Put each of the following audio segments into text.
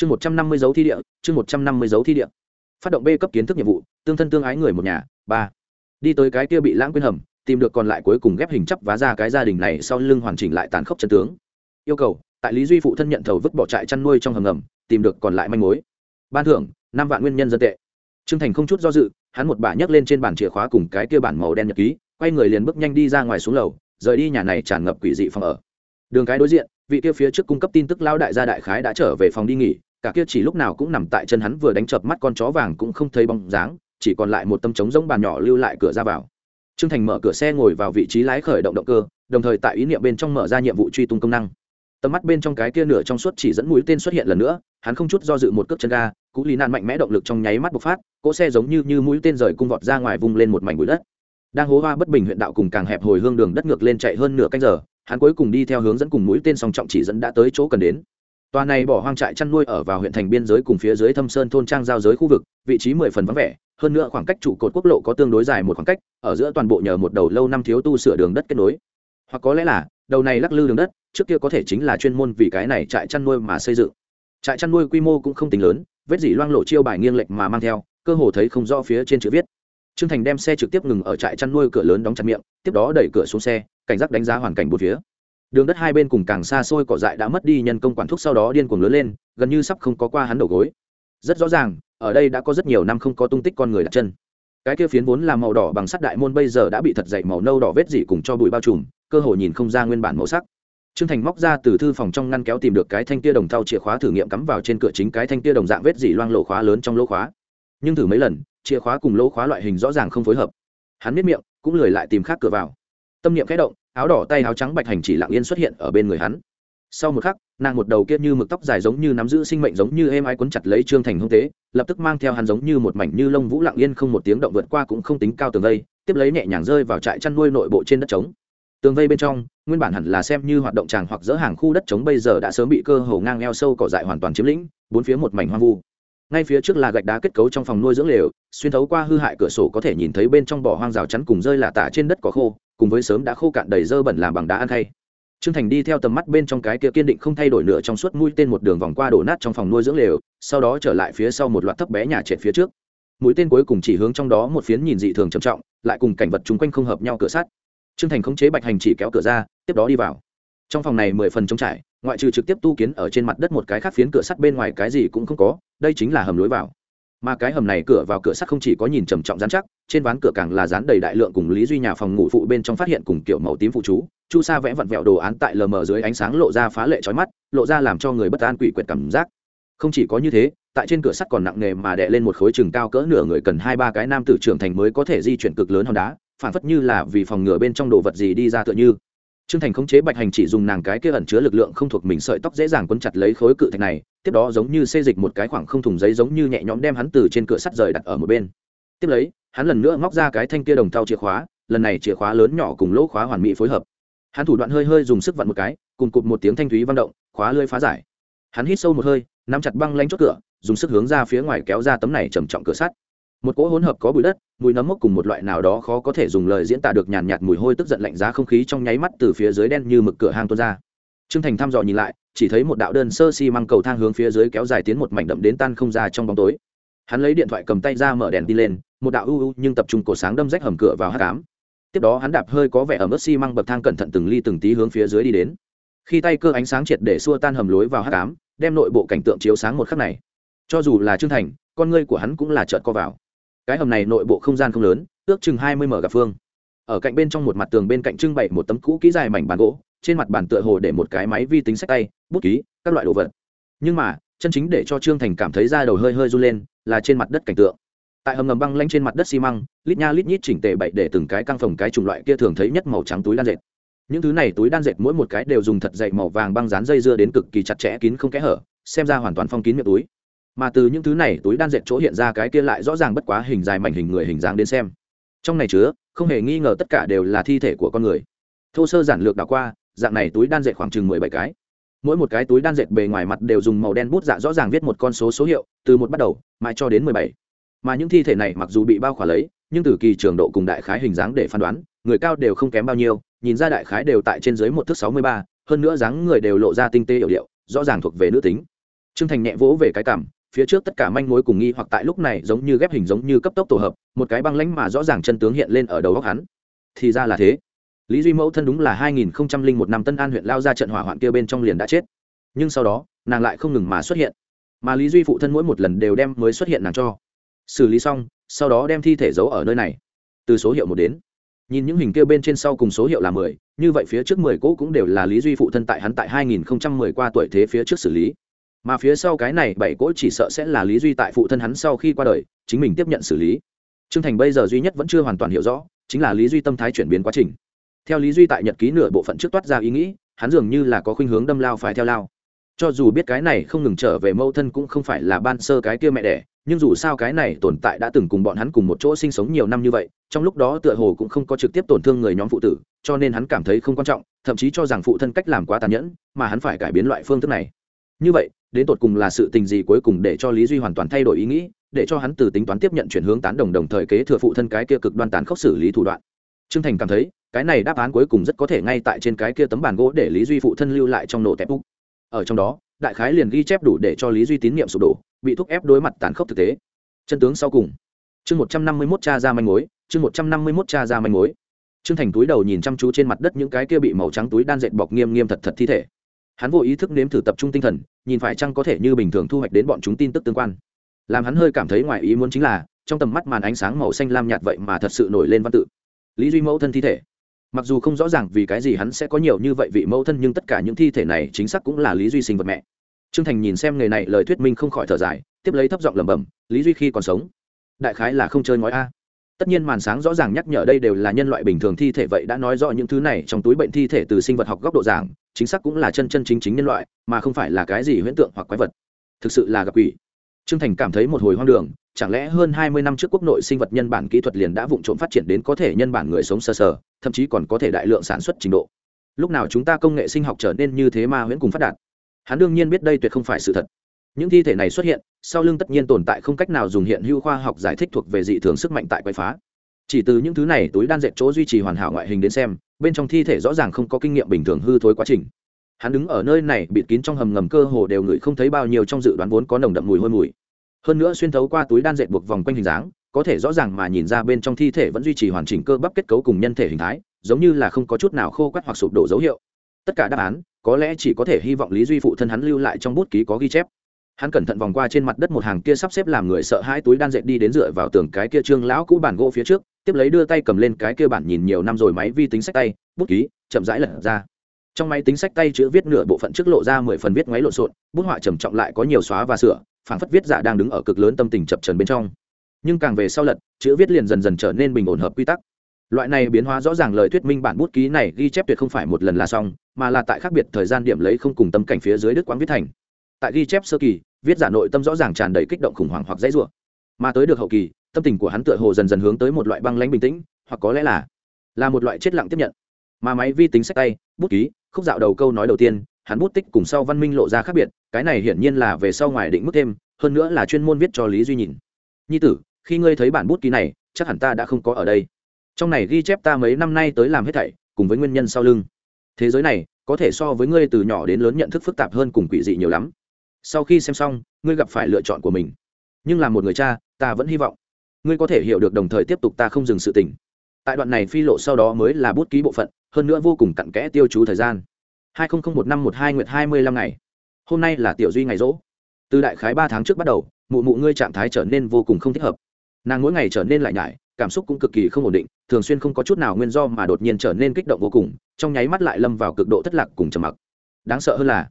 chương một trăm năm mươi dấu thi địa, chương một trăm năm mươi dấu thi địa. Phát động b cấp kiến thức nhiệm vụ, tương thân tương ái người một nhà, ba. Đi tới cái kia bị lãng quên hầm, tìm được còn lại cuối cùng ghép hình chấp vá ra cái gia đình này sau lưng hoàn chỉnh lại tàn khốc chân tướng. Yêu cầu, tại lý duy phụ thân nhận thầu vứt bỏ trại chăn nuôi trong hầm ngầm, tìm được còn lại manh mối. Ban thưởng, năm vạn nguyên nhân dân tệ. Trương thành không chút do dự, hắn một bả nhấc lên trên bàn chìa khóa cùng cái kia bản màu đen nhật ký, quay người liền bước nhanh đi ra ngoài xuống lầu, rời đi nhà này tràn ngập quỷ dị phòng ở. Đường cái đối diện, vị kia phía trước cung cấp tin tức lao đại gia đại khái đã trở về phòng đi nghỉ cả kia chỉ lúc nào cũng nằm tại chân hắn vừa đánh chập mắt con chó vàng cũng không thấy bóng dáng, chỉ còn lại một tâm trống giống bàn nhỏ lưu lại cửa ra vào. Trương thành mở cửa xe ngồi vào vị trí lái khởi động động cơ, đồng thời tại ý niệm bên trong mở ra nhiệm vụ truy tung công năng. Tầm mắt bên trong cái kia nửa trong suốt chỉ dẫn mũi tên xuất hiện lần nữa, hắn không chút do dự một cước chân ga, cú lý nạn mạnh mẽ động lực trong nháy mắt bộc phát, cỗ xe giống như như mũi tên rời cung vọt ra ngoài vung lên một mảnh bụi đất. Đang hố hoa bất bình huyện đạo cùng càng hẹp hồi hương đường đất ngược lên chạy hơn nửa canh giờ, hắn cuối cùng đi theo hướng dẫn cùng mũi tên song trọng chỉ dẫn đã tới chỗ cần đến tòa này bỏ hoang trại chăn nuôi ở vào huyện thành biên giới cùng phía dưới thâm sơn thôn trang giao giới khu vực, vị trí mười phần vắng vẻ, hơn nữa khoảng cách trụ cột quốc lộ có tương đối dài một khoảng cách, ở giữa toàn bộ nhờ một đầu lâu năm thiếu tu sửa đường đất kết nối. Hoặc có lẽ là, đầu này lắc lư đường đất, trước kia có thể chính là chuyên môn vì cái này trại chăn nuôi mà xây dựng. Trại chăn nuôi quy mô cũng không tính lớn, vết dỉ loang lộ chiêu bài nghiêng lệch mà mang theo, cơ hồ thấy không rõ phía trên chữ viết. Trương thành đem xe trực tiếp ngừng ở trại chăn nuôi cửa lớn đóng chặt miệng, tiếp đó đẩy cửa xuống xe, cảnh giác đánh giá hoàn cảnh bốn phía đường đất hai bên cùng càng xa xôi cỏ dại đã mất đi nhân công quản thúc sau đó điên cuồng lớn lên gần như sắp không có qua hắn đầu gối rất rõ ràng ở đây đã có rất nhiều năm không có tung tích con người đặt chân cái kia phiến vốn là màu đỏ bằng sắt đại môn bây giờ đã bị thật dậy màu nâu đỏ vết dỉ cùng cho bụi bao trùm cơ hội nhìn không ra nguyên bản màu sắc Trương Thành móc ra từ thư phòng trong ngăn kéo tìm được cái thanh kia đồng thau chìa khóa thử nghiệm cắm vào trên cửa chính cái thanh kia đồng dạng vết dỉ loang lổ khóa lớn trong lỗ khóa. Nhưng thử mấy lần, chìa khóa cùng lỗ khóa loại hình rõ ràng không phối hợp. Hắn biết miệng, cũng lười lại tìm khác cửa vào. Tâm niệm khẽ động, áo đỏ tay áo trắng bạch hành chỉ lặng yên xuất hiện ở bên người hắn. Sau một khắc, nàng một đầu kia như mực tóc dài giống như nắm giữ sinh mệnh giống như êm ái quấn chặt lấy Trương Thành hung tế, lập tức mang theo hắn giống như một mảnh như lông vũ lặng yên không một tiếng động vượt qua cũng không tính cao tường vây, tiếp lấy nhẹ nhàng rơi vào trại chăn nuôi nội bộ trên đất trống. Tường vây bên trong nguyên bản hẳn là xem như hoạt động tràng hoặc dỡ hàng khu đất trống bây giờ đã sớm bị cơ hồ ngang eo sâu cỏ dại hoàn toàn chiếm lĩnh bốn phía một mảnh hoang vu. Ngay phía trước là gạch đá kết cấu trong phòng nuôi dưỡng lều xuyên thấu qua hư hại cửa sổ có thể nhìn thấy bên trong bỏ hoang rào chắn cùng rơi là tả trên đất có khô cùng với sớm đã khô cạn đầy dơ bẩn làm bằng đá ăn thay. Trương Thành đi theo tầm mắt bên trong cái kia kiên định không thay đổi nửa trong suốt mũi tên một đường vòng qua đổ nát trong phòng nuôi dưỡng lều, sau đó trở lại phía sau một loạt thấp bé nhà trệt phía trước. Mũi tên cuối cùng chỉ hướng trong đó một phiến nhìn dị thường trầm trọng, lại cùng cảnh vật chung quanh không hợp nhau cửa sắt trương thành khống chế bạch hành chỉ kéo cửa ra tiếp đó đi vào trong phòng này mười phần trống trải ngoại trừ trực tiếp tu kiến ở trên mặt đất một cái khác phiến cửa sắt bên ngoài cái gì cũng không có đây chính là hầm lối vào mà cái hầm này cửa vào cửa sắt không chỉ có nhìn trầm trọng dán chắc trên ván cửa càng là dán đầy đại lượng cùng lý duy nhà phòng ngủ phụ bên trong phát hiện cùng kiểu màu tím phụ chú. Chu sa vẽ vặn vẹo đồ án tại lờ mờ dưới ánh sáng lộ ra phá lệ trói mắt lộ ra làm cho người bất an quỷ quyệt cảm giác. Không chỉ có như thế tại trên cửa sắt còn nặng nề mà đè lên một khối chừng cao cỡ nửa người cần hai ba cái nam tử trưởng thành mới có thể di chuyển cực lớn hòn đá phản phất như là vì phòng ngừa bên trong đồ vật gì đi ra tựa như. Trương Thành khống chế Bạch Hành chỉ dùng nàng cái kia ẩn chứa lực lượng không thuộc mình sợi tóc dễ dàng quấn chặt lấy khối cự thạch này, tiếp đó giống như xê dịch một cái khoảng không thùng giấy giống như nhẹ nhõm đem hắn từ trên cửa sắt rời đặt ở một bên. Tiếp lấy, hắn lần nữa móc ra cái thanh kia đồng thau chìa khóa, lần này chìa khóa lớn nhỏ cùng lỗ khóa hoàn mỹ phối hợp. Hắn thủ đoạn hơi hơi dùng sức vặn một cái, cùng cụt một tiếng thanh thúy vang động, khóa lưới phá giải. Hắn hít sâu một hơi, nắm chặt băng lanh chốt cửa, dùng sức hướng ra phía ngoài kéo ra tấm này trầm trọng cửa sắt một cỗ hỗn hợp có bụi đất mùi nấm mốc cùng một loại nào đó khó có thể dùng lời diễn tả được nhàn nhạt mùi hôi tức giận lạnh giá không khí trong nháy mắt từ phía dưới đen như mực cửa hang tuôn ra trương thành thăm dò nhìn lại chỉ thấy một đạo đơn sơ xi măng cầu thang hướng phía dưới kéo dài tiến một mảnh đậm đến tan không ra trong bóng tối. Hắn lấy điện thoại cầm tay ra mở đèn đi lên, một đạo ưu ưu nhưng tập trung cổ sáng đâm rách hầm cửa vào hát cám. Tiếp đó hắn đạp hơi có vẻ ở mức măng bậc thang cẩn thận từng ly từng tí hướng phía dưới đi đến. Khi tay cơ ánh sáng triệt để xua tan hầm lối vào hát cám, đem nội bộ cảnh tượng chiếu sáng một khắc này. Cho dù là trương thành, con ngươi của hắn cũng là trợt co vào. Cái hầm này nội bộ không gian không lớn, ước chừng hai mươi mở gặp phương. Ở cạnh bên trong một mặt tường bên cạnh trưng bày một tấm cũ kỹ dài mảnh bàn gỗ trên mặt bàn tựa hồ để một cái máy vi tính sách tay, bút ký, các loại đồ vật. Nhưng mà, chân chính để cho trương thành cảm thấy da đầu hơi hơi run lên, là trên mặt đất cảnh tượng. Tại hầm ngầm băng lanh trên mặt đất xi măng, lít nha lít nhít chỉnh tề bậy để từng cái căng phòng cái chủng loại kia thường thấy nhất màu trắng túi đan dệt. Những thứ này túi đan dệt mỗi một cái đều dùng thật dày màu vàng băng dán dây dưa đến cực kỳ chặt chẽ kín không kẽ hở, xem ra hoàn toàn phong kín miệng túi. Mà từ những thứ này túi đan dệt chỗ hiện ra cái kia lại rõ ràng bất quá hình dài mảnh hình người hình dáng đến xem. Trong này chứa, không hề nghi ngờ tất cả đều là thi thể của con người. Thô sơ giản lược đảo qua dạng này túi đan dệt khoảng chừng mười bảy cái. Mỗi một cái túi đan dệt bề ngoài mặt đều dùng màu đen bút dạ rõ ràng viết một con số số hiệu, từ một bắt đầu, mãi cho đến mười bảy. Mà những thi thể này mặc dù bị bao khỏa lấy, nhưng từ kỳ trường độ cùng đại khái hình dáng để phán đoán, người cao đều không kém bao nhiêu, nhìn ra đại khái đều tại trên dưới một thước sáu mươi ba, hơn nữa dáng người đều lộ ra tinh tế hiệu điệu, rõ ràng thuộc về nữ tính. Trương thành nhẹ vỗ về cái cảm, phía trước tất cả manh mối cùng nghi hoặc tại lúc này giống như ghép hình giống như cấp tốc tổ hợp, một cái băng lãnh mà rõ ràng chân tướng hiện lên ở đầu góc hắn. Thì ra là thế lý duy mẫu thân đúng là hai nghìn một năm tân an huyện lao ra trận hỏa hoạn kia bên trong liền đã chết. Nhưng sau đó, nàng lại không ngừng mà xuất hiện. Mà lý duy phụ thân mỗi một lần đều đem mới xuất hiện nàng cho. Xử lý xong, sau đó đem thi thể giấu ở nơi này. Từ số hiệu một đến. Nhìn những hình kia bên trên sau cùng số hiệu là mười, như vậy phía trước mười cỗ cũng đều là lý duy phụ thân tại hắn tại hai nghìn mười qua tuổi thế phía trước xử lý. Mà phía sau cái này bảy cỗ chỉ sợ sẽ là lý duy tại phụ thân hắn sau khi qua đời, chính mình tiếp nhận xử lý. Trương thành bây giờ duy nhất vẫn chưa hoàn toàn hiểu rõ, chính là lý duy tâm thái chuyển biến quá trình theo lý duy tại nhật ký nửa bộ phận trước toát ra ý nghĩ, hắn dường như là có khuynh hướng đâm lao phải theo lao. Cho dù biết cái này không ngừng trở về mâu thân cũng không phải là ban sơ cái kia mẹ đẻ, nhưng dù sao cái này tồn tại đã từng cùng bọn hắn cùng một chỗ sinh sống nhiều năm như vậy, trong lúc đó tựa hồ cũng không có trực tiếp tổn thương người nhóm phụ tử, cho nên hắn cảm thấy không quan trọng, thậm chí cho rằng phụ thân cách làm quá tàn nhẫn, mà hắn phải cải biến loại phương thức này. Như vậy, đến tột cùng là sự tình gì cuối cùng để cho lý duy hoàn toàn thay đổi ý nghĩ, để cho hắn từ tính toán tiếp nhận chuyển hướng tán đồng đồng thời kế thừa phụ thân cái kia cực đoan tán khốc xử lý thủ đoạn trương thành cảm thấy, cái này đáp án cuối cùng rất có thể ngay tại trên cái kia tấm bàn gỗ để lý duy phụ thân lưu lại trong nổ tép úc. Ở trong đó, đại khái liền ghi chép đủ để cho lý duy tín nhiệm sụp đổ, bị thúc ép đối mặt tàn khốc thực tế. Chân tướng sau cùng. Chương một trăm năm mươi mốt cha ra manh mối, chương một trăm năm mươi mốt cha ra manh mối. Trương thành túi đầu nhìn chăm chú trên mặt đất những cái kia bị màu trắng túi đan dệt bọc nghiêm nghiêm thật thật thi thể. Hắn vô ý thức nếm thử tập trung tinh thần, nhìn phải chăng có thể như bình thường thu hoạch đến bọn chúng tin tức tương quan. Làm hắn hơi cảm thấy ngoài ý muốn chính là, trong tầm mắt màn ánh sáng màu xanh lam nhạt vậy mà thật sự nổi lên văn tự lý duy mẫu thân thi thể. Mặc dù không rõ ràng vì cái gì hắn sẽ có nhiều như vậy vị mẫu thân, nhưng tất cả những thi thể này chính xác cũng là lý duy sinh vật mẹ. T r ư ơ n g thành nhìn xem người này, lời thuyết minh không khỏi thở dài, tiếp lấy thấp giọng lẩm bẩm, lý duy khi còn sống, đại khái là không chơi ngói a. Tất nhiên màn sáng rõ ràng nhắc nhở đây đều là nhân loại bình thường thi thể vậy đã nói rõ những thứ này trong túi bệnh thi thể từ sinh vật học góc độ giảng, chính xác cũng là chân chân chính chính nhân loại, mà không phải là cái gì huyễn tượng hoặc quái vật. Thực sự là gặp quỷ. T r ư ơ n g thành cảm thấy một hồi hoang đường chẳng lẽ hơn hai mươi năm trước quốc nội sinh vật nhân bản kỹ thuật liền đã vụng trộm phát triển đến có thể nhân bản người sống sơ sờ, sờ thậm chí còn có thể đại lượng sản xuất trình độ? Lúc nào chúng ta công nghệ sinh học trở nên như thế mà huyễn cùng phát đạt? Hắn đương nhiên biết đây tuyệt không phải sự thật. Những thi thể này xuất hiện sau lưng tất nhiên tồn tại không cách nào dùng hiện hữu khoa học giải thích thuộc về dị thường sức mạnh tại quậy phá. Chỉ từ những thứ này túi đan dệt chỗ duy trì hoàn hảo ngoại hình đến xem bên trong thi thể rõ ràng không có kinh nghiệm bình thường hư thối quá trình. Hắn đứng ở nơi này bịt kín trong hầm ngầm cơ hồ đều ngửi không thấy bao nhiêu trong dự đoán vốn có nồng đậm mùi hôi mùi hơn nữa xuyên thấu qua túi đan dệt buộc vòng quanh hình dáng, có thể rõ ràng mà nhìn ra bên trong thi thể vẫn duy trì hoàn chỉnh cơ bắp kết cấu cùng nhân thể hình thái, giống như là không có chút nào khô quắt hoặc sụp đổ dấu hiệu. Tất cả đáp án, có lẽ chỉ có thể hy vọng lý duy phụ thân hắn lưu lại trong bút ký có ghi chép. Hắn cẩn thận vòng qua trên mặt đất một hàng kia sắp xếp làm người sợ hai túi đan dệt đi đến dựa vào tường cái kia trương lão cũ bản gỗ phía trước, tiếp lấy đưa tay cầm lên cái kia bản nhìn nhiều năm rồi máy vi tính sách tay, bút ký, chậm rãi lật ra. Trong máy tính sách tay chữ viết nửa bộ phận trước lộ ra mười phần viết ngoáy lộn xộn, bút họa trầm trọng lại có nhiều xóa và sửa phản phất viết giả đang đứng ở cực lớn tâm tình chập trần bên trong. Nhưng càng về sau lật, chữ viết liền dần dần trở nên bình ổn hợp quy tắc. Loại này biến hóa rõ ràng lời thuyết minh bản bút ký này ghi chép tuyệt không phải một lần là xong, mà là tại khác biệt thời gian điểm lấy không cùng tâm cảnh phía dưới đức quang viết thành. Tại ghi chép sơ kỳ, viết giả nội tâm rõ ràng tràn đầy kích động khủng hoảng hoặc dãy ruộng mà tới được hậu kỳ, tâm tình của hắn tựa hồ dần dần hướng tới một loại băng lãnh bình tĩnh, hoặc có lẽ là là một loại chết lặng tiếp nhận. Mà máy vi tính sách tay, bút ký, khúc dạo đầu câu nói đầu tiên hắn bút tích cùng sau văn minh lộ ra khác biệt, cái này hiển nhiên là về sau ngoài định mức thêm, hơn nữa là chuyên môn viết cho lý duy nhìn. Nhi tử, khi ngươi thấy bản bút ký này, chắc hẳn ta đã không có ở đây. Trong này ghi chép ta mấy năm nay tới làm hết thảy, cùng với nguyên nhân sau lưng. Thế giới này, có thể so với ngươi từ nhỏ đến lớn nhận thức phức tạp hơn cùng quỷ dị nhiều lắm. Sau khi xem xong, ngươi gặp phải lựa chọn của mình. Nhưng là một người cha, ta vẫn hy vọng. Ngươi có thể hiểu được đồng thời tiếp tục ta không dừng sự tình. Tại đoạn này phi lộ sau đó mới là bút ký bộ phận, hơn nữa vô cùng cặn kẽ tiêu chú thời gian hai nghìn một năm một hai nguyệt hai mươi lăm ngày. Hôm nay là tiểu duy ngày rỗ. Từ đại khái ba tháng trước bắt đầu, mụ mụ ngươi trạng thái trở nên vô cùng không thích hợp. Nàng mỗi ngày trở nên lại nhải, cảm xúc cũng cực kỳ không ổn định, thường xuyên không có chút nào nguyên do mà đột nhiên trở nên kích động vô cùng, trong nháy mắt lại lâm vào cực độ thất lạc cùng trầm mặc. Đáng sợ hơn là,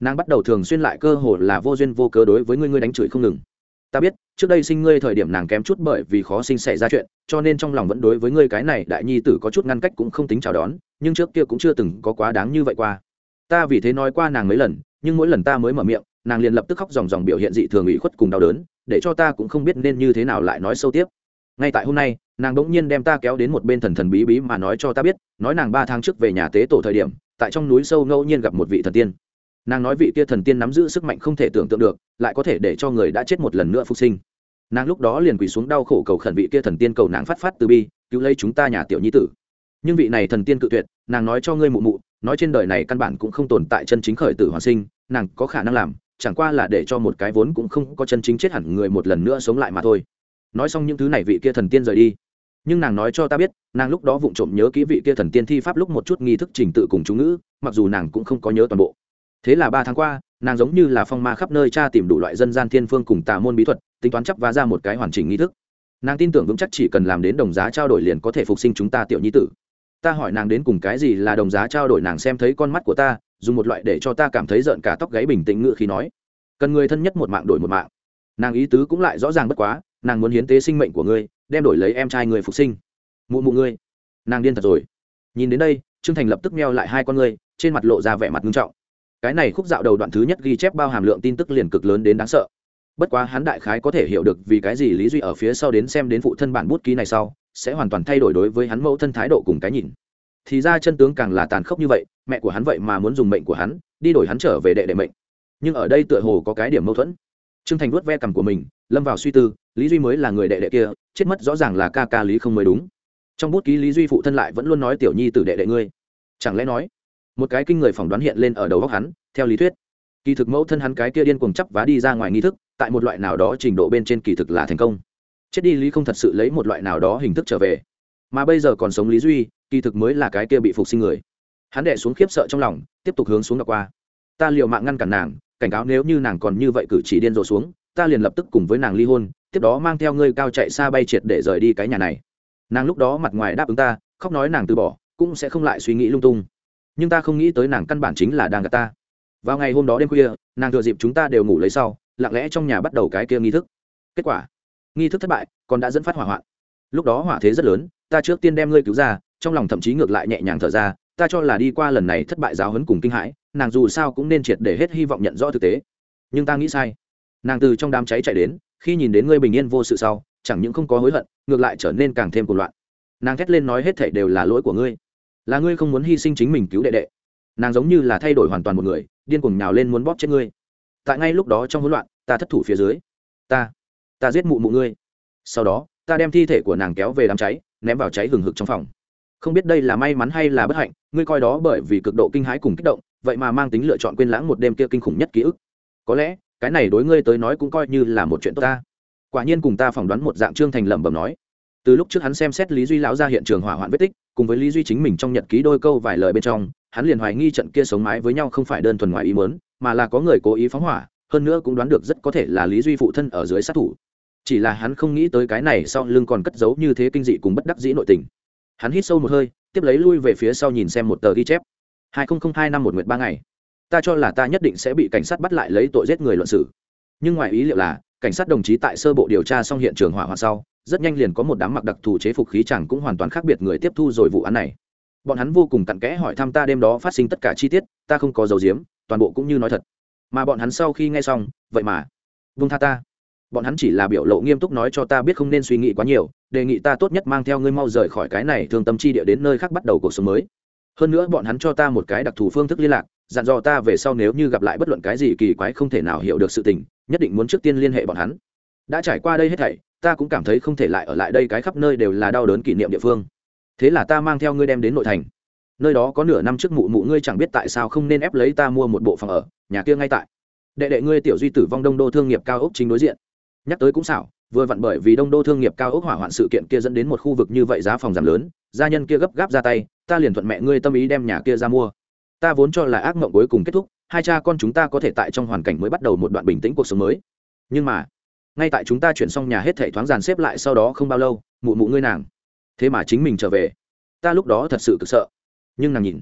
nàng bắt đầu thường xuyên lại cơ hồ là vô duyên vô cớ đối với ngươi ngươi đánh chửi không ngừng. Ta biết, trước đây sinh ngươi thời điểm nàng kém chút bởi vì khó sinh xảy ra chuyện, cho nên trong lòng vẫn đối với ngươi cái này đại nhi tử có chút ngăn cách cũng không tính chào đón, nhưng trước kia cũng chưa từng có quá đáng như vậy qua ta vì thế nói qua nàng mấy lần, nhưng mỗi lần ta mới mở miệng, nàng liền lập tức khóc dòng dòng biểu hiện dị thường ủy khuất cùng đau đớn, để cho ta cũng không biết nên như thế nào lại nói sâu tiếp. Ngay tại hôm nay, nàng đ ỗ n g nhiên đem ta kéo đến một bên thần thần bí bí mà nói cho ta biết, nói nàng ba tháng trước về nhà tế tổ thời điểm, tại trong núi sâu ngẫu nhiên gặp một vị thần tiên. Nàng nói vị kia thần tiên nắm giữ sức mạnh không thể tưởng tượng được, lại có thể để cho người đã chết một lần nữa phục sinh. Nàng lúc đó liền quỳ xuống đau khổ cầu khẩn vị kia thần tiên cầu nàng phát phát từ bi, cứu lấy chúng ta nhà tiểu nhi tử. Nhưng vị này thần tiên cự tuyệt, nàng nói cho ngươi mụ mụ nói trên đời này căn bản cũng không tồn tại chân chính khởi tử hoàn sinh, nàng có khả năng làm, chẳng qua là để cho một cái vốn cũng không có chân chính chết hẳn người một lần nữa sống lại mà thôi. Nói xong những thứ này vị kia thần tiên rời đi. Nhưng nàng nói cho ta biết, nàng lúc đó vụng trộm nhớ kỹ vị kia thần tiên thi pháp lúc một chút nghi thức trình tự cùng chú ngữ, mặc dù nàng cũng không có nhớ toàn bộ. Thế là ba tháng qua, nàng giống như là phong ma khắp nơi tra tìm đủ loại dân gian thiên phương cùng tà môn bí thuật, tính toán chấp vá ra một cái hoàn chỉnh nghi thức. Nàng tin tưởng vững chắc chỉ cần làm đến đồng giá trao đổi liền có thể phục sinh chúng ta tiểu nhi tử ta hỏi nàng đến cùng cái gì là đồng giá trao đổi nàng xem thấy con mắt của ta, dùng một loại để cho ta cảm thấy rợn cả tóc gáy bình tĩnh ngự khi nói. Cần người thân nhất một mạng đổi một mạng. Nàng ý tứ cũng lại rõ ràng bất quá, nàng muốn hiến tế sinh mệnh của ngươi, đem đổi lấy em trai người phục sinh. Mụ mụ ngươi. Nàng điên thật rồi. Nhìn đến đây, trương thành lập tức meo lại hai con ngươi, trên mặt lộ ra vẻ mặt nghiêm trọng. Cái này khúc dạo đầu đoạn thứ nhất ghi chép bao hàm lượng tin tức liền cực lớn đến đáng sợ. Bất quá hắn đại khái có thể hiểu được vì cái gì lý duy ở phía sau đến xem đến phụ thân bản bút ký này sau sẽ hoàn toàn thay đổi đối với hắn mẫu thân thái độ cùng cái nhìn. Thì ra chân tướng càng là tàn khốc như vậy, mẹ của hắn vậy mà muốn dùng mệnh của hắn, đi đổi hắn trở về đệ đệ mệnh. Nhưng ở đây tựa hồ có cái điểm mâu thuẫn. Trương thành vuốt ve cằm của mình, lâm vào suy tư, lý duy mới là người đệ đệ kia, chết mất rõ ràng là ca ca lý không mới đúng. Trong bút ký lý duy phụ thân lại vẫn luôn nói tiểu nhi từ đệ đệ ngươi. Chẳng lẽ nói, một cái kinh người phỏng đoán hiện lên ở đầu góc hắn, theo lý thuyết, kỳ thực mẫu thân hắn cái kia điên cuồng chấp vá đi ra ngoài nghi thức, tại một loại nào đó trình độ bên trên kỳ thực là thành công chết đi lý không thật sự lấy một loại nào đó hình thức trở về. Mà bây giờ còn sống lý duy, kỳ thực mới là cái kia bị phục sinh người. Hắn đệ xuống khiếp sợ trong lòng, tiếp tục hướng xuống đọc qua. Ta liệu mạng ngăn cản nàng, cảnh cáo nếu như nàng còn như vậy cử chỉ điên rồ xuống, ta liền lập tức cùng với nàng ly hôn, tiếp đó mang theo ngươi cao chạy xa bay triệt để rời đi cái nhà này. Nàng lúc đó mặt ngoài đáp ứng ta, khóc nói nàng từ bỏ, cũng sẽ không lại suy nghĩ lung tung. Nhưng ta không nghĩ tới nàng căn bản chính là đang gạt ta. Vào ngày hôm đó đêm khuya, nàng thừa dịp chúng ta đều ngủ lấy sau, lặng lẽ trong nhà bắt đầu cái kia nghi thức. Kết quả nghi thức thất bại, còn đã dẫn phát hỏa hoạn. Lúc đó hỏa thế rất lớn, ta trước tiên đem ngươi cứu ra, trong lòng thậm chí ngược lại nhẹ nhàng thở ra, ta cho là đi qua lần này thất bại giáo hấn cùng kinh hãi, nàng dù sao cũng nên triệt để hết hy vọng nhận rõ thực tế. Nhưng ta nghĩ sai. Nàng từ trong đám cháy chạy đến, khi nhìn đến ngươi bình yên vô sự sau, chẳng những không có hối hận, ngược lại trở nên càng thêm cuộc loạn. Nàng thét lên nói hết thảy đều là lỗi của ngươi. Là ngươi không muốn hy sinh chính mình cứu đệ đệ. Nàng giống như là thay đổi hoàn toàn một người, điên cuồng nhào lên muốn bóp chết ngươi. Tại ngay lúc đó trong hỗn loạn, ta thất thủ phía dưới. Ta ta giết mụ mụ ngươi. Sau đó, ta đem thi thể của nàng kéo về đám cháy, ném vào cháy hừng hực trong phòng. Không biết đây là may mắn hay là bất hạnh, ngươi coi đó bởi vì cực độ kinh hãi cùng kích động, vậy mà mang tính lựa chọn quên lãng một đêm kia kinh khủng nhất ký ức. Có lẽ, cái này đối ngươi tới nói cũng coi như là một chuyện tốt ta. Quả nhiên cùng ta phỏng đoán một dạng trương thành lẩm bẩm nói. Từ lúc trước hắn xem xét lý duy lão ra hiện trường hỏa hoạn vết tích, cùng với lý duy chính mình trong nhật ký đôi câu vài lời bên trong, hắn liền hoài nghi trận kia sống mái với nhau không phải đơn thuần ngoài ý mớn mà là có người cố ý phóng hỏa, hơn nữa cũng đoán được rất có thể là lý duy phụ thân ở dưới sát thủ chỉ là hắn không nghĩ tới cái này sau lưng còn cất giấu như thế kinh dị cùng bất đắc dĩ nội tình. Hắn hít sâu một hơi, tiếp lấy lui về phía sau nhìn xem một tờ ghi chép. Hai nghìn hai năm một nguyệt ba ngày. Ta cho là ta nhất định sẽ bị cảnh sát bắt lại lấy tội giết người luận xử nhưng ngoài ý liệu là, cảnh sát đồng chí tại sơ bộ điều tra xong hiện trường hỏa hoạn sau, rất nhanh liền có một đám mặc đặc thù chế phục khí chẳng cũng hoàn toàn khác biệt người tiếp thu rồi vụ án này. Bọn hắn vô cùng cặn kẽ hỏi thăm ta đêm đó phát sinh tất cả chi tiết, ta không có dấu diếm, toàn bộ cũng như nói thật. Mà bọn hắn sau khi nghe xong, vậy mà vung tha ta bọn hắn chỉ là biểu lộ nghiêm túc nói cho ta biết không nên suy nghĩ quá nhiều, đề nghị ta tốt nhất mang theo ngươi mau rời khỏi cái này thương tâm chi địa đến nơi khác bắt đầu cuộc sống mới. Hơn nữa bọn hắn cho ta một cái đặc thù phương thức liên lạc, dặn dò ta về sau nếu như gặp lại bất luận cái gì kỳ quái không thể nào hiểu được sự tình, nhất định muốn trước tiên liên hệ bọn hắn. Đã trải qua đây hết thảy, ta cũng cảm thấy không thể lại ở lại đây cái khắp nơi đều là đau đớn kỷ niệm địa phương. Thế là ta mang theo ngươi đem đến nội thành. Nơi đó có nửa năm trước mụ mụ ngươi chẳng biết tại sao không nên ép lấy ta mua một bộ phòng ở, nhà kia ngay tại. Đệ đệ ngươi tiểu duy tử vong đông đô thương nghiệp cao ốc chính đối diện nhắc tới cũng xảo, vừa vặn bởi vì đông đô thương nghiệp cao ốc hỏa hoạn sự kiện kia dẫn đến một khu vực như vậy giá phòng giảm lớn, gia nhân kia gấp gáp ra tay, ta liền thuận mẹ ngươi tâm ý đem nhà kia ra mua. Ta vốn cho là ác mộng cuối cùng kết thúc, hai cha con chúng ta có thể tại trong hoàn cảnh mới bắt đầu một đoạn bình tĩnh cuộc sống mới. Nhưng mà, ngay tại chúng ta chuyển xong nhà hết thảy thoáng dàn xếp lại sau đó không bao lâu, mụ mụ ngươi nàng. Thế mà chính mình trở về. Ta lúc đó thật sự cực sợ. Nhưng nàng nhìn,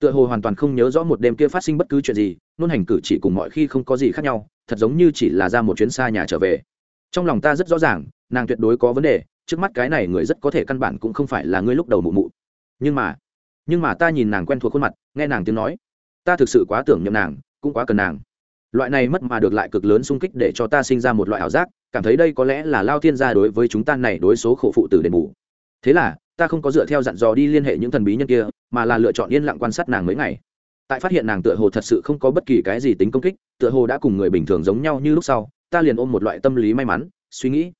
tựa hồ hoàn toàn không nhớ rõ một đêm kia phát sinh bất cứ chuyện gì, nôn hành cử chỉ cùng mọi khi không có gì khác nhau, thật giống như chỉ là ra một chuyến xa nhà trở về trong lòng ta rất rõ ràng, nàng tuyệt đối có vấn đề, trước mắt cái này người rất có thể căn bản cũng không phải là ngươi lúc đầu mụ mụ. Nhưng mà nhưng mà ta nhìn nàng quen thuộc khuôn mặt, nghe nàng tiếng nói, ta thực sự quá tưởng nhầm nàng, cũng quá cần nàng. Loại này mất mà được lại cực lớn sung kích để cho ta sinh ra một loại ảo giác, cảm thấy đây có lẽ là lao thiên gia đối với chúng ta này đối số khổ phụ tử đền bù. Thế là, ta không có dựa theo dặn dò đi liên hệ những thần bí nhân kia, mà là lựa chọn yên lặng quan sát nàng mấy ngày tại phát hiện nàng tựa hồ thật sự không có bất kỳ cái gì tính công kích, tựa hồ đã cùng người bình thường giống nhau như lúc sau, ta liền ôm một loại tâm lý may mắn, suy nghĩ.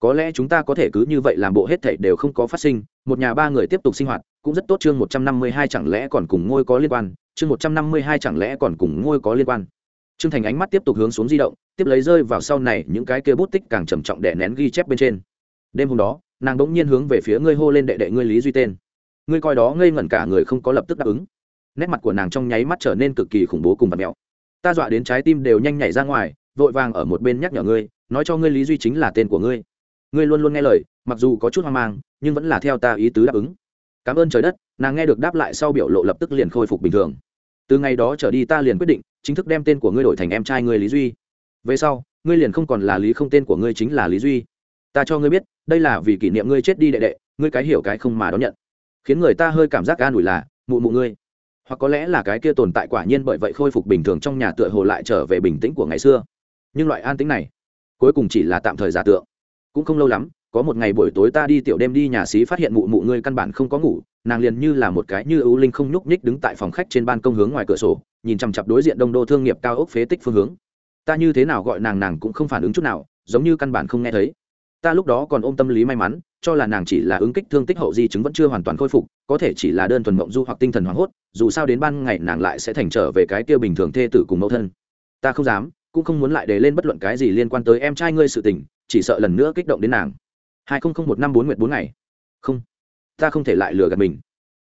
Có lẽ chúng ta có thể cứ như vậy làm bộ hết thảy đều không có phát sinh, một nhà ba người tiếp tục sinh hoạt, cũng rất tốt chương một trăm năm mươi hai chẳng lẽ còn cùng ngôi có liên quan, chương một trăm năm mươi hai chẳng lẽ còn cùng ngôi có liên quan. Trương thành ánh mắt tiếp tục hướng xuống di động, tiếp lấy rơi vào sau này những cái kia bút tích càng trầm trọng đè nén ghi chép bên trên. Đêm hôm đó, nàng bỗng nhiên hướng về phía ngươi hô lên đệ đệ ngươi lý duy tên. Ngươi coi đó ngây ngẩn cả người không có lập tức đáp ứng nét mặt của nàng trong nháy mắt trở nên cực kỳ khủng bố cùng vật mẹo. Ta dọa đến trái tim đều nhanh nhảy ra ngoài, vội vàng ở một bên nhắc nhở ngươi, nói cho ngươi lý duy chính là tên của ngươi. Ngươi luôn luôn nghe lời, mặc dù có chút hoang mang, nhưng vẫn là theo ta ý tứ đáp ứng. Cảm ơn trời đất, nàng nghe được đáp lại sau biểu lộ lập tức liền khôi phục bình thường. Từ ngày đó trở đi ta liền quyết định, chính thức đem tên của ngươi đổi thành em trai ngươi lý duy. Về sau, ngươi liền không còn là lý không tên của ngươi chính là lý duy. Ta cho ngươi biết, đây là vì kỷ niệm ngươi chết đi đệ đệ, ngươi cái hiểu cái không mà đón nhận. Khiến người ta hơi cảm giác an ủi là, mụ mụ ngươi hoặc có lẽ là cái kia tồn tại quả nhiên bởi vậy khôi phục bình thường trong nhà tựa hồ lại trở về bình tĩnh của ngày xưa. Nhưng loại an tĩnh này, cuối cùng chỉ là tạm thời giả tượng. Cũng không lâu lắm, có một ngày buổi tối ta đi tiểu đêm đi nhà xí phát hiện mụ mụ ngươi căn bản không có ngủ, nàng liền như là một cái như ưu linh không nhúc nhích đứng tại phòng khách trên ban công hướng ngoài cửa sổ, nhìn chằm chặp đối diện đông đô thương nghiệp cao ốc phế tích phương hướng. Ta như thế nào gọi nàng nàng cũng không phản ứng chút nào, giống như căn bản không nghe thấy ta lúc đó còn ôm tâm lý may mắn, cho là nàng chỉ là ứng kích thương tích hậu di chứng vẫn chưa hoàn toàn khôi phục, có thể chỉ là đơn thuần mộng du hoặc tinh thần hoảng hốt, dù sao đến ban ngày nàng lại sẽ thành trở về cái kia bình thường thê tử cùng mẫu thân. Ta không dám, cũng không muốn lại để lên bất luận cái gì liên quan tới em trai ngươi sự tình, chỉ sợ lần nữa kích động đến nàng. Hai nghìn một năm bốn nguyệt bốn ngày. Không, ta không thể lại lừa gạt mình.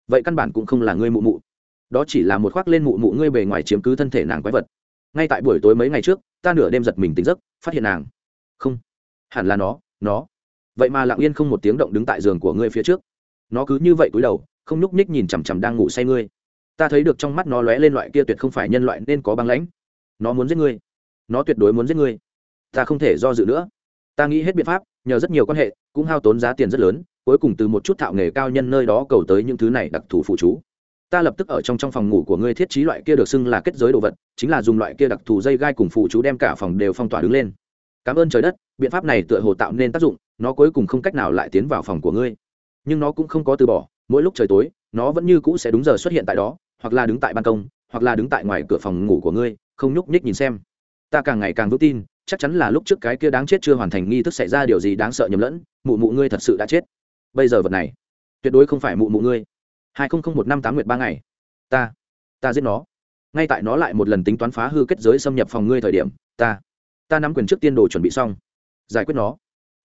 Vậy căn bản cũng không là ngươi mụ mụ. Đó chỉ là một khoác lên mụ mụ ngươi bề ngoài chiếm cứ thân thể nàng quái vật. Ngay tại buổi tối mấy ngày trước, ta nửa đêm giật mình tỉnh giấc, phát hiện nàng. Không, hẳn là nó nó. Vậy mà lặng yên không một tiếng động đứng tại giường của ngươi phía trước. Nó cứ như vậy cúi đầu, không nhúc ních nhìn chằm chằm đang ngủ say ngươi. Ta thấy được trong mắt nó lóe lên loại kia tuyệt không phải nhân loại nên có băng lãnh. Nó muốn giết ngươi. Nó tuyệt đối muốn giết ngươi. Ta không thể do dự nữa. Ta nghĩ hết biện pháp, nhờ rất nhiều quan hệ, cũng hao tốn giá tiền rất lớn, cuối cùng từ một chút thạo nghề cao nhân nơi đó cầu tới những thứ này đặc thù phụ chú. Ta lập tức ở trong trong phòng ngủ của ngươi thiết trí loại kia được xưng là kết giới đồ vật, chính là dùng loại kia đặc thù dây gai cùng phụ chú đem cả phòng đều phong tỏa đứng lên cảm ơn trời đất, biện pháp này tựa hồ tạo nên tác dụng, nó cuối cùng không cách nào lại tiến vào phòng của ngươi. Nhưng nó cũng không có từ bỏ, mỗi lúc trời tối, nó vẫn như cũ sẽ đúng giờ xuất hiện tại đó, hoặc là đứng tại ban công, hoặc là đứng tại ngoài cửa phòng ngủ của ngươi, không nhúc nhích nhìn xem. Ta càng ngày càng vững tin, chắc chắn là lúc trước cái kia đáng chết chưa hoàn thành nghi thức xảy ra điều gì đáng sợ nhầm lẫn, mụ mụ ngươi thật sự đã chết. Bây giờ vật này, tuyệt đối không phải mụ mụ ngươi. Hai nghìn một năm tám nguyệt ba ngày. Ta ta giết nó. Ngay tại nó lại một lần tính toán phá hư kết giới xâm nhập phòng ngươi thời điểm, ta ta nắm quyền trước tiên đồ chuẩn bị xong. Giải quyết nó.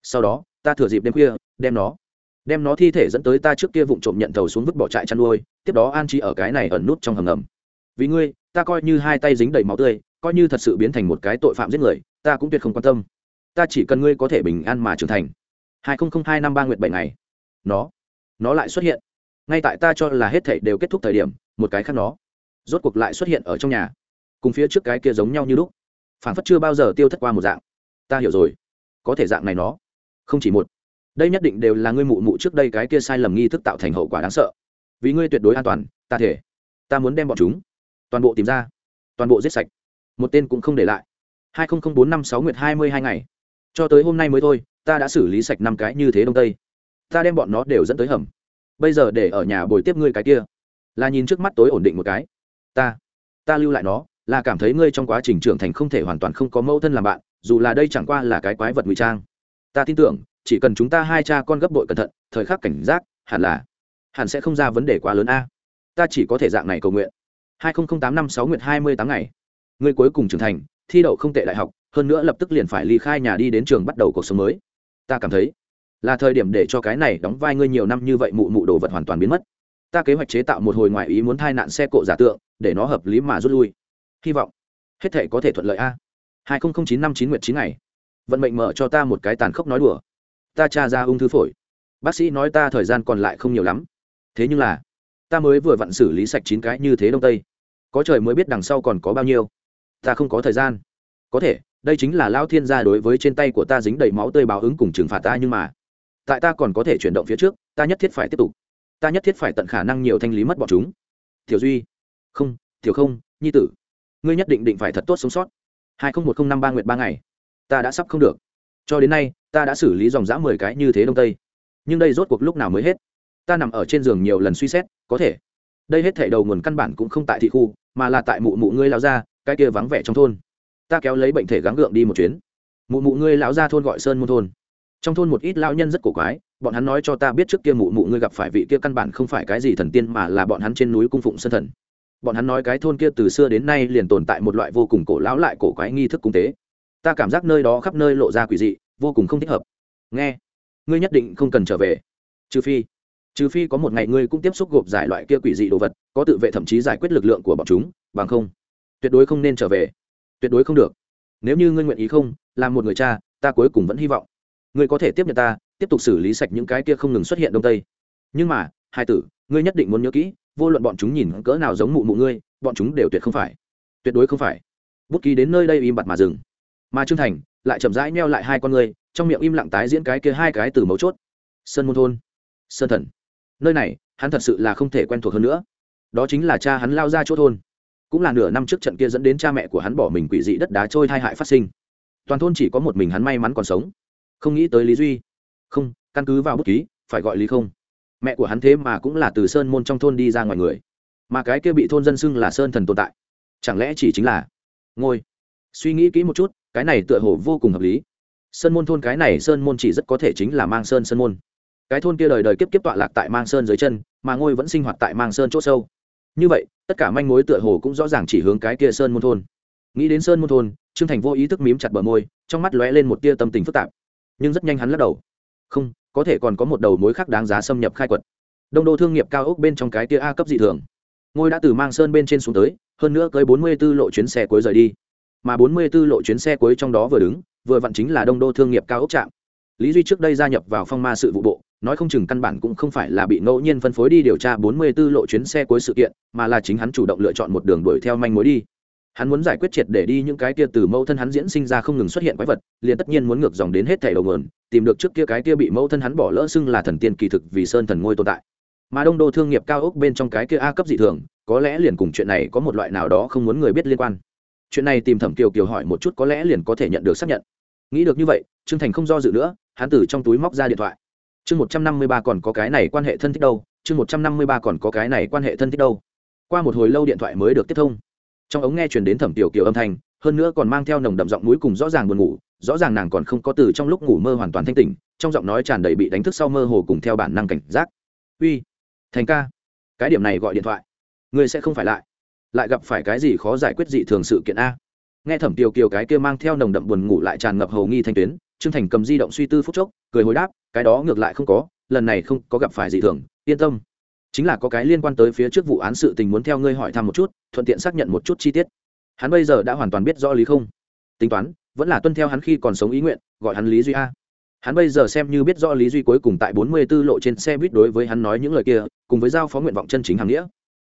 Sau đó, ta thừa dịp đêm khuya, đem nó. Đem nó thi thể dẫn tới ta trước kia vụng trộm nhận thầu xuống vứt bỏ trại chăn nuôi, tiếp đó an trí ở cái này ẩn nút trong hầm ngầm. Vì ngươi, ta coi như hai tay dính đầy máu tươi, coi như thật sự biến thành một cái tội phạm giết người, ta cũng tuyệt không quan tâm. Ta chỉ cần ngươi có thể bình an mà trưởng thành. Hai nghìn hai năm ba nguyện bảy ngày. Nó nó lại xuất hiện. Ngay tại ta cho là hết thảy đều kết thúc thời điểm, một cái khác nó, rốt cuộc lại xuất hiện ở trong nhà. Cùng phía trước cái kia giống nhau như lúc phản phất chưa bao giờ tiêu thất qua một dạng. Ta hiểu rồi. Có thể dạng này nó. Không chỉ một. Đây nhất định đều là ngươi mụ mụ trước đây cái kia sai lầm nghi thức tạo thành hậu quả đáng sợ. Vì ngươi tuyệt đối an toàn, ta thể. Ta muốn đem bọn chúng toàn bộ tìm ra, toàn bộ giết sạch. Một tên cũng không để lại. hai nghìn bốn năm sáu nguyệt hai mươi hai ngày. Cho tới hôm nay mới thôi, ta đã xử lý sạch năm cái như thế đông tây. Ta đem bọn nó đều dẫn tới hầm. Bây giờ để ở nhà bồi tiếp ngươi cái kia. Là nhìn trước mắt tối ổn định một cái. Ta ta lưu lại nó là cảm thấy ngươi trong quá trình trưởng thành không thể hoàn toàn không có mẫu thân làm bạn, dù là đây chẳng qua là cái quái vật ngụy trang. Ta tin tưởng, chỉ cần chúng ta hai cha con gấp bội cẩn thận, thời khắc cảnh giác, hẳn là, hẳn sẽ không ra vấn đề quá lớn a. Ta chỉ có thể dạng này cầu nguyện. Hai nghìn tám năm sáu nguyện hai mươi tám ngày. Ngươi cuối cùng trưởng thành, thi đậu không tệ đại học, hơn nữa lập tức liền phải ly khai nhà đi đến trường bắt đầu cuộc sống mới. Ta cảm thấy, là thời điểm để cho cái này đóng vai ngươi nhiều năm như vậy mụ mụ đồ vật hoàn toàn biến mất. Ta kế hoạch chế tạo một hồi ngoại ý muốn thai nạn xe cộ giả tượng, để nó hợp lý mà rút lui hy vọng. Hết thể có thể thuận lợi a. Hai nghìn chín năm chín nguyệt chín ngày. Vận mệnh mở cho ta một cái tàn khốc nói đùa. Ta tra ra ung thư phổi. Bác sĩ nói ta thời gian còn lại không nhiều lắm. Thế nhưng là, ta mới vừa vặn xử lý sạch chín cái như thế đông tây. Có trời mới biết đằng sau còn có bao nhiêu. Ta không có thời gian. Có thể, đây chính là lao thiên gia đối với trên tay của ta dính đầy máu tươi báo ứng cùng trừng phạt ta nhưng mà, tại ta còn có thể chuyển động phía trước, ta nhất thiết phải tiếp tục. Ta nhất thiết phải tận khả năng nhiều thanh lý mất bọn chúng. Tiểu duy. Không, tiểu không, nhi tử ngươi nhất định định phải thật tốt sống sót. Hai nghìn một trăm năm ba nguyệt ba ngày. Ta đã sắp không được. Cho đến nay, ta đã xử lý dòng dã mười cái như thế đông tây. Nhưng đây rốt cuộc lúc nào mới hết? Ta nằm ở trên giường nhiều lần suy xét, có thể. Đây hết thảy đầu nguồn căn bản cũng không tại thị khu, mà là tại mụ mụ ngươi lao ra cái kia vắng vẻ trong thôn. Ta kéo lấy bệnh thể gắng gượng đi một chuyến. Mụ mụ ngươi lão ra thôn gọi sơn môn thôn. Trong thôn một ít lao nhân rất cổ quái, bọn hắn nói cho ta biết trước kia mụ mụ ngươi gặp phải vị kia căn bản không phải cái gì thần tiên mà là bọn hắn trên núi cung phụng sân thần bọn hắn nói cái thôn kia từ xưa đến nay liền tồn tại một loại vô cùng cổ lão lại cổ quái nghi thức cung tế. Ta cảm giác nơi đó khắp nơi lộ ra quỷ dị, vô cùng không thích hợp. Nghe, ngươi nhất định không cần trở về. Trừ phi trừ phi có một ngày ngươi cũng tiếp xúc gộp giải loại kia quỷ dị đồ vật, có tự vệ thậm chí giải quyết lực lượng của bọn chúng, bằng không, tuyệt đối không nên trở về. Tuyệt đối không được. Nếu như ngươi nguyện ý không, làm một người cha, ta cuối cùng vẫn hy vọng. Ngươi có thể tiếp nhận ta, tiếp tục xử lý sạch những cái kia không ngừng xuất hiện đông tây. Nhưng mà, hai tử, ngươi nhất định muốn nhớ kỹ vô luận bọn chúng nhìn cỡ nào giống mụ mụ ngươi, bọn chúng đều tuyệt không phải. Tuyệt đối không phải. Bút ký đến nơi đây im bặt mà dừng. Mà trương thành lại chậm rãi meo lại hai con ngươi, trong miệng im lặng tái diễn cái kia hai cái từ mấu chốt. Sơn môn thôn, sơn thần. Nơi này, hắn thật sự là không thể quen thuộc hơn nữa. Đó chính là cha hắn lao ra chỗ thôn. Cũng là nửa năm trước trận kia dẫn đến cha mẹ của hắn bỏ mình quỷ dị đất đá trôi thai hại phát sinh. Toàn thôn chỉ có một mình hắn may mắn còn sống. Không nghĩ tới lý duy. Không, căn cứ vào bút ký, phải gọi lý không? Mẹ của hắn thế mà cũng là từ sơn môn trong thôn đi ra ngoài người. Mà cái kia bị thôn dân xưng là sơn thần tồn tại, chẳng lẽ chỉ chính là ngôi? Suy nghĩ kỹ một chút, cái này tựa hồ vô cùng hợp lý. Sơn môn thôn cái này, sơn môn chỉ rất có thể chính là mang sơn sơn môn. Cái thôn kia đời đời kiếp kiếp tọa lạc tại mang sơn dưới chân, mà ngôi vẫn sinh hoạt tại mang sơn c h ỗ sâu. Như vậy, tất cả manh mối tựa hồ cũng rõ ràng chỉ hướng cái kia sơn môn thôn. Nghĩ đến sơn môn thôn, trương thành vô ý thức mím chặt bờ môi, trong mắt lóe lên một tia tâm tình phức tạp. Nhưng rất nhanh hắn lắc đầu. Không có thể còn có một đầu mối khác đáng giá xâm nhập khai quật. Đông đô thương nghiệp cao ốc bên trong cái tia a cấp dị thường. Ngôi đã từ mang sơn bên trên xuống tới, hơn nữa cưới bốn mươi b ố lộ chuyến xe cuối rời đi. Mà bốn mươi b ố lộ chuyến xe cuối trong đó vừa đứng, vừa vặn chính là đông đô thương nghiệp cao ốc trạm. Lý duy trước đây gia nhập vào phong ma sự vụ bộ, nói không chừng căn bản cũng không phải là bị ngẫu nhiên phân phối đi điều tra bốn mươi b ố lộ chuyến xe cuối sự kiện, mà là chính hắn chủ động lựa chọn một đường đuổi theo manh mối đi hắn muốn giải quyết triệt để đi những cái kia từ mẫu thân hắn diễn sinh ra không ngừng xuất hiện quái vật, liền tất nhiên muốn ngược dòng đến hết thẻ đầu nguồn, tìm được trước kia cái kia bị mẫu thân hắn bỏ lỡ xưng là thần tiên kỳ thực vì sơn thần ngôi tồn tại. Mà đông đô thương nghiệp cao ốc bên trong cái kia a cấp dị thường, có lẽ liền cùng chuyện này có một loại nào đó không muốn người biết liên quan. Chuyện này tìm thẩm kiều kiều hỏi một chút có lẽ liền có thể nhận được xác nhận. Nghĩ được như vậy, trương thành không do dự nữa, hắn từ trong túi móc ra điện thoại. Chương một trăm năm mươi ba còn có cái này quan hệ thân thích đâu, chương một trăm năm mươi ba còn có cái này quan hệ thân thích đâu. Qua một hồi lâu điện thoại mới được tiếp thông trong ống nghe truyền đến thẩm tiểu kiều âm thanh, hơn nữa còn mang theo nồng đậm giọng mũi cùng rõ ràng buồn ngủ, rõ ràng nàng còn không có từ trong lúc ngủ mơ hoàn toàn thanh tỉnh, trong giọng nói tràn đầy bị đánh thức sau mơ hồ cùng theo bản năng cảnh giác. Uy, thành ca, cái điểm này gọi điện thoại. Ngươi sẽ không phải lại. Lại gặp phải cái gì khó giải quyết dị thường sự kiện a? Nghe thẩm tiểu kiều cái kia mang theo nồng đậm buồn ngủ lại tràn ngập hầu nghi thanh tuyến, trương thành cầm di động suy tư phút chốc, cười hồi đáp, cái đó ngược lại không có, lần này không có gặp phải dị thường, yên tâm chính là có cái liên quan tới phía trước vụ án sự tình muốn theo ngươi hỏi thăm một chút, thuận tiện xác nhận một chút chi tiết. Hắn bây giờ đã hoàn toàn biết rõ lý không. Tính toán, vẫn là tuân theo hắn khi còn sống ý nguyện, gọi hắn lý duy a. Hắn bây giờ xem như biết rõ lý duy cuối cùng tại bốn mươi 44 lộ trên xe buýt đối với hắn nói những lời kia, cùng với giao phó nguyện vọng chân chính hàng nghĩa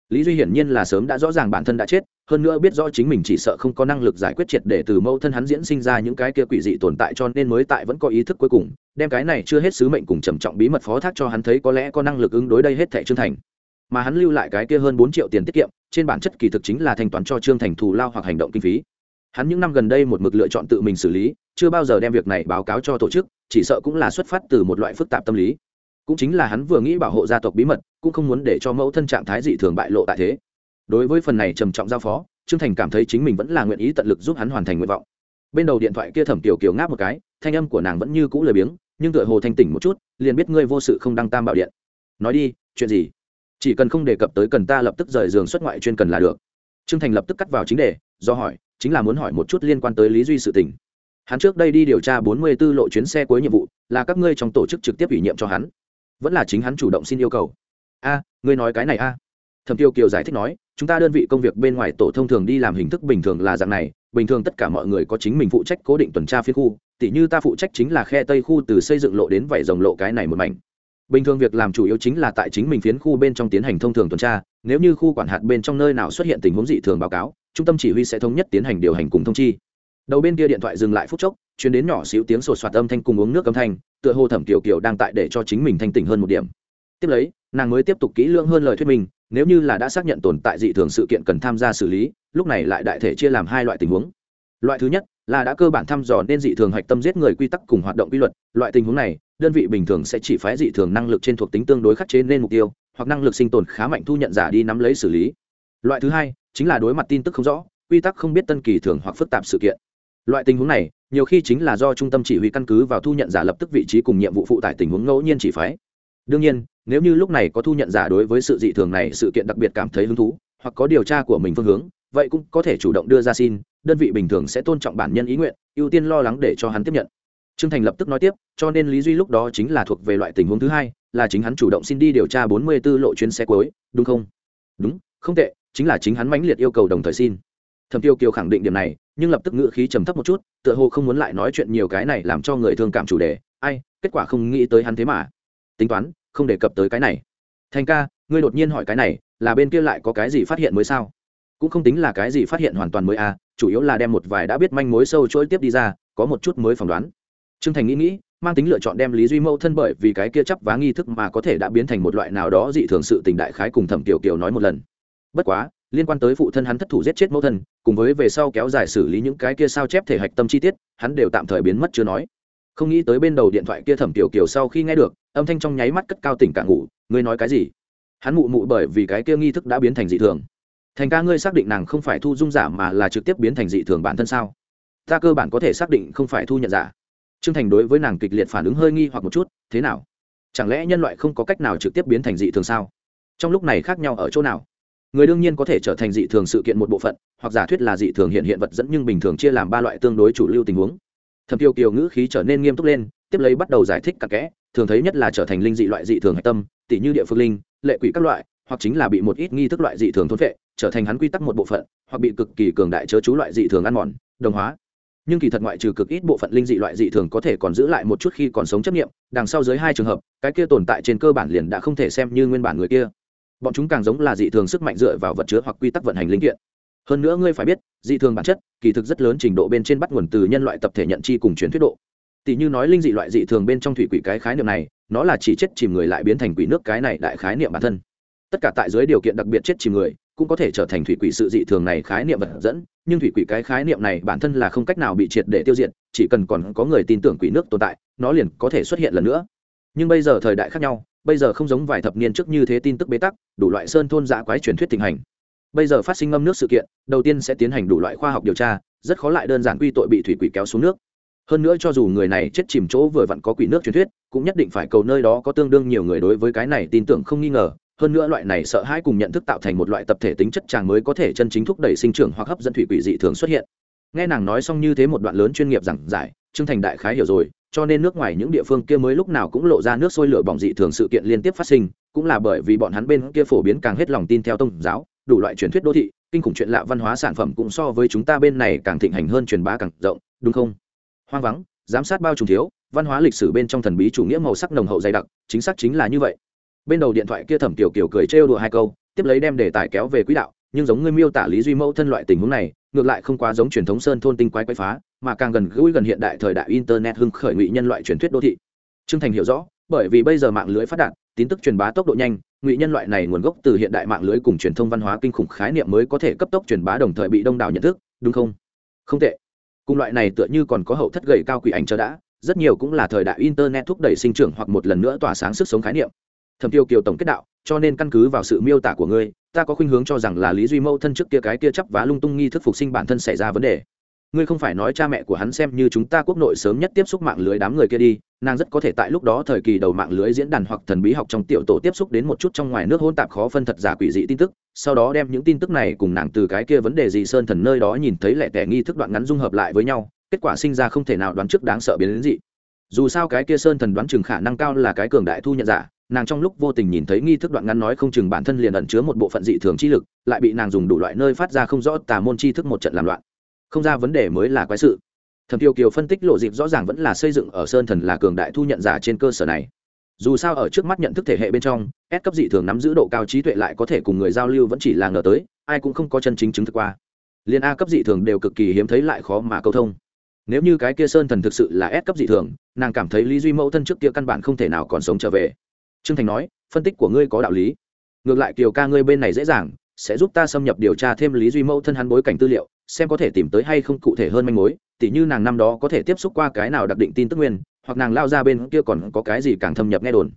lý duy hiển nhiên là sớm đã rõ ràng bản thân đã chết hơn nữa biết rõ chính mình chỉ sợ không có năng lực giải quyết triệt để từ mâu thân hắn diễn sinh ra những cái kia quỷ dị tồn tại cho nên mới tại vẫn có ý thức cuối cùng đem cái này chưa hết sứ mệnh cùng trầm trọng bí mật phó thác cho hắn thấy có lẽ có năng lực ứng đối đây hết thẻ trương thành. Mà hắn lưu lại cái kia hơn bốn triệu tiền tiết kiệm, trên bản chất kỳ thực chính là thanh toán cho trương thành thù lao hoặc hành động kinh phí. Hắn những năm gần đây một mực lựa chọn tự mình xử lý, chưa bao giờ đem việc này báo cáo cho tổ chức, chỉ sợ cũng là xuất phát từ một loại phức tạp tâm lý cũng chính là hắn vừa nghĩ bảo hộ gia tộc bí mật, cũng không muốn để cho mẫu thân trạng thái dị thường bại lộ tại thế. Đối với phần này trầm trọng giao phó, trương thành cảm thấy chính mình vẫn là nguyện ý tận lực giúp hắn hoàn thành nguyện vọng. Bên đầu điện thoại kia thẩm tiểu kiều ngáp một cái, thanh âm của nàng vẫn như cũ lười biếng, nhưng tựa hồ thanh tỉnh một chút, liền biết ngươi vô sự không đăng tam bảo điện. Nói đi, chuyện gì? Chỉ cần không đề cập tới cần ta lập tức rời giường xuất ngoại chuyên cần là được. Trương thành lập tức cắt vào chính đề, do hỏi, chính là muốn hỏi một chút liên quan tới lý duy sự tình. Hắn trước đây đi điều tra bốn mươi 44 lộ chuyến xe cuối nhiệm vụ, là các ngươi trong tổ chức trực tiếp ủy nhiệm cho hắn vẫn là chính hắn chủ động xin yêu cầu. A, ngươi nói cái này a. Thẩm tiêu kiều giải thích nói, chúng ta đơn vị công việc bên ngoài tổ thông thường đi làm hình thức bình thường là dạng này, bình thường tất cả mọi người có chính mình phụ trách cố định tuần tra phía khu, tỉ như ta phụ trách chính là khe tây khu từ xây dựng lộ đến vảy rồng lộ cái này một mảnh. Bình thường việc làm chủ yếu chính là tại chính mình phiến khu bên trong tiến hành thông thường tuần tra, nếu như khu quản hạt bên trong nơi nào xuất hiện tình huống dị thường báo cáo, trung tâm chỉ huy sẽ thống nhất tiến hành điều hành cùng thông chi. Đầu bên kia điện thoại dừng lại phút chốc chuyển đến nhỏ xíu tiếng sột soạt âm thanh cùng uống nước âm thanh, tựa hồ thẩm kiều kiều đang tại để cho chính mình thanh tỉnh hơn một điểm. Tiếp lấy, nàng mới tiếp tục kỹ lưỡng hơn lời thuyết minh, nếu như là đã xác nhận tồn tại dị thường sự kiện cần tham gia xử lý, lúc này lại đại thể chia làm hai loại tình huống. Loại thứ nhất là đã cơ bản thăm dò nên dị thường hạch tâm giết người quy tắc cùng hoạt động quy luật, loại tình huống này, đơn vị bình thường sẽ chỉ phái dị thường năng lực trên thuộc tính tương đối khắc chế nên mục tiêu, hoặc năng lực sinh tồn khá mạnh thu nhận giả đi nắm lấy xử lý. Loại thứ hai chính là đối mặt tin tức không rõ, quy tắc không biết tân kỳ thường hoặc phức tạp sự kiện loại tình huống này, nhiều khi chính là do trung tâm chỉ huy căn cứ vào thu nhận giả lập tức vị trí cùng nhiệm vụ phụ tải tình huống ngẫu nhiên chỉ phái. Đương nhiên, nếu như lúc này có thu nhận giả đối với sự dị thường này sự kiện đặc biệt cảm thấy hứng thú, hoặc có điều tra của mình phương hướng, vậy cũng có thể chủ động đưa ra xin, đơn vị bình thường sẽ tôn trọng bản nhân ý nguyện, ưu tiên lo lắng để cho hắn tiếp nhận. Trương thành lập tức nói tiếp, cho nên lý duy lúc đó chính là thuộc về loại tình huống thứ hai, là chính hắn chủ động xin đi điều tra bốn mươi 44 lộ chuyến xe cuối, đúng không? Đúng, không tệ, chính là chính hắn mãnh liệt yêu cầu đồng thời xin thẩm tiêu kiều khẳng định điểm này, nhưng lập tức ngữ khí trầm thấp một chút, tựa hồ không muốn lại nói chuyện nhiều cái này làm cho người thương cảm chủ đề. Ai, kết quả không nghĩ tới hắn thế mà. Tính toán, không đề cập tới cái này. Thành ca, ngươi đột nhiên hỏi cái này, là bên kia lại có cái gì phát hiện mới sao? Cũng không tính là cái gì phát hiện hoàn toàn mới à chủ yếu là đem một vài đã biết manh mối sâu chuỗi tiếp đi ra, có một chút mới phỏng đoán. Trương thành nghĩ nghĩ, mang tính lựa chọn đem lý duy mẫu thân bởi vì cái kia chấp vá nghi thức mà có thể đã biến thành một loại nào đó dị thường sự tình đại khái cùng thẩm tiểu kiều nói một lần. Bất quá liên quan tới phụ thân hắn thất thủ giết chết mẫu thân, cùng với về sau kéo dài xử lý những cái kia sao chép thể hạch tâm chi tiết, hắn đều tạm thời biến mất chưa nói. Không nghĩ tới bên đầu điện thoại kia thẩm tiểu kiều sau khi nghe được, âm thanh trong nháy mắt cất cao tỉnh cả ngủ, ngươi nói cái gì? Hắn mụ mụ bởi vì cái kia nghi thức đã biến thành dị thường. Thành ca, ngươi xác định nàng không phải thu dung giả mà là trực tiếp biến thành dị thường bản thân sao? Ta cơ bản có thể xác định không phải thu nhận giả. T r ư ơ n g thành đối với nàng kịch liệt phản ứng hơi nghi hoặc một chút, thế nào? Chẳng lẽ nhân loại không có cách nào trực tiếp biến thành dị thường sao? Trong lúc này khác nhau ở chỗ nào? Người đương nhiên có thể trở thành dị thường sự kiện một bộ phận, hoặc giả thuyết là dị thường hiện hiện vật dẫn nhưng bình thường chia làm ba loại tương đối chủ lưu tình huống. Thẩm tiêu kiều ngữ khí trở nên nghiêm túc lên, tiếp lấy bắt đầu giải thích cặn kẽ, thường thấy nhất là trở thành linh dị loại dị thường hạch tâm tỷ như địa phương linh, lệ quỷ các loại, hoặc chính là bị một ít nghi thức loại dị thường thôn vệ trở thành hắn quy tắc một bộ phận, hoặc bị cực kỳ cường đại chớ chú loại dị thường ăn mòn, đồng hóa. Nhưng kỳ thật ngoại trừ cực ít bộ phận linh dị loại dị thường có thể còn giữ lại một chút khi còn sống chấp nghiệm đằng sau dưới hai trường hợp, cái kia tồn tại trên cơ bản liền đã không thể xem như nguyên bản người kia bọn chúng càng giống là dị thường sức mạnh dựa vào vật chứa hoặc quy tắc vận hành linh kiện. Hơn nữa ngươi phải biết, dị thường bản chất, kỳ thực rất lớn trình độ bên trên bắt nguồn từ nhân loại tập thể nhận chi cùng truyền thuyết độ. Tỷ như nói linh dị loại dị thường bên trong thủy quỷ cái khái niệm này, nó là chỉ chết chìm người lại biến thành quỷ nước cái này đại khái niệm bản thân. Tất cả tại dưới điều kiện đặc biệt chết chìm người, cũng có thể trở thành thủy quỷ sự dị thường này khái niệm vật dẫn, nhưng thủy quỷ cái khái niệm này bản thân là không cách nào bị triệt để tiêu diệt, chỉ cần còn có người tin tưởng quỷ nước tồn tại, nó liền có thể xuất hiện lần nữa. Nhưng bây giờ thời đại khác nhau bây giờ không giống vài thập niên trước như thế tin tức bế tắc, đủ loại sơn thôn giã quái truyền thuyết thịnh hành. Bây giờ phát sinh ngâm nước sự kiện, đầu tiên sẽ tiến hành đủ loại khoa học điều tra, rất khó lại đơn giản quy tội bị thủy quỷ kéo xuống nước. Hơn nữa cho dù người này chết chìm chỗ vừa vặn có quỷ nước truyền thuyết, cũng nhất định phải cầu nơi đó có tương đương nhiều người đối với cái này tin tưởng không nghi ngờ. Hơn nữa loại này sợ hãi cùng nhận thức tạo thành một loại tập thể tính chất chàng mới có thể chân chính thúc đẩy sinh trưởng hoặc hấp dẫn thủy quỷ dị thường xuất hiện nghe nàng nói xong như thế một đoạn lớn chuyên nghiệp giảng giải, trương thành đại khái hiểu rồi, cho nên nước ngoài những địa phương kia mới lúc nào cũng lộ ra nước sôi lửa bỏng dị thường sự kiện liên tiếp phát sinh, cũng là bởi vì bọn hắn bên kia phổ biến càng hết lòng tin theo tôn giáo, đủ loại truyền thuyết đô thị, kinh khủng chuyện lạ văn hóa sản phẩm cũng so với chúng ta bên này càng thịnh hành hơn truyền bá càng rộng, đúng không? Hoang vắng, giám sát bao trùm thiếu, văn hóa lịch sử bên trong thần bí chủ nghĩa màu sắc nồng hậu dày đặc, chính xác chính là như vậy. Bên đầu điện thoại kia thẩm kiểu kiểu cười trêu đùa hai câu, tiếp lấy đem đề tài kéo về quỹ đạo, nhưng giống ngươi miêu tả lý duy mẫu thân loại tình huống này ngược lại không quá giống truyền thống sơn thôn tinh quái quái phá, mà càng gần gũi gần hiện đại thời đại internet hưng khởi ngụy nhân loại truyền thuyết đô thị. Trương thành hiểu rõ, bởi vì bây giờ mạng lưới phát đạt, tin tức truyền bá tốc độ nhanh, ngụy nhân loại này nguồn gốc từ hiện đại mạng lưới cùng truyền thông văn hóa kinh khủng khái niệm mới có thể cấp tốc truyền bá đồng thời bị đông đảo nhận thức, đúng không? Không tệ. Cùng loại này tựa như còn có hậu thất gầy cao quỷ ảnh cho đã, rất nhiều cũng là thời đại internet thúc đẩy sinh trưởng hoặc một lần nữa tỏa sáng sức sống khái niệm thẩm tiêu kiều tổng kết đạo, cho nên căn cứ vào sự miêu tả của ngươi, ta có khuynh hướng cho rằng là lý duy mâu thân trước kia cái kia chấp vá lung tung nghi thức phục sinh bản thân xảy ra vấn đề. Ngươi không phải nói cha mẹ của hắn xem như chúng ta quốc nội sớm nhất tiếp xúc mạng lưới đám người kia đi, nàng rất có thể tại lúc đó thời kỳ đầu mạng lưới diễn đàn hoặc thần bí học trong tiểu tổ tiếp xúc đến một chút trong ngoài nước hôn tạp khó phân thật giả quỷ dị tin tức, sau đó đem những tin tức này cùng nàng từ cái kia vấn đề gì sơn thần nơi đó nhìn thấy lẻ tẻ nghi thức đoạn ngắn dung hợp lại với nhau, kết quả sinh ra không thể nào đoán trước đáng sợ biến đến dị. Dù sao cái kia sơn thần đoán chừng khả năng cao là cái cường đại thu nhận giả nàng trong lúc vô tình nhìn thấy nghi thức đoạn ngắn nói không chừng bản thân liền ẩn chứa một bộ phận dị thường chi lực, lại bị nàng dùng đủ loại nơi phát ra không rõ tà môn chi thức một trận làm loạn. Không ra vấn đề mới là quái sự. Thẩm tiêu kiều phân tích lộ dịp rõ ràng vẫn là xây dựng ở sơn thần là cường đại thu nhận giả trên cơ sở này. Dù sao ở trước mắt nhận thức thể hệ bên trong, S cấp dị thường nắm giữ độ cao trí tuệ lại có thể cùng người giao lưu vẫn chỉ là ngờ tới, ai cũng không có chân chính chứng thực qua. Liên a cấp dị thường đều cực kỳ hiếm thấy lại khó mà câu thông. Nếu như cái kia sơn thần thực sự là S cấp dị thường, nàng cảm thấy lý duy mẫu thân trước kia căn bản không thể nào còn sống trở về trương thành nói, phân tích của ngươi có đạo lý. Ngược lại kiều ca ngươi bên này dễ dàng, sẽ giúp ta xâm nhập điều tra thêm lý duy mẫu thân hắn bối cảnh tư liệu, xem có thể tìm tới hay không cụ thể hơn manh mối, tỉ như nàng năm đó có thể tiếp xúc qua cái nào đặc định tin tức nguyên, hoặc nàng lao ra bên kia còn có cái gì càng thâm nhập nghe đồn.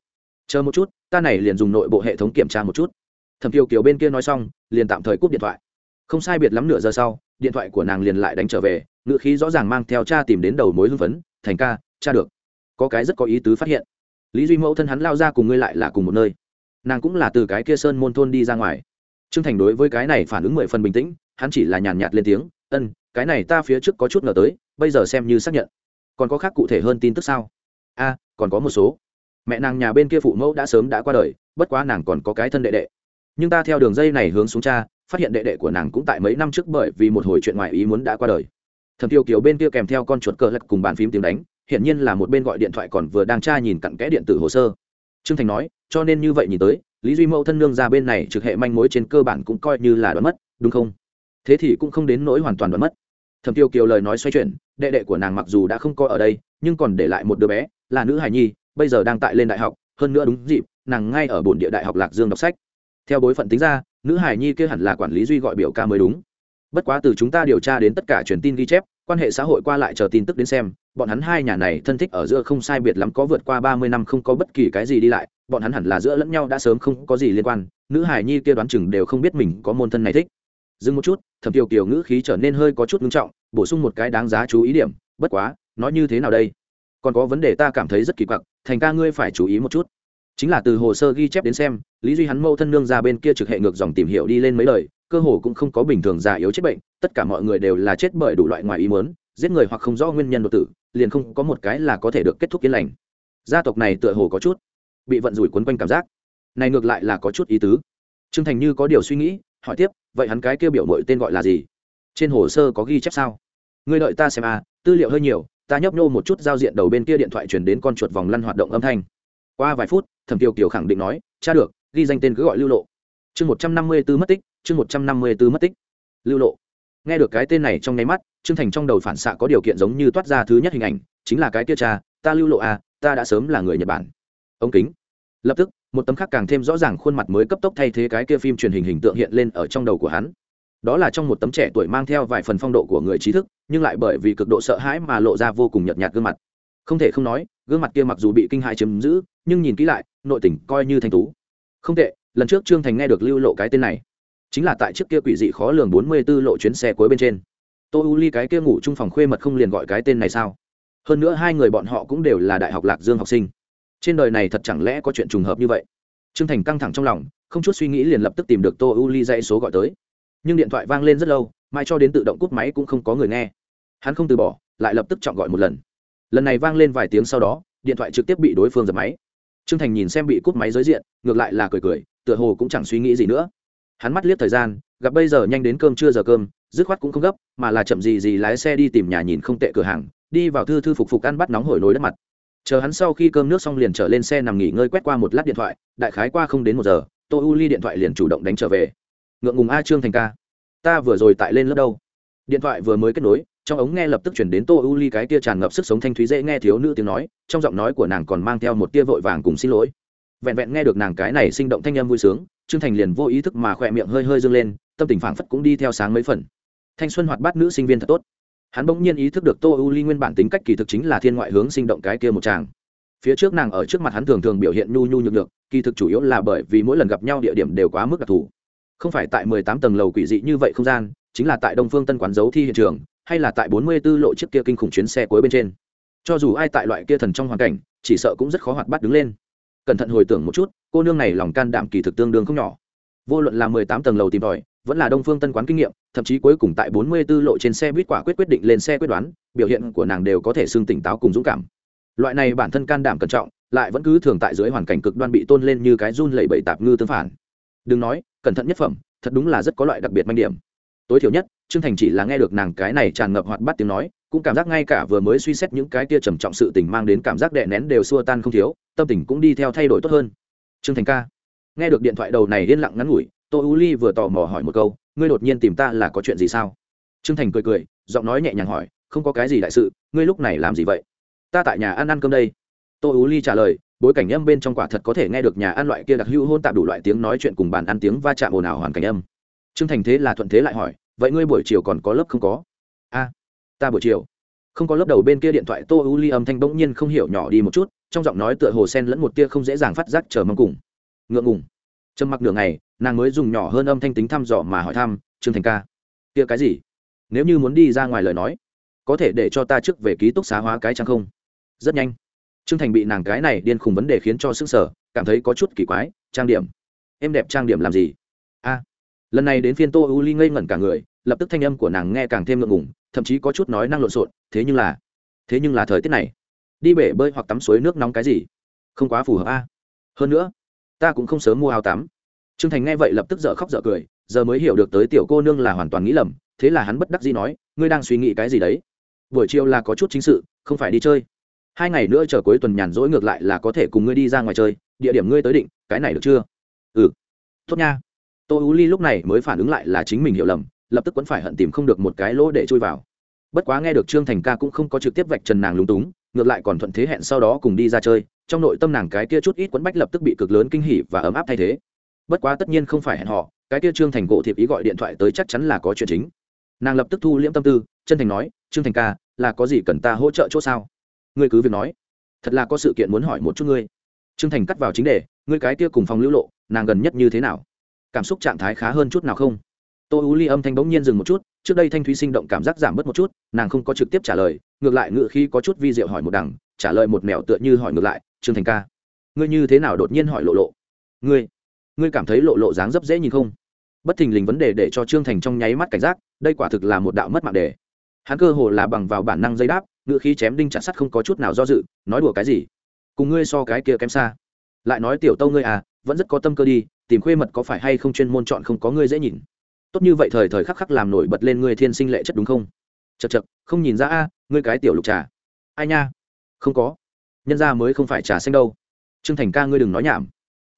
Chờ một chút, ta này liền dùng nội bộ hệ thống kiểm tra một chút. Thẩm kiều kiều bên kia nói xong, liền tạm thời cúp điện thoại. Không sai biệt lắm nửa giờ sau, điện thoại của nàng liền lại đánh trở về ngự khí rõ ràng mang theo cha tìm đến đầu mối hưng phấn, thành ca, cha được. Có cái rất có ý tứ phát hiện lý duy mẫu thân hắn lao ra cùng ngươi lại là cùng một nơi nàng cũng là từ cái kia sơn môn thôn đi ra ngoài trương thành đối với cái này phản ứng mười phần bình tĩnh hắn chỉ là nhàn nhạt lên tiếng ân cái này ta phía trước có chút ngờ tới bây giờ xem như xác nhận còn có khác cụ thể hơn tin tức sao a còn có một số mẹ nàng nhà bên kia phụ mẫu đã sớm đã qua đời bất quá nàng còn có cái thân đệ đệ nhưng ta theo đường dây này hướng xuống cha phát hiện đệ đệ của nàng cũng tại mấy năm trước bởi vì một hồi chuyện ngoại ý muốn đã qua đời thẩm tiêu kiều bên kia kèm theo con chuột cờ lật cùng bàn phím tiếng đánh hiện nhiên là một bên gọi điện thoại còn vừa đang tra nhìn cặn kẽ điện tử hồ sơ. Trương thành nói, cho nên như vậy nhìn tới, lý duy mẫu thân nương ra bên này trực hệ manh mối trên cơ bản cũng coi như là đoán mất, đúng không? Thế thì cũng không đến nỗi hoàn toàn đoán mất. Thẩm tiêu kiều lời nói xoay chuyển, đệ đệ của nàng mặc dù đã không có ở đây, nhưng còn để lại một đứa bé, là nữ hài nhi, bây giờ đang tại lên đại học, hơn nữa đúng dịp, nàng ngay ở bồn địa đại học lạc dương đọc sách. Theo bối phận tính ra, nữ hài nhi kia hẳn là quản lý duy gọi biểu ca mới đúng. Bất quá từ chúng ta điều tra đến tất cả truyền tin ghi chép quan hệ xã hội qua lại chờ tin tức đến xem, bọn hắn hai nhà này thân thích ở giữa không sai biệt lắm có vượt qua ba mươi năm không có bất kỳ cái gì đi lại, bọn hắn hẳn là giữa lẫn nhau đã sớm không có gì liên quan, nữ hài nhi kia đoán chừng đều không biết mình có môn thân này thích. Dừng một chút, thẩm tiểu kiều ngữ khí trở nên hơi có chút ngưng trọng, bổ sung một cái đáng giá chú ý điểm, bất quá, nói như thế nào đây? Còn có vấn đề ta cảm thấy rất kỳ quặc, thành ca ngươi phải chú ý một chút. Chính là từ hồ sơ ghi chép đến xem, lý duy hắn mâu thân nương ra bên kia trực hệ ngược dòng tìm hiểu đi lên mấy lời cơ hồ cũng không có bình thường già yếu chết bệnh, tất cả mọi người đều là chết bởi đủ loại ngoài ý muốn, giết người hoặc không rõ nguyên nhân đột tử, liền không có một cái là có thể được kết thúc yên lành. Gia tộc này tựa hồ có chút bị vận rủi quấn quanh cảm giác. Này ngược lại là có chút ý tứ. Trương thành như có điều suy nghĩ, hỏi tiếp, vậy hắn cái kia biểu mội tên gọi là gì? Trên hồ sơ có ghi chép sao? Ngươi đợi ta xem à tư liệu hơi nhiều, ta nhấp nhô một chút giao diện đầu bên kia điện thoại chuyển đến con chuột vòng lăn hoạt động âm thanh. Qua vài phút, thẩm kiều kiều khẳng định nói, cha được, ghi danh tên cứ gọi lưu lộ chương một trăm năm mươi b ố mất tích, chương một trăm năm mươi b ố mất tích. Lưu lộ. Nghe được cái tên này trong nháy mắt, trương thành trong đầu phản xạ có điều kiện giống như toát ra thứ nhất hình ảnh, chính là cái kia cha, ta lưu lộ à ta đã sớm là người nhật bản. Ống kính. Lập tức, một tấm khác càng thêm rõ ràng khuôn mặt mới cấp tốc thay thế cái kia phim truyền hình hình tượng hiện lên ở trong đầu của hắn. Đó là trong một tấm trẻ tuổi mang theo vài phần phong độ của người trí thức, nhưng lại bởi vì cực độ sợ hãi mà lộ ra vô cùng nhợt nhạt gương mặt. Không thể không nói, gương mặt kia mặc dù bị kinh hại chiếm giữ, nhưng nhìn kỹ lại, nội tình coi như thanh tú. Không tệ lần trước trương thành nghe được lưu lộ cái tên này chính là tại trước kia quỷ dị khó lường bốn mươi 44 lộ chuyến xe cuối bên trên tô u ly cái kia ngủ chung phòng khuê mật không liền gọi cái tên này sao hơn nữa hai người bọn họ cũng đều là đại học lạc dương học sinh trên đời này thật chẳng lẽ có chuyện trùng hợp như vậy trương thành căng thẳng trong lòng không chút suy nghĩ liền lập tức tìm được tô u ly dãy số gọi tới nhưng điện thoại vang lên rất lâu mai cho đến tự động cúp máy cũng không có người nghe hắn không từ bỏ lại lập tức chọn gọi một lần lần này vang lên vài tiếng sau đó điện thoại trực tiếp bị đối phương giật máy trương thành nhìn xem bị cúp máy giới diện ngược lại là cười cười tựa hồ cũng chẳng suy nghĩ gì nữa. Hắn mắt liếc thời gian, gặp bây giờ nhanh đến cơm chưa giờ cơm, dứt khoát cũng không gấp, mà là chậm gì gì lái xe đi tìm nhà nhìn không tệ cửa hàng, đi vào thư thư phục phục ăn bắt nóng hổi nối đất mặt. Chờ hắn sau khi cơm nước xong liền trở lên xe nằm nghỉ ngơi quét qua một lát điện thoại, đại khái qua không đến một giờ, tô u ly điện thoại liền chủ động đánh trở về. Ngượng ngùng a trương thành ca, ta vừa rồi tại lên lớp đâu? Điện thoại vừa mới kết nối, trong ống nghe lập tức chuyển đến tô u ly cái tia tràn ngập sức sống thanh thúy dễ nghe thiếu nữ tiếng nói, trong giọng nói của nàng còn mang theo một tia vội vàng cùng xin lỗi vẹn vẹn nghe được nàng cái này sinh động thanh âm vui sướng, trương thành liền vô ý thức mà khỏe miệng hơi hơi dâng lên, tâm tình phảng phất cũng đi theo sáng mấy phần. Thanh xuân hoạt bát nữ sinh viên thật tốt. Hắn bỗng nhiên ý thức được tô u ly nguyên bản tính cách kỳ thực chính là thiên ngoại hướng sinh động cái kia một chàng. Phía trước nàng ở trước mặt hắn thường thường biểu hiện nhu nhu nhược được kỳ thực chủ yếu là bởi vì mỗi lần gặp nhau địa điểm đều quá mức đặc thù. Không phải tại mười tám tầng lầu quỷ dị như vậy không gian, chính là tại đông phương tân quán giấu thi hiện trường, hay là tại bốn mươi 44 lộ chiếc kia kinh khủng chuyến xe cuối bên trên. Cho dù ai tại loại kia thần trong hoàn cảnh, chỉ sợ cũng rất khó hoạt bắt đứng lên cẩn thận hồi tưởng một chút, cô nương này lòng can đảm kỳ thực tương đương không nhỏ. Vô luận là mười tám tầng lầu tìm tòi, vẫn là đông phương tân quán kinh nghiệm, thậm chí cuối cùng tại bốn mươi 44 lộ trên xe buýt quả quyết quyết định lên xe quyết đoán, biểu hiện của nàng đều có thể xưng tỉnh táo cùng dũng cảm. Loại này bản thân can đảm cẩn trọng, lại vẫn cứ thường tại dưới hoàn cảnh cực đoan bị tôn lên như cái run lẩy bẩy tạp ngư tương phản. Đừng nói, cẩn thận nhất phẩm, thật đúng là rất có loại đặc biệt manh điểm. Tối thiểu nhất, trương thành chỉ là nghe được nàng cái này tràn ngập hoạt bát tiếng nói cũng cảm giác ngay cả vừa mới suy xét những cái kia trầm trọng sự tình mang đến cảm giác đè nén đều xua tan không thiếu, tâm tình cũng đi theo thay đổi tốt hơn. Trương thành ca, nghe được điện thoại đầu này yên lặng ngắn ngủi, tô u ly vừa tò mò hỏi một câu, ngươi đột nhiên tìm ta là có chuyện gì sao? Trương thành cười cười, giọng nói nhẹ nhàng hỏi, không có cái gì đại sự, ngươi lúc này làm gì vậy? Ta tại nhà ăn ăn cơm đây. Tô u ly trả lời, bối cảnh âm bên trong quả thật có thể nghe được nhà ăn loại kia đặc hữu hôn tạp đủ loại tiếng nói chuyện cùng bàn ăn tiếng va chạm ồn ào hoàn cảnh âm. Trương thành thế là thuận thế lại hỏi, vậy ngươi buổi chiều còn có lớp không có? A ta buổi chiều. Không có lớp đầu bên kia điện thoại, tô u ly âm thanh bỗng nhiên không hiểu nhỏ đi một chút, trong giọng nói tựa hồ sen lẫn một tia không dễ dàng phát giác chờ mong cùng. Ngượng ngùng. Trầm mặc nửa ngày, nàng mới dùng nhỏ hơn âm thanh tính thăm dò mà hỏi thăm, trương thành ca Tia cái gì? Nếu như muốn đi ra ngoài lời nói, có thể để cho ta trước về ký túc xá hóa cái chăng không? Rất nhanh. Trương thành bị nàng cái này điên khùng vấn đề khiến cho sức sở cảm thấy có chút kỳ quái, trang điểm? Em đẹp trang điểm làm gì? A. Lần này đến phiên tô u ly ngây ngẩn cả người, lập tức thanh âm của nàng nghe càng thêm ngượng ngùng thậm chí có chút nói năng lộn xộn, thế nhưng là, thế nhưng là thời tiết này, đi bể bơi hoặc tắm suối nước nóng cái gì, không quá phù hợp a. Hơn nữa, ta cũng không sớm mua áo tắm. T r ư ơ n g thành nghe vậy lập tức dở khóc dở cười, giờ mới hiểu được tới tiểu cô nương là hoàn toàn nghĩ lầm, thế là hắn bất đắc dĩ nói, ngươi đang suy nghĩ cái gì đấy? Buổi chiều là có chút chính sự, không phải đi chơi. Hai ngày nữa chờ cuối tuần nhàn rỗi ngược lại là có thể cùng ngươi đi ra ngoài chơi, địa điểm ngươi tới định, cái này được chưa? Ừ. Tốt nha. Tô u ly lúc này mới phản ứng lại là chính mình hiểu lầm lập tức vẫn phải hận tìm không được một cái lỗ để chui vào. Bất quá nghe được trương thành ca cũng không có trực tiếp vạch trần nàng lúng túng, ngược lại còn thuận thế hẹn sau đó cùng đi ra chơi, trong nội tâm nàng cái kia chút ít quấn bách lập tức bị cực lớn kinh hỉ và ấm áp thay thế. Bất quá tất nhiên không phải hẹn họ, cái kia trương thành gỗ thiệp ý gọi điện thoại tới chắc chắn là có chuyện chính. Nàng lập tức thu liễm tâm tư, chân thành nói, trương thành ca, là có gì cần ta hỗ trợ chỗ sao? Ngươi cứ việc nói. Thật là có sự kiện muốn hỏi một chút ngươi. Trương thành cắt vào chính đề, ngươi cái kia cùng phòng lưu lộ, nàng gần nhất như thế nào? Cảm xúc trạng thái khá hơn chút nào không? Tô ú ly âm thanh bỗng nhiên dừng một chút, trước đây thanh thúy sinh động cảm giác giảm bớt một chút, nàng không có trực tiếp trả lời, ngược lại ngự khi có chút vi diệu hỏi một đằng, trả lời một mẹo tựa như hỏi ngược lại, trương thành ca, ngươi như thế nào đột nhiên hỏi lộ lộ? Ngươi ngươi cảm thấy lộ lộ dáng dấp dễ nhìn không? Bất thình lình vấn đề để cho trương thành trong nháy mắt cảnh giác, đây quả thực là một đạo mất mạng đề. Hắn cơ hồ là bằng vào bản năng dây đáp ngự khí chém đinh chặt sắt không có chút nào do dự, nói đùa cái gì? Cùng ngươi so cái kia kém xa. Lại nói, tiểu tâu ngươi à vẫn rất có tâm cơ đi, tìm khuê mật có phải hay không chuyên môn chọn không có ngươi dễ nhìn tốt như vậy thời thời khắc khắc làm nổi bật lên ngươi thiên sinh lệ chất đúng không? Chật chật không nhìn ra a, ngươi cái tiểu lục trà. Ai nha? Không có. Nhân ra mới không phải trà xanh đâu. Trương thành ca ngươi đừng nói nhảm.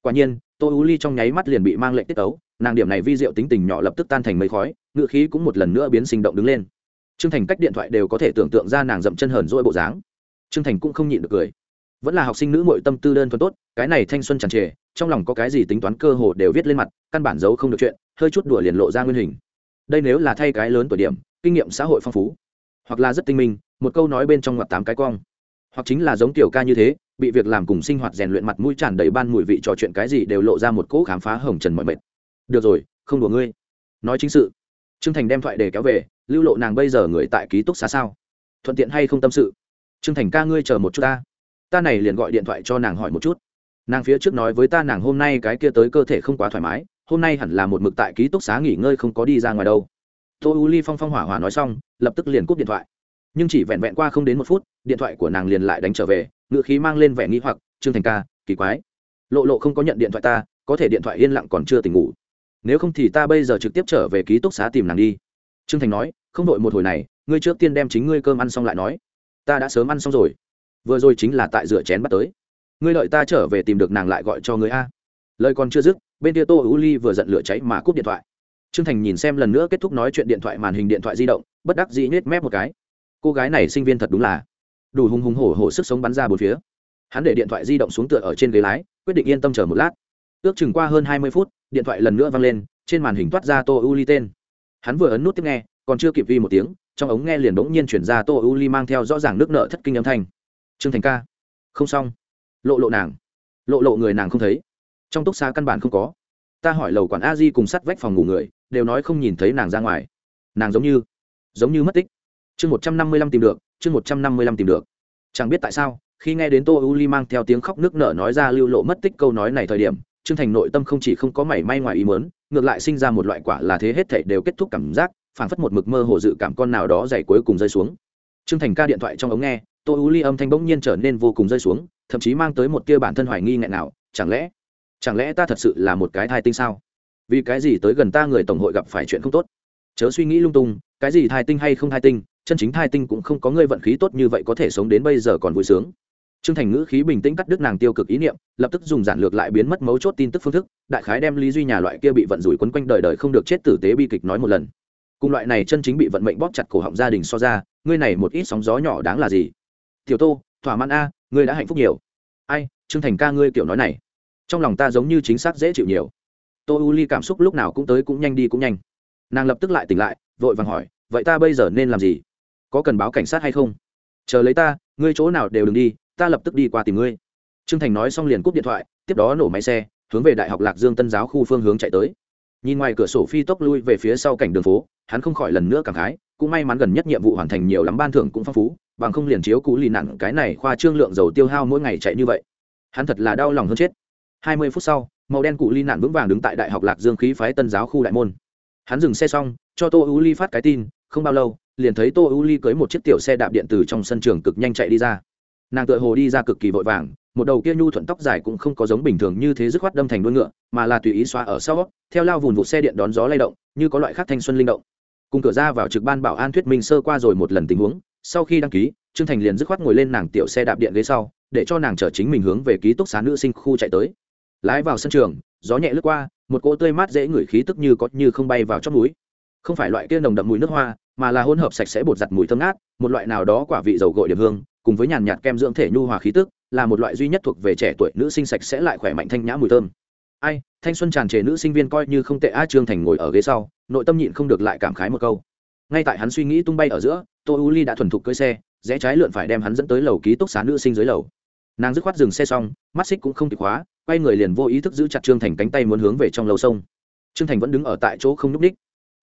Quả nhiên, tô u ly trong nháy mắt liền bị mang lệnh tiết tấu, nàng điểm này vi diệu tính tình nhỏ lập tức tan thành mấy khói, ngựa khí cũng một lần nữa biến sinh động đứng lên. Trương thành cách điện thoại đều có thể tưởng tượng ra nàng dậm chân hờn dỗi bộ dáng. Trương thành cũng không nhịn được cười. Vẫn là học sinh nữ mội tâm tư đơn thuần tốt, cái này thanh xuân tràn trề, trong lòng có cái gì tính toán cơ hồ đều viết lên mặt, căn bản giấu không được chuyện hơi chút đùa liền lộ ra nguyên hình. Đây nếu là thay cái lớn tuổi điểm, kinh nghiệm xã hội phong phú, hoặc là rất tinh minh, một câu nói bên trong ngoặt tám cái cong, hoặc chính là giống tiểu ca như thế, bị việc làm cùng sinh hoạt rèn luyện mặt mũi tràn đầy ban mùi vị trò chuyện cái gì đều lộ ra một cỗ khám phá hồng trần mọi mệt. Được rồi, không đùa ngươi. Nói chính sự. Trương thành đem thoại để kéo về, lưu lộ nàng bây giờ người tại ký túc xá sao? Thuận tiện hay không tâm sự? Trương thành ca ngươi chờ một chút ta. Ta này liền gọi điện thoại cho nàng hỏi một chút. Nàng phía trước nói với ta nàng hôm nay cái kia tới cơ thể không quá thoải mái hôm nay hẳn là một mực tại ký túc xá nghỉ ngơi không có đi ra ngoài đâu. Tô u ly phong phong hỏa hỏa nói xong, lập tức liền cúp điện thoại. Nhưng chỉ vẹn vẹn qua không đến một phút, điện thoại của nàng liền lại đánh trở về ngự khí mang lên vẻ nghi hoặc, trương thành ca, kỳ quái. Lộ lộ không có nhận điện thoại ta, có thể điện thoại yên lặng còn chưa tỉnh ngủ. Nếu không thì ta bây giờ trực tiếp trở về ký túc xá tìm nàng đi. Trương thành nói, không đội một hồi này, ngươi trước tiên đem chính ngươi cơm ăn xong lại nói. Ta đã sớm ăn xong rồi. Vừa rồi chính là tại rửa chén bắt tới. Ngươi đợi ta trở về tìm được nàng lại gọi cho ngươi a. Lời còn chưa dứt bên kia tô u ly vừa giận lửa cháy mà cúp điện thoại. Trương thành nhìn xem lần nữa kết thúc nói chuyện điện thoại màn hình điện thoại di động, bất đắc dĩ nhếch mép một cái. Cô gái này sinh viên thật đúng là đủ hùng hùng hổ hổ sức sống bắn ra bốn phía. Hắn để điện thoại di động xuống tựa ở trên ghế lái, quyết định yên tâm chờ một lát. Ước chừng qua hơn hai mươi phút, điện thoại lần nữa vang lên, trên màn hình toát ra tô u ly tên. Hắn vừa ấn nút tiếp nghe, còn chưa kịp vi một tiếng, trong ống nghe liền bỗng nhiên chuyển ra tô u ly mang theo rõ ràng nước nợ thất kinh âm thanh. Trương thành ca, không xong. Lộ lộ nàng. Lộ lộ người nàng không thấy trong túc xá căn bản không có. Ta hỏi lầu quản a di cùng sắt vách phòng ngủ người, đều nói không nhìn thấy nàng ra ngoài. Nàng giống như giống như mất tích. Chương một trăm năm mươi lăm tìm được, chương một trăm năm mươi lăm tìm được. Chẳng biết tại sao, khi nghe đến tô u ly mang theo tiếng khóc nước nở nói ra lưu lộ mất tích câu nói này thời điểm, trương thành nội tâm không chỉ không có mảy may ngoài ý mớn ngược lại sinh ra một loại quả là thế hết thảy đều kết thúc cảm giác, phảng phất một mực mơ hồ dự cảm con nào đó dày cuối cùng rơi xuống. Trương thành ca điện thoại trong ống nghe, tô u ly âm thanh bỗng nhiên trở nên vô cùng rơi xuống, thậm chí mang tới một tia bản thân hoài nghi ngại nào chẳng lẽ chẳng lẽ ta thật sự là một cái thai tinh sao vì cái gì tới gần ta người tổng hội gặp phải chuyện không tốt chớ suy nghĩ lung tung cái gì thai tinh hay không thai tinh chân chính thai tinh cũng không có người vận khí tốt như vậy có thể sống đến bây giờ còn vui sướng Trương Thành ngữ khí bình tĩnh cắt đứt nàng tiêu cực ý niệm, lập tức dùng giản lược lại biến mất mấu chốt tin tức phương thức, đại khái đem Lý Duy nhà loại kia bị vận rủi quấn quanh đời đời không được chết tử tế bi kịch nói một lần. Cùng loại này chân chính bị vận mệnh bóp chặt cổ họng gia đình so ra, ngươi này một ít sóng gió nhỏ đáng là gì? Tiểu Tô, thỏa mãn a, ngươi đã hạnh phúc nhiều. Ai, Trương Thành ca ngươi kiểu nói này, trong lòng ta giống như chính xác dễ chịu nhiều. Tô U Ly cảm xúc lúc nào cũng tới cũng nhanh đi cũng nhanh. Nàng lập tức lại tỉnh lại, vội vàng hỏi, vậy ta bây giờ nên làm gì? Có cần báo cảnh sát hay không? Chờ lấy ta, ngươi chỗ nào đều đừng đi, ta lập tức đi qua tìm ngươi trương thành nói xong liền cúp điện thoại tiếp đó nổ máy xe hướng về đại học lạc dương tân giáo khu phương hướng chạy tới nhìn ngoài cửa sổ phi tốc lui về phía sau cảnh đường phố hắn không khỏi lần nữa cảm khái cũng may mắn gần nhất nhiệm vụ hoàn thành nhiều lắm ban thưởng cũng phong phú bằng không liền chiếu cú lì nặng cái này khoa trương lượng dầu tiêu hao mỗi ngày chạy như vậy hắn thật là đau lòng hơn chết hai mươi phút sau, màu đen cụ ly nạn vững vàng đứng tại đại học lạc dương khí phái tân giáo khu đại môn. Hắn dừng xe xong, cho tô u ly phát cái tin, không bao lâu, liền thấy tô u ly cưới một chiếc tiểu xe đạp điện từ trong sân trường cực nhanh chạy đi ra. Nàng tựa hồ đi ra cực kỳ vội vàng, một đầu kia nhu thuận tóc dài cũng không có giống bình thường như thế dứt khoát đâm thành đuôi ngựa, mà là tùy ý xóa ở sau, theo lao vùn vụ xe điện đón gió lay động, như có loại khác thanh xuân linh động. Cùng cửa ra vào trực ban bảo an thuyết minh sơ qua rồi một lần tình huống, sau khi đăng ký, trương thành liền dứt khoát ngồi lên nàng tiểu xe đạp điện ghế sau, để cho nàng chở chính mình hướng về ký túc xá nữ sinh khu chạy tới lái vào sân trường, gió nhẹ lướt qua, một cỗ tươi mát dễ ngửi khí tức như có như không bay vào trong núi không phải loại kia nồng đậm mùi nước hoa, mà là hỗn hợp sạch sẽ bột giặt mùi thơm ngát, một loại nào đó quả vị dầu gội điểm hương, cùng với nhàn nhạt kem dưỡng thể nhu hòa khí tức, là một loại duy nhất thuộc về trẻ tuổi nữ sinh sạch sẽ lại khỏe mạnh thanh nhã mùi thơm. Ai, thanh xuân tràn trề nữ sinh viên coi như không tệ a trương thành ngồi ở ghế sau, nội tâm nhịn không được lại cảm khái một câu. Ngay tại hắn suy nghĩ tung bay ở giữa, tô u ly đã thuần thục cưới xe, rẽ trái lượn phải đem hắn dẫn tới lầu ký túc xá nữ sinh dưới lầu. Nàng dứt khoát dừng xe xong, mắt xích cũng không kịp khóa quay người liền vô ý thức giữ chặt trương thành cánh tay muốn hướng về trong lầu sông. Trương thành vẫn đứng ở tại chỗ không n ú c ních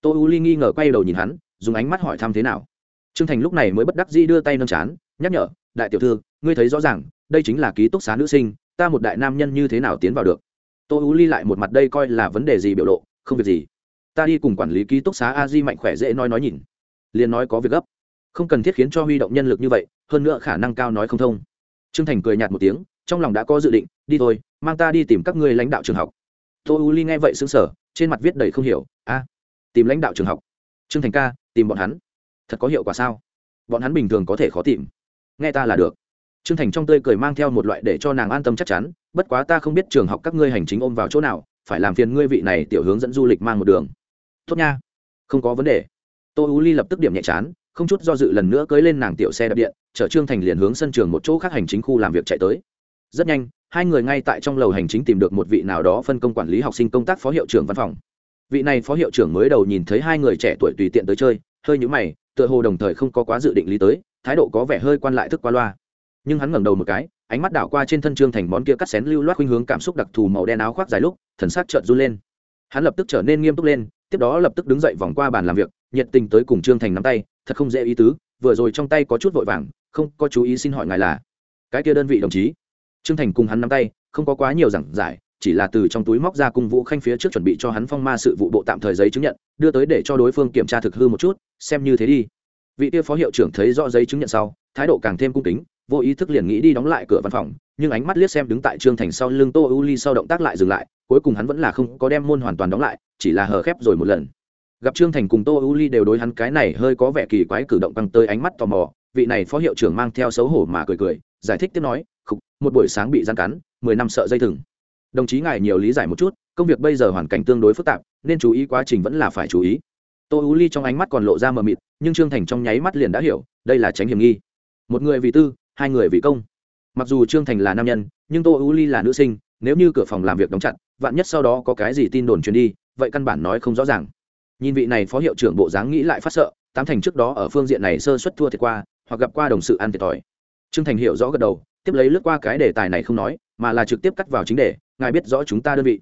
tô u ly nghi ngờ quay đầu nhìn hắn, dùng ánh mắt hỏi thăm thế nào. Trương thành lúc này mới bất đắc dĩ đưa tay nâng chán, nhắc nhở, đại tiểu thư, ngươi thấy rõ ràng, đây chính là ký túc xá nữ sinh, ta một đại nam nhân như thế nào tiến vào được? Tô u ly lại một mặt đây coi là vấn đề gì biểu lộ, không việc gì. Ta đi cùng quản lý ký túc xá a di mạnh khỏe dễ nói nói nhìn. Liền nói có việc gấp. Không cần thiết khiến cho huy động nhân lực như vậy, hơn nữa khả năng cao nói không thông. Trương thành cười nhạt một tiếng trong lòng đã có dự định, đi thôi, mang ta đi tìm các ngươi lãnh đạo trường học. Tô u ly nghe vậy xứng sở trên mặt viết đầy không hiểu, a, tìm lãnh đạo trường học? Trương thành ca, tìm bọn hắn. Thật có hiệu quả sao? Bọn hắn bình thường có thể khó tìm. Nghe ta là được. Trương thành trong tươi cười mang theo một loại để cho nàng an tâm chắc chắn, bất quá ta không biết trường học các ngươi hành chính ôm vào chỗ nào, phải làm phiền ngươi vị này tiểu hướng dẫn du lịch mang một đường. Tốt nha, không có vấn đề. Tô u ly lập tức điểm nhẹ chán, không chút do dự lần nữa cưới lên nàng tiểu xe đạp điện, chở trương thành liền hướng sân trường một chỗ khác hành chính khu làm việc chạy tới rất nhanh, hai người ngay tại trong lầu hành chính tìm được một vị nào đó phân công quản lý học sinh công tác phó hiệu trưởng văn phòng. Vị này phó hiệu trưởng mới đầu nhìn thấy hai người trẻ tuổi tùy tiện tới chơi, hơi nhũ mày, tựa hồ đồng thời không có quá dự định lý tới, thái độ có vẻ hơi quan lại thức qua loa. Nhưng hắn ngẩng đầu một cái, ánh mắt đảo qua trên thân trương thành món kia cắt xén lưu loát khuynh hướng cảm xúc đặc thù màu đen áo khoác dài lúc, thần sắc chợt run lên. Hắn lập tức trở nên nghiêm túc lên, tiếp đó lập tức đứng dậy vòng qua bàn làm việc, nhiệt tình tới cùng trương thành nắm tay, thật không dễ ý tứ, vừa rồi trong tay có chút vội vàng, không có chú ý xin hỏi ngài là cái kia đơn vị đồng chí trương thành cùng hắn nắm tay, không có quá nhiều giảng giải, chỉ là từ trong túi móc ra cung vũ khanh phía trước chuẩn bị cho hắn phong ma sự vụ bộ tạm thời giấy chứng nhận, đưa tới để cho đối phương kiểm tra thực hư một chút, xem như thế đi. Vị kia phó hiệu trưởng thấy rõ giấy chứng nhận sau, thái độ càng thêm cung kính, vô ý thức liền nghĩ đi đóng lại cửa văn phòng, nhưng ánh mắt liếc xem đứng tại trương thành sau lưng tô u ly sau động tác lại dừng lại, cuối cùng hắn vẫn là không có đem môn hoàn toàn đóng lại, chỉ là hờ khép rồi một lần. Gặp trương thành cùng tô u ly đều đối hắn cái này hơi có vẻ kỳ quái cử động căng tới ánh mắt tò mò, vị này phó hiệu trưởng mang theo xấu hổ mà cười cười, giải thích tiếp nói một buổi sáng bị gian cắn, mười năm sợ dây thừng. Đồng chí ngài nhiều lý giải một chút, công việc bây giờ hoàn cảnh tương đối phức tạp, nên chú ý quá trình vẫn là phải chú ý. Tô ú ly trong ánh mắt còn lộ ra mờ mịt, nhưng trương thành trong nháy mắt liền đã hiểu, đây là tránh hiểm nghi. Một người vì tư, hai người vì công. Mặc dù trương thành là nam nhân, nhưng tô ú ly là nữ sinh, nếu như cửa phòng làm việc đóng chặt, vạn nhất sau đó có cái gì tin đồn truyền đi, vậy căn bản nói không rõ ràng. Nhìn vị này phó hiệu trưởng bộ dáng nghĩ lại phát sợ, tám thành trước đó ở phương diện này sơ xuất thua thiệt qua, hoặc gặp qua đồng sự ăn thiệt thòi. Trương thành hiểu rõ gật đầu tiếp lấy lướt qua cái đề tài này không nói, mà là trực tiếp cắt vào chính đề, ngài biết rõ chúng ta đơn vị.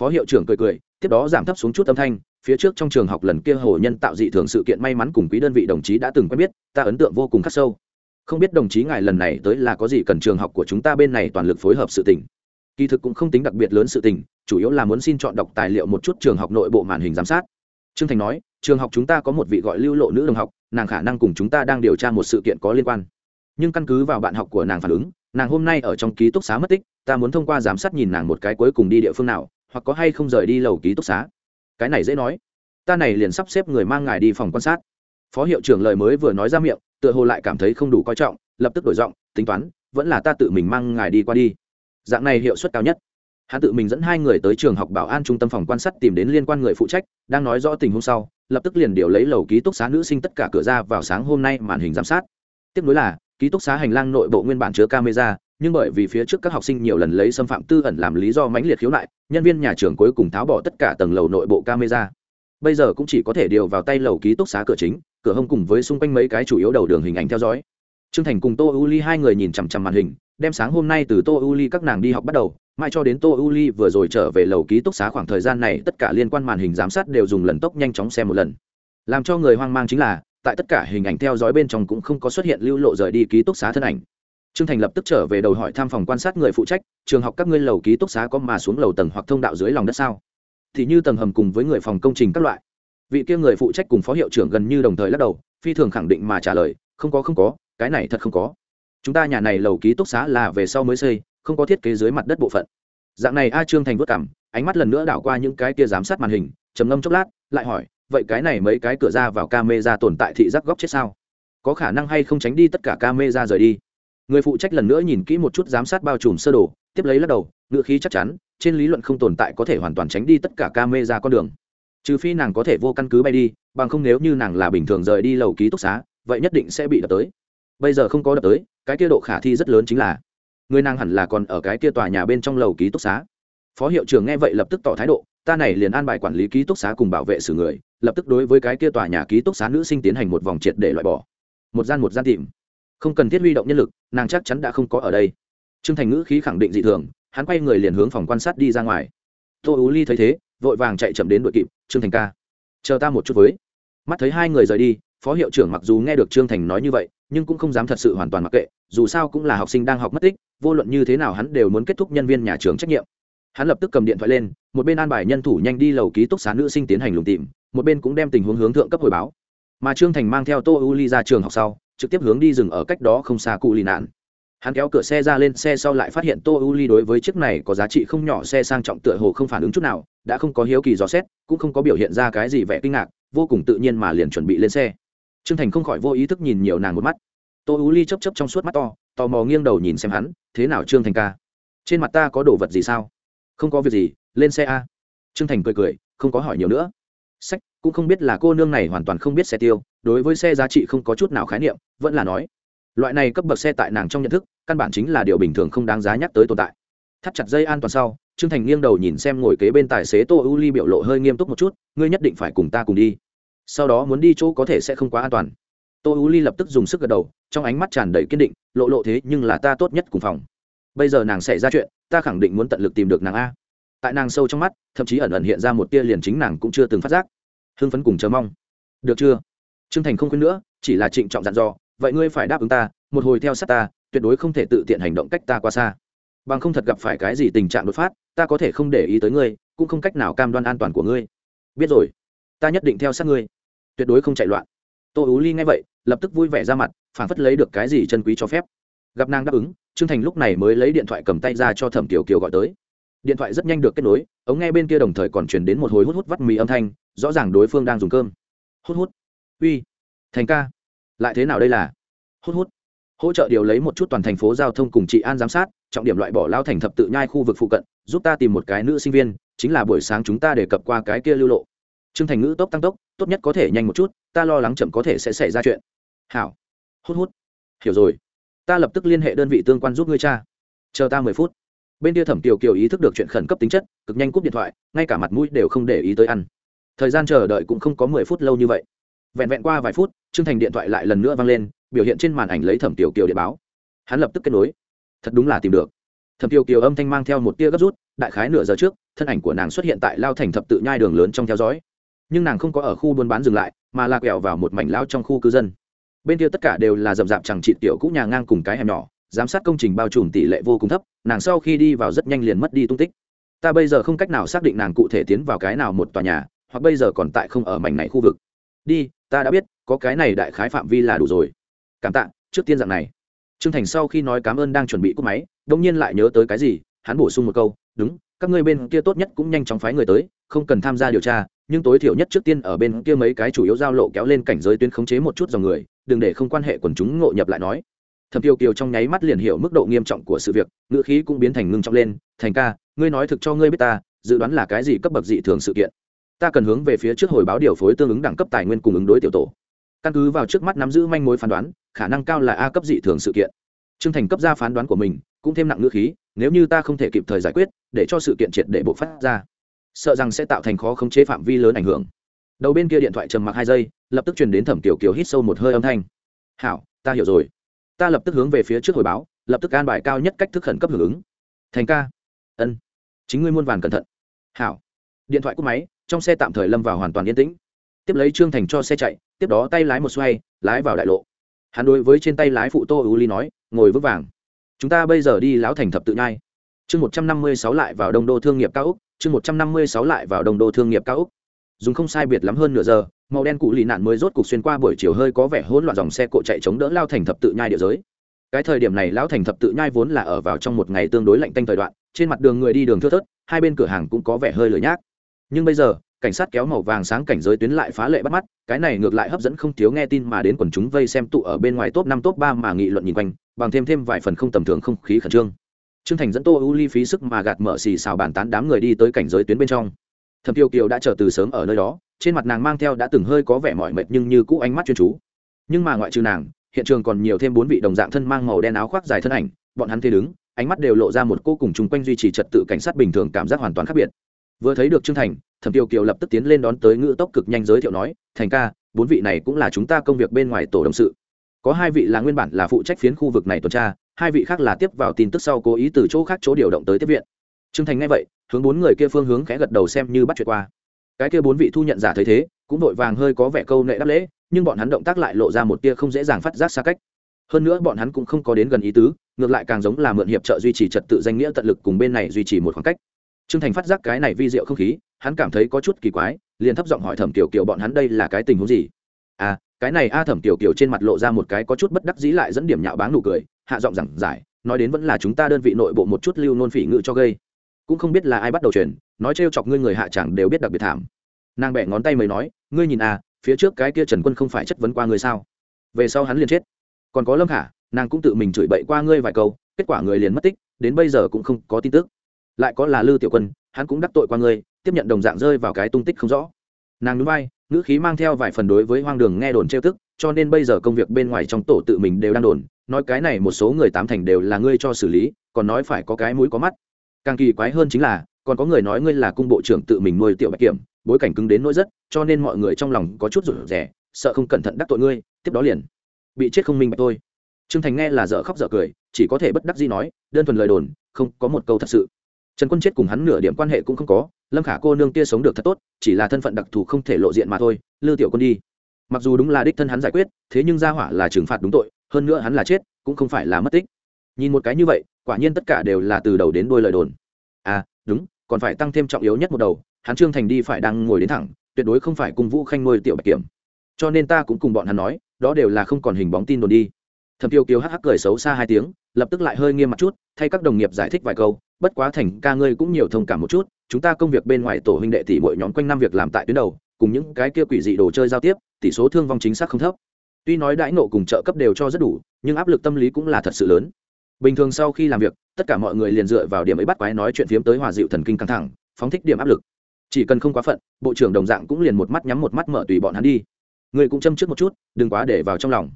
Phó hiệu trưởng cười cười, tiếp đó giảm thấp xuống chút âm thanh, phía trước trong trường học lần kia hồ nhân tạo dị thường sự kiện may mắn cùng quý đơn vị đồng chí đã từng quen biết, ta ấn tượng vô cùng khắc sâu. Không biết đồng chí ngài lần này tới là có gì cần trường học của chúng ta bên này toàn lực phối hợp sự tình. Kỳ thực cũng không tính đặc biệt lớn sự tình, chủ yếu là muốn xin chọn đọc tài liệu một chút trường học nội bộ màn hình giám sát. Trương thành nói, trường học chúng ta có một vị gọi lưu lộ nữ đồng học, nàng khả năng cùng chúng ta đang điều tra một sự kiện có liên quan nhưng căn cứ vào bạn học của nàng phản ứng, nàng hôm nay ở trong ký túc xá mất tích, ta muốn thông qua giám sát nhìn nàng một cái cuối cùng đi địa phương nào, hoặc có hay không rời đi lầu ký túc xá. Cái này dễ nói. Ta này liền sắp xếp người mang ngài đi phòng quan sát. Phó hiệu trưởng lời mới vừa nói ra miệng, tựa hồ lại cảm thấy không đủ coi trọng, lập tức đổi giọng, tính toán, vẫn là ta tự mình mang ngài đi qua đi. Dạng này hiệu suất cao nhất. Hắn tự mình dẫn hai người tới trường học bảo an trung tâm phòng quan sát tìm đến liên quan người phụ trách, đang nói rõ tình huống sau, lập tức liền điều lấy lầu ký túc xá nữ sinh tất cả cửa ra vào sáng hôm nay màn hình giám sát. Tiếp nối là ký túc xá hành lang nội bộ nguyên bản chứa camera, nhưng bởi vì phía trước các học sinh nhiều lần lấy xâm phạm tư ẩn làm lý do mãnh liệt khiếu nại, nhân viên nhà trường cuối cùng tháo bỏ tất cả tầng lầu nội bộ camera. Bây giờ cũng chỉ có thể điều vào tay lầu ký túc xá cửa chính, cửa hông cùng với xung quanh mấy cái chủ yếu đầu đường hình ảnh theo dõi. Trương thành cùng tô u ly hai người nhìn chằm chằm màn hình, đem sáng hôm nay từ tô u ly các nàng đi học bắt đầu mai cho đến tô u ly vừa rồi trở về lầu ký túc xá khoảng thời gian này, tất cả liên quan màn hình giám sát đều dùng lần tốc nhanh chóng xem một lần. Làm cho người hoang mang chính là tại tất cả hình ảnh theo dõi bên trong cũng không có xuất hiện lưu lộ rời đi ký túc xá thân ảnh. Trương thành lập tức trở về đầu hỏi tham phòng quan sát người phụ trách, trường học các ngươi lầu ký túc xá có mà xuống lầu tầng hoặc thông đạo dưới lòng đất sao? Thì như tầng hầm cùng với người phòng công trình các loại. Vị kia người phụ trách cùng phó hiệu trưởng gần như đồng thời lắc đầu, phi thường khẳng định mà trả lời, không có không có, cái này thật không có. Chúng ta nhà này lầu ký túc xá là về sau mới xây, không có thiết kế dưới mặt đất bộ phận. Dạng này a trương thành vất cảm ánh mắt lần nữa đảo qua những cái kia giám sát màn hình, trầm ngâm chốc lát, lại hỏi vậy cái này mấy cái cửa ra vào camera tồn tại thị giác góc chết sao? Có khả năng hay không tránh đi tất cả camera rời đi? Người phụ trách lần nữa nhìn kỹ một chút giám sát bao trùm sơ đồ, tiếp lấy lắc đầu ngựa khí chắc chắn, trên lý luận không tồn tại có thể hoàn toàn tránh đi tất cả camera con đường. Trừ phi nàng có thể vô căn cứ bay đi, bằng không nếu như nàng là bình thường rời đi lầu ký túc xá, vậy nhất định sẽ bị đập tới. Bây giờ không có đập tới, cái kia độ khả thi rất lớn chính là, người nàng hẳn là còn ở cái kia tòa nhà bên trong lầu ký túc xá phó hiệu trưởng nghe vậy lập tức tỏ thái độ, ta này liền an bài quản lý ký túc xá cùng bảo vệ xử người, lập tức đối với cái kia tòa nhà ký túc xá nữ sinh tiến hành một vòng triệt để loại bỏ. Một gian một gian tìm. Không cần thiết huy động nhân lực, nàng chắc chắn đã không có ở đây. Trương thành ngữ khí khẳng định dị thường, hắn quay người liền hướng phòng quan sát đi ra ngoài. Tô ú ly thấy thế, vội vàng chạy chậm đến đội kịp, trương thành ca, chờ ta một chút với. Mắt thấy hai người rời đi, phó hiệu trưởng mặc dù nghe được trương thành nói như vậy, nhưng cũng không dám thật sự hoàn toàn mặc kệ, dù sao cũng là học sinh đang học mất tích, vô luận như thế nào hắn đều muốn kết thúc nhân viên nhà trường trách nhiệm hắn lập tức cầm điện thoại lên, một bên an bài nhân thủ nhanh đi lầu ký túc xá nữ sinh tiến hành lùng tìm, một bên cũng đem tình huống hướng thượng cấp hồi báo. Mà trương thành mang theo tô u ly ra trường học sau, trực tiếp hướng đi rừng ở cách đó không xa cụ lì nạn. Hắn kéo cửa xe ra lên, xe sau lại phát hiện tô u ly đối với chiếc này có giá trị không nhỏ xe sang trọng tựa hồ không phản ứng chút nào, đã không có hiếu kỳ dò xét, cũng không có biểu hiện ra cái gì vẻ kinh ngạc, vô cùng tự nhiên mà liền chuẩn bị lên xe. Trương thành không khỏi vô ý thức nhìn nhiều nàng một mắt. Tô u ly chấp chấp trong suốt mắt to, tò mò nghiêng đầu nhìn xem hắn, thế nào trương thành ca? Trên mặt ta có đồ vật gì sao? Không có việc gì, lên xe a. Trương thành cười cười, không có hỏi nhiều nữa. Sách, cũng không biết là cô nương này hoàn toàn không biết xe tiêu, đối với xe giá trị không có chút nào khái niệm, vẫn là nói. Loại này cấp bậc xe tại nàng trong nhận thức, căn bản chính là điều bình thường không đáng giá nhắc tới tồn tại. Thắt chặt dây an toàn sau, trương thành nghiêng đầu nhìn xem ngồi kế bên tài xế tô ưu ly biểu lộ hơi nghiêm túc một chút, ngươi nhất định phải cùng ta cùng đi. Sau đó muốn đi chỗ có thể sẽ không quá an toàn. Tô ưu ly lập tức dùng sức gật đầu, trong ánh mắt tràn đầy kiên định, lộ lộ thế nhưng là ta tốt nhất cùng phòng bây giờ nàng xảy ra chuyện, ta khẳng định muốn tận lực tìm được nàng a. Tại nàng sâu trong mắt, thậm chí ẩn ẩn hiện ra một tia liền chính nàng cũng chưa từng phát giác. Hưng phấn cùng chờ mong. Được chưa? Trương thành không khuyên nữa, chỉ là trịnh trọng dặn dò, vậy ngươi phải đáp ứng ta, một hồi theo sát ta, tuyệt đối không thể tự tiện hành động cách ta qua xa. Bằng không thật gặp phải cái gì tình trạng đột phát, ta có thể không để ý tới ngươi, cũng không cách nào cam đoan an toàn của ngươi. Biết rồi. Ta nhất định theo sát ngươi. Tuyệt đối không chạy loạn. Tô ú ly nghe vậy, lập tức vui vẻ ra mặt phản phất lấy được cái gì chân quý cho phép. Gặp nàng đáp ứng trương thành lúc này mới lấy điện thoại cầm tay ra cho thẩm kiều kiều gọi tới. Điện thoại rất nhanh được kết nối, ống nghe bên kia đồng thời còn chuyển đến một hồi hút hút vắt mì âm thanh, rõ ràng đối phương đang dùng cơm. Hút hút. Uy. Thành ca. Lại thế nào đây là? Hút hút. Hỗ trợ điều lấy một chút toàn thành phố giao thông cùng trị an giám sát, trọng điểm loại bỏ lao thành thập tự nhai khu vực phụ cận, giúp ta tìm một cái nữ sinh viên, chính là buổi sáng chúng ta đề cập qua cái kia lưu lộ. Trương thành ngữ tốc tăng tốc, tốt nhất có thể nhanh một chút, ta lo lắng chậm có thể sẽ xảy ra chuyện. Hảo. Hút hút. Hiểu rồi ta lập tức liên hệ đơn vị tương quan giúp ngươi cha. Chờ ta mười phút. Bên kia thẩm kiều kiều ý thức được chuyện khẩn cấp tính chất, cực nhanh cúp điện thoại, ngay cả mặt mũi đều không để ý tới ăn. Thời gian chờ đợi cũng không có mười phút lâu như vậy. Vẹn vẹn qua vài phút, Trương thành điện thoại lại lần nữa vang lên, biểu hiện trên màn ảnh lấy thẩm kiều kiều điện báo. Hắn lập tức kết nối. Thật đúng là tìm được. Thẩm kiều kiều âm thanh mang theo một tia gấp rút, đại khái nửa giờ trước, thân ảnh của nàng xuất hiện tại lao thành thập tự nhai đường lớn trong theo dõi. Nhưng nàng không có ở khu buôn bán dừng lại, mà lạc quẹo vào một mảnh lao trong khu cư dân bên kia tất cả đều là rậm rạp chẳng trị tiểu cũ nhà ngang cùng cái hẻm nhỏ, giám sát công trình bao trùm tỷ lệ vô cùng thấp, nàng sau khi đi vào rất nhanh liền mất đi tung tích. Ta bây giờ không cách nào xác định nàng cụ thể tiến vào cái nào một tòa nhà, hoặc bây giờ còn tại không ở mảnh này khu vực. Đi, ta đã biết, có cái này đại khái phạm vi là đủ rồi. Cảm tạ, trước tiên dạng này. Trương thành sau khi nói cảm ơn đang chuẩn bị cúp máy đông nhiên lại nhớ tới cái gì, hắn bổ sung một câu, đúng, các ngươi bên kia tốt nhất cũng nhanh chóng phái người tới, không cần tham gia điều tra, nhưng tối thiểu nhất trước tiên ở bên kia mấy cái chủ yếu giao lộ kéo lên cảnh giới tuyến khống chế một chút dòng người đừng để không quan hệ quần chúng ngộ nhập lại nói. Thẩm tiêu kiều trong nháy mắt liền hiểu mức độ nghiêm trọng của sự việc, ngữ khí cũng biến thành ngưng trọng lên, thành ca, ngươi nói thực cho ngươi biết ta, dự đoán là cái gì cấp bậc dị thường sự kiện. Ta cần hướng về phía trước hồi báo điều phối tương ứng đẳng cấp tài nguyên cùng ứng đối tiểu tổ. Căn cứ vào trước mắt nắm giữ manh mối phán đoán, khả năng cao là a cấp dị thường sự kiện. Trương thành cấp ra phán đoán của mình, cũng thêm nặng ngữ khí, nếu như ta không thể kịp thời giải quyết, để cho sự kiện triệt để bộ phát ra, sợ rằng sẽ tạo thành khó khống chế phạm vi lớn ảnh hưởng đầu bên kia điện thoại trầm mặc hai giây, lập tức truyền đến thẩm tiểu kiều hít sâu một hơi âm thanh. Hảo, ta hiểu rồi. Ta lập tức hướng về phía trước hồi báo, lập tức an bài cao nhất cách thức khẩn cấp hưởng ứng. Thành ca. Ân, chính ngươi muôn vàn cẩn thận. Hảo. Điện thoại cúp máy, trong xe tạm thời lâm vào hoàn toàn yên tĩnh. Tiếp lấy trương thành cho xe chạy, tiếp đó tay lái một xoay, lái vào đại lộ. Hắn đối với trên tay lái phụ tô ưu ly nói, ngồi vững vàng. Chúng ta bây giờ đi lão thành thập tự nhai. Chương một trăm năm mươi sáu lại vào đông đô thương nghiệp cao úc, chương một trăm năm mươi sáu lại vào đông đô thương nghiệp cao úc dùng không sai biệt lắm hơn nửa giờ, màu đen cụ lì nạn mới rốt cục xuyên qua buổi chiều hơi có vẻ hỗn loạn dòng xe cộ chạy chống đỡ lao thành thập tự nhai địa giới. Cái thời điểm này lão thành thập tự nhai vốn là ở vào trong một ngày tương đối lạnh tanh thời đoạn, trên mặt đường người đi đường thưa thớt, hai bên cửa hàng cũng có vẻ hơi lười nhác. Nhưng bây giờ, cảnh sát kéo màu vàng sáng cảnh giới tuyến lại phá lệ bắt mắt, cái này ngược lại hấp dẫn không thiếu nghe tin mà đến quần chúng vây xem tụ ở bên ngoài top năm, top ba mà nghị luận nhìn quanh, bằng thêm thêm vài phần không tầm thường không khí khẩn trương. Trương thành dẫn tô u ly phí sức mà gạt mở xì xào bàn tán đám người đi tới cảnh giới tuyến bên trong thẩm tiêu kiều đã chờ từ sớm ở nơi đó, trên mặt nàng mang theo đã từng hơi có vẻ mỏi mệt nhưng như cũ ánh mắt chuyên chú. Nhưng mà ngoại trừ nàng, hiện trường còn nhiều thêm bốn vị đồng dạng thân mang màu đen áo khoác dài thân ảnh, bọn hắn thế đứng, ánh mắt đều lộ ra một cô cùng chung quanh duy trì trật tự cảnh sát bình thường cảm giác hoàn toàn khác biệt. Vừa thấy được trương thành, thẩm tiêu kiều lập tức tiến lên đón tới ngữ tốc cực nhanh giới thiệu nói, thành ca, bốn vị này cũng là chúng ta công việc bên ngoài tổ đồng sự. Có hai vị là nguyên bản là phụ trách phiến khu vực này tuần tra, hai vị khác là tiếp vào tin tức sau cố ý từ chỗ khác chỗ điều động tới tiếp viện trương thành nghe vậy hướng bốn người kia phương hướng khẽ gật đầu xem như bắt chuyện qua cái kia bốn vị thu nhận giả thấy thế cũng vội vàng hơi có vẻ câu nệ đáp lễ nhưng bọn hắn động tác lại lộ ra một tia không dễ dàng phát giác xa cách hơn nữa bọn hắn cũng không có đến gần ý tứ ngược lại càng giống là mượn hiệp trợ duy trì trật tự danh nghĩa tận lực cùng bên này duy trì một khoảng cách Trương Thành phát giác cái này vi diệu không khí, hắn cảm thấy có chút kỳ quái, liền thấp giọng hỏi Thẩm tiểu Kiều bọn hắn đây là cái tình huống gì? À, cái này a Thẩm tiểu Kiều trên mặt lộ ra một cái có chút bất đắc dĩ lại dẫn điểm nhạo báng nụ cười, hạ giọng giảng giải, nói đến vẫn là chúng ta đơn vị nội bộ một chút lưu nôn phỉ ngự cho gây. Cũng không biết là ai bắt đầu truyền, nói trêu chọc ngươi người hạ chẳng đều biết đặc biệt thảm. Nàng bẻ ngón tay mới nói, ngươi nhìn à, phía trước cái kia Trần Quân không phải chất vấn qua ngươi sao? Về sau hắn liền chết. Còn có Lâm Khả, nàng cũng tự mình chửi bậy qua ngươi vài câu, kết quả người liền mất tích, đến bây giờ cũng không có tin tức lại có là lư tiểu quân hắn cũng đắc tội qua ngươi tiếp nhận đồng dạng rơi vào cái tung tích không rõ nàng núi bay ngữ khí mang theo vài phần đối với hoang đường nghe đồn trêu tức cho nên bây giờ công việc bên ngoài trong tổ tự mình đều đang đồn nói cái này một số người tám thành đều là ngươi cho xử lý còn nói phải có cái mũi có mắt càng kỳ quái hơn chính là, còn có người nói ngươi là cung bộ trưởng tự mình nuôi tiểu bạch kiểm, bối cảnh cứng đến nỗi rất, cho nên mọi người trong lòng có chút rủi rẻ sợ không cẩn thận đắc tội ngươi, tiếp đó liền bị chết không minh bạch thôi. Trương thành nghe là dở khóc dở cười, chỉ có thể bất đắc dĩ nói, đơn thuần lời đồn, không có một câu thật sự. Trần quân chết cùng hắn nửa điểm quan hệ cũng không có, lâm khả cô nương kia sống được thật tốt, chỉ là thân phận đặc thù không thể lộ diện mà thôi, lư tiểu quân đi. Mặc dù đúng là đích thân hắn giải quyết, thế nhưng gia hỏa là trừng phạt đúng tội, hơn nữa hắn là chết, cũng không phải là mất tích. Nhìn một cái như vậy quả nhiên tất cả đều là từ đầu đến đuôi lời đồn. À đúng, còn phải tăng thêm trọng yếu nhất một đầu, hắn trương thành đi phải đang ngồi đến thẳng, tuyệt đối không phải cùng vũ khanh nuôi tiểu bạch kiểm. Cho nên ta cũng cùng bọn hắn nói, đó đều là không còn hình bóng tin đồn đi. Thẩm tiêu kiều hắc hắc cười xấu xa hai tiếng, lập tức lại hơi nghiêm mặt chút, thay các đồng nghiệp giải thích vài câu, bất quá thành ca ngươi cũng nhiều thông cảm một chút, chúng ta công việc bên ngoài tổ huynh đệ tỷ mỗi nhóm quanh năm việc làm tại tuyến đầu, cùng những cái kia quỷ dị đồ chơi giao tiếp, tỷ số thương vong chính xác không thấp. Tuy nói đãi nộ cùng trợ cấp đều cho rất đủ, nhưng áp lực tâm lý cũng là thật sự lớn bình thường sau khi làm việc, tất cả mọi người liền dựa vào điểm ấy bắt quái nói chuyện phiếm tới hòa dịu thần kinh căng thẳng, phóng thích điểm áp lực. Chỉ cần không quá phận, bộ trưởng đồng dạng cũng liền một mắt nhắm một mắt mở tùy bọn hắn đi. Người cũng châm trước một chút, đừng quá để vào trong lòng.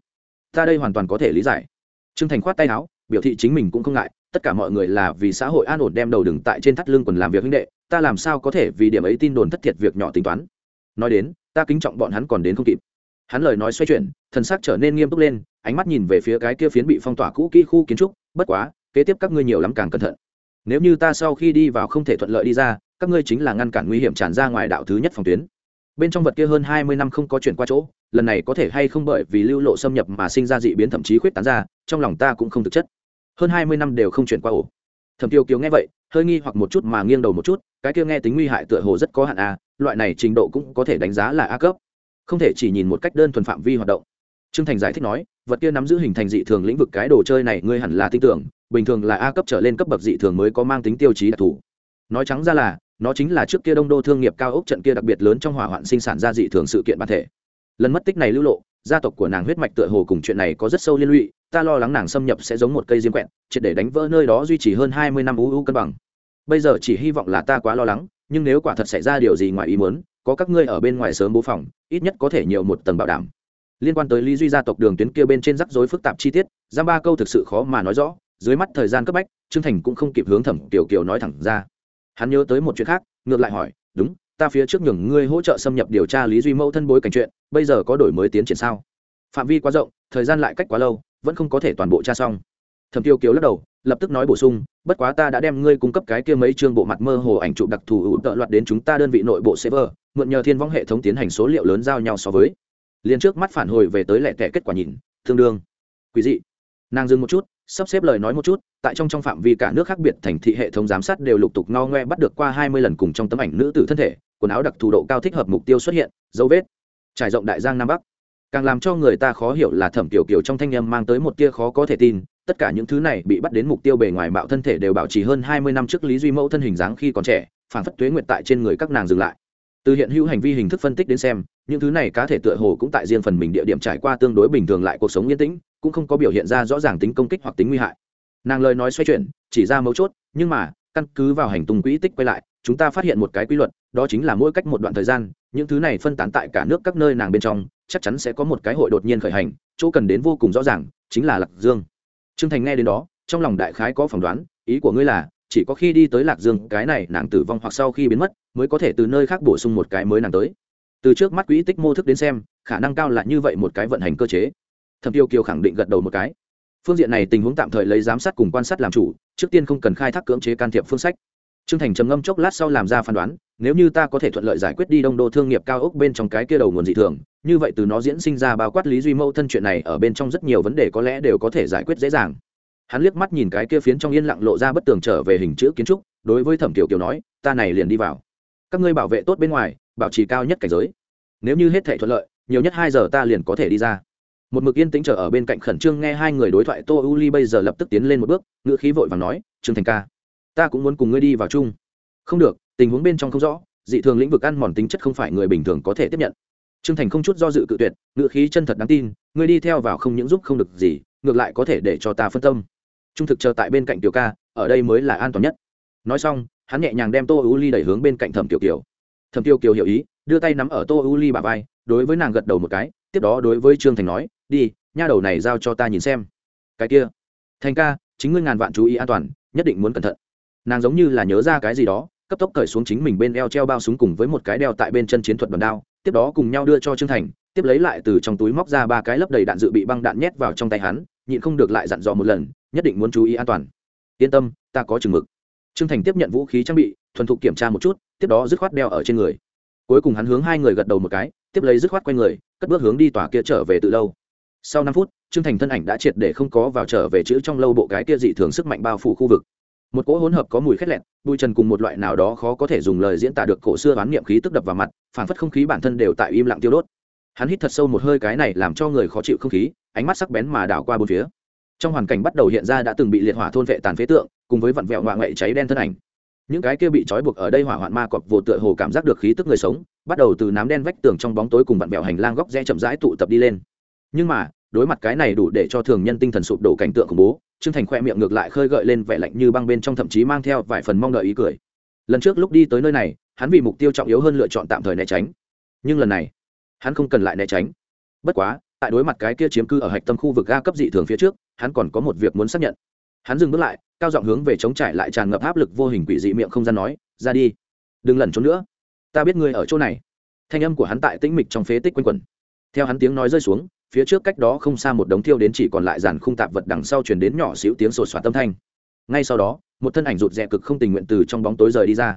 Ta đây hoàn toàn có thể lý giải. Trương thành khoát tay áo, biểu thị chính mình cũng không ngại, tất cả mọi người là vì xã hội an ổn đem đầu đừng tại trên thắt lưng quần làm việc huynh đệ, ta làm sao có thể vì điểm ấy tin đồn thất thiệt việc nhỏ tính toán. Nói đến, ta kính trọng bọn hắn còn đến không kịp. Hắn lời nói xoay chuyển, thần sắc trở nên nghiêm túc lên, ánh mắt nhìn về phía cái kia phiến bị phong tỏa cũ kỹ khu kiến trúc bất quá, kế tiếp các ngươi nhiều lắm càng cẩn thận. Nếu như ta sau khi đi vào không thể thuận lợi đi ra, các ngươi chính là ngăn cản nguy hiểm tràn ra ngoài đạo thứ nhất phòng tuyến. Bên trong vật kia hơn hai mươi năm không có chuyển qua chỗ, lần này có thể hay không bởi vì lưu lộ xâm nhập mà sinh ra dị biến thậm chí khuyết tán ra, trong lòng ta cũng không thực chất. Hơn hai mươi năm đều không chuyển qua ổ. Thẩm tiêu kiều nghe vậy, hơi nghi hoặc một chút mà nghiêng đầu một chút, cái kia nghe tính nguy hại tựa hồ rất có hạn a, loại này trình độ cũng có thể đánh giá là a cấp. Không thể chỉ nhìn một cách đơn thuần phạm vi hoạt động. Trương thành giải thích nói vật kia nắm giữ hình thành dị thường lĩnh vực cái đồ chơi này ngươi hẳn là tin tưởng, bình thường là a cấp trở lên cấp bậc dị thường mới có mang tính tiêu chí đặc thù. Nói trắng ra là, nó chính là trước kia đông đô thương nghiệp cao ốc trận kia đặc biệt lớn trong hỏa hoạn sinh sản ra dị thường sự kiện bản thể. Lần mất tích này lưu lộ, gia tộc của nàng huyết mạch tựa hồ cùng chuyện này có rất sâu liên lụy, ta lo lắng nàng xâm nhập sẽ giống một cây diêm quẹn, triệt để đánh vỡ nơi đó duy trì hơn hai mươi năm uu cân bằng. Bây giờ chỉ hy vọng là ta quá lo lắng, nhưng nếu quả thật xảy ra điều gì ngoài ý muốn, có các ngươi ở bên ngoài sớm bố phòng, ít nhất có thể nhiều một tầng bảo đảm liên quan tới lý duy gia tộc đường tuyến kia bên trên rắc rối phức tạp chi tiết giam ba câu thực sự khó mà nói rõ, dưới mắt thời gian cấp bách, trương thành cũng không kịp hướng thẩm tiểu kiều nói thẳng ra. Hắn nhớ tới một chuyện khác, ngược lại hỏi, đúng, ta phía trước nhường ngươi hỗ trợ xâm nhập điều tra lý duy mẫu thân bối cảnh chuyện, bây giờ có đổi mới tiến triển sao? Phạm vi quá rộng, thời gian lại cách quá lâu, vẫn không có thể toàn bộ tra xong. Thẩm tiêu kiều lắc đầu, lập tức nói bổ sung, bất quá ta đã đem ngươi cung cấp cái kia mấy chương bộ mặt mơ hồ ảnh chụp đặc thù hữu tợ loạt đến chúng ta đơn vị nội bộ server, mượn nhờ thiên vong hệ thống tiến hành số liệu lớn giao nhau so với liền trước mắt phản hồi về tới lẻ tẻ kết quả nhìn, tương đương. Quý dị. Nàng dừng một chút, sắp xếp lời nói một chút, tại trong trong phạm vi cả nước khác biệt thành thị hệ thống giám sát đều lục tục no ngoe bắt được qua hai mươi lần cùng trong tấm ảnh nữ tử thân thể, quần áo đặc thù độ cao thích hợp mục tiêu xuất hiện, dấu vết. Trải rộng đại giang nam bắc. Càng làm cho người ta khó hiểu là thẩm tiểu kiều trong thanh â mang tới một tia khó có thể tin, tất cả những thứ này bị bắt đến mục tiêu bề ngoài bạo thân thể đều bảo trì hơn hai mươi năm trước lý duy mẫu thân hình dáng khi còn trẻ phản phất tuế nguyệt tại trên người các nàng dừng lại từ hiện hữu hành vi hình thức phân tích đến xem, những thứ này cá thể tựa hồ cũng tại riêng phần mình địa điểm trải qua tương đối bình thường lại cuộc sống yên tĩnh, cũng không có biểu hiện ra rõ ràng tính công kích hoặc tính nguy hại. Nàng lời nói xoay chuyển, chỉ ra mấu chốt, nhưng mà, căn cứ vào hành tung quỹ tích quay lại, chúng ta phát hiện một cái quy luật, đó chính là mỗi cách một đoạn thời gian, những thứ này phân tán tại cả nước các nơi nàng bên trong, chắc chắn sẽ có một cái hội đột nhiên khởi hành, chỗ cần đến vô cùng rõ ràng, chính là lạc dương. Trương thành nghe đến đó, trong lòng đại khái có phỏng đoán, ý của ngươi là chỉ có khi đi tới lạc dương, cái này nàng tử vong hoặc sau khi biến mất, mới có thể từ nơi khác bổ sung một cái mới nàng tới. Từ trước mắt quỹ tích mô thức đến xem, khả năng cao là như vậy một cái vận hành cơ chế. Thẩm tiêu kiều khẳng định gật đầu một cái. Phương diện này tình huống tạm thời lấy giám sát cùng quan sát làm chủ, trước tiên không cần khai thác cưỡng chế can thiệp phương sách. Trương thành trầm ngâm chốc lát sau làm ra phán đoán, nếu như ta có thể thuận lợi giải quyết đi đông đô thương nghiệp cao ốc bên trong cái kia đầu nguồn dị thường, như vậy từ nó diễn sinh ra bao quát lý duy mâu thân chuyện này ở bên trong rất nhiều vấn đề có lẽ đều có thể giải quyết dễ dàng hắn liếc mắt nhìn cái kia phiến trong yên lặng lộ ra bất tường trở về hình chữ kiến trúc, đối với thẩm tiểu kiều nói, ta này liền đi vào. Các ngươi bảo vệ tốt bên ngoài, bảo trì cao nhất cảnh giới. Nếu như hết thể thuận lợi, nhiều nhất hai giờ ta liền có thể đi ra. Một mực yên tĩnh chờ ở bên cạnh khẩn trương nghe hai người đối thoại, tô u ly bây giờ lập tức tiến lên một bước, ngữ khí vội và nói, trương thành ca, ta cũng muốn cùng ngươi đi vào chung. Không được, tình huống bên trong không rõ, dị thường lĩnh vực ăn mòn tính chất không phải người bình thường có thể tiếp nhận. Trương thành không chút do dự cự tuyệt, ngữ khí chân thật đáng tin, ngươi đi theo vào không những giúp không được gì, ngược lại có thể để cho ta phân tâm trung thực chờ tại bên cạnh tiểu ca, ở đây mới là an toàn nhất. Nói xong, hắn nhẹ nhàng đem tô u ly đẩy hướng bên cạnh thẩm tiểu kiều. Thẩm tiểu kiều hiểu ý, đưa tay nắm ở tô u ly bà vai, đối với nàng gật đầu một cái, tiếp đó đối với trương thành nói, đi, nha đầu này giao cho ta nhìn xem. Cái kia. Thành ca, chính ngươi ngàn vạn chú ý an toàn, nhất định muốn cẩn thận. Nàng giống như là nhớ ra cái gì đó, cấp tốc cởi xuống chính mình bên eo treo bao súng cùng với một cái đeo tại bên chân chiến thuật đòn đao, tiếp đó cùng nhau đưa cho trương thành, tiếp lấy lại từ trong túi móc ra ba cái lấp đầy đạn dự bị băng đạn nhét vào trong tay hắn, nhịn không được lại dặn dò một lần nhất định muốn chú ý an toàn. Yên tâm, ta có chừng mực. Trương thành tiếp nhận vũ khí trang bị, thuần thục kiểm tra một chút, tiếp đó dứt khoát đeo ở trên người. Cuối cùng hắn hướng hai người gật đầu một cái, tiếp lấy dứt khoát quay người, cất bước hướng đi tòa kia trở về từ lâu. Sau năm phút, trương thành thân ảnh đã triệt để không có vào trở về chữ trong lâu bộ cái kia dị thường sức mạnh bao phủ khu vực. Một cỗ hỗn hợp có mùi khét lẹn bụi trần cùng một loại nào đó khó có thể dùng lời diễn tả được cổ xưa bán niệm khí tức đập vào mặt phản phất không khí bản thân đều tại im lặng tiêu đốt. Hắn hít thật sâu một hơi cái này làm cho người khó chịu không khí, ánh mắt sắc bén mà đảo qua bốn phía trong hoàn cảnh bắt đầu hiện ra đã từng bị liệt hỏa thôn vệ tàn phế tượng, cùng với vặn vẹo ngoạ ngậy cháy đen thân ảnh. Những cái kia bị trói buộc ở đây hỏa hoạn ma cọp vồ tựa hồ cảm giác được khí tức người sống, bắt đầu từ nám đen vách tường trong bóng tối cùng vặn vẹo hành lang góc rẽ chậm rãi tụ tập đi lên. Nhưng mà, đối mặt cái này đủ để cho thường nhân tinh thần sụp đổ cảnh tượng khủng bố, trương thành khoe miệng ngược lại khơi gợi lên vẻ lạnh như băng bên trong thậm chí mang theo vài phần mong đợi ý cười. Lần trước lúc đi tới nơi này, hắn vì mục tiêu trọng yếu hơn lựa chọn tạm thời né tránh. Nhưng lần này, hắn không cần lại né tránh. Bất quá, tại đối mặt cái kia chiếm cư ở hạch tâm khu vực ga cấp dị thường phía trước hắn còn có một việc muốn xác nhận. Hắn dừng bước lại, cao giọng hướng về chống trải lại tràn ngập áp lực vô hình quỷ dị miệng không gian nói, ra đi, đừng lẩn trốn nữa. Ta biết ngươi ở chỗ này. Thanh âm của hắn tại tĩnh mịch trong phế tích quanh quẩn. Theo hắn tiếng nói rơi xuống, phía trước cách đó không xa một đống thiêu đến chỉ còn lại dàn khung tạp vật đằng sau chuyển đến nhỏ xíu tiếng sột soạt tâm thanh. Ngay sau đó, một thân ảnh rụt rè cực không tình nguyện từ trong bóng tối rời đi ra.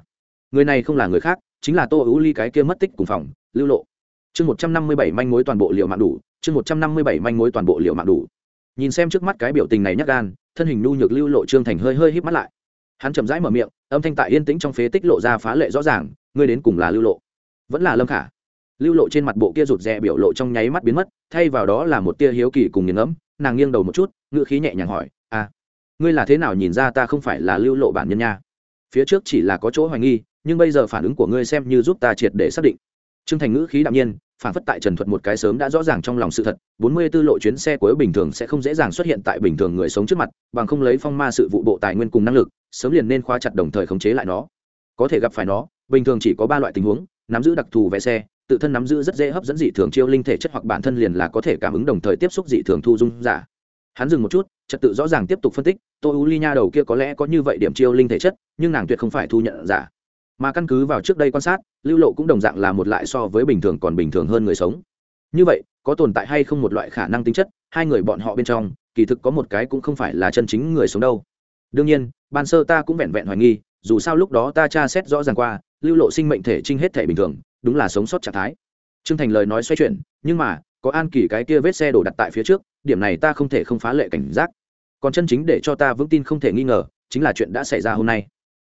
Người này không là người khác, chính là tô ưu ly cái kia mất tích cùng phòng, lưu lộ. Chương một trăm năm mươi bảy manh mối toàn bộ liệu mạng đủ, chương một trăm năm mươi bảy manh mối toàn bộ liệu mạng đủ nhìn xem trước mắt cái biểu tình này nhắc gan, thân hình nhu nhược lưu lộ trương thành hơi hơi híp mắt lại. Hắn chậm rãi mở miệng, âm thanh tại yên tĩnh trong phế tích lộ ra phá lệ rõ ràng, ngươi đến cùng là lưu lộ? Vẫn là lâm khả. Lưu lộ trên mặt bộ kia rụt rè biểu lộ trong nháy mắt biến mất, thay vào đó là một tia hiếu kỳ cùng nghiền ngẫm, nàng nghiêng đầu một chút, ngữ khí nhẹ nhàng hỏi à ngươi là thế nào nhìn ra ta không phải là lưu lộ bản nhân nha? Phía trước chỉ là có chỗ hoài nghi, nhưng bây giờ phản ứng của ngươi xem như giúp ta triệt để xác định. Trương thành ngữ khí đạm nhiên phản phất tại trần thuật một cái sớm đã rõ ràng trong lòng sự thật, bốn mươi 44 lộ chuyến xe cuối bình thường sẽ không dễ dàng xuất hiện tại bình thường người sống trước mặt, bằng không lấy phong ma sự vụ bộ tài nguyên cùng năng lực, sớm liền nên khóa chặt đồng thời khống chế lại nó. Có thể gặp phải nó, bình thường chỉ có ba loại tình huống, nắm giữ đặc thù vé xe, tự thân nắm giữ rất dễ hấp dẫn dị thường chiêu linh thể chất hoặc bản thân liền là có thể cảm ứng đồng thời tiếp xúc dị thường thu dung giả. Hắn dừng một chút, trật tự rõ ràng tiếp tục phân tích, tô u ly nha đầu kia có lẽ có như vậy điểm chiêu linh thể chất, nhưng nàng tuyệt không phải thu nhận giả mà căn cứ vào trước đây quan sát, lưu lộ cũng đồng dạng là một lại so với bình thường còn bình thường hơn người sống. Như vậy, có tồn tại hay không một loại khả năng tính chất, hai người bọn họ bên trong, kỳ thực có một cái cũng không phải là chân chính người sống đâu. Đương nhiên, ban sơ ta cũng vẹn vẹn hoài nghi, dù sao lúc đó ta tra xét rõ ràng qua, lưu lộ sinh mệnh thể trinh hết thể bình thường, đúng là sống sót trạng thái. Trương thành lời nói xoay chuyển, nhưng mà, có an kỳ cái kia vết xe đổ đặt tại phía trước, điểm này ta không thể không phá lệ cảnh giác. Còn chân chính để cho ta vững tin không thể nghi ngờ, chính là chuyện đã xảy ra hôm nay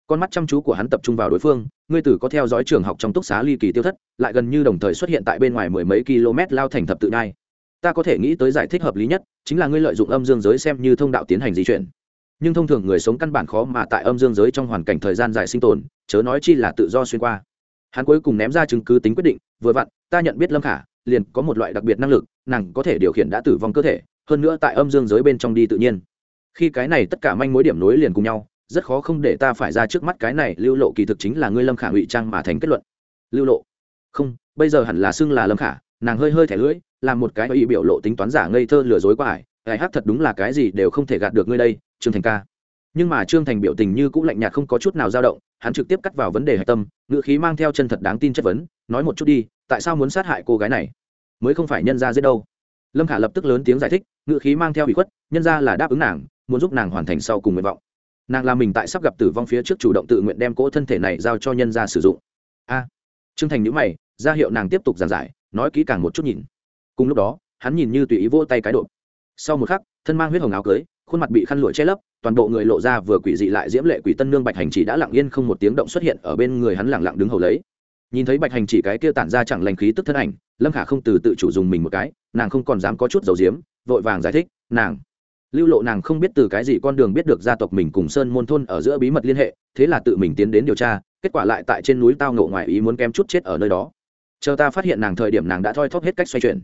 con mắt chăm chú của hắn tập trung vào đối phương, ngươi tử có theo dõi trường học trong túc xá ly kỳ tiêu thất, lại gần như đồng thời xuất hiện tại bên ngoài mười mấy km lao thành thập tự đai ta có thể nghĩ tới giải thích hợp lý nhất, chính là ngươi lợi dụng âm dương giới xem như thông đạo tiến hành di chuyển. Nhưng thông thường người sống căn bản khó mà tại âm dương giới trong hoàn cảnh thời gian dài sinh tồn, chớ nói chi là tự do xuyên qua. Hắn cuối cùng ném ra chứng cứ tính quyết định, vừa vặn, ta nhận biết lâm khả, liền có một loại đặc biệt năng lực, nàng có thể điều khiển đã tử vong cơ thể, hơn nữa tại âm dương giới bên trong đi tự nhiên. Khi cái này tất cả manh mối điểm nối liền cùng nhau rất khó không để ta phải ra trước mắt cái này, lưu lộ kỳ thực chính là ngươi lâm khả ngụy trang mà thành kết luận. Lưu lộ. Không, bây giờ hẳn là xưng là lâm khả, nàng hơi hơi thẻ lưỡi, làm một cái ý biểu lộ tính toán giả ngây thơ lừa dối qua ải ải hát thật đúng là cái gì đều không thể gạt được ngươi đây, trương thành ca. Nhưng mà trương thành biểu tình như cũng lạnh nhạt không có chút nào dao động, hắn trực tiếp cắt vào vấn đề hạch tâm, ngữ khí mang theo chân thật đáng tin chất vấn, nói một chút đi, tại sao muốn sát hại cô gái này? Mới không phải nhân ra giết đâu. Lâm khả lập tức lớn tiếng giải thích, ngữ khí mang theo bị khuất, nhân ra là đáp ứng nàng, muốn giúp nàng hoàn thành sau cùng nguyện vọng nàng làm mình tại sắp gặp tử vong phía trước chủ động tự nguyện đem cỗ thân thể này giao cho nhân ra sử dụng. A. Trương thành nhữ mày, ra hiệu nàng tiếp tục giàn giải, nói kỹ càng một chút nhìn. Cùng lúc đó, hắn nhìn như tùy ý vô tay cái độ sau một khắc, thân mang huyết hồng áo cưới, khuôn mặt bị khăn lụa che lấp, toàn bộ người lộ ra vừa quỷ dị lại diễm lệ quỷ tân nương bạch hành chỉ đã lặng yên không một tiếng động xuất hiện ở bên người hắn lẳng lặng đứng hầu lấy. Nhìn thấy bạch hành chỉ cái kia tản ra chẳng lành khí tức thân ảnh, lâm khả không từ tự chủ dùng mình một cái, nàng không còn dám có chút dầu diếm, vội vàng giải thích, nàng lưu lộ nàng không biết từ cái gì con đường biết được gia tộc mình cùng sơn môn thôn ở giữa bí mật liên hệ, thế là tự mình tiến đến điều tra, kết quả lại tại trên núi tao ngộ ngoài ý muốn kém chút chết ở nơi đó. Chờ ta phát hiện nàng thời điểm nàng đã thoi thóp hết cách xoay chuyển.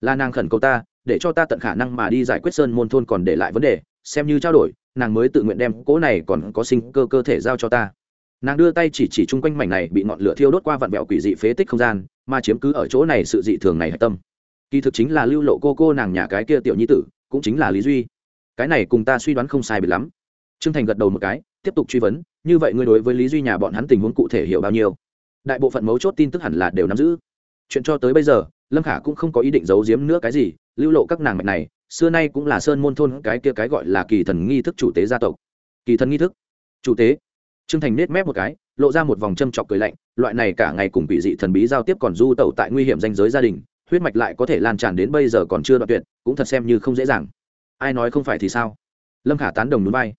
Là nàng khẩn cầu ta, để cho ta tận khả năng mà đi giải quyết sơn môn thôn còn để lại vấn đề, xem như trao đổi, nàng mới tự nguyện đem cỗ này còn có sinh cơ cơ thể giao cho ta. Nàng đưa tay chỉ chỉ chung quanh mảnh này bị ngọn lửa thiêu đốt qua vặn vẹo quỷ dị phế tích không gian, mà chiếm cứ ở chỗ này sự dị thường này hạch tâm. Kỳ thực chính là lưu lộ cô cô nàng nhà cái kia tiểu nhi tử, cũng chính là lý duy cái này cùng ta suy đoán không sai bị lắm. Trương thành gật đầu một cái, tiếp tục truy vấn, như vậy ngươi đối với lý duy nhà bọn hắn tình huống cụ thể hiểu bao nhiêu? Đại bộ phận mấu chốt tin tức hẳn là đều nắm giữ. Chuyện cho tới bây giờ, lâm khả cũng không có ý định giấu giếm nữa cái gì, lưu lộ các nàng mạch này, xưa nay cũng là sơn môn thôn cái kia cái gọi là kỳ thần nghi thức chủ tế gia tộc. Kỳ thần nghi thức? Chủ tế? Trương thành nết mép một cái, lộ ra một vòng châm chọc cười lạnh, loại này cả ngày cùng bị dị thần bí giao tiếp còn du tẩu tại nguy hiểm danh giới gia đình, huyết mạch lại có thể lan tràn đến bây giờ còn chưa đoạn tuyệt, cũng thật xem như không dễ dàng ai nói không phải thì sao? Lâm khả tán đồng núi bay.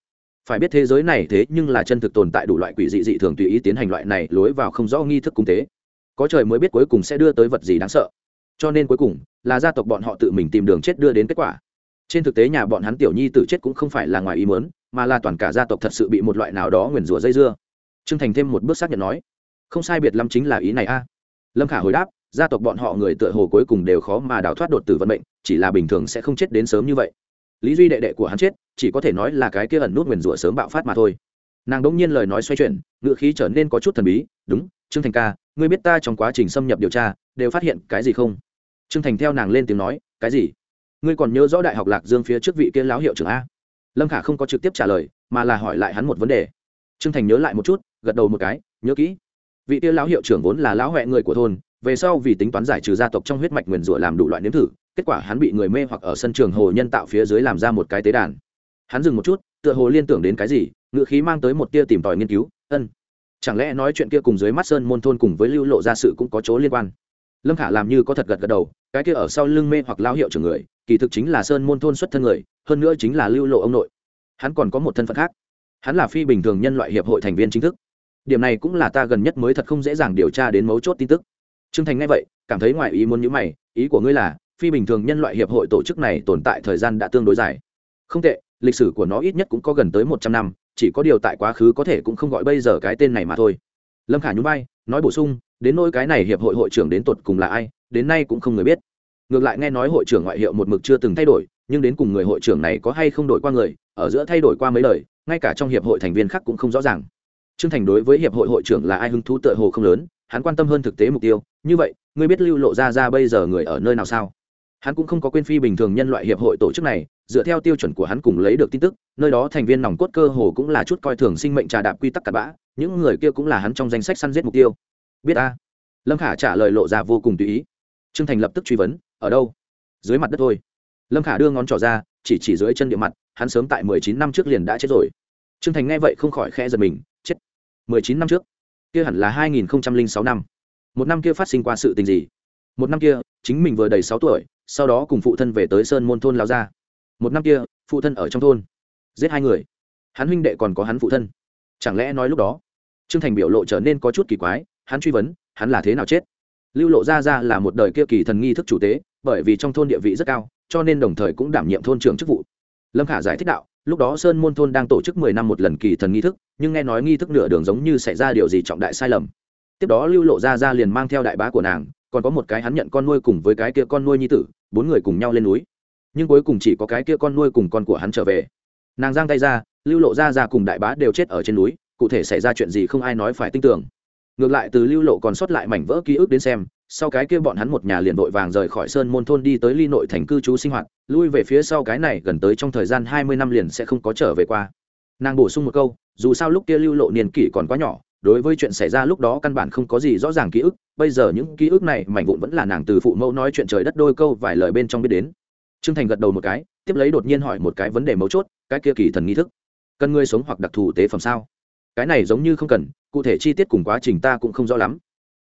Phải biết thế giới này thế nhưng là chân thực tồn tại đủ loại quỷ dị dị thường tùy ý tiến hành loại này lối vào không rõ nghi thức cung tế. Có trời mới biết cuối cùng sẽ đưa tới vật gì đáng sợ. Cho nên cuối cùng là gia tộc bọn họ tự mình tìm đường chết đưa đến kết quả. Trên thực tế nhà bọn hắn tiểu nhi tử chết cũng không phải là ngoài ý mớn mà là toàn cả gia tộc thật sự bị một loại nào đó nguyền rủa dây dưa. T r ư ơ n g thành thêm một bước xác nhận nói, không sai biệt lâm chính là ý này a. Lâm khả hồi đáp, gia tộc bọn họ người tựa hồ cuối cùng đều khó mà đào thoát đột tử vận mệnh, chỉ là bình thường sẽ không chết đến sớm như vậy lý duy đệ đệ của hắn chết, chỉ có thể nói là cái kia ẩn nút nguyền rủa sớm bạo phát mà thôi. Nàng đông nhiên lời nói xoay chuyển, ngựa khí trở nên có chút thần bí, đúng, trương thành ca, ngươi biết ta trong quá trình xâm nhập điều tra, đều phát hiện cái gì không? Trương thành theo nàng lên tiếng nói, cái gì? Ngươi còn nhớ rõ đại học lạc dương phía trước vị kia lão hiệu trưởng a? Lâm khả không có trực tiếp trả lời, mà là hỏi lại hắn một vấn đề. Trương thành nhớ lại một chút, gật đầu một cái, nhớ kỹ, vị kia lão hiệu trưởng vốn là lão huệ người của thôn, về sau vì tính toán giải trừ gia tộc trong huyết mạch nguyền rủa làm đủ loại nếm thử kết quả hắn bị người mê hoặc ở sân trường hồ nhân tạo phía dưới làm ra một cái tế đàn. Hắn dừng một chút, tựa hồ liên tưởng đến cái gì, ngựa khí mang tới một tia tìm tòi nghiên cứu, ân, chẳng lẽ nói chuyện kia cùng dưới mắt sơn môn thôn cùng với lưu lộ gia sự cũng có chỗ liên quan? Lâm khả làm như có thật gật gật đầu, cái kia ở sau lưng mê hoặc lao hiệu trưởng người, kỳ thực chính là sơn môn thôn xuất thân người, hơn nữa chính là lưu lộ ông nội. Hắn còn có một thân phận khác. Hắn là phi bình thường nhân loại hiệp hội thành viên chính thức. Điểm này cũng là ta gần nhất mới thật không dễ dàng điều tra đến mấu chốt tin tức. T r ư ơ n g thành nghe vậy, cảm thấy ngoài ý muốn nhữ mày, ý của ngươi là phi bình thường nhân loại hiệp hội tổ chức này tồn tại thời gian đã tương đối dài. Không tệ, lịch sử của nó ít nhất cũng có gần tới một trăm năm, chỉ có điều tại quá khứ có thể cũng không gọi bây giờ cái tên này mà thôi. Lâm khả nhún vai, nói bổ sung, đến nỗi cái này hiệp hội hội trưởng đến tột cùng là ai, đến nay cũng không người biết. Ngược lại nghe nói hội trưởng ngoại hiệu một mực chưa từng thay đổi, nhưng đến cùng người hội trưởng này có hay không đổi qua người, ở giữa thay đổi qua mấy lời, ngay cả trong hiệp hội thành viên khác cũng không rõ ràng. Trương thành đối với hiệp hội hội trưởng là ai hứng thú tựa hồ không lớn, hắn quan tâm hơn thực tế mục tiêu, như vậy, ngươi biết lưu lộ ra ra bây giờ người ở nơi nào sao? Hắn cũng không có quên phi bình thường nhân loại hiệp hội tổ chức này, dựa theo tiêu chuẩn của hắn cùng lấy được tin tức, nơi đó thành viên nòng cốt cơ hồ cũng là chút coi thường sinh mệnh trà đạp quy tắc cặn bã, những người kia cũng là hắn trong danh sách săn giết mục tiêu. Biết a lâm khả trả lời lộ ra vô cùng tùy ý. Trương thành lập tức truy vấn, ở đâu? Dưới mặt đất thôi. Lâm khả đưa ngón trỏ ra, chỉ chỉ dưới chân địa mặt, hắn sớm tại mười chín năm trước liền đã chết rồi. Trương thành nghe vậy không khỏi khẽ giật mình, chết! mười chín năm trước? Kia hẳn là hai nghìn sáu năm. Một năm kia phát sinh qua sự tình gì? Một năm kia, chính mình vừa đầy sáu tuổi, sau đó cùng phụ thân về tới sơn môn thôn lao ra. Một năm kia, phụ thân ở trong thôn, giết hai người. Hắn huynh đệ còn có hắn phụ thân. Chẳng lẽ nói lúc đó, trương thành biểu lộ trở nên có chút kỳ quái, hắn truy vấn, hắn là thế nào chết? Lưu lộ ra ra là một đời kia kỳ thần nghi thức chủ tế, bởi vì trong thôn địa vị rất cao, cho nên đồng thời cũng đảm nhiệm thôn trưởng chức vụ. Lâm khả giải thích đạo, lúc đó sơn môn thôn đang tổ chức mười năm một lần kỳ thần nghi thức, nhưng nghe nói nghi thức nửa đường giống như xảy ra điều gì trọng đại sai lầm. Tiếp đó lưu lộ ra ra liền mang theo đại bá của nàng còn có một cái hắn nhận con nuôi cùng với cái kia con nuôi nhi tử, bốn người cùng nhau lên núi. Nhưng cuối cùng chỉ có cái kia con nuôi cùng con của hắn trở về. Nàng giang tay ra, lưu lộ ra ra cùng đại bá đều chết ở trên núi, cụ thể xảy ra chuyện gì không ai nói phải tin tưởng. Ngược lại từ lưu lộ còn sót lại mảnh vỡ ký ức đến xem, sau cái kia bọn hắn một nhà liền vội vàng rời khỏi sơn môn thôn đi tới ly nội thành cư trú sinh hoạt, lui về phía sau cái này gần tới trong thời gian hai mươi năm liền sẽ không có trở về qua. Nàng bổ sung một câu, dù sao lúc kia lưu lộ niên kỷ còn quá nhỏ đối với chuyện xảy ra lúc đó căn bản không có gì rõ ràng ký ức, bây giờ những ký ức này mảnh vụn vẫn là nàng từ phụ mẫu nói chuyện trời đất đôi câu vài lời bên trong biết đến. Trương thành gật đầu một cái, tiếp lấy đột nhiên hỏi một cái vấn đề mấu chốt, cái kia kỳ thần nghi thức. Cần ngươi sống hoặc đặc thù tế phẩm sao? Cái này giống như không cần, cụ thể chi tiết cùng quá trình ta cũng không rõ lắm.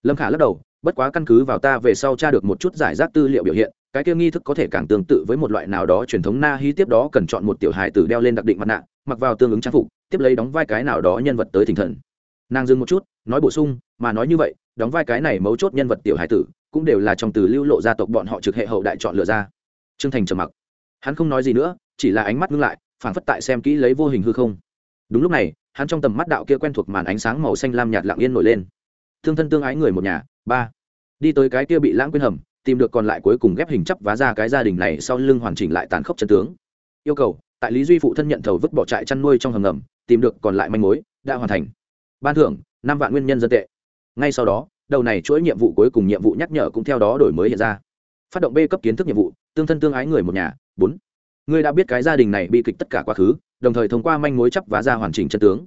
Lâm khả lắc đầu, bất quá căn cứ vào ta về sau tra được một chút giải rác tư liệu biểu hiện, cái kia nghi thức có thể càng tương tự với một loại nào đó truyền thống na hí tiếp đó cần chọn một tiểu hài tử đeo lên đặc định mặt nạ, mặc vào tương ứng trang phục, tiếp lấy đóng vai cái nào đó nhân vật tới thỉnh thần nàng dừng một chút, nói bổ sung, mà nói như vậy, đóng vai cái này mấu chốt nhân vật tiểu Hải tử, cũng đều là trong từ lưu lộ gia tộc bọn họ trực hệ hậu đại chọn lựa ra. Trương thành trầm mặc. Hắn không nói gì nữa, chỉ là ánh mắt ngưng lại phản phất tại xem kỹ lấy vô hình hư không. Đúng lúc này, hắn trong tầm mắt đạo kia quen thuộc màn ánh sáng màu xanh lam nhạt lặng yên nổi lên. Thương thân tương ái người một nhà, ba. Đi tới cái kia bị lãng quên hầm, tìm được còn lại cuối cùng ghép hình chấp vá ra cái gia đình này sau lưng hoàn chỉnh lại tàn khốc chân tướng. Yêu cầu, tại lý duy phụ thân nhận thầu vứt bỏ trại chăn nuôi trong hầm ngầm, tìm được còn lại manh mối, đã hoàn thành ban thưởng, năm vạn nguyên nhân dân tệ. Ngay sau đó, đầu này chuỗi nhiệm vụ cuối cùng nhiệm vụ nhắc nhở cũng theo đó đổi mới hiện ra. Phát động b cấp kiến thức nhiệm vụ, tương thân tương ái người một nhà. Bốn. Ngươi đã biết cái gia đình này bị kịch tất cả quá khứ, đồng thời thông qua manh mối chấp và ra hoàn chỉnh chân tướng.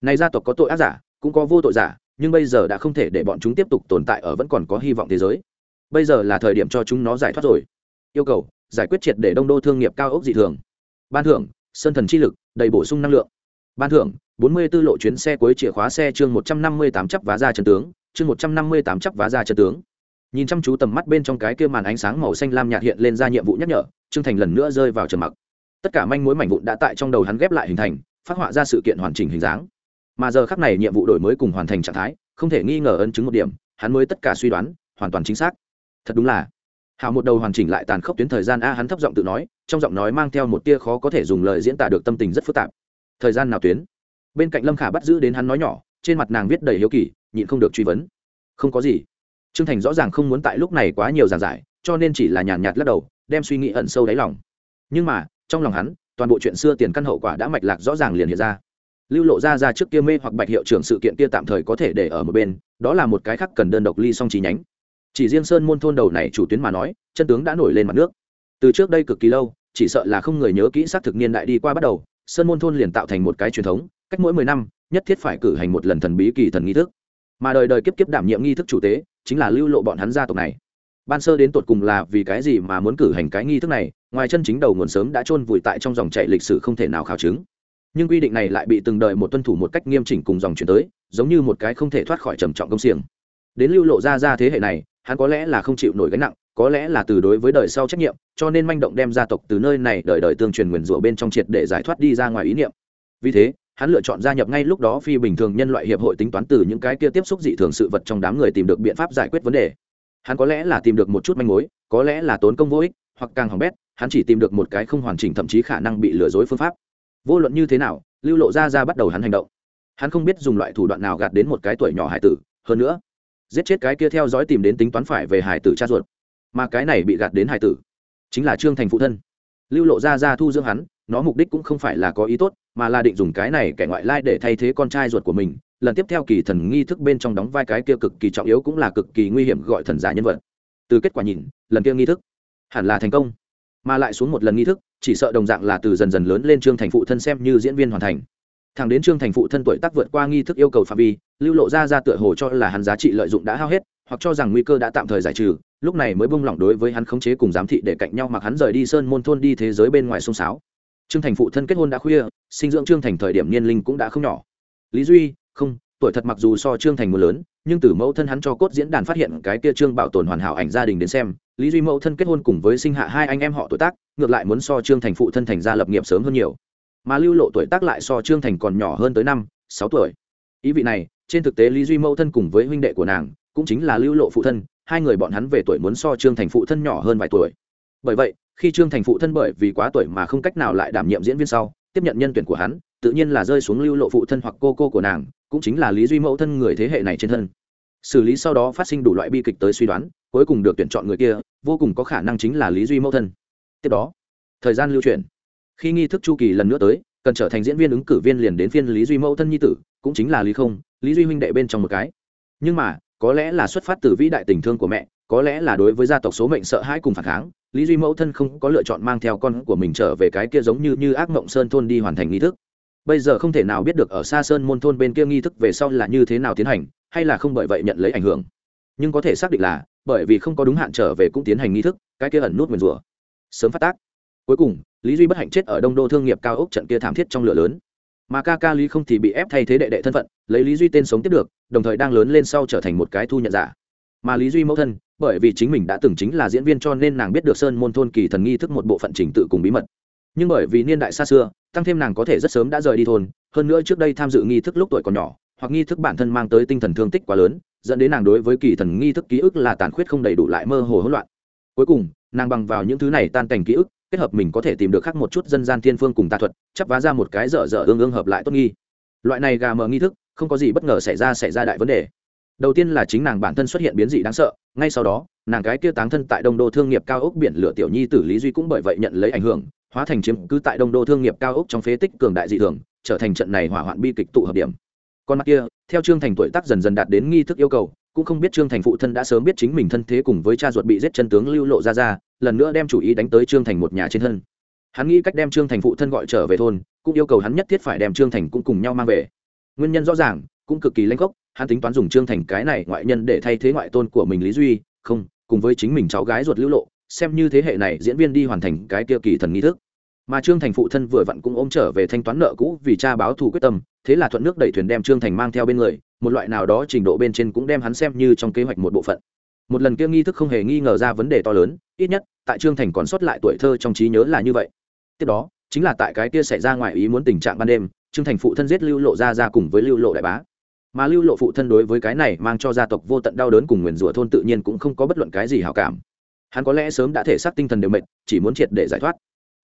Này gia tộc có tội ác giả, cũng có vô tội giả, nhưng bây giờ đã không thể để bọn chúng tiếp tục tồn tại ở vẫn còn có hy vọng thế giới. Bây giờ là thời điểm cho chúng nó giải thoát rồi. Yêu cầu, giải quyết triệt để đông đô thương nghiệp cao ốc dị thường. Ban thưởng, sơn thần chi lực, đầy bổ sung năng lượng. Ban thưởng 44 lộ chuyến xe cuối chìa khóa xe chương một trăm năm mươi tám chấp vá ra chân tướng, chương một trăm năm mươi tám chấp vá ra chân tướng. Nhìn chăm chú tầm mắt bên trong cái kia màn ánh sáng màu xanh lam nhạt hiện lên ra nhiệm vụ nhắc nhở, trương thành lần nữa rơi vào trầm mặc. Tất cả manh mối mảnh vụn đã tại trong đầu hắn ghép lại hình thành, phát họa ra sự kiện hoàn chỉnh hình dáng. Mà giờ khắc này nhiệm vụ đổi mới cùng hoàn thành trạng thái, không thể nghi ngờ ấn chứng một điểm, hắn mới tất cả suy đoán, hoàn toàn chính xác. Thật đúng là, hào một đầu hoàn chỉnh lại tàn khốc tuyến thời gian a hắn thấp giọng tự nói, trong giọng nói mang theo một tia khó có thể dùng lời diễn tả được tâm tình rất phức tạp. Thời gian nào tuyến? Bên cạnh lâm khả bắt giữ đến hắn nói nhỏ trên mặt nàng viết đầy hiếu kỳ nhịn không được truy vấn không có gì trương thành rõ ràng không muốn tại lúc này quá nhiều giảng giải cho nên chỉ là nhàn nhạt lắc đầu đem suy nghĩ ẩn sâu đáy lòng nhưng mà trong lòng hắn toàn bộ chuyện xưa tiền căn hậu quả đã mạch lạc rõ ràng liền hiện ra lưu lộ ra ra trước kia mê hoặc bạch hiệu trưởng sự kiện kia tạm thời có thể để ở một bên đó là một cái khác cần đơn độc ly song trí nhánh chỉ riêng sơn môn thôn đầu này chủ tuyến mà nói chân tướng đã nổi lên mặt nước từ trước đây cực kỳ lâu chỉ sợ là không người nhớ kỹ xác thực niên đại đi qua bắt đầu sơn môn thôn liền tạo thành một cái truyền thống cách mỗi mười năm, nhất thiết phải cử hành một lần thần bí kỳ thần nghi thức. Mà đời đời kiếp kiếp đảm nhiệm nghi thức chủ tế, chính là lưu lộ bọn hắn gia tộc này. Ban sơ đến tột cùng là vì cái gì mà muốn cử hành cái nghi thức này, ngoài chân chính đầu nguồn sớm đã chôn vùi tại trong dòng chảy lịch sử không thể nào khảo chứng. Nhưng quy định này lại bị từng đời một tuân thủ một cách nghiêm chỉnh cùng dòng chuyển tới, giống như một cái không thể thoát khỏi trầm trọng công xiềng. Đến lưu lộ ra ra thế hệ này, hắn có lẽ là không chịu nổi gánh nặng, có lẽ là từ đối với đời sau trách nhiệm, cho nên manh động đem gia tộc từ nơi này đời đời tương truyền nguyền rủa bên trong triệt để giải thoát đi ra ngoài ý niệm. Vì thế hắn lựa chọn gia nhập ngay lúc đó phi bình thường nhân loại hiệp hội tính toán từ những cái kia tiếp xúc dị thường sự vật trong đám người tìm được biện pháp giải quyết vấn đề. Hắn có lẽ là tìm được một chút manh mối, có lẽ là tốn công vô ích, hoặc càng hỏng bét, hắn chỉ tìm được một cái không hoàn chỉnh thậm chí khả năng bị lừa dối phương pháp. Vô luận như thế nào, lưu lộ ra ra bắt đầu hắn hành động. Hắn không biết dùng loại thủ đoạn nào gạt đến một cái tuổi nhỏ hải tử, hơn nữa, giết chết cái kia theo dõi tìm đến tính toán phải về hải tử cha ruột, mà cái này bị gạt đến hải tử, chính là trương thành phụ thân. Lưu lộ ra ra thu dưỡng hắn nó mục đích cũng không phải là có ý tốt, mà là định dùng cái này kẻ ngoại lai để thay thế con trai ruột của mình. Lần tiếp theo kỳ thần nghi thức bên trong đóng vai cái kia cực kỳ trọng yếu cũng là cực kỳ nguy hiểm gọi thần giả nhân vật. Từ kết quả nhìn, lần kia nghi thức hẳn là thành công. Mà lại xuống một lần nghi thức, chỉ sợ đồng dạng là từ dần dần lớn lên trương thành phụ thân xem như diễn viên hoàn thành. Thằng đến trương thành phụ thân tuổi tác vượt qua nghi thức yêu cầu phạm vi, lưu lộ ra ra tựa hồ cho là hắn giá trị lợi dụng đã hao hết, hoặc cho rằng nguy cơ đã tạm thời giải trừ, lúc này mới bung lỏng đối với hắn khống chế cùng giám thị để cạnh nhau mặc hắn rời đi sơn môn thôn đi thế giới bên ngoài sông sáo trương thành phụ thân kết hôn đã khuya, sinh dưỡng trương thành thời điểm niên linh cũng đã không nhỏ. Lý duy, không, tuổi thật mặc dù so trương thành một lớn, nhưng từ mẫu thân hắn cho cốt diễn đàn phát hiện cái kia trương bảo tồn hoàn hảo ảnh gia đình đến xem, lý duy mẫu thân kết hôn cùng với sinh hạ hai anh em họ tuổi tác, ngược lại muốn so trương thành phụ thân thành gia lập nghiệp sớm hơn nhiều. Mà lưu lộ tuổi tác lại so trương thành còn nhỏ hơn tới năm, sáu tuổi. Ý vị này, trên thực tế lý duy mẫu thân cùng với huynh đệ của nàng, cũng chính là lưu lộ phụ thân, hai người bọn hắn về tuổi muốn so trương thành phụ thân nhỏ hơn vài tuổi. Bởi vậy khi trương thành phụ thân bởi vì quá tuổi mà không cách nào lại đảm nhiệm diễn viên sau, tiếp nhận nhân tuyển của hắn, tự nhiên là rơi xuống lưu lộ phụ thân hoặc cô cô của nàng, cũng chính là lý duy mẫu thân người thế hệ này trên thân. Xử lý sau đó phát sinh đủ loại bi kịch tới suy đoán, cuối cùng được tuyển chọn người kia, vô cùng có khả năng chính là lý duy mẫu thân. Tiếp đó, thời gian lưu truyền. Khi nghi thức chu kỳ lần nữa tới, cần trở thành diễn viên ứng cử viên liền đến phiên lý duy mẫu thân nhi tử, cũng chính là lý không, lý duy huynh đệ bên trong một cái. Nhưng mà, có lẽ là xuất phát từ vĩ đại tình thương của mẹ, có lẽ là đối với gia tộc số mệnh sợ hãi cùng phản kháng lý duy mẫu thân không có lựa chọn mang theo con của mình trở về cái kia giống như như ác mộng sơn thôn đi hoàn thành nghi thức. Bây giờ không thể nào biết được ở xa sơn môn thôn bên kia nghi thức về sau là như thế nào tiến hành, hay là không bởi vậy nhận lấy ảnh hưởng. Nhưng có thể xác định là, bởi vì không có đúng hạn trở về cũng tiến hành nghi thức, cái kia ẩn nút nguyền rủa. Sớm phát tác. Cuối cùng, lý duy bất hạnh chết ở đông đô thương nghiệp cao ốc trận kia thảm thiết trong lửa lớn. Mà ca ca lý không thì bị ép thay thế đệ đệ thân phận, lấy lý duy tên sống tiếp được, đồng thời đang lớn lên sau trở thành một cái thu nhận giả mà lý duy mẫu thân, bởi vì chính mình đã từng chính là diễn viên cho nên nàng biết được sơn môn thôn kỳ thần nghi thức một bộ phận trình tự cùng bí mật. Nhưng bởi vì niên đại xa xưa, tăng thêm nàng có thể rất sớm đã rời đi thôn, hơn nữa trước đây tham dự nghi thức lúc tuổi còn nhỏ, hoặc nghi thức bản thân mang tới tinh thần thương tích quá lớn, dẫn đến nàng đối với kỳ thần nghi thức ký ức là tàn khuyết không đầy đủ lại mơ hồ hỗn loạn. Cuối cùng, nàng bằng vào những thứ này tan cảnh ký ức, kết hợp mình có thể tìm được khác một chút dân gian thiên phương cùng tà thuật, chắp vá ra một cái dở dở ương ương hợp lại tốt nghi. Loại này gà mờ nghi thức, không có gì bất ngờ xảy ra xảy ra đại vấn đề đầu tiên là chính nàng bản thân xuất hiện biến dị đáng sợ, ngay sau đó, nàng cái kia táng thân tại đông đô thương nghiệp cao ốc biển lửa tiểu nhi tử lý duy cũng bởi vậy nhận lấy ảnh hưởng, hóa thành chiếm cứ tại đông đô thương nghiệp cao ốc trong phế tích cường đại dị thường, trở thành trận này hỏa hoạn bi kịch tụ hợp điểm. Con mắt kia, theo trương thành tuổi tác dần dần đạt đến nghi thức yêu cầu, cũng không biết trương thành phụ thân đã sớm biết chính mình thân thế cùng với cha ruột bị giết chân tướng lưu lộ ra ra, lần nữa đem chủ ý đánh tới trương thành một nhà trên thân. Hắn nghĩ cách đem trương thành phụ thân gọi trở về thôn, cũng yêu cầu hắn nhất thiết phải đem trương thành cũng cùng nhau mang về. Nguyên nhân rõ ràng, cũng cực kỳ lanh gốc hắn tính toán dùng trương thành cái này ngoại nhân để thay thế ngoại tôn của mình lý duy, không, cùng với chính mình cháu gái ruột lưu lộ, xem như thế hệ này diễn viên đi hoàn thành cái kia kỳ thần nghi thức. Mà trương thành phụ thân vừa vặn cũng ôm trở về thanh toán nợ cũ vì cha báo thù quyết tâm, thế là thuận nước đẩy thuyền đem trương thành mang theo bên người, một loại nào đó trình độ bên trên cũng đem hắn xem như trong kế hoạch một bộ phận. Một lần kia nghi thức không hề nghi ngờ ra vấn đề to lớn, ít nhất, tại trương thành còn sót lại tuổi thơ trong trí nhớ là như vậy. Tiếp đó, chính là tại cái kia xảy ra ngoài ý muốn tình trạng ban đêm, trương thành phụ thân giết lưu lộ ra ra cùng với lưu lộ đại bá mà lưu lộ phụ thân đối với cái này mang cho gia tộc vô tận đau đớn cùng nguyền rủa thôn tự nhiên cũng không có bất luận cái gì hảo cảm. Hắn có lẽ sớm đã thể xác tinh thần đều mệt chỉ muốn triệt để giải thoát.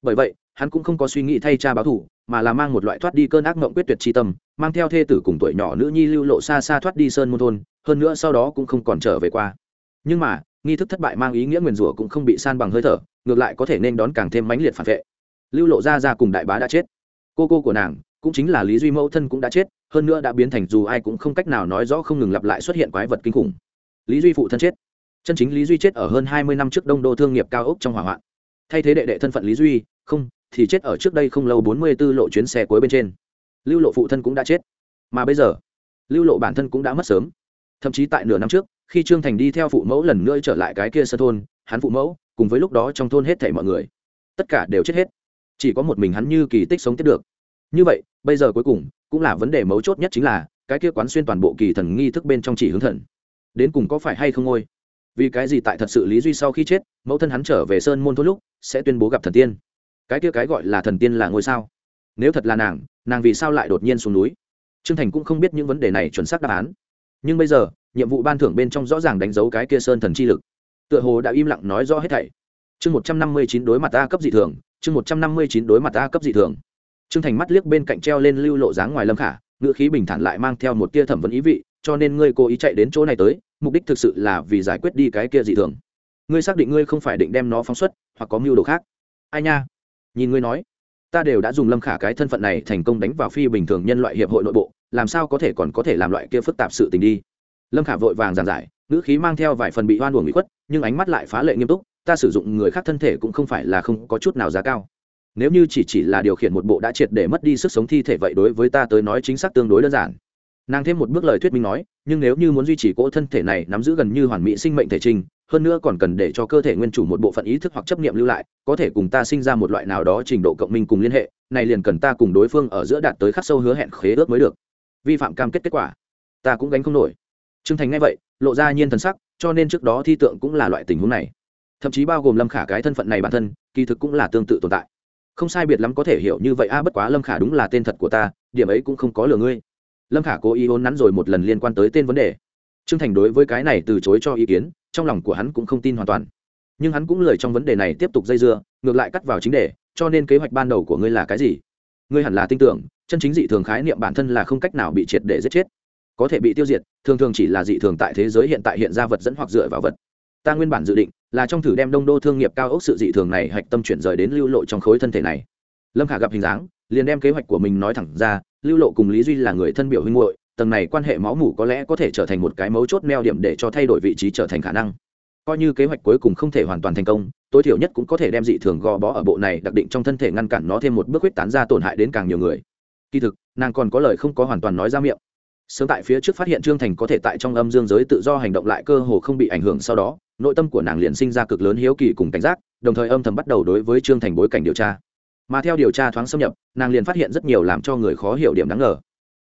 Bởi vậy hắn cũng không có suy nghĩ thay cha báo thù, mà là mang một loại thoát đi cơn ác mộng quyết tuyệt tri tâm mang theo thê tử cùng tuổi nhỏ nữ nhi lưu lộ xa xa thoát đi sơn môn thôn hơn nữa sau đó cũng không còn trở về qua. Nhưng mà nghi thức thất bại mang ý nghĩa nguyền rủa cũng không bị san bằng hơi thở ngược lại có thể nên đón càng thêm mãnh liệt phản vệ. Lưu lộ ra ra cùng đại bá đã chết. Cô cô của nàng cũng chính là lý duy mẫu thân cũng đã chết hơn nữa đã biến thành dù ai cũng không cách nào nói rõ không ngừng lặp lại xuất hiện quái vật kinh khủng. Lý duy phụ thân chết. Chân chính lý duy chết ở hơn hai mươi năm trước đông đô thương nghiệp cao ốc trong hỏa hoạn. Thay thế đệ đệ thân phận lý duy, không, thì chết ở trước đây không lâu bốn mươi b ố lộ chuyến xe cuối bên trên. Lưu lộ phụ thân cũng đã chết. Mà bây giờ, lưu lộ bản thân cũng đã mất sớm. Thậm chí tại nửa năm trước, khi trương thành đi theo phụ mẫu lần nữa trở lại cái kia sơ thôn, hắn phụ mẫu cùng với lúc đó trong thôn hết thảy mọi người, tất cả đều chết hết. Chỉ có một mình hắn như kỳ tích sống tiếp được như vậy, bây giờ cuối cùng, cũng là vấn đề mấu chốt nhất chính là, cái kia quán xuyên toàn bộ kỳ thần nghi thức bên trong chỉ hướng thần. Đến cùng có phải hay không ngôi? Vì cái gì tại thật sự lý duy sau khi chết, mẫu thân hắn trở về sơn môn thôn lúc, sẽ tuyên bố gặp thần tiên? Cái kia cái gọi là thần tiên là ngôi sao? Nếu thật là nàng nàng vì sao lại đột nhiên xuống núi? Trương thành cũng không biết những vấn đề này chuẩn xác đáp án. Nhưng bây giờ, nhiệm vụ ban thưởng bên trong rõ ràng đánh dấu cái kia sơn thần chi lực. Tựa hồ đã im lặng nói rõ hết thảy. Chương một trăm năm mươi chín đối mặt a cấp dị thường, chương một trăm năm mươi chín đối mặt a cấp dị thường trương thành mắt liếc bên cạnh treo lên lưu lộ dáng ngoài lâm khả, ngữ khí bình thản lại mang theo một tia thẩm vấn ý vị, cho nên ngươi cố ý chạy đến chỗ này tới, mục đích thực sự là vì giải quyết đi cái kia dị thường. Ngươi xác định ngươi không phải định đem nó phóng xuất, hoặc có mưu đồ khác. Ai nha? Nhìn ngươi nói, ta đều đã dùng lâm khả cái thân phận này thành công đánh vào phi bình thường nhân loại hiệp hội nội bộ, làm sao có thể còn có thể làm loại kia phức tạp sự tình đi? Lâm khả vội vàng giảng giải, ngữ khí mang theo vài phần bị oan uổng bị khuất, nhưng ánh mắt lại phá lệ nghiêm túc, ta sử dụng người khác thân thể cũng không phải là không có chút nào giá cao nếu như chỉ chỉ là điều khiển một bộ đã triệt để mất đi sức sống thi thể vậy đối với ta tới nói chính xác tương đối đơn giản. Nàng thêm một bước lời thuyết minh nói, nhưng nếu như muốn duy trì cỗ thân thể này nắm giữ gần như hoàn mỹ sinh mệnh thể trình, hơn nữa còn cần để cho cơ thể nguyên chủ một bộ phận ý thức hoặc chấp niệm lưu lại, có thể cùng ta sinh ra một loại nào đó trình độ cộng minh cùng liên hệ, này liền cần ta cùng đối phương ở giữa đạt tới khắc sâu hứa hẹn khế ước mới được. Vi phạm cam kết kết quả. Ta cũng gánh không nổi. Trương thành ngay vậy, lộ ra nhiên thần sắc, cho nên trước đó thi tượng cũng là loại tình huống này. Thậm chí bao gồm lâm khả cái thân phận này bản thân, kỳ thực cũng là tương tự tồn tại không sai biệt lắm có thể hiểu như vậy, a, bất quá lâm khả đúng là tên thật của ta, điểm ấy cũng không có lừa ngươi. Lâm khả cố ý ôn nắn rồi một lần liên quan tới tên vấn đề. Trương thành đối với cái này từ chối cho ý kiến, trong lòng của hắn cũng không tin hoàn toàn. Nhưng hắn cũng lời trong vấn đề này tiếp tục dây dưa, ngược lại cắt vào chính đề, cho nên kế hoạch ban đầu của ngươi là cái gì? Ngươi hẳn là tin tưởng, chân chính dị thường khái niệm bản thân là không cách nào bị triệt để giết chết. Có thể bị tiêu diệt, thường thường chỉ là dị thường tại thế giới hiện tại hiện ra vật dẫn hoặc dựa vào vật. Ta nguyên bản dự định là trong thử đem đông đô thương nghiệp cao ốc sự dị thường này hạch tâm chuyển rời đến lưu lộ trong khối thân thể này. Lâm khả gặp hình dáng, liền đem kế hoạch của mình nói thẳng ra, lưu lộ cùng lý duy là người thân biểu huynh hội tầng này quan hệ máu mủ có lẽ có thể trở thành một cái mấu chốt neo điểm để cho thay đổi vị trí trở thành khả năng. Coi như kế hoạch cuối cùng không thể hoàn toàn thành công, tối thiểu nhất cũng có thể đem dị thường gò bó ở bộ này đặc định trong thân thể ngăn cản nó thêm một bước huyết tán ra tổn hại đến càng nhiều người. Kỳ thực, nàng còn có lời không có hoàn toàn nói ra miệng sớm tại phía trước phát hiện trương thành có thể tại trong âm dương giới tự do hành động lại cơ hồ không bị ảnh hưởng sau đó, nội tâm của nàng liền sinh ra cực lớn hiếu kỳ cùng cảnh giác, đồng thời âm thầm bắt đầu đối với trương thành bối cảnh điều tra. Mà theo điều tra thoáng xâm nhập, nàng liền phát hiện rất nhiều làm cho người khó hiểu điểm đáng ngờ.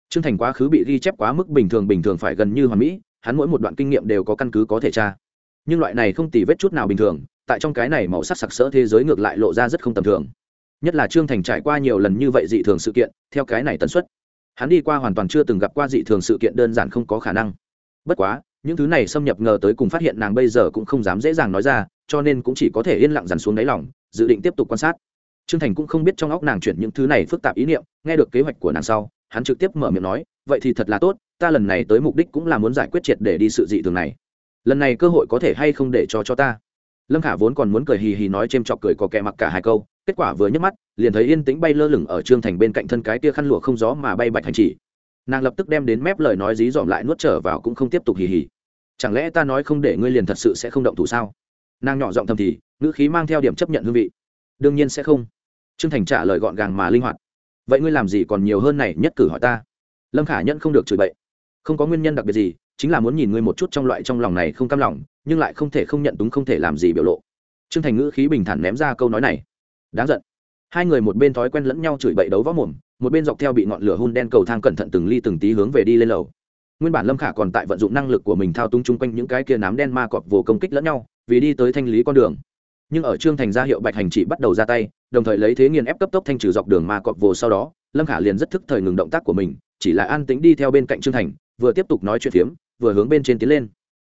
Trương thành quá khứ bị ghi chép quá mức bình thường bình thường phải gần như hoàn mỹ, hắn mỗi một đoạn kinh nghiệm đều có căn cứ có thể tra. Nhưng loại này không tì vết chút nào bình thường, tại trong cái này màu sắc sặc sỡ thế giới ngược lại lộ ra rất không tầm thường. Nhất là trương thành trải qua nhiều lần như vậy dị thường sự kiện, theo cái này tần suất hắn đi qua hoàn toàn chưa từng gặp qua dị thường sự kiện đơn giản không có khả năng. Bất quá, những thứ này xâm nhập ngờ tới cùng phát hiện nàng bây giờ cũng không dám dễ dàng nói ra, cho nên cũng chỉ có thể yên lặng dằn xuống đáy lòng, dự định tiếp tục quan sát. Trương thành cũng không biết trong óc nàng chuyển những thứ này phức tạp ý niệm, nghe được kế hoạch của nàng sau, hắn trực tiếp mở miệng nói, vậy thì thật là tốt, ta lần này tới mục đích cũng là muốn giải quyết triệt để đi sự dị thường này. Lần này cơ hội có thể hay không để cho cho ta? Lâm khả vốn còn muốn cười hì hì nói c h ê m chọc cười có kẻ mặc cả hai câu kết quả vừa nhấc mắt, liền thấy yên tĩnh bay lơ lửng ở trương thành bên cạnh thân cái tia khăn lụa không gió mà bay bạch hành chỉ. Nàng lập tức đem đến mép lời nói dí dỏm lại nuốt trở vào cũng không tiếp tục hì hì. Chẳng lẽ ta nói không để ngươi liền thật sự sẽ không động thủ sao? Nàng nhỏ giọng thầm thì, ngữ khí mang theo điểm chấp nhận hương vị. Đương nhiên sẽ không. Trương thành trả lời gọn gàng mà linh hoạt. Vậy ngươi làm gì còn nhiều hơn này nhất cử hỏi ta? Lâm khả nhẫn không được chửi bậy. Không có nguyên nhân đặc biệt gì, chính là muốn nhìn ngươi một chút trong loại trong lòng này không cam lòng, nhưng lại không thể không nhận túng không thể làm gì biểu lộ. Trương thành ngữ khí bình thản ném ra câu nói này đáng giận. Hai người một bên thói quen lẫn nhau chửi bậy đấu võ mồm, một bên dọc theo bị ngọn lửa hun đen cầu thang cẩn thận từng ly từng tí hướng về đi lên lầu. Nguyên bản lâm khả còn tại vận dụng năng lực của mình thao túng chung quanh những cái kia nám đen ma cọp vô công kích lẫn nhau, vì đi tới thanh lý con đường. Nhưng ở trương thành gia hiệu bạch hành chỉ bắt đầu ra tay, đồng thời lấy thế nghiền ép cấp tốc thanh trừ dọc đường ma cọp vô sau đó, lâm khả liền rất thức thời ngừng động tác của mình, chỉ là an tĩnh đi theo bên cạnh trương thành, vừa tiếp tục nói chuyện phiếm, vừa hướng bên trên tiến lên.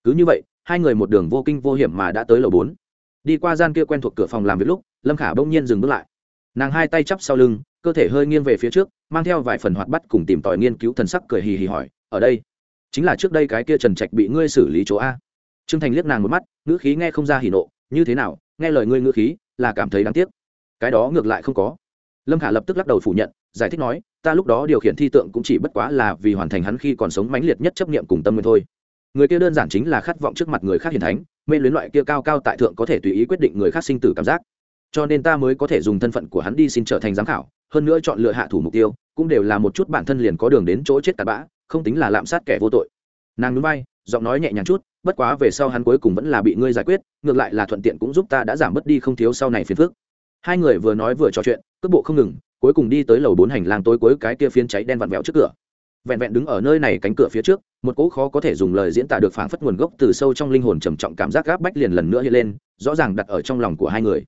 Cứ như vậy, hai người một đường vô kinh vô hiểm mà đã tới lầu bốn. Đi qua gian kia quen thuộc cửa phòng làm việc lúc lâm khả bỗng nhiên dừng bước lại. Nàng hai tay chắp sau lưng, cơ thể hơi nghiêng về phía trước, mang theo vài phần hoạt bắt cùng tìm tòi nghiên cứu thần sắc cười hì hì hỏi, ở đây, chính là trước đây cái kia trần trạch bị ngươi xử lý chỗ a? Trương thành liếc nàng một mắt, ngữ khí nghe không ra hỉ nộ, như thế nào, nghe lời ngươi ngữ khí, là cảm thấy đáng tiếc. Cái đó ngược lại không có. Lâm khả lập tức lắc đầu phủ nhận, giải thích nói, ta lúc đó điều khiển thi tượng cũng chỉ bất quá là vì hoàn thành hắn khi còn sống mãnh liệt nhất chấp niệm cùng tâm nguyên thôi. Người kia đơn giản chính là khát vọng trước mặt người khác hiền thánh, mê luyến loại kia cao cao tại thượng có thể tùy ý quyết định người khác sinh tử cảm giác cho nên ta mới có thể dùng thân phận của hắn đi xin trở thành giám khảo, hơn nữa chọn lựa hạ thủ mục tiêu, cũng đều là một chút bản thân liền có đường đến chỗ chết tạt bã, không tính là lạm sát kẻ vô tội. Nàng núi bay giọng nói nhẹ nhàng chút, bất quá về sau hắn cuối cùng vẫn là bị ngươi giải quyết, ngược lại là thuận tiện cũng giúp ta đã giảm bớt đi không thiếu sau này phiền phức. Hai người vừa nói vừa trò chuyện, cước bộ không ngừng, cuối cùng đi tới lầu bốn hành lang tối cuối cái kia phiến cháy đen vặn vẹo trước cửa. Vẹn vẹn đứng ở nơi này cánh cửa phía trước, một cỗ khó có thể dùng lời diễn tả được phảng phất nguồn gốc từ sâu trong linh hồn trầm trọng cảm giác gáp bách liền lần nữa hiện lên, rõ ràng đặt ở trong lòng của hai người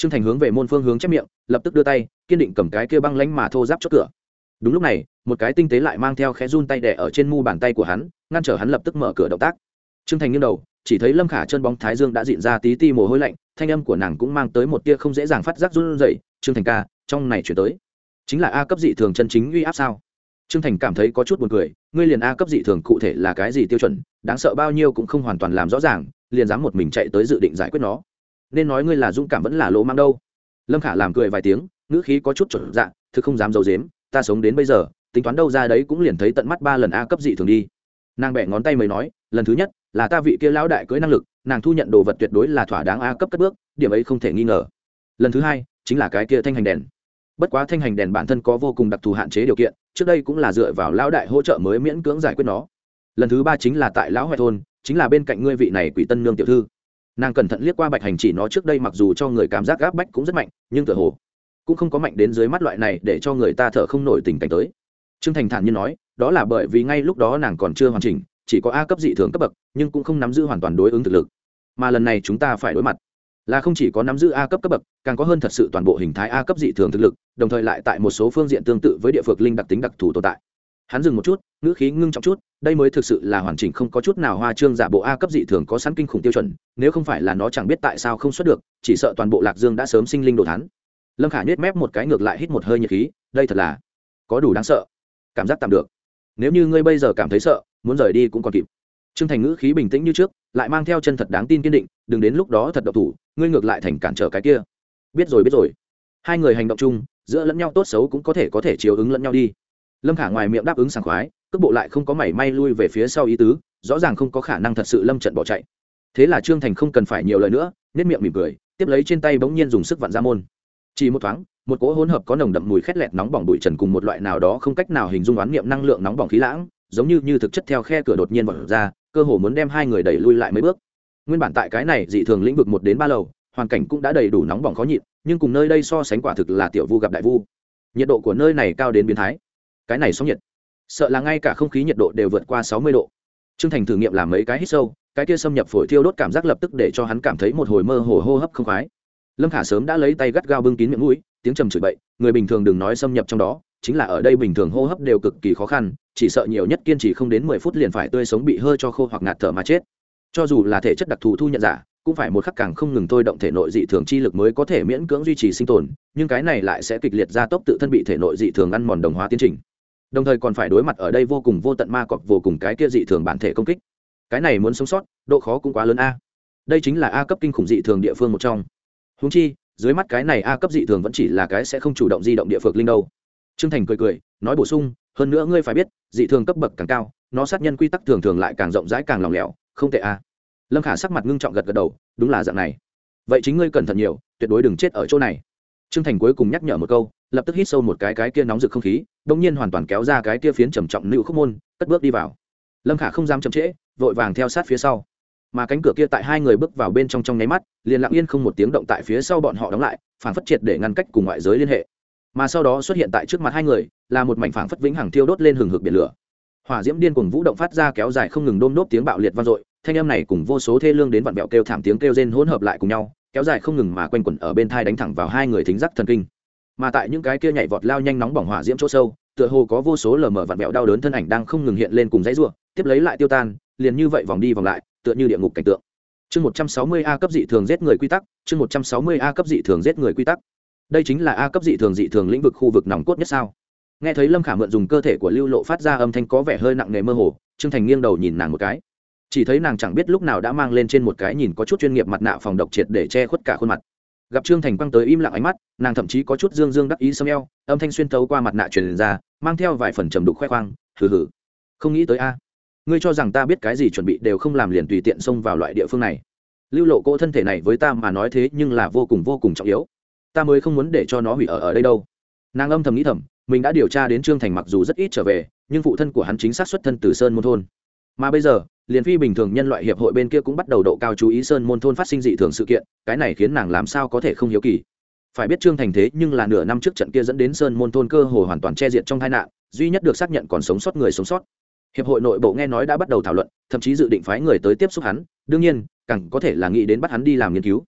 trương thành hướng về môn phương hướng chép miệng, lập tức đưa tay, kiên định cầm cái kia băng lánh mà thô giáp chốt cửa. Đúng lúc này, một cái tinh tế lại mang theo khẽ run tay đẻ ở trên mu bàn tay của hắn, ngăn trở hắn lập tức mở cửa động tác. Trương thành nghiêng đầu, chỉ thấy lâm khả chân bóng thái dương đã dịn ra tí ti mồ hôi lạnh, thanh âm của nàng cũng mang tới một tia không dễ dàng phát giác run rẩy. Trương thành ca, trong này chuyển tới. Chính là a cấp dị thường chân chính uy áp sao? Trương thành cảm thấy có chút buồn cười, ngươi liền a cấp dị thường cụ thể là cái gì tiêu chuẩn, đáng sợ bao nhiêu cũng không hoàn toàn làm rõ ràng, liền dám một mình chạy tới dự định giải quyết nó nên nói ngươi là dũng cảm vẫn là lỗ mang đâu. Lâm khả làm cười vài tiếng, ngữ khí có chút chuẩn dạ thực không dám d i ấ u dếm ta sống đến bây giờ, tính toán đâu ra đấy cũng liền thấy tận mắt ba lần a cấp dị thường đi. Nàng bẻ ngón tay mới nói, lần thứ nhất, là ta vị kia lão đại cưới năng lực, nàng thu nhận đồ vật tuyệt đối là thỏa đáng a cấp cất bước, điểm ấy không thể nghi ngờ. Lần thứ hai, chính là cái kia thanh hành đèn. Bất quá thanh hành đèn bản thân có vô cùng đặc thù hạn chế điều kiện, trước đây cũng là dựa vào lão đại hỗ trợ mới miễn cưỡng giải quyết nó. Lần thứ ba chính là tại lão hoài thôn, chính là bên cạnh ngươi vị này quỷ tân nương tiểu thư nàng cẩn thận liếc qua bạch hành chỉ nó trước đây mặc dù cho người cảm giác gáp bách cũng rất mạnh, nhưng tựa hồ cũng không có mạnh đến dưới mắt loại này để cho người ta thở không nổi tình cảnh tới. Trương thành thản nhiên nói, đó là bởi vì ngay lúc đó nàng còn chưa hoàn chỉnh, chỉ có a cấp dị thường cấp bậc, nhưng cũng không nắm giữ hoàn toàn đối ứng thực lực. Mà lần này chúng ta phải đối mặt là không chỉ có nắm giữ a cấp cấp bậc, càng có hơn thật sự toàn bộ hình thái a cấp dị thường thực lực, đồng thời lại tại một số phương diện tương tự với địa phược linh đặc tính đặc thù tồn tại hắn dừng một chút, ngữ khí ngưng trọng chút, đây mới thực sự là hoàn chỉnh không có chút nào hoa trương giả bộ a cấp dị thường có sẵn kinh khủng tiêu chuẩn, nếu không phải là nó chẳng biết tại sao không xuất được, chỉ sợ toàn bộ lạc dương đã sớm sinh linh đồ thắn lâm khả nhét mép một cái ngược lại hít một hơi nhiệt khí, đây thật là có đủ đáng sợ. Cảm giác tạm được. Nếu như ngươi bây giờ cảm thấy sợ, muốn rời đi cũng còn kịp. Trương thành ngữ khí bình tĩnh như trước, lại mang theo chân thật đáng tin kiên định, đừng đến lúc đó thật độc thủ, ngươi ngược lại thành cản trở cái kia. Biết rồi biết rồi. Hai người hành động chung, giữa lẫn nhau tốt xấu cũng có thể có thể chiều ứng lẫn nhau đi lâm khả ngoài miệng đáp ứng sảng khoái, cước bộ lại không có mảy may lui về phía sau ý tứ, rõ ràng không có khả năng thật sự lâm trận bỏ chạy. Thế là trương thành không cần phải nhiều lời nữa nết miệng mỉm cười, tiếp lấy trên tay bỗng nhiên dùng sức vặn ra môn. Chỉ một thoáng, một cỗ hỗn hợp có nồng đậm mùi khét lẹt nóng bỏng bụi trần cùng một loại nào đó không cách nào hình dung oán niệm năng lượng nóng bỏng khí lãng, giống như như thực chất theo khe cửa đột nhiên vọt ra, cơ hồ muốn đem hai người đẩy lui lại mấy bước. Nguyên bản tại cái này dị thường lĩnh vực một đến ba lầu, hoàn cảnh cũng đã đầy đủ nóng bỏng khó nhịn, nhưng cùng nơi đây so sánh quả thực là tiểu vu gặp đại vu. Nhiệt độ của nơi này cao đến biến thái cái này sóng nhiệt. Sợ là ngay cả không khí nhiệt độ đều vượt qua sáu mươi độ. Trương thành thử nghiệm làm mấy cái hít sâu, cái kia xâm nhập phổi thiêu đốt cảm giác lập tức để cho hắn cảm thấy một hồi mơ hồ hô hấp không khoái. Lâm khả sớm đã lấy tay gắt gao bưng kín miệng mũi, tiếng trầm chửi bậy, người bình thường đừng nói xâm nhập trong đó, chính là ở đây bình thường hô hấp đều cực kỳ khó khăn, chỉ sợ nhiều nhất kiên trì không đến mười phút liền phải tươi sống bị hơi cho khô hoặc ngạt thở mà chết. Cho dù là thể chất đặc thù thu nhận giả, cũng phải một khắc càng không ngừng thôi động thể nội dị thường chi lực mới có thể miễn cưỡng duy trì sinh tồn, nhưng cái này lại sẽ kịch liệt gia tốc tự thân bị thể nội dị thường ăn mòn đồng hóa tiến trình đồng thời còn phải đối mặt ở đây vô cùng vô tận ma cọp vô cùng cái kia dị thường bản thể công kích. Cái này muốn sống sót, độ khó cũng quá lớn a. Đây chính là a cấp kinh khủng dị thường địa phương một trong. Húng chi, dưới mắt cái này a cấp dị thường vẫn chỉ là cái sẽ không chủ động di động địa phược linh đâu. Trương thành cười cười, nói bổ sung, hơn nữa ngươi phải biết, dị thường cấp bậc càng cao, nó sát nhân quy tắc thường thường lại càng rộng rãi càng lòng lẻo, không tệ a. Lâm khả sắc mặt ngưng trọng gật gật đầu, đúng là dạng này. Vậy chính ngươi cẩn thận nhiều, tuyệt đối đừng chết ở chỗ này trương thành cuối cùng nhắc nhở một câu, lập tức hít sâu một cái cái kia nóng rực không khí đồng nhiên hoàn toàn kéo ra cái kia phiến trầm trọng nữ khúc môn, cất bước đi vào. Lâm khả không dám chậm trễ, vội vàng theo sát phía sau. Mà cánh cửa kia tại hai người bước vào bên trong trong nháy mắt, liền lặng yên không một tiếng động tại phía sau bọn họ đóng lại, phản phất triệt để ngăn cách cùng ngoại giới liên hệ. Mà sau đó xuất hiện tại trước mặt hai người, là một mảnh phảng phất vĩnh hằng thiêu đốt lên hừng hực biển lửa. Hỏa diễm điên cuồng vũ động phát ra kéo dài không ngừng đôm đốp tiếng bạo liệt vang dội, thanh âm này cùng vô số thê lương đến vặn vẹo kêu thảm tiếng kêu rên hỗn hợp lại cùng nhau kéo dài không ngừng mà quanh quẩn ở bên thai đánh thẳng vào hai người thính giác thần kinh. Mà tại những cái kia nhảy vọt lao nhanh nóng bỏng hỏa diễm chỗ sâu, tựa hồ có vô số lờ mờ vặn vẹo đau đớn thân ảnh đang không ngừng hiện lên cùng dãy ruộng tiếp lấy lại tiêu tan, liền như vậy vòng đi vòng lại, tựa như địa ngục cảnh tượng. Chương một trăm sáu mươi a cấp dị thường giết người quy tắc, chương một trăm sáu mươi a cấp dị thường giết người quy tắc. Đây chính là a cấp dị thường dị thường lĩnh vực khu vực nòng cốt nhất sao? Nghe thấy lâm khả mượn dùng cơ thể của lưu lộ phát ra âm thanh có vẻ hơi nặng nề mơ hồ, trương thành nghiêng đầu nhìn nàng một cái chỉ thấy nàng chẳng biết lúc nào đã mang lên trên một cái nhìn có chút chuyên nghiệp mặt nạ phòng độc triệt để che khuất cả khuôn mặt. Gặp trương thành quăng tới im lặng ánh mắt, nàng thậm chí có chút dương dương đắc ý xâm eo, âm thanh xuyên tấu qua mặt nạ truyền ra, mang theo vài phần trầm đục khoe khoang, hừ hừ, không nghĩ tới a. Ngươi cho rằng ta biết cái gì chuẩn bị đều không làm liền tùy tiện xông vào loại địa phương này. Lưu lộ cỗ thân thể này với ta mà nói thế nhưng là vô cùng vô cùng trọng yếu. Ta mới không muốn để cho nó hủy ở ở đây đâu. Nàng âm thầm nghĩ thầm, mình đã điều tra đến trương thành mặc dù rất ít trở về, nhưng phụ thân của hắn chính xác xuất thân từ sơn môn thôn mà bây giờ, liền phi bình thường nhân loại hiệp hội bên kia cũng bắt đầu độ cao chú ý sơn môn thôn phát sinh dị thường sự kiện, cái này khiến nàng làm sao có thể không hiếu kỳ. Phải biết trương thành thế nhưng là nửa năm trước trận kia dẫn đến sơn môn thôn cơ hồ hoàn toàn che diệt trong tai nạn, duy nhất được xác nhận còn sống sót người sống sót. Hiệp hội nội bộ nghe nói đã bắt đầu thảo luận, thậm chí dự định phái người tới tiếp xúc hắn, đương nhiên, càng có thể là nghĩ đến bắt hắn đi làm nghiên cứu.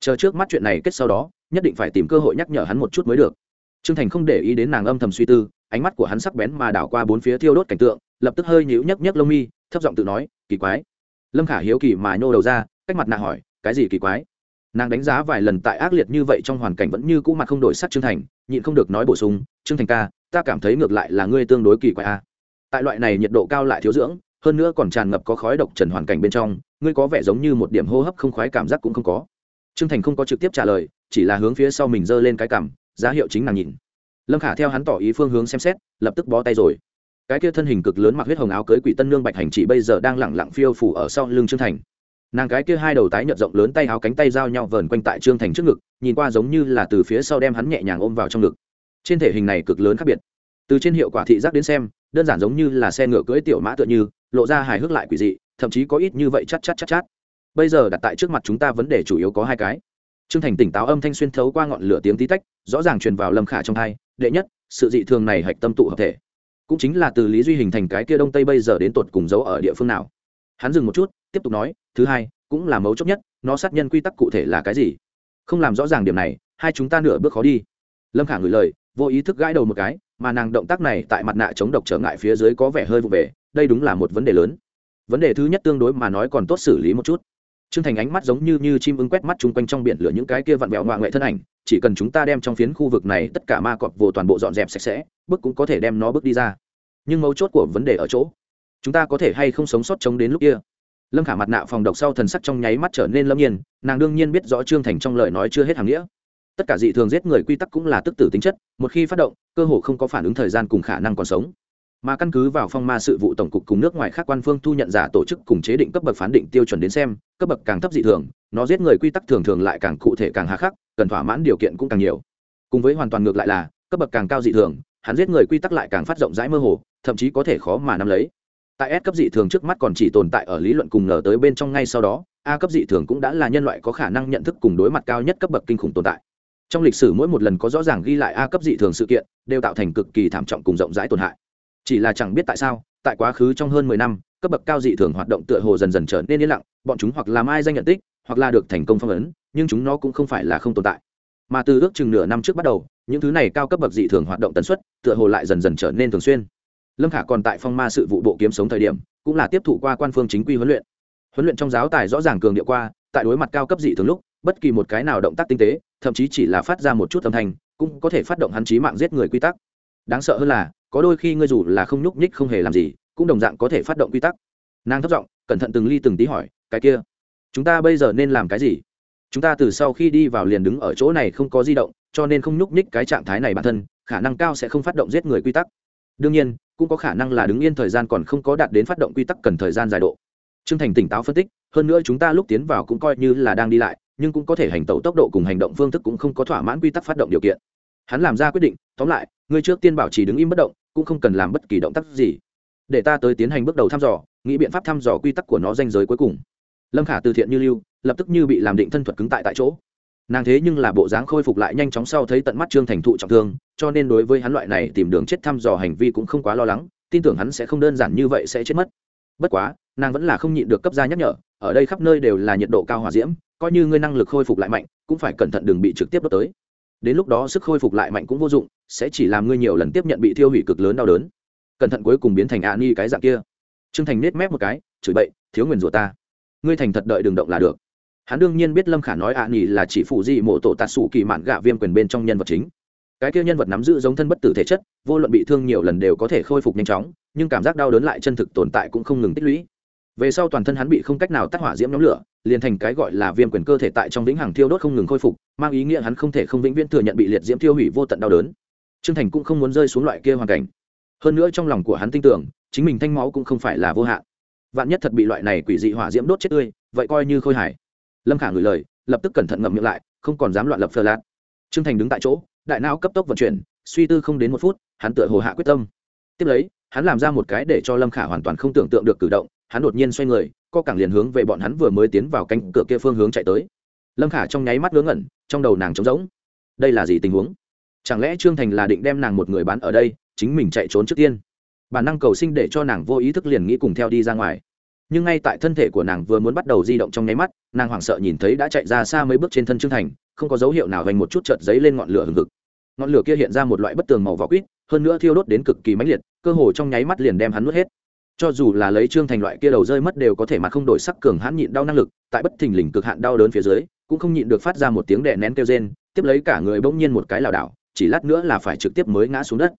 Chờ trước mắt chuyện này kết sau đó, nhất định phải tìm cơ hội nhắc nhở hắn một chút mới được. Trương thành không để ý đến nàng âm thầm suy tư, ánh mắt của hắn sắc bén mà đảo qua bốn phía thiêu đốt cảnh tượng, lập tức hơi nhíu nhấc nhấc lông mi thấp giọng tự nói, kỳ quái. Lâm khả hiếu kỳ mà nhô đầu ra, cách mặt nạ hỏi, cái gì kỳ quái? Nàng đánh giá vài lần tại ác liệt như vậy trong hoàn cảnh vẫn như cũ mặt không đổi sắc trương thành, nhịn không được nói bổ sung, trương thành ca, ta cảm thấy ngược lại là ngươi tương đối kỳ quái a tại loại này nhiệt độ cao lại thiếu dưỡng, hơn nữa còn tràn ngập có khói độc trần hoàn cảnh bên trong, ngươi có vẻ giống như một điểm hô hấp không khoái cảm giác cũng không có. Trương thành không có trực tiếp trả lời, chỉ là hướng phía sau mình giơ lên cái cằm, giá hiệu chính nàng nhìn. Lâm khả theo hắn tỏ ý phương hướng xem xét, lập tức bó tay rồi cái kia thân hình cực lớn mặc huyết hồng áo cưới quỷ tân nương bạch hành chỉ bây giờ đang lẳng lặng phiêu phủ ở sau lưng trương thành. Nàng cái kia hai đầu tái nhợt rộng lớn tay áo cánh tay giao nhau vờn quanh tại trương thành trước ngực, nhìn qua giống như là từ phía sau đem hắn nhẹ nhàng ôm vào trong ngực. Trên thể hình này cực lớn khác biệt. Từ trên hiệu quả thị giác đến xem, đơn giản giống như là xe ngựa cưỡi tiểu mã tựa như, lộ ra hài hước lại quỷ dị, thậm chí có ít như vậy chắc chắc chắc chắc bây giờ đặt tại trước mặt chúng ta vấn đề chủ yếu có hai cái. Trương thành tỉnh táo âm thanh xuyên thấu qua ngọn lửa tiếng tí tách, rõ ràng truyền vào lâm khả trong hai đệ nhất, sự dị thường này hạch tâm tụ hợp thể cũng chính là từ lý duy hình thành cái kia đông tây bây giờ đến tột cùng giấu ở địa phương nào. Hắn dừng một chút tiếp tục nói thứ hai cũng là mấu chốt nhất nó sát nhân quy tắc cụ thể là cái gì? Không làm rõ ràng điểm này hai chúng ta nửa bước khó đi. Lâm khả ngửi lời vô ý thức gãi đầu một cái mà nàng động tác này tại mặt nạ chống độc trở ngại phía dưới có vẻ hơi vụ về đây đúng là một vấn đề lớn. Vấn đề thứ nhất tương đối mà nói còn tốt xử lý một chút. Trương Thành ánh mắt giống như như chim ưng quét mắt chung quanh trong biển lửa những cái kia vặn vẹo ngoại ngoại thân ảnh, chỉ cần chúng ta đem trong phiến khu vực này tất cả ma cọp vô toàn bộ dọn dẹp sạch sẽ, bước cũng có thể đem nó bước đi ra. Nhưng mấu chốt của vấn đề ở chỗ, chúng ta có thể hay không sống sót chống đến lúc kia. Lâm Khả mặt nạ phòng độc sau thần sắc trong nháy mắt trở nên lâm nhiên, nàng đương nhiên biết rõ Trương Thành trong lời nói chưa hết hàng nghĩa. Tất cả dị thường giết người quy tắc cũng là tức tử tính chất, một khi phát động, cơ hồ không có phản ứng thời gian cùng khả năng còn sống mà căn cứ vào phong ma sự vụ tổng cục cùng nước ngoài khác quan phương thu nhận giả tổ chức cùng chế định cấp bậc phán định tiêu chuẩn đến xem cấp bậc càng thấp dị thường nó giết người quy tắc thường thường lại càng cụ thể càng hà khắc cần thỏa mãn điều kiện cũng càng nhiều. Cùng với hoàn toàn ngược lại là, cấp bậc càng cao dị thường, hắn giết người quy tắc lại càng phát rộng rãi mơ hồ, thậm chí có thể khó mà nắm lấy. Tại S cấp dị thường trước mắt còn chỉ tồn tại ở lý luận cùng ngờ tới bên trong ngay sau đó, A cấp dị thường cũng đã là nhân loại có khả năng nhận thức cùng đối mặt cao nhất cấp bậc kinh khủng tồn tại. Trong lịch sử mỗi một lần có rõ ràng ghi lại A cấp dị thường sự kiện, đều tạo thành cực kỳ thảm trọng cùng rộng rãi tổn hại. Chỉ là chẳng biết tại sao, tại quá khứ trong hơn mười năm, cấp bậc cao dị thường hoạt động tựa hồ dần dần trở nên yên lặng, bọn chúng hoặc làm ai danh nhận tích, hoặc là được thành công phong ấn nhưng chúng nó cũng không phải là không tồn tại. Mà từ ước chừng nửa năm trước bắt đầu, những thứ này cao cấp bậc dị thường hoạt động tần suất, tựa hồ lại dần dần trở nên thường xuyên. Lâm khả còn tại phong ma sự vụ bộ kiếm sống thời điểm, cũng là tiếp thụ qua quan phương chính quy huấn luyện. Huấn luyện trong giáo tài rõ ràng cường điệu qua, tại đối mặt cao cấp dị thường lúc, bất kỳ một cái nào động tác tinh tế, thậm chí chỉ là phát ra một chút âm thanh, cũng có thể phát động hắn trí mạng giết người quy tắc. Đáng sợ hơn là, có đôi khi ngươi dù là không nhúc nhích không hề làm gì, cũng đồng dạng có thể phát động quy tắc. Nàng thất giọng, cẩn thận từng ly từng tí hỏi, cái kia, chúng ta bây giờ nên làm cái gì? Chúng ta từ sau khi đi vào liền đứng ở chỗ này không có di động, cho nên không nhúc nhích cái trạng thái này bản thân, khả năng cao sẽ không phát động giết người quy tắc. Đương nhiên, cũng có khả năng là đứng yên thời gian còn không có đạt đến phát động quy tắc cần thời gian dài độ. T r ư ơ n g thành tỉnh táo phân tích, hơn nữa chúng ta lúc tiến vào cũng coi như là đang đi lại, nhưng cũng có thể hành tẩu tốc độ cùng hành động phương thức cũng không có thỏa mãn quy tắc phát động điều kiện. Hắn làm ra quyết định, tóm lại, ngươi trước tiên bảo trì đứng im bất động, cũng không cần làm bất kỳ động tác gì. Để ta tới tiến hành bước đầu thăm dò, nghĩ biện pháp thăm dò quy tắc của nó danh giới cuối cùng. Lâm khả từ thiện như lưu lập tức như bị làm định thân thuật cứng tại tại chỗ. Nàng thế nhưng là bộ dáng khôi phục lại nhanh chóng sau thấy tận mắt trương thành thụ trọng thương, cho nên đối với hắn loại này tìm đường chết thăm dò hành vi cũng không quá lo lắng, tin tưởng hắn sẽ không đơn giản như vậy sẽ chết mất. Bất quá, nàng vẫn là không nhịn được cấp gia nhắc nhở, ở đây khắp nơi đều là nhiệt độ cao hỏa diễm, coi như ngươi năng lực khôi phục lại mạnh, cũng phải cẩn thận đừng bị trực tiếp đốt tới. Đến lúc đó sức khôi phục lại mạnh cũng vô dụng, sẽ chỉ làm ngươi nhiều lần tiếp nhận bị thiêu hủy cực lớn đau đớn. Cẩn thận cuối cùng biến thành ạ ni cái dạng kia. T r ư ơ n g thành nết mép một cái, chửi bậy, thiếu nguyền rủa ta. Ngươi thành thật đợi đừng động là được hắn đương nhiên biết lâm khả nói ạ nghỉ là chỉ phụ di mộ tổ tạt sủ kỳ mạn gạ viêm quyền bên trong nhân vật chính. Cái kia nhân vật nắm giữ giống thân bất tử thể chất, vô luận bị thương nhiều lần đều có thể khôi phục nhanh chóng, nhưng cảm giác đau đớn lại chân thực tồn tại cũng không ngừng tích lũy. Về sau toàn thân hắn bị không cách nào tác hỏa diễm nhóm lửa, liền thành cái gọi là viêm quyền cơ thể tại trong vĩnh hằng thiêu đốt không ngừng khôi phục, mang ý nghĩa hắn không thể không vĩnh viễn thừa nhận bị liệt diễm tiêu hủy vô tận đau đớn. Trương thành cũng không muốn rơi xuống loại kia hoàn cảnh. Hơn nữa trong lòng của hắn tin tưởng, chính mình thanh máu cũng không phải là vô hạn. Vạn nhất thật bị loại này quỷ dị hỏa diễm đốt chết tươi, vậy coi như khôi hài lâm khả ngửi lời, lập tức cẩn thận ngậm miệng lại, không còn dám loạn lập phờ lạt. Trương thành đứng tại chỗ, đại não cấp tốc vận chuyển, suy tư không đến một phút, hắn tựa hồ hạ quyết tâm. Tiếp lấy, hắn làm ra một cái để cho lâm khả hoàn toàn không tưởng tượng được cử động, hắn đột nhiên xoay người, co cẳng liền hướng về bọn hắn vừa mới tiến vào cánh cửa kia phương hướng chạy tới. Lâm khả trong nháy mắt ngớ ngẩn, trong đầu nàng trống rỗng. Đây là gì tình huống? Chẳng lẽ trương thành là định đem nàng một người bán ở đây, chính mình chạy trốn trước tiên? Bản năng cầu sinh để cho nàng vô ý thức liền nghĩ cùng theo đi ra ngoài nhưng ngay tại thân thể của nàng vừa muốn bắt đầu di động trong nháy mắt, nàng hoảng sợ nhìn thấy đã chạy ra xa mấy bước trên thân trương thành, không có dấu hiệu nào vành một chút chợt giấy lên ngọn lửa hừng hực. Ngọn lửa kia hiện ra một loại bất tường màu vỏ quýt, hơn nữa thiêu đốt đến cực kỳ mãnh liệt, cơ hồ trong nháy mắt liền đem hắn nuốt hết. Cho dù là lấy trương thành loại kia đầu rơi mất đều có thể mà không đổi sắc cường hãn nhịn đau năng lực, tại bất thình lình cực hạn đau đớn phía dưới, cũng không nhịn được phát ra một tiếng đè nén kêu rên, tiếp lấy cả người bỗng nhiên một cái lảo đảo, chỉ lát nữa là phải trực tiếp mới ngã xuống đất.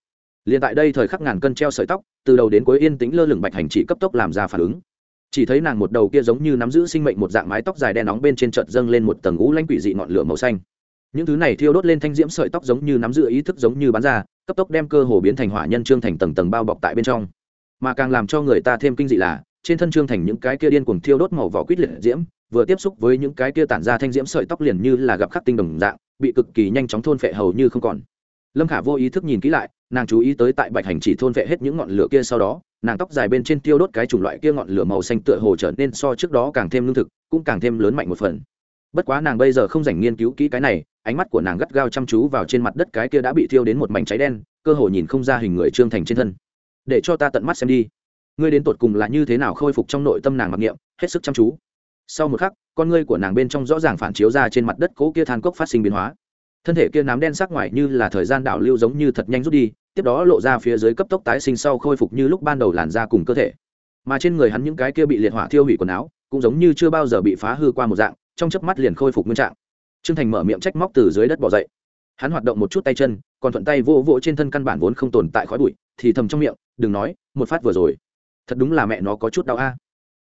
Liền tại đây thời khắc ngàn cân treo sợi tóc, từ đầu đến cuối yên tĩnh lơ lửng bạch hành chỉ cấp tốc làm ra phản ứng chỉ thấy nàng một đầu kia giống như nắm giữ sinh mệnh một dạng mái tóc dài đen nóng bên trên chợt dâng lên một tầng ngũ lanh quỷ dị ngọn lửa màu xanh. Những thứ này thiêu đốt lên thanh diễm sợi tóc giống như nắm giữ ý thức giống như bắn ra, cấp tốc đem cơ hồ biến thành hỏa nhân trương thành tầng tầng bao bọc tại bên trong. Mà càng làm cho người ta thêm kinh dị là, trên thân trương thành những cái kia điên cuồng thiêu đốt màu vỏ quýt liệt diễm, vừa tiếp xúc với những cái kia tản ra thanh diễm sợi tóc liền như là gặp khắc tinh đồng dạng, bị cực kỳ nhanh chóng thôn phệ hầu như không còn. Lâm khả vô ý thức nhìn kỹ lại, nàng chú ý tới tại bạch hành chỉ thôn phệ hết những ngọn lửa kia sau đó nàng tóc dài bên trên tiêu đốt cái chủng loại kia ngọn lửa màu xanh tựa hồ trở nên so trước đó càng thêm lương thực, cũng càng thêm lớn mạnh một phần. Bất quá nàng bây giờ không dành nghiên cứu kỹ cái này, ánh mắt của nàng gắt gao chăm chú vào trên mặt đất cái kia đã bị thiêu đến một mảnh cháy đen, cơ hồ nhìn không ra hình người trương thành trên thân. Để cho ta tận mắt xem đi. Ngươi đến tột cùng là như thế nào khôi phục trong nội tâm nàng mặc niệm, hết sức chăm chú. Sau một khắc, con ngươi của nàng bên trong rõ ràng phản chiếu ra trên mặt đất cỗ kia than cốc phát sinh biến hóa. Thân thể kia nám đen sắc ngoài như là thời gian đảo lưu giống như thật nhanh rút đi tiếp đó lộ ra phía dưới cấp tốc tái sinh sau khôi phục như lúc ban đầu làn da cùng cơ thể. Mà trên người hắn những cái kia bị liệt hỏa thiêu hủy quần áo, cũng giống như chưa bao giờ bị phá hư qua một dạng, trong chớp mắt liền khôi phục nguyên trạng. Trương thành mở miệng trách móc từ dưới đất bỏ dậy. Hắn hoạt động một chút tay chân, còn thuận tay vô vỗ trên thân căn bản vốn không tồn tại khói bụi, thì thầm trong miệng, đừng nói, một phát vừa rồi, thật đúng là mẹ nó có chút đau a.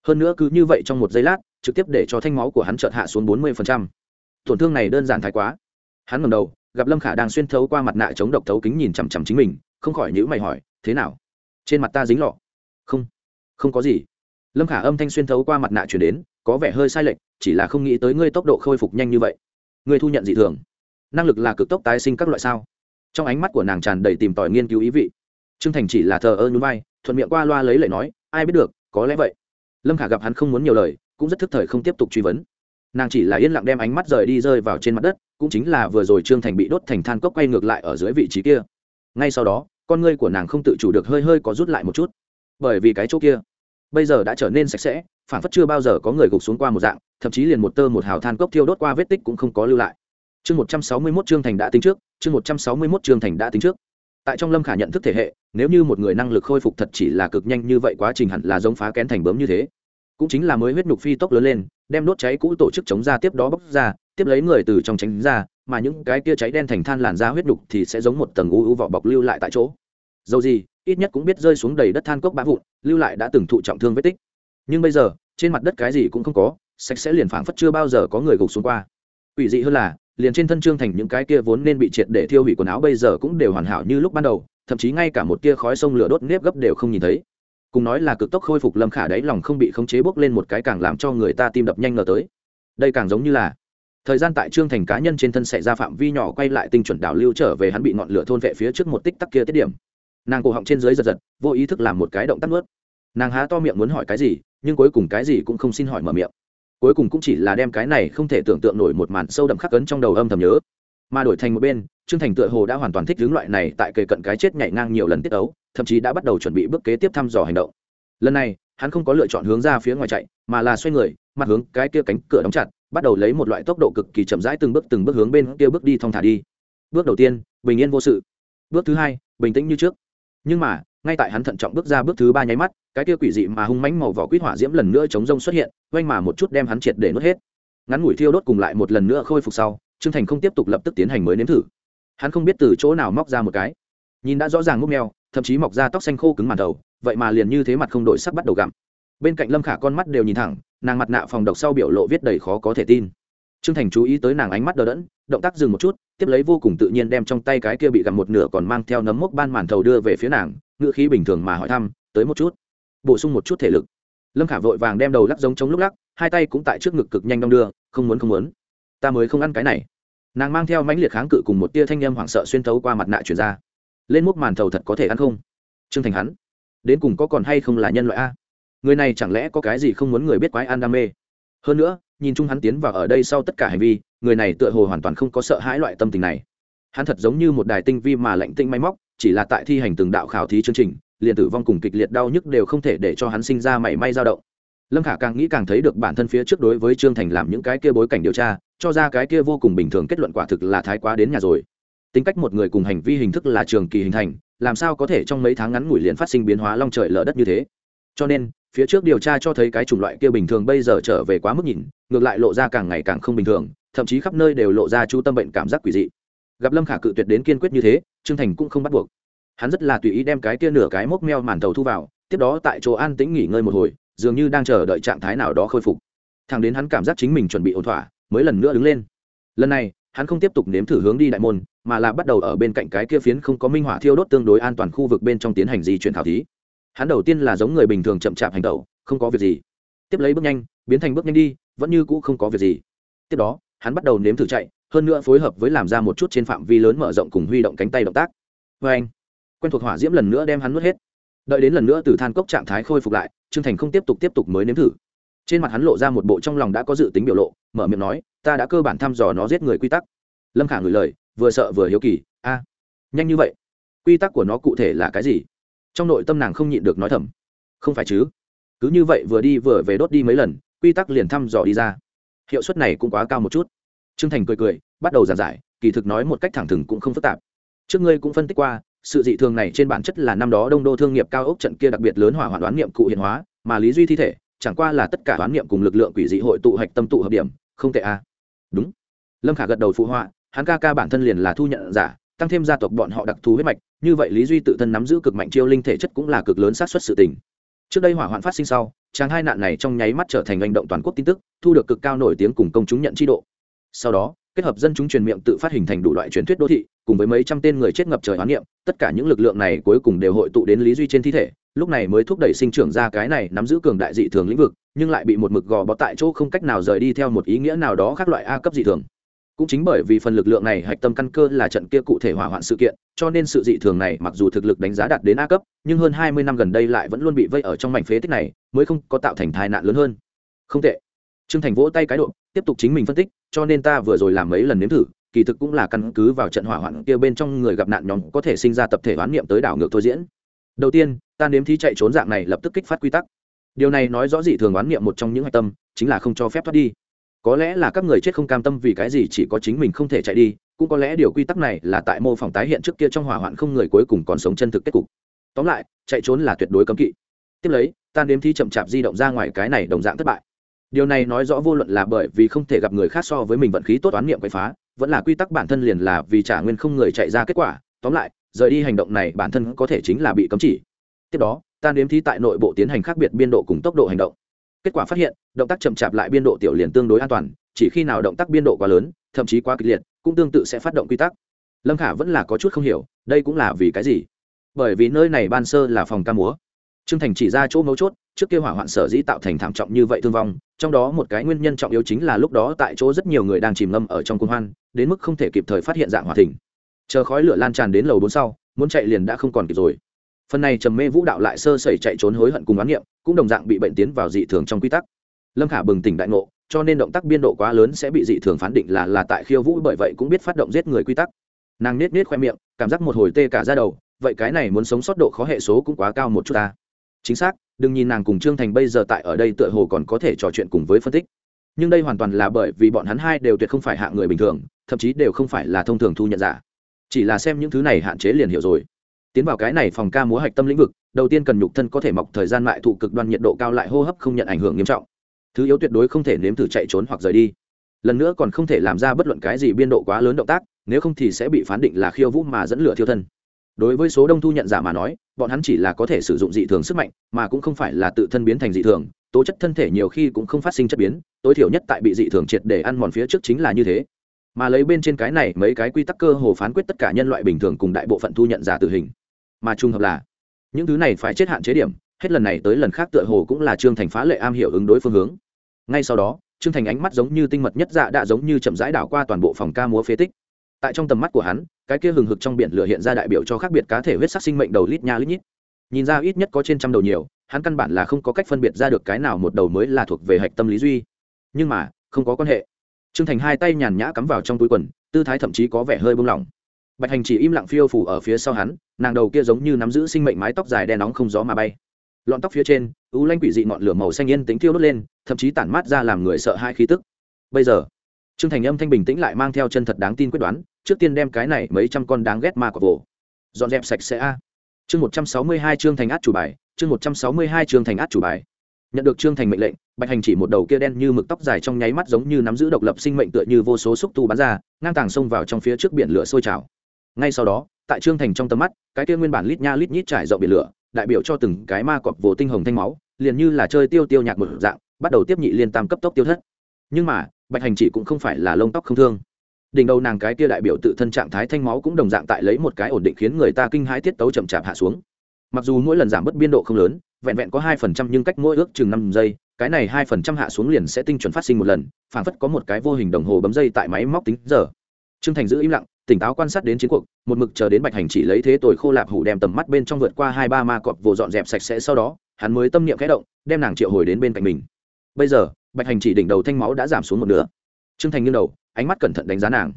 Hơn nữa cứ như vậy trong một giây lát, trực tiếp để cho thanh máu của hắn chợt hạ xuống bốn mươi tổn thương này đơn giản thái quá. Hắn ngầm đầu gặp lâm khả đang xuyên thấu qua mặt nạ chống độc thấu kính nhìn chằm chằm chính mình không khỏi nhữ mày hỏi thế nào trên mặt ta dính lọ không không có gì lâm khả âm thanh xuyên thấu qua mặt nạ chuyển đến có vẻ hơi sai lệch chỉ là không nghĩ tới ngươi tốc độ khôi phục nhanh như vậy ngươi thu nhận dị thường năng lực là cực tốc tái sinh các loại sao trong ánh mắt của nàng tràn đầy tìm tòi nghiên cứu ý vị t r ư ơ n g thành chỉ là thờ ơ nhún vai thuận miệng qua loa lấy lời nói ai biết được có lẽ vậy lâm khả gặp hắn không muốn nhiều lời cũng rất thức thời không tiếp tục truy vấn nàng chỉ là yên lặng đem ánh mắt rời đi rơi vào trên mặt đất, cũng chính là vừa rồi trương thành bị đốt thành than cốc quay ngược lại ở dưới vị trí kia. Ngay sau đó, con ngươi của nàng không tự chủ được hơi hơi có rút lại một chút. Bởi vì cái chỗ kia, bây giờ đã trở nên sạch sẽ phản phất chưa bao giờ có người gục xuống qua một dạng, thậm chí liền một tơ một hào than cốc thiêu đốt qua vết tích cũng không có lưu lại. Chương một trăm sáu mươi mốt trương thành đã tính trước, chương một trăm sáu mươi mốt trương thành đã tính trước. Tại trong lâm khả nhận thức thể hệ, nếu như một người năng lực khôi phục thật chỉ là cực nhanh như vậy quá trình hẳn là giống phá kén thành bướm như thế cũng chính là mới huyết nhục phi tốc lớn lên, đem đốt cháy cũ tổ chức chống ra tiếp đó bốc ra, tiếp lấy người từ trong tránh ra, mà những cái kia cháy đen thành than làn ra huyết nhục thì sẽ giống một tầng u u vỏ bọc lưu lại tại chỗ. Dầu gì, ít nhất cũng biết rơi xuống đầy đất than cốc bã vụn, lưu lại đã từng thụ trọng thương vết tích. Nhưng bây giờ, trên mặt đất cái gì cũng không có, sạch sẽ liền phảng phất chưa bao giờ có người gục xuống qua. Quỷ dị hơn là, liền trên thân trương thành những cái kia vốn nên bị triệt để thiêu hủy quần áo bây giờ cũng đều hoàn hảo như lúc ban đầu, thậm chí ngay cả một tia khói sông lửa đốt nếp gấp đều không nhìn thấy cùng nói là cực tốc khôi phục lâm khả đáy lòng không bị khống chế bốc lên một cái càng làm cho người ta tim đập nhanh ngờ tới. Đây càng giống như là thời gian tại trương thành cá nhân trên thân xảy ra phạm vi nhỏ quay lại tinh chuẩn đảo lưu trở về hắn bị ngọn lửa thôn vệ phía trước một tích tắc kia tiết điểm. Nàng cổ họng trên dưới giật giật, vô ý thức làm một cái động tắt ướt nàng há to miệng muốn hỏi cái gì, nhưng cuối cùng cái gì cũng không xin hỏi mở miệng. Cuối cùng cũng chỉ là đem cái này không thể tưởng tượng nổi một màn sâu đậm khắc cấn trong đầu âm thầm nhớ. Mà đổi thành một bên, trương thành tựa hồ đã hoàn toàn thích hướng loại này tại kề cận cái chết nhảy ngang nhiều lần tiết ấu thậm chí đã bắt đầu chuẩn bị bước kế tiếp thăm dò hành động. Lần này, hắn không có lựa chọn hướng ra phía ngoài chạy, mà là xoay người, mặt hướng cái kia cánh cửa đóng chặt, bắt đầu lấy một loại tốc độ cực kỳ chậm rãi từng bước từng bước hướng bên kia bước đi thong thả đi. Bước đầu tiên, bình yên vô sự. Bước thứ hai, bình tĩnh như trước. Nhưng mà, ngay tại hắn thận trọng bước ra bước thứ ba nháy mắt, cái kia quỷ dị mà hung mãnh màu vỏ quýt hỏa diễm lần nữa chống rông xuất hiện oanh mà một chút đem hắn triệt để nuốt hết. Ngắn ngủi thiêu đốt cùng lại một lần nữa khôi phục sau, trương thành không tiếp tục lập tức tiến hành mới nếm thử. Hắn không biết từ chỗ nào móc ra một cái nhìn đã rõ ràng múc mèo, thậm chí mọc ra tóc xanh khô cứng màn đầu, vậy mà liền như thế mặt không đổi sắc bắt đầu gặm. Bên cạnh lâm khả con mắt đều nhìn thẳng, nàng mặt nạ phòng độc sau biểu lộ viết đầy khó có thể tin. Trương thành chú ý tới nàng ánh mắt đờ đẫn, động tác dừng một chút, tiếp lấy vô cùng tự nhiên đem trong tay cái kia bị gặm một nửa còn mang theo nấm mốc ban màn thầu đưa về phía nàng ngựa khí bình thường mà hỏi thăm, tới một chút. Bổ sung một chút thể lực. Lâm khả vội vàng đem đầu lắc giống chống lúc lắc, hai tay cũng tại trước ngực cực nhanh đong đưa, không muốn không muốn. Ta mới không ăn cái này. Nàng mang theo mãnh liệt kháng cự cùng một tia thanh â m hoảng sợ xuyên thấu qua mặt nạ chuyển ra lên múc màn thầu thật có thể ăn không? Trương thành hắn, đến cùng có còn hay không là nhân loại a? Người này chẳng lẽ có cái gì không muốn người biết quái ăn đam mê? Hơn nữa, nhìn chung hắn tiến vào ở đây sau tất cả hành vi, người này tựa hồ hoàn toàn không có sợ hãi loại tâm tình này. Hắn thật giống như một đài tinh vi mà lạnh tinh máy móc, chỉ là tại thi hành từng đạo khảo thí chương trình, liền tử vong cùng kịch liệt đau nhức đều không thể để cho hắn sinh ra mảy may dao động. Lâm khả càng nghĩ càng thấy được bản thân phía trước đối với trương thành làm những cái kia bối cảnh điều tra, cho ra cái kia vô cùng bình thường kết luận quả thực là thái quá đến nhà rồi tính cách một người cùng hành vi hình thức là trường kỳ hình thành, làm sao có thể trong mấy tháng ngắn ngủi liền phát sinh biến hóa long trời lở đất như thế? Cho nên, phía trước điều tra cho thấy cái chủng loại kia bình thường bây giờ trở về quá mức nhìn, ngược lại lộ ra càng ngày càng không bình thường, thậm chí khắp nơi đều lộ ra chú tâm bệnh cảm giác quỷ dị. Gặp lâm khả cự tuyệt đến kiên quyết như thế, trương thành cũng không bắt buộc. Hắn rất là tùy ý đem cái kia nửa cái mốc meo màn tàu thu vào, tiếp đó tại chỗ an tĩnh nghỉ ngơi một hồi, dường như đang chờ đợi trạng thái nào đó khôi phục. Thằng đến hắn cảm giác chính mình chuẩn bị ổn thỏa, mới lần nữa đứng lên. Lần này hắn không tiếp tục nếm thử hướng đi đại môn, mà là bắt đầu ở bên cạnh cái kia phiến không có minh họa thiêu đốt tương đối an toàn khu vực bên trong tiến hành di chuyển khảo thí. Hắn đầu tiên là giống người bình thường chậm chạp hành tẩu, không có việc gì. Tiếp lấy bước nhanh, biến thành bước nhanh đi, vẫn như cũ không có việc gì. Tiếp đó, hắn bắt đầu nếm thử chạy, hơn nữa phối hợp với làm ra một chút trên phạm vi lớn mở rộng cùng huy động cánh tay động tác. Vê anh, quen thuộc hỏa diễm lần nữa đem hắn nuốt hết. Đợi đến lần nữa từ than cốc trạng thái khôi phục lại, trương thành không tiếp tục tiếp tục mới nếm thử trên mặt hắn lộ ra một bộ trong lòng đã có dự tính biểu lộ, mở miệng nói, ta đã cơ bản thăm dò nó giết người quy tắc. Lâm khả ngửi lời, vừa sợ vừa hiếu kỳ, a, nhanh như vậy? Quy tắc của nó cụ thể là cái gì? Trong nội tâm nàng không nhịn được nói thầm, không phải chứ. Cứ như vậy vừa đi vừa về đốt đi mấy lần, quy tắc liền thăm dò đi ra. Hiệu suất này cũng quá cao một chút. T r ư ơ n g thành cười cười, bắt đầu giảng giải, kỳ thực nói một cách thẳng thừng cũng không phức tạp. Trước ngươi cũng phân tích qua, sự dị thường này trên bản chất là năm đó đông đô thương nghiệp cao ốc trận kia đặc biệt lớn hỏa hoạn đoán niệm cụ hiện hóa, mà lý duy thi thể chẳng qua là tất cả đoán niệm cùng lực lượng quỷ dị hội tụ hạch tâm tụ hợp điểm, không tệ à. đúng. Lâm khả gật đầu phụ họa, hắn ca ca bản thân liền là thu nhận giả, tăng thêm gia tộc bọn họ đặc thù huyết mạch, như vậy lý duy tự thân nắm giữ cực mạnh chiêu linh thể chất cũng là cực lớn sát xuất sự tình. Trước đây hỏa hoạn phát sinh sau, chàng hai nạn này trong nháy mắt trở thành hành động toàn quốc tin tức, thu được cực cao nổi tiếng cùng công chúng nhận tri độ. Sau đó, kết hợp dân chúng truyền miệng tự phát hình thành đủ loại truyền thuyết đô thị, cùng với mấy trăm tên người chết ngập trời hoán niệm, tất cả những lực lượng này cuối cùng đều hội tụ đến lý duy trên thi thể lúc này mới thúc đẩy sinh trưởng ra cái này nắm giữ cường đại dị thường lĩnh vực, nhưng lại bị một mực gò bó tại chỗ không cách nào rời đi theo một ý nghĩa nào đó khác loại a cấp dị thường. Cũng chính bởi vì phần lực lượng này hạch tâm căn cơ là trận kia cụ thể hỏa hoạn sự kiện, cho nên sự dị thường này mặc dù thực lực đánh giá đạt đến a cấp, nhưng hơn hai mươi năm gần đây lại vẫn luôn bị vây ở trong mảnh phế tích này, mới không có tạo thành tai nạn lớn hơn. Không tệ. Trương thành vỗ tay cái độ, tiếp tục chính mình phân tích, cho nên ta vừa rồi làm mấy lần nếm thử, kỳ thực cũng là căn cứ vào trận hỏa hoạn kia bên trong người gặp nạn nhóm có thể sinh ra tập thể oán niệm tới đảo ngược thôi diễn đầu tiên, ta nếm thí chạy trốn dạng này lập tức kích phát quy tắc. Điều này nói rõ dị thường oán niệm một trong những hạch tâm, chính là không cho phép thoát đi. Có lẽ là các người chết không cam tâm vì cái gì chỉ có chính mình không thể chạy đi, cũng có lẽ điều quy tắc này là tại mô phỏng tái hiện trước kia trong hỏa hoạn không người cuối cùng còn sống chân thực kết cục. Tóm lại, chạy trốn là tuyệt đối cấm kỵ. Tiếp lấy, ta nếm thí chậm chạp di động ra ngoài cái này đồng dạng thất bại. Điều này nói rõ vô luận là bởi vì không thể gặp người khác so với mình vận khí tốt oán niệm quậy phá, vẫn là quy tắc bản thân liền là vì trả nguyên không người chạy ra kết quả. Tóm lại rời đi hành động này bản thân có thể chính là bị cấm chỉ. Tiếp đó, ta nếm thi tại nội bộ tiến hành khác biệt biên độ cùng tốc độ hành động. Kết quả phát hiện, động tác chậm chạp lại biên độ tiểu liền tương đối an toàn, chỉ khi nào động tác biên độ quá lớn, thậm chí quá kịch liệt, cũng tương tự sẽ phát động quy tắc. Lâm khả vẫn là có chút không hiểu, đây cũng là vì cái gì? Bởi vì nơi này ban sơ là phòng ca múa. Trương thành chỉ ra chỗ mấu chốt, trước kia hỏa hoạn sở dĩ tạo thành thảm trọng như vậy thương vong, trong đó một cái nguyên nhân trọng yếu chính là lúc đó tại chỗ rất nhiều người đang chìm ngâm ở trong cung hoan, đến mức không thể kịp thời phát hiện dạng hỏa thình chờ khói lửa lan tràn đến lầu bốn sau, muốn chạy liền đã không còn kịp rồi. Phần này trầm mê vũ đạo lại sơ sẩy chạy trốn hối hận cùng oán niệm, cũng đồng dạng bị bệnh tiến vào dị thường trong quy tắc. Lâm khả bừng tỉnh đại ngộ, cho nên động tác biên độ quá lớn sẽ bị dị thường phán định là là tại khiêu vũ bởi vậy cũng biết phát động giết người quy tắc. Nàng nết nết khoe miệng, cảm giác một hồi tê cả ra đầu, vậy cái này muốn sống sót độ khó hệ số cũng quá cao một chút ta. Chính xác, đừng nhìn nàng cùng trương thành bây giờ tại ở đây tựa hồ còn có thể trò chuyện cùng với phân tích. Nhưng đây hoàn toàn là bởi vì bọn hắn hai đều tuyệt không phải hạ người bình thường, thậm chí đều không phải là thông thường thu nhận giả chỉ là xem những thứ này hạn chế liền hiểu rồi. Tiến vào cái này phòng ca múa hạch tâm lĩnh vực, đầu tiên cần nhục thân có thể mọc thời gian mại thụ cực đoan nhiệt độ cao lại hô hấp không nhận ảnh hưởng nghiêm trọng. Thứ yếu tuyệt đối không thể nếm thử chạy trốn hoặc rời đi. Lần nữa còn không thể làm ra bất luận cái gì biên độ quá lớn động tác, nếu không thì sẽ bị phán định là khiêu vũ mà dẫn lửa thiêu thân. Đối với số đông thu nhận giả mà nói, bọn hắn chỉ là có thể sử dụng dị thường sức mạnh, mà cũng không phải là tự thân biến thành dị thường, tố chất thân thể nhiều khi cũng không phát sinh chất biến, tối thiểu nhất tại bị dị thường triệt để ăn mòn phía trước chính là như thế mà lấy bên trên cái này mấy cái quy tắc cơ hồ phán quyết tất cả nhân loại bình thường cùng đại bộ phận thu nhận giả tử hình. Mà trùng hợp là, những thứ này phải chết hạn chế điểm, hết lần này tới lần khác tựa hồ cũng là trương thành phá lệ am hiểu ứng đối phương hướng. Ngay sau đó, trương thành ánh mắt giống như tinh mật nhất dạ đã giống như chậm rãi đảo qua toàn bộ phòng ca múa phế tích. Tại trong tầm mắt của hắn, cái kia hừng hực trong biển lửa hiện ra đại biểu cho khác biệt cá thể huyết sắc sinh mệnh đầu lít nha lít nhít. Nhìn ra ít nhất có trên trăm đầu nhiều, hắn căn bản là không có cách phân biệt ra được cái nào một đầu mới là thuộc về hạch tâm lý duy. Nhưng mà, không có quan hệ trương thành hai tay nhàn nhã cắm vào trong túi quần, tư thái thậm chí có vẻ hơi bông lỏng. Bạch hành chỉ im lặng phiêu phủ ở phía sau hắn, nàng đầu kia giống như nắm giữ sinh mệnh mái tóc dài đen nóng không gió mà bay. Lọn tóc phía trên, u lanh quỷ dị ngọn lửa màu xanh yên tính thiêu đốt lên, thậm chí tản mát ra làm người sợ hai khí tức. Bây giờ, trương thành âm thanh bình tĩnh lại mang theo chân thật đáng tin quyết đoán, trước tiên đem cái này mấy trăm con đáng ghét ma của vồ, dọn dẹp sạch sẽ a. Chương một trăm sáu mươi hai trương thành át chủ bài, chương một trăm sáu mươi hai trương thành át chủ bài nhận được trương thành mệnh lệnh, bạch hành chỉ một đầu kia đen như mực tóc dài trong nháy mắt giống như nắm giữ độc lập sinh mệnh tựa như vô số xúc tu bắn ra, ngang tàng xông vào trong phía trước biển lửa sôi trào. Ngay sau đó, tại trương thành trong tầm mắt, cái kia nguyên bản lít nha lít nhít trải rộng biển lửa, đại biểu cho từng cái ma cọp vồ tinh hồng thanh máu, liền như là chơi tiêu tiêu nhạc một dạng, bắt đầu tiếp nhị liên tam cấp tốc tiêu thất. Nhưng mà, bạch hành chỉ cũng không phải là lông tóc không thương. Đỉnh đầu nàng cái kia đại biểu tự thân trạng thái thanh máu cũng đồng dạng tại lấy một cái ổn định khiến người ta kinh hãi tiết tấu chậm chạp hạ xuống. Mặc dù mỗi lần giảm bất biên độ không lớn vẹn vẹn có hai phần trăm nhưng cách mỗi ước chừng năm giây, cái này hai phần trăm hạ xuống liền sẽ tinh chuẩn phát sinh một lần phản phất có một cái vô hình đồng hồ bấm dây tại máy móc tính giờ. Trương thành giữ im lặng, tỉnh táo quan sát đến chiến cuộc, một mực chờ đến bạch hành chỉ lấy thế tồi khô lạp hủ đem tầm mắt bên trong vượt qua hai ba ma cọp vồ dọn dẹp sạch sẽ sau đó, hắn mới tâm niệm khẽ động, đem nàng triệu hồi đến bên cạnh mình. Bây giờ, bạch hành chỉ đỉnh đầu thanh máu đã giảm xuống một nửa. Trương thành nghiêng đầu, ánh mắt cẩn thận đánh giá nàng.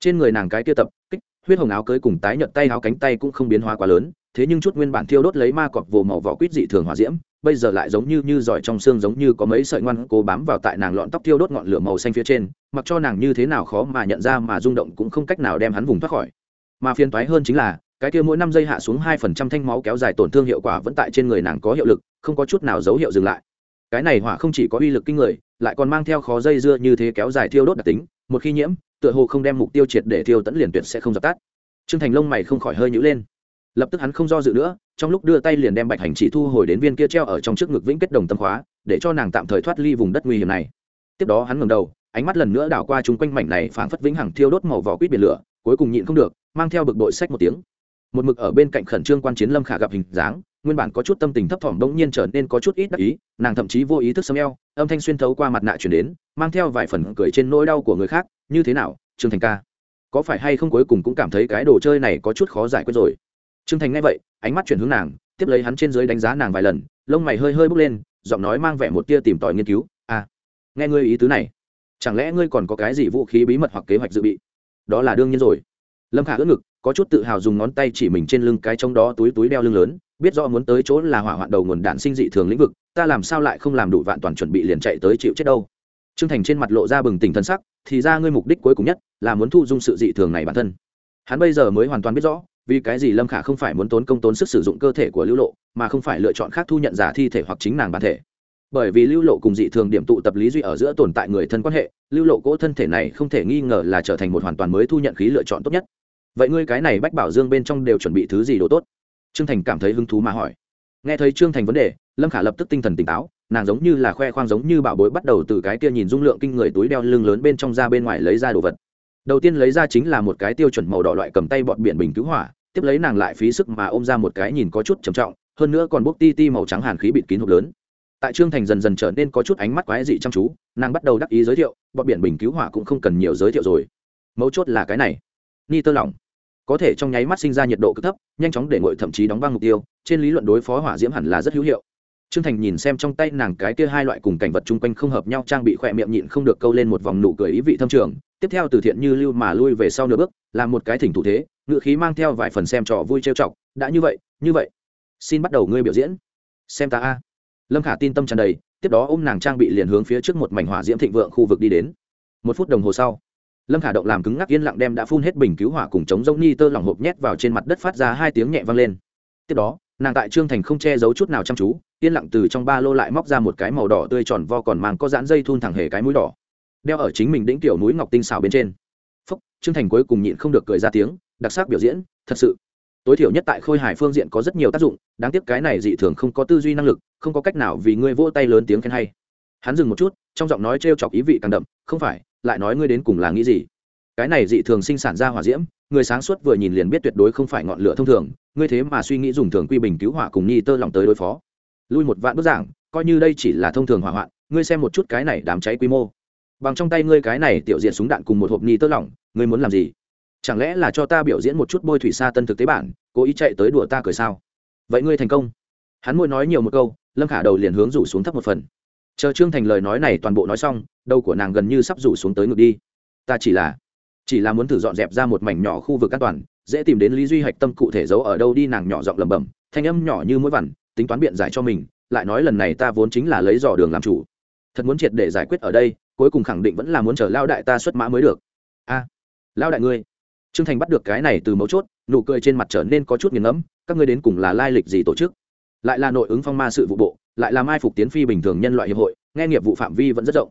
Trên người nàng cái kia tập, kích, huyết hồng áo cưới cùng tái nhợt tay áo cánh tay cũng không biến hóa quá lớn thế nhưng chút nguyên bản thiêu đốt lấy ma cọp vồ màu vỏ quýt dị thường hỏa diễm, bây giờ lại giống như như giỏi trong xương giống như có mấy sợi ngoan cố bám vào tại nàng lọn tóc thiêu đốt ngọn lửa màu xanh phía trên, mặc cho nàng như thế nào khó mà nhận ra mà rung động cũng không cách nào đem hắn vùng thoát khỏi. Mà phiền toái hơn chính là, cái kia mỗi năm giây hạ xuống hai phần trăm thanh máu kéo dài tổn thương hiệu quả vẫn tại trên người nàng có hiệu lực, không có chút nào dấu hiệu dừng lại. Cái này hỏa không chỉ có uy lực kinh người, lại còn mang theo khó dây dưa như thế kéo dài thiêu đốt đặc tính, một khi nhiễm, tựa hồ không đem mục tiêu triệt để thiêu tẫn liền tuyệt sẽ không dập tắt. Trương thành lông mày không khỏi hơi nhữ lên lập tức hắn không do dự nữa, trong lúc đưa tay liền đem bạch hành chỉ thu hồi đến viên kia treo ở trong trước ngực vĩnh kết đồng tâm khóa, để cho nàng tạm thời thoát ly vùng đất nguy hiểm này. Tiếp đó hắn ngầm đầu, ánh mắt lần nữa đảo qua chung quanh mảnh này phảng phất vĩnh hằng thiêu đốt màu vỏ quýt biển lửa, cuối cùng nhịn không được, mang theo bực bội sách một tiếng. Một mực ở bên cạnh khẩn trương quan chiến lâm khả gặp hình dáng, nguyên bản có chút tâm tình thấp thỏm bỗng nhiên trở nên có chút ít đắc ý, nàng thậm chí vô ý thức sấm eo, âm thanh xuyên thấu qua mặt nạ chuyển đến, mang theo vài phần cười trên nỗi đau của người khác, như thế nào, trương thành ca? Có phải hay không cuối cùng cũng cảm thấy cái đồ chơi này có chút khó giải quyết rồi? Trương thành nghe vậy, ánh mắt chuyển hướng nàng, tiếp lấy hắn trên dưới đánh giá nàng vài lần, lông mày hơi hơi bốc lên, giọng nói mang vẻ một tia tìm tòi nghiên cứu à nghe ngươi ý tứ này, chẳng lẽ ngươi còn có cái gì vũ khí bí mật hoặc kế hoạch dự bị? Đó là đương nhiên rồi. Lâm khả ưỡn ngực, có chút tự hào dùng ngón tay chỉ mình trên lưng cái trong đó túi túi đeo lưng lớn, biết rõ muốn tới chỗ là hỏa hoạn đầu nguồn đạn sinh dị thường lĩnh vực, ta làm sao lại không làm đủ vạn toàn chuẩn bị liền chạy tới chịu chết đâu? Trương thành trên mặt lộ ra bừng tỉnh thân sắc, thì ra ngươi mục đích cuối cùng nhất là muốn thu dung sự dị thường này bản thân. Hắn bây giờ mới hoàn toàn biết rõ vì cái gì lâm khả không phải muốn tốn công tốn sức sử dụng cơ thể của lưu lộ, mà không phải lựa chọn khác thu nhận giả thi thể hoặc chính nàng bản thể? Bởi vì lưu lộ cùng dị thường điểm tụ tập lý duy ở giữa tồn tại người thân quan hệ, lưu lộ cỗ thân thể này không thể nghi ngờ là trở thành một hoàn toàn mới thu nhận khí lựa chọn tốt nhất. Vậy ngươi cái này bách bảo dương bên trong đều chuẩn bị thứ gì đồ tốt? Trương thành cảm thấy hứng thú mà hỏi. Nghe thấy trương thành vấn đề, lâm khả lập tức tinh thần tỉnh táo, nàng giống như là khoe khoang giống như bảo bối bắt đầu từ cái kia nhìn dung lượng kinh người túi đeo lưng lớn bên trong ra bên ngoài lấy ra đồ vật. Đầu tiên lấy ra chính là một cái tiêu chuẩn màu đỏ loại cầm tay bọt biển bình cứu hỏa tiếp lấy nàng lại phí sức mà ôm ra một cái nhìn có chút trầm trọng hơn nữa còn bốc ti ti màu trắng hàn khí bịt kín hộp lớn. Tại trương thành dần dần trở nên có chút ánh mắt quái dị chăm chú nàng bắt đầu đắc ý giới thiệu bọn biển bình cứu hỏa cũng không cần nhiều giới thiệu rồi. Mấu chốt là cái này. Ni tơ lỏng. Có thể trong nháy mắt sinh ra nhiệt độ cực thấp nhanh chóng để ngội thậm chí đóng băng mục tiêu trên lý luận đối phó hỏa diễm hẳn là rất hữu hiệu. Trương Thành nhìn xem trong tay nàng cái kia hai loại cùng cảnh vật chung quanh không hợp nhau trang bị khỏe miệng nhịn không được câu lên một vòng nụ cười ý vị thâm trường, tiếp theo từ thiện như lưu mà lui về sau nửa bước, làm một cái thỉnh thủ thế, ngự khí mang theo vài phần xem trò vui trêu chọc, đã như vậy, như vậy, xin bắt đầu ngươi biểu diễn. Xem ta a. Lâm Khả tin tâm tràn đầy, tiếp đó ôm nàng trang bị liền hướng phía trước một mảnh hỏa diễm thịnh vượng khu vực đi đến. Một phút đồng hồ sau, lâm khả động làm cứng ngắc yên lặng đem đã phun hết bình cứu hỏa cùng chống giống ni tơ lỏng hộp nhét vào trên mặt đất phát ra hai tiếng nhẹ vang lên tiếp đó nàng tại trương thành không che giấu chút nào chăm chú yên lặng từ trong ba lô lại móc ra một cái màu đỏ tươi tròn vo còn mang có dãn dây thun thẳng hề cái mũi đỏ đeo ở chính mình đĩnh tiểu núi ngọc tinh xào bên trên phúc trương thành cuối cùng nhịn không được cười ra tiếng đặc sắc biểu diễn, thật sự. Tối thiểu nhất tại khôi hải phương diện có rất nhiều tác dụng, đáng tiếc cái này dị thường không có tư duy năng lực, không có cách nào vì ngươi vỗ tay lớn tiếng khen hay. Hắn dừng một chút, trong giọng nói t chọc ý vị càng đậm, không phải, lại nói ngươi đến cùng là nghĩ gì? Cái này dị thường sinh sản ra hỏa diễm, người sáng suốt vừa nhìn liền biết tuyệt đối không phải ngọn lửa thông thường, ngươi thế mà suy nghĩ dùng thường quy bình cứu hỏa cùng nhi tơ lòng tới đối phó. Lui một vạn bức giảng, coi như đây chỉ là thông thường hỏa hoạn, ngươi xem một chút cái này đám cháy quy mô. Bằng trong tay ngươi cái này tiểu diện súng đạn cùng một hộp nhi tơ lỏng, ngươi muốn làm gì? Chẳng lẽ là cho ta biểu diễn một chút bôi thủy sa tân thực tế bản cố ý chạy tới đùa ta cười sao? Vậy ngươi thành công. Hắn môi nói nhiều một câu lâm khả đầu liền hướng rủ xuống thấp một phần. Chờ trương thành lời nói này toàn bộ nói xong đầu của nàng gần như sắp rủ xuống tới ngực đi. Ta chỉ là chỉ là muốn thử dọn dẹp ra một mảnh nhỏ khu vực an toàn dễ tìm đến lý duy hạch tâm cụ thể giấu ở đâu đi nàng nhỏ giọng lẩm bẩm thanh âm nhỏ như mũi vằn tính toán biện giải cho mình lại nói lần này ta vốn chính là lấy dò đường làm chủ. Thật muốn triệt để giải quyết ở đây cuối cùng khẳng định vẫn là muốn chờ lao đại ta xuất mã mới được. A à, lao đại ngươi trương thành bắt được cái này từ mấu chốt, nụ cười trên mặt trở nên có chút nghiền ngẫm, các ngươi đến cùng là lai lịch gì tổ chức? Lại là nội ứng phong ma sự vụ bộ, lại là mai phục tiến phi bình thường nhân loại hiệp hội, nghe nghiệp vụ phạm vi vẫn rất rộng.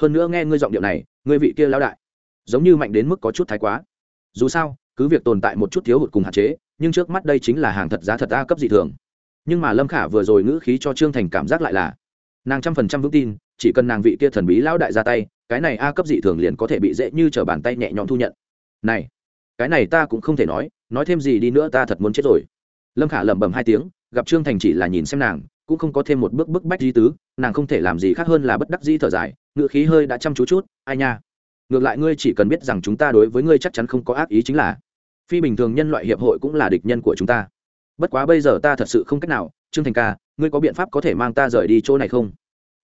Hơn nữa nghe ngươi giọng điệu này, ngươi vị kia lão đại, giống như mạnh đến mức có chút thái quá. Dù sao, cứ việc tồn tại một chút thiếu hụt cùng hạn chế, nhưng trước mắt đây chính là hàng thật giá thật a cấp dị thường. Nhưng mà lâm khả vừa rồi ngữ khí cho trương thành cảm giác lại là, nàng trăm phần trăm vững tin, chỉ cần nàng vị kia thần bí lão đại ra tay, cái này a cấp dị thường liền có thể bị dễ như t bàn tay nhẹ nhõm thu nhận. Này cái này ta cũng không thể nói nói thêm gì đi nữa ta thật muốn chết rồi. Lâm khả lẩm bẩm hai tiếng, gặp trương thành chỉ là nhìn xem nàng, cũng không có thêm một bước bức bách di tứ, nàng không thể làm gì khác hơn là bất đắc di thở dài ngựa khí hơi đã chăm chú chút, ai nha, ngược lại ngươi chỉ cần biết rằng chúng ta đối với ngươi chắc chắn không có ác ý chính là, phi bình thường nhân loại hiệp hội cũng là địch nhân của chúng ta. Bất quá bây giờ ta thật sự không cách nào, trương thành ca, ngươi có biện pháp có thể mang ta rời đi chỗ này không?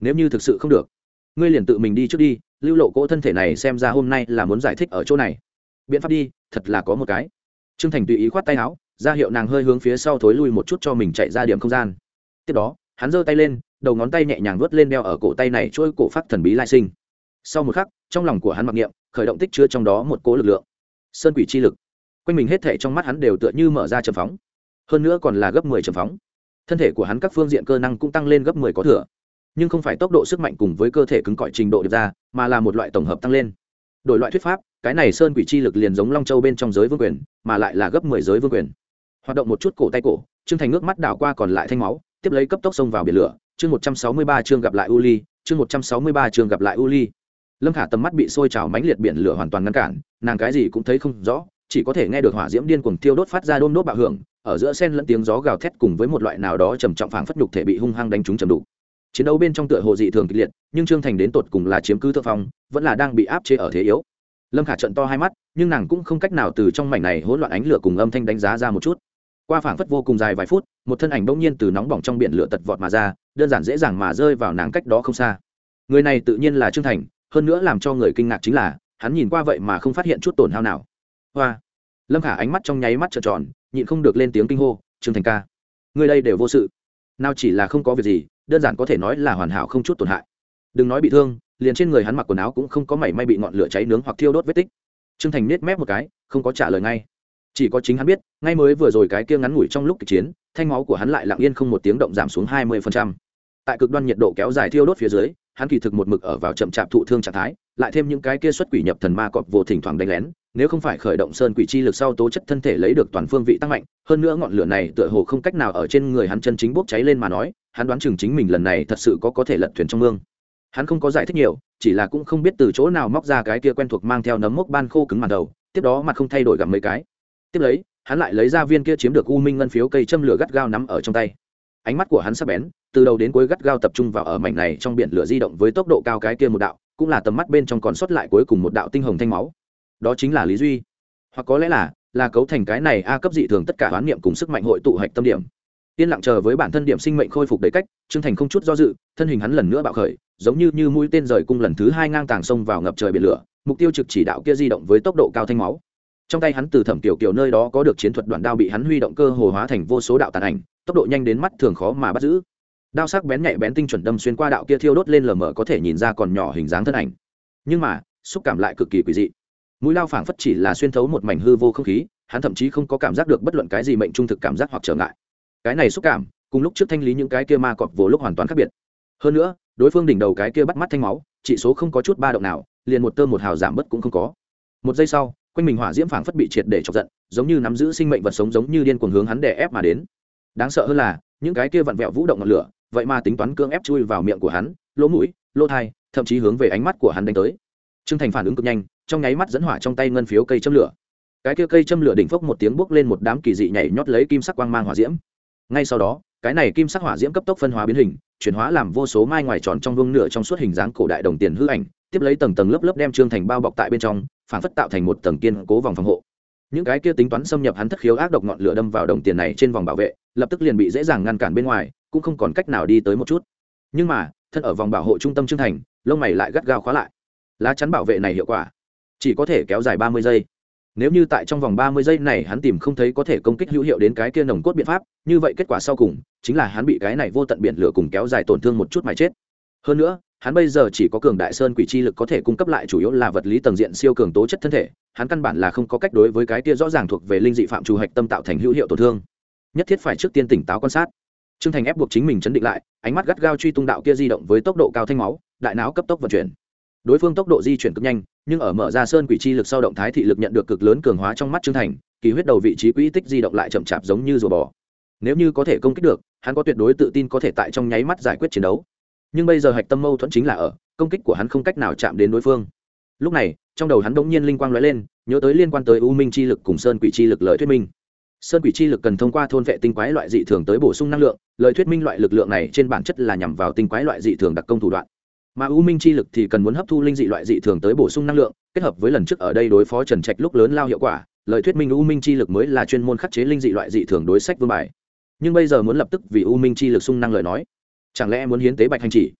Nếu như thực sự không được, ngươi liền tự mình đi trước đi, lưu lộ cỗ thân thể này xem ra hôm nay là muốn giải thích ở chỗ này. Biện pháp đi thật là có một cái. Trương thành tùy ý khoát tay áo, ra hiệu nàng hơi hướng phía sau thối lui một chút cho mình chạy ra điểm không gian. Tiếp đó, hắn giơ tay lên, đầu ngón tay nhẹ nhàng vớt lên đeo ở cổ tay này trôi cổ phát thần bí lai sinh. Sau một khắc, trong lòng của hắn mặc niệm, khởi động tích chứa trong đó một cố lực lượng. Sơn quỷ chi lực. Quanh mình hết thể trong mắt hắn đều tựa như mở ra trầm phóng. Hơn nữa còn là gấp mười trầm phóng. Thân thể của hắn các phương diện cơ năng cũng tăng lên gấp mười có thừa. Nhưng không phải tốc độ sức mạnh cùng với cơ thể cứng cỏi trình độ được ra, mà là một loại tổng hợp tăng lên đổi loại thuyết pháp, cái này sơn quỷ chi lực liền giống long châu bên trong giới vương quyền, mà lại là gấp mười giới vương quyền. Hoạt động một chút cổ tay cổ, trương thành ngước mắt đảo qua còn lại thanh máu, tiếp lấy cấp tốc xông vào biển lửa. Chương một trăm sáu mươi ba chương gặp lại u ly, chương một trăm sáu mươi ba chương gặp lại u ly. Lâm khả tầm mắt bị sôi trào mánh liệt biển lửa hoàn toàn ngăn cản, nàng cái gì cũng thấy không rõ, chỉ có thể nghe được hỏa diễm điên cuồng tiêu đốt phát ra đôn đốt bạo hưởng, ở giữa sen lẫn tiếng gió gào thét cùng với một loại nào đó trầm trọng phảng phất nhục thể bị hung hăng đánh trúng trầm đủ chiến đấu bên trong tựa hồ dị thường kịch liệt, nhưng trương thành đến tột cùng là chiếm cứ thượng phong, vẫn là đang bị áp chế ở thế yếu. Lâm khả trận to hai mắt, nhưng nàng cũng không cách nào từ trong mảnh này hỗn loạn ánh lửa cùng âm thanh đánh giá ra một chút. Qua phảng phất vô cùng dài vài phút, một thân ảnh bỗng nhiên từ nóng bỏng trong biển lửa tật vọt mà ra, đơn giản dễ dàng mà rơi vào nàng cách đó không xa. Người này tự nhiên là trương thành, hơn nữa làm cho người kinh ngạc chính là, hắn nhìn qua vậy mà không phát hiện chút tổn hao nào. Hoa! Lâm khả ánh mắt trong nháy mắt trợn tròn, nhịn không được lên tiếng kinh hô, trương thành ca, người đây đều vô sự. Nào chỉ là không có việc gì đơn giản có thể nói là hoàn hảo không chút tổn hại. Đừng nói bị thương, liền trên người hắn mặc quần áo cũng không có mảy may bị ngọn lửa cháy nướng hoặc thiêu đốt vết tích. Trương thành nết mép một cái, không có trả lời ngay. Chỉ có chính hắn biết, ngay mới vừa rồi cái kia ngắn ngủi trong lúc kịch chiến, thanh máu của hắn lại lặng yên không một tiếng động giảm xuống hai mươi tại cực đoan nhiệt độ kéo dài thiêu đốt phía dưới, hắn kỳ thực một mực ở vào chậm chạp thụ thương trạng thái, lại thêm những cái kia xuất quỷ nhập thần ma cọp vô thỉnh thoảng đánh lén nếu không phải khởi động sơn quỷ chi lực sau tố chất thân thể lấy được toàn phương vị tăng mạnh, hơn nữa ngọn lửa này tựa hồ không cách nào ở trên người hắn chân chính bốc cháy lên mà nói, hắn đoán chừng chính mình lần này thật sự có có thể lật thuyền trong mương. Hắn không có giải thích nhiều, chỉ là cũng không biết từ chỗ nào móc ra cái kia quen thuộc mang theo nấm mốc ban khô cứng màn đầu, tiếp đó mặt không thay đổi gặp mấy cái. Tiếp lấy, hắn lại lấy ra viên kia chiếm được u minh ngân phiếu cây châm lửa gắt gao nắm ở trong tay. Ánh mắt của hắn sắp bén, từ đầu đến cuối gắt gao tập trung vào ở mảnh này trong biển lửa di động với tốc độ cao cái kia một đạo, cũng là tầm mắt bên trong còn sót lại cuối cùng một đạo tinh hồng thanh máu đó chính là lý duy. Hoặc có lẽ là là cấu thành cái này a cấp dị thường tất cả hoán niệm cùng sức mạnh hội tụ hạch tâm điểm. Yên lặng chờ với bản thân điểm sinh mệnh khôi phục đầy cách, trương thành không chút do dự, thân hình hắn lần nữa bạo khởi, giống như như mũi tên rời cung lần thứ hai ngang tàng sông vào ngập trời biển lửa, mục tiêu trực chỉ đạo kia di động với tốc độ cao thanh máu. Trong tay hắn từ thẩm kiểu kiểu nơi đó có được chiến thuật đoạn đao bị hắn huy động cơ hồ hóa thành vô số đạo tàn ảnh, tốc độ nhanh đến mắt thường khó mà bắt giữ. Đao sắc bén nhạy bén tinh chuẩn đâm xuyên qua đạo kia thiêu đốt lên lờ mờ có thể nhìn ra còn nhỏ hình dáng thân ảnh. Nhưng mà, xúc cảm lại cực kỳ quỷ dị mũi lao phảng phất chỉ là xuyên thấu một mảnh hư vô không khí, hắn thậm chí không có cảm giác được bất luận cái gì mệnh trung thực cảm giác hoặc trở ngại. Cái này xúc cảm, cùng lúc trước thanh lý những cái kia ma cọp vồ lúc hoàn toàn khác biệt. Hơn nữa, đối phương đỉnh đầu cái kia bắt mắt thanh máu, chỉ số không có chút ba động nào, liền một tơ một hào giảm bớt cũng không có. Một giây sau, quanh mình hỏa diễm phảng phất bị triệt để chọc giận, giống như nắm giữ sinh mệnh vật sống giống như điên cuồng hướng hắn đè ép mà đến. Đáng sợ hơn là, những cái kia vặn vẹo vũ động ngọn lửa, vậy mà tính toán cưỡng ép chui vào miệng của hắn, lỗ mũi, lỗ thai thậm chí hướng về ánh mắt của hắn đánh tới. Trương thành phản ứng cực nhanh trong nháy mắt dẫn hỏa trong tay ngân phiếu cây châm lửa. Cái kia cây châm lửa đỉnh phốc một tiếng bốc lên một đám kỳ dị nhảy nhót lấy kim sắc quang mang hỏa diễm. Ngay sau đó, cái này kim sắc hỏa diễm cấp tốc phân hóa biến hình, chuyển hóa làm vô số mai ngoài tròn trong vương nửa trong suốt hình dáng cổ đại đồng tiền hư ảnh, tiếp lấy tầng tầng lớp lớp đem trương thành bao bọc tại bên trong, phản phất tạo thành một tầng kiên cố vòng phòng hộ. Những cái kia tính toán xâm nhập hắn thất khiếu ác độc ngọn lửa đâm vào đồng tiền này trên vòng bảo vệ, lập tức liền bị dễ dàng ngăn cản bên ngoài, cũng không còn cách nào đi tới một chút. Nhưng mà, thân ở vòng bảo hộ trung tâm trương thành, lông mày lại gắt gao khóa lại. Lá chắn bảo vệ này hiệu quả chỉ có thể kéo dài ba mươi giây. Nếu như tại trong vòng ba mươi giây này hắn tìm không thấy có thể công kích hữu hiệu đến cái kia nồng cốt biện pháp, như vậy kết quả sau cùng chính là hắn bị cái này vô tận biển lửa cùng kéo dài tổn thương một chút mà chết. Hơn nữa, hắn bây giờ chỉ có cường đại sơn quỷ chi lực có thể cung cấp lại chủ yếu là vật lý tầng diện siêu cường tố chất thân thể, hắn căn bản là không có cách đối với cái kia rõ ràng thuộc về linh dị phạm trù hạch tâm tạo thành hữu hiệu tổn thương. Nhất thiết phải trước tiên tỉnh táo quan sát. Trương thành ép buộc chính mình chấn định lại, ánh mắt gắt gao truy tung đạo kia di động với tốc độ cao thanh máu, đại não cấp tốc vận chuyển đối phương tốc độ di chuyển cực nhanh, nhưng ở mở ra sơn quỷ chi lực sau động thái thị lực nhận được cực lớn cường hóa trong mắt trương thành, kỳ huyết đầu vị trí quỹ tích di động lại chậm chạp giống như rùa bò. Nếu như có thể công kích được, hắn có tuyệt đối tự tin có thể tại trong nháy mắt giải quyết chiến đấu. Nhưng bây giờ hạch tâm mâu thuẫn chính là ở, công kích của hắn không cách nào chạm đến đối phương. Lúc này, trong đầu hắn đ ỗ n g nhiên linh quang l ó e lên, nhớ tới liên quan tới u minh chi lực cùng sơn quỷ chi lực lời thuyết minh. Sơn quỷ chi lực cần thông qua thôn vệ tinh quái loại dị thường tới bổ sung năng lượng, lời thuyết minh loại lực lượng này trên bản chất là nhằm vào tinh quái loại dị thường đặc công thủ đoạn mà u minh chi lực thì cần muốn hấp thu linh dị loại dị thường tới bổ sung năng lượng, kết hợp với lần trước ở đây đối phó trần trạch lúc lớn lao hiệu quả, lời thuyết minh u minh chi lực mới là chuyên môn khắc chế linh dị loại dị thường đối sách vương bài. Nhưng bây giờ muốn lập tức vì u minh chi lực sung năng lời nói, chẳng lẽ muốn hiến tế bạch hành chỉ?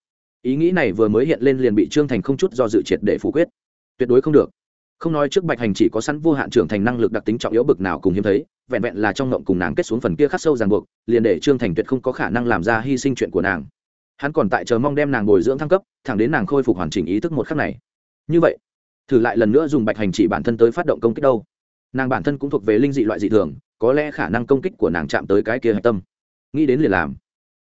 Ý nghĩ này vừa mới hiện lên liền bị trương thành không chút do dự triệt để phủ quyết. Tuyệt đối không được. Không nói trước bạch hành chỉ có sẵn vô hạn trưởng thành năng lực đặc tính trọng yếu bực nào cùng hiếm thấy, vẹn vẹn là trong ngộng cùng nàng kết xuống phần kia khắc sâu ràng buộc, liền để trương thành tuyệt không có khả năng làm ra hy sinh chuyện của nàng hắn còn tại chờ mong đem nàng bồi dưỡng thăng cấp, thẳng đến nàng khôi phục hoàn chỉnh ý thức một khắc này. Như vậy, thử lại lần nữa dùng bạch hành chỉ bản thân tới phát động công kích đâu. Nàng bản thân cũng thuộc về linh dị loại dị thường, có lẽ khả năng công kích của nàng chạm tới cái kia hạch tâm. Nghĩ đến liền làm.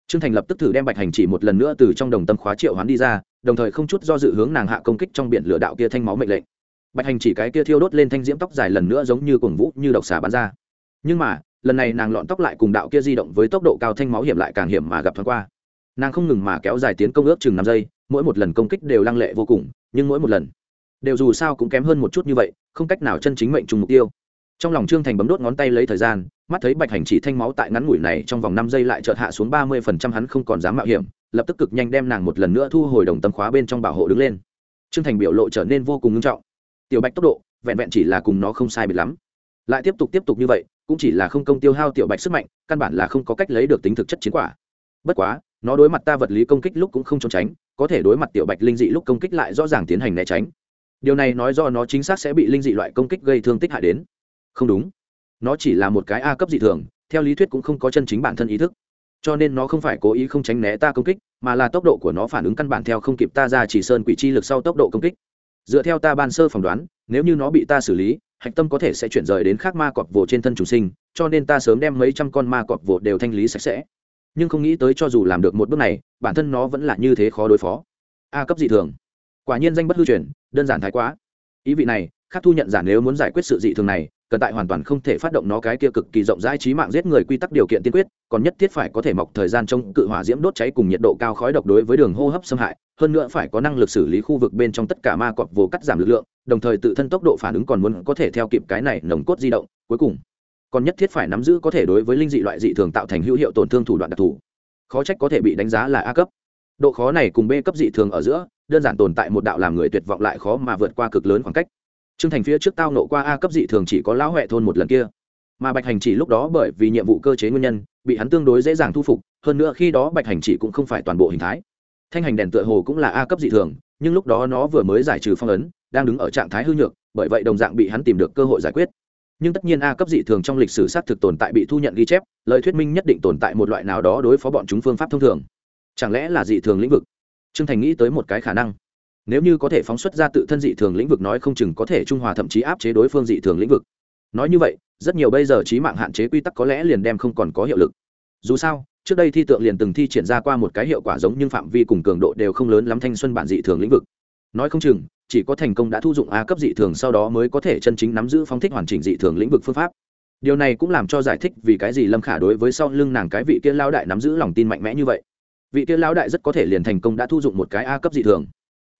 Trương thành lập tức thử đem bạch hành chỉ một lần nữa từ trong đồng tâm khóa triệu hoán đi ra, đồng thời không chút do dự hướng nàng hạ công kích trong biển lửa đạo kia thanh máu mệnh lệnh. Bạch hành chỉ cái kia thiêu đốt lên thanh diễm tóc dài lần nữa giống như cuồng vũ, như độc xà bắn ra. Nhưng mà, lần này nàng lọn tóc lại cùng đạo kia di động với tốc độ cao thanh máu hiểm lại càng hiểm mà gặp thoáng qua nàng không ngừng mà kéo dài tiến công ước chừng năm giây, mỗi một lần công kích đều lăng lệ vô cùng, nhưng mỗi một lần, đều dù sao cũng kém hơn một chút như vậy, không cách nào chân chính mệnh trùng mục tiêu. Trong lòng trương thành bấm đốt ngón tay lấy thời gian, mắt thấy bạch hành chỉ thanh máu tại ngắn ngủi này trong vòng năm giây lại chợt hạ xuống ba mươi phần trăm, hắn không còn dám mạo hiểm, lập tức cực nhanh đem nàng một lần nữa thu hồi đồng tâm khóa bên trong bảo hộ đứng lên. Trương thành biểu lộ trở nên vô cùng nghiêm trọng. Tiểu bạch tốc độ, vẹn vẹn chỉ là cùng nó không sai biệt lắm. Lại tiếp tục tiếp tục như vậy, cũng chỉ là không công tiêu hao tiểu bạch sức mạnh, căn bản là không có cách lấy được tính thực chất chiến quả. Bất quá nó đối mặt ta vật lý công kích lúc cũng không trốn tránh, có thể đối mặt tiểu bạch linh dị lúc công kích lại rõ ràng tiến hành né tránh. Điều này nói do nó chính xác sẽ bị linh dị loại công kích gây thương tích hại đến. Không đúng. Nó chỉ là một cái a cấp dị thường, theo lý thuyết cũng không có chân chính bản thân ý thức. Cho nên nó không phải cố ý không tránh né ta công kích, mà là tốc độ của nó phản ứng căn bản theo không kịp ta ra chỉ sơn quỷ chi lực sau tốc độ công kích. Dựa theo ta ban sơ phỏng đoán, nếu như nó bị ta xử lý, hạch tâm có thể sẽ chuyển rời đến khác ma cọp vồ trên thân chủ sinh, cho nên ta sớm đem mấy trăm con ma cọp vồ đều thanh lý sạch sẽ nhưng không nghĩ tới cho dù làm được một bước này, bản thân nó vẫn là như thế khó đối phó. A cấp dị thường. Quả nhiên danh bất hư truyền, đơn giản thái quá. Ý vị này khắc thu nhận giả nếu muốn giải quyết sự dị thường này, cần tại hoàn toàn không thể phát động nó cái kia cực kỳ rộng rãi trí mạng giết người quy tắc điều kiện tiên quyết, còn nhất thiết phải có thể mọc thời gian trong cự hỏa diễm đốt cháy cùng nhiệt độ cao khói độc đối với đường hô hấp xâm hại, hơn nữa phải có năng lực xử lý khu vực bên trong tất cả ma cọp vồ cắt giảm lực lượng, đồng thời tự thân tốc độ phản ứng còn muốn có thể theo kịp cái này nồng cốt di động, cuối cùng còn nhất thiết phải nắm giữ có thể đối với linh dị loại dị thường tạo thành hữu hiệu tổn thương thủ đoạn đặc thù khó trách có thể bị đánh giá là a cấp độ khó này cùng b cấp dị thường ở giữa đơn giản tồn tại một đạo làm người tuyệt vọng lại khó mà vượt qua cực lớn khoảng cách Trương Thành phía trước tao nộ qua A cấp dị thường chỉ có lão huệ thôn một lần kia, mà Bạch Hành chỉ lúc đó bởi vì nhiệm vụ cơ chế nguyên nhân, bị hắn tương đối dễ dàng thu phục, hơn nữa khi đó Bạch Hành chỉ cũng không phải toàn bộ hình thái. Thanh hành đèn tựa hồ cũng là A cấp dị thường, nhưng lúc đó nó vừa mới giải trừ phong ấn, đang đứng ở trạng thái hư nhược, bởi vậy đồng dạng bị hắn tìm được cơ hội giải quyết. Nhưng tất nhiên A cấp dị thường trong lịch sử xác thực tồn tại bị thu nhận ghi chép, lời thuyết minh nhất định tồn tại một loại nào đó đối phó bọn chúng phương pháp thông thường. Chẳng lẽ là dị thường lĩnh vực? Trương Thành nghĩ tới một cái khả năng nếu như có thể phóng xuất ra tự thân dị thường lĩnh vực nói không chừng có thể trung hòa thậm chí áp chế đối phương dị thường lĩnh vực nói như vậy rất nhiều bây giờ trí mạng hạn chế quy tắc có lẽ liền đem không còn có hiệu lực dù sao trước đây thi tượng liền từng thi triển ra qua một cái hiệu quả giống nhưng phạm vi cùng cường độ đều không lớn lắm thanh xuân bản dị thường lĩnh vực nói không chừng, chỉ có thành công đã thu dụng a cấp dị thường sau đó mới có thể chân chính nắm giữ phóng thích hoàn chỉnh dị thường lĩnh vực phương pháp. Điều này cũng làm cho giải thích vì cái gì lâm khả đối với sau lưng nàng cái vị kia lao đại nắm giữ lòng tin mạnh mẽ như vậy. Vị kia lao đại rất có thể liền thành công đã thu dụng một cái a cấp dị thường.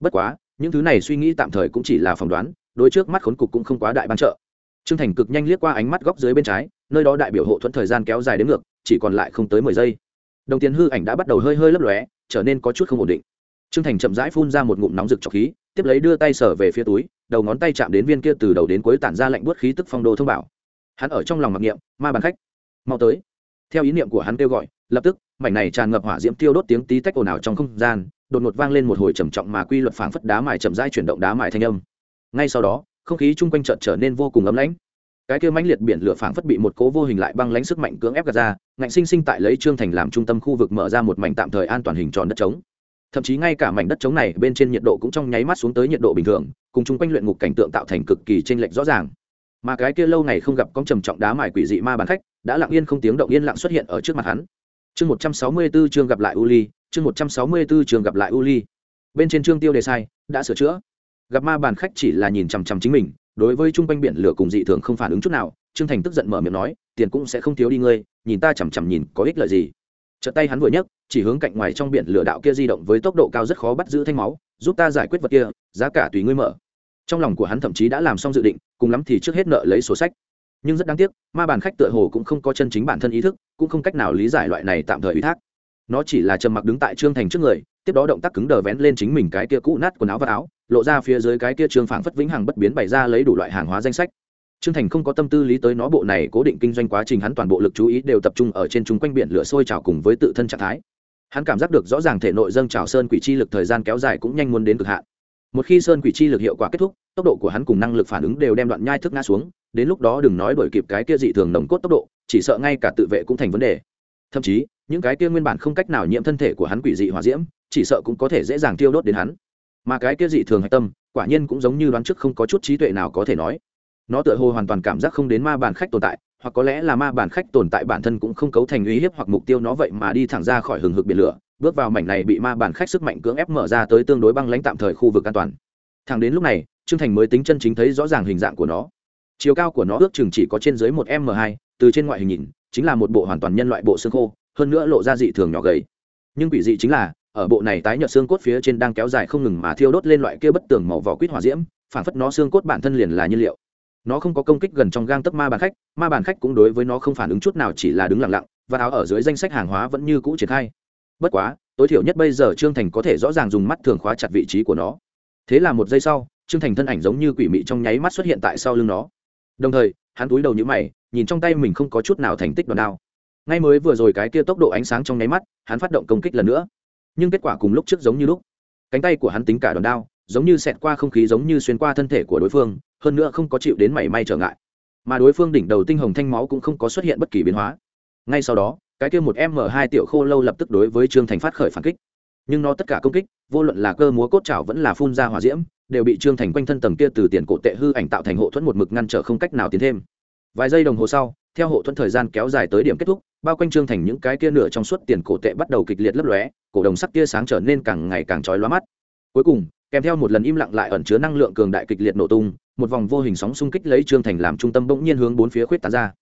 Bất quá, những thứ này suy nghĩ tạm thời cũng chỉ là phỏng đoán đôi trước mắt khốn cục cũng không quá đại ban trợ. Trương thành cực nhanh liếc qua ánh mắt góc dưới bên trái, nơi đó đại biểu hộ thuẫn thời gian kéo dài đến ngược, chỉ còn lại không tới mười giây. Đồng tiền hư ảnh đã bắt đầu hơi hơi lấp lóe, trở nên có chút không ổn định trương thành chậm rãi phun ra một ngụm nóng rực trọc khí, tiếp lấy đưa tay sở về phía túi, đầu ngón tay chạm đến viên kia từ đầu đến cuối tản ra lạnh buốt khí tức phong đô thông bảo. Hắn ở trong lòng mặc niệm, ma bàn khách, mau tới. Theo ý niệm của hắn kêu gọi, lập tức, mảnh này tràn ngập hỏa diễm tiêu đốt tiếng tí tách ồn ào trong không gian, đột ngột vang lên một hồi trầm trọng mà quy luật phảng phất đá mài chậm rãi chuyển động đá mài thanh âm. Ngay sau đó, không khí chung quanh chợt trở nên vô cùng ấm lãnh. Cái kia mãnh liệt biển lửa phảng phất bị một cố vô hình lại băng lãnh sức mạnh cưỡng ép gạt ra, ngạnh sinh sinh tại lấy trương thành làm trung tâm khu vực mở ra một mảnh tạm thời an toàn hình tròn đất trống thậm chí ngay cả mảnh đất trống này bên trên nhiệt độ cũng trong nháy mắt xuống tới nhiệt độ bình thường, cùng chung quanh luyện ngục cảnh tượng tạo thành cực kỳ tranh lệch rõ ràng. Mà cái kia lâu ngày không gặp con trầm trọng đá mài quỷ dị ma bàn khách, đã lặng yên không tiếng động yên lặng xuất hiện ở trước mặt hắn. Chương một trăm sáu mươi bốn chương gặp lại u ly chương một trăm sáu mươi bốn chương gặp lại u ly bên trên chương tiêu đề sai, đã sửa chữa. Gặp ma bàn khách chỉ là nhìn chằm chằm chính mình, đối với chung quanh biển lửa cùng dị thường không phản ứng chút nào, trương thành tức giận mở miệng nói, tiền cũng sẽ không thiếu đi ngươi, nhìn ta chằm chằm nhìn có ích lợi gì chợt tay hắn vừa nhấc, chỉ hướng cạnh ngoài trong biển lửa đạo kia di động với tốc độ cao rất khó bắt giữ thanh máu, giúp ta giải quyết vật kia, giá cả tùy ngươi mở. Trong lòng của hắn thậm chí đã làm xong dự định, cùng lắm thì trước hết nợ lấy sổ sách. Nhưng rất đáng tiếc, ma bàn khách tựa hồ cũng không có chân chính bản thân ý thức, cũng không cách nào lý giải loại này tạm thời ủy thác. Nó chỉ là trầm mặc đứng tại trương thành trước người, tiếp đó động tác cứng đờ vén lên chính mình cái kia cũ nát quần áo và áo, lộ ra phía dưới cái kia trương phảng phất vĩnh hằng bất biến bày ra lấy đủ loại hàng hóa danh sách trương thành không có tâm tư lý tới nó bộ này cố định kinh doanh quá trình, hắn toàn bộ lực chú ý đều tập trung ở trên chúng quanh biển lửa sôi trào cùng với tự thân trạng thái. Hắn cảm giác được rõ ràng thể nội dâng trào sơn quỷ chi lực thời gian kéo dài cũng nhanh muốn đến cực hạn. Một khi sơn quỷ chi lực hiệu quả kết thúc, tốc độ của hắn cùng năng lực phản ứng đều đem đoạn nhai thức ngã xuống, đến lúc đó đừng nói đổi kịp cái kia dị thường nồng cốt tốc độ, chỉ sợ ngay cả tự vệ cũng thành vấn đề. Thậm chí, những cái kia nguyên bản không cách nào nhiễm thân thể của hắn quỷ dị hỏa diễm, chỉ sợ cũng có thể dễ dàng tiêu đốt đến hắn. Mà cái kia dị thường hạch tâm, quả nhiên cũng giống như đoán trước không có chút trí tuệ nào có thể nói nó tựa hồ hoàn toàn cảm giác không đến ma bản khách tồn tại, hoặc có lẽ là ma bản khách tồn tại bản thân cũng không cấu thành uy hiếp hoặc mục tiêu nó vậy mà đi thẳng ra khỏi hừng hực biển lửa, bước vào mảnh này bị ma bản khách sức mạnh cưỡng ép mở ra tới tương đối băng lãnh tạm thời khu vực an toàn. Thẳng đến lúc này, trương thành mới tính chân chính thấy rõ ràng hình dạng của nó. Chiều cao của nó ước chừng chỉ có trên dưới một m hai, từ trên ngoại hình nhìn, chính là một bộ hoàn toàn nhân loại bộ xương khô, hơn nữa lộ ra dị thường nhỏ gầy. Nhưng quỷ dị chính là, ở bộ này tái nhợt xương cốt phía trên đang kéo dài không ngừng mà thiêu đốt lên loại kia bất tường màu vỏ quýt hỏa diễm, phản phất nó xương cốt bản thân liền là nhiên liệu nó không có công kích gần trong gang tấc ma bàn khách, ma bàn khách cũng đối với nó không phản ứng chút nào, chỉ là đứng lặng lặng, và áo ở dưới danh sách hàng hóa vẫn như cũ triển khai. Bất quá, tối thiểu nhất bây giờ trương thành có thể rõ ràng dùng mắt thường khóa chặt vị trí của nó. Thế là một giây sau, trương thành thân ảnh giống như quỷ mị trong nháy mắt xuất hiện tại sau lưng nó. Đồng thời, hắn túi đầu nhữ mày, nhìn trong tay mình không có chút nào thành tích đòn đao. Ngay mới vừa rồi cái kia tốc độ ánh sáng trong nháy mắt, hắn phát động công kích lần nữa. Nhưng kết quả cùng lúc trước giống như lúc. Cánh tay của hắn tính cả đòn đao, giống như xẹt qua không khí, giống như xuyên qua thân thể của đối phương hơn nữa không có chịu đến mảy may trở ngại. Mà đối phương đỉnh đầu tinh hồng thanh máu cũng không có xuất hiện bất kỳ biến hóa. Ngay sau đó, cái kia một m hai tiểu khô lâu lập tức đối với trương thành phát khởi phản kích. Nhưng nó tất cả công kích, vô luận là cơ múa cốt chảo vẫn là phun ra hỏa diễm, đều bị trương thành quanh thân tầng kia từ tiền cổ tệ hư ảnh tạo thành hộ thuẫn một mực ngăn trở không cách nào tiến thêm. Vài giây đồng hồ sau, theo hộ thuẫn thời gian kéo dài tới điểm kết thúc, bao quanh trương thành những cái kia nửa trong suốt tiền cổ tệ bắt đầu kịch liệt lấp lóe, cổ đồng sắc kia sáng trở nên càng ngày càng trói lóa mắt. Cuối cùng, kèm theo một lần im lặng lại ẩn chứa năng lượng cường đại kịch liệt nổ tung một vòng vô hình sóng xung kích lấy trương thành làm trung tâm bỗng nhiên hướng bốn phía khuyết tán ra.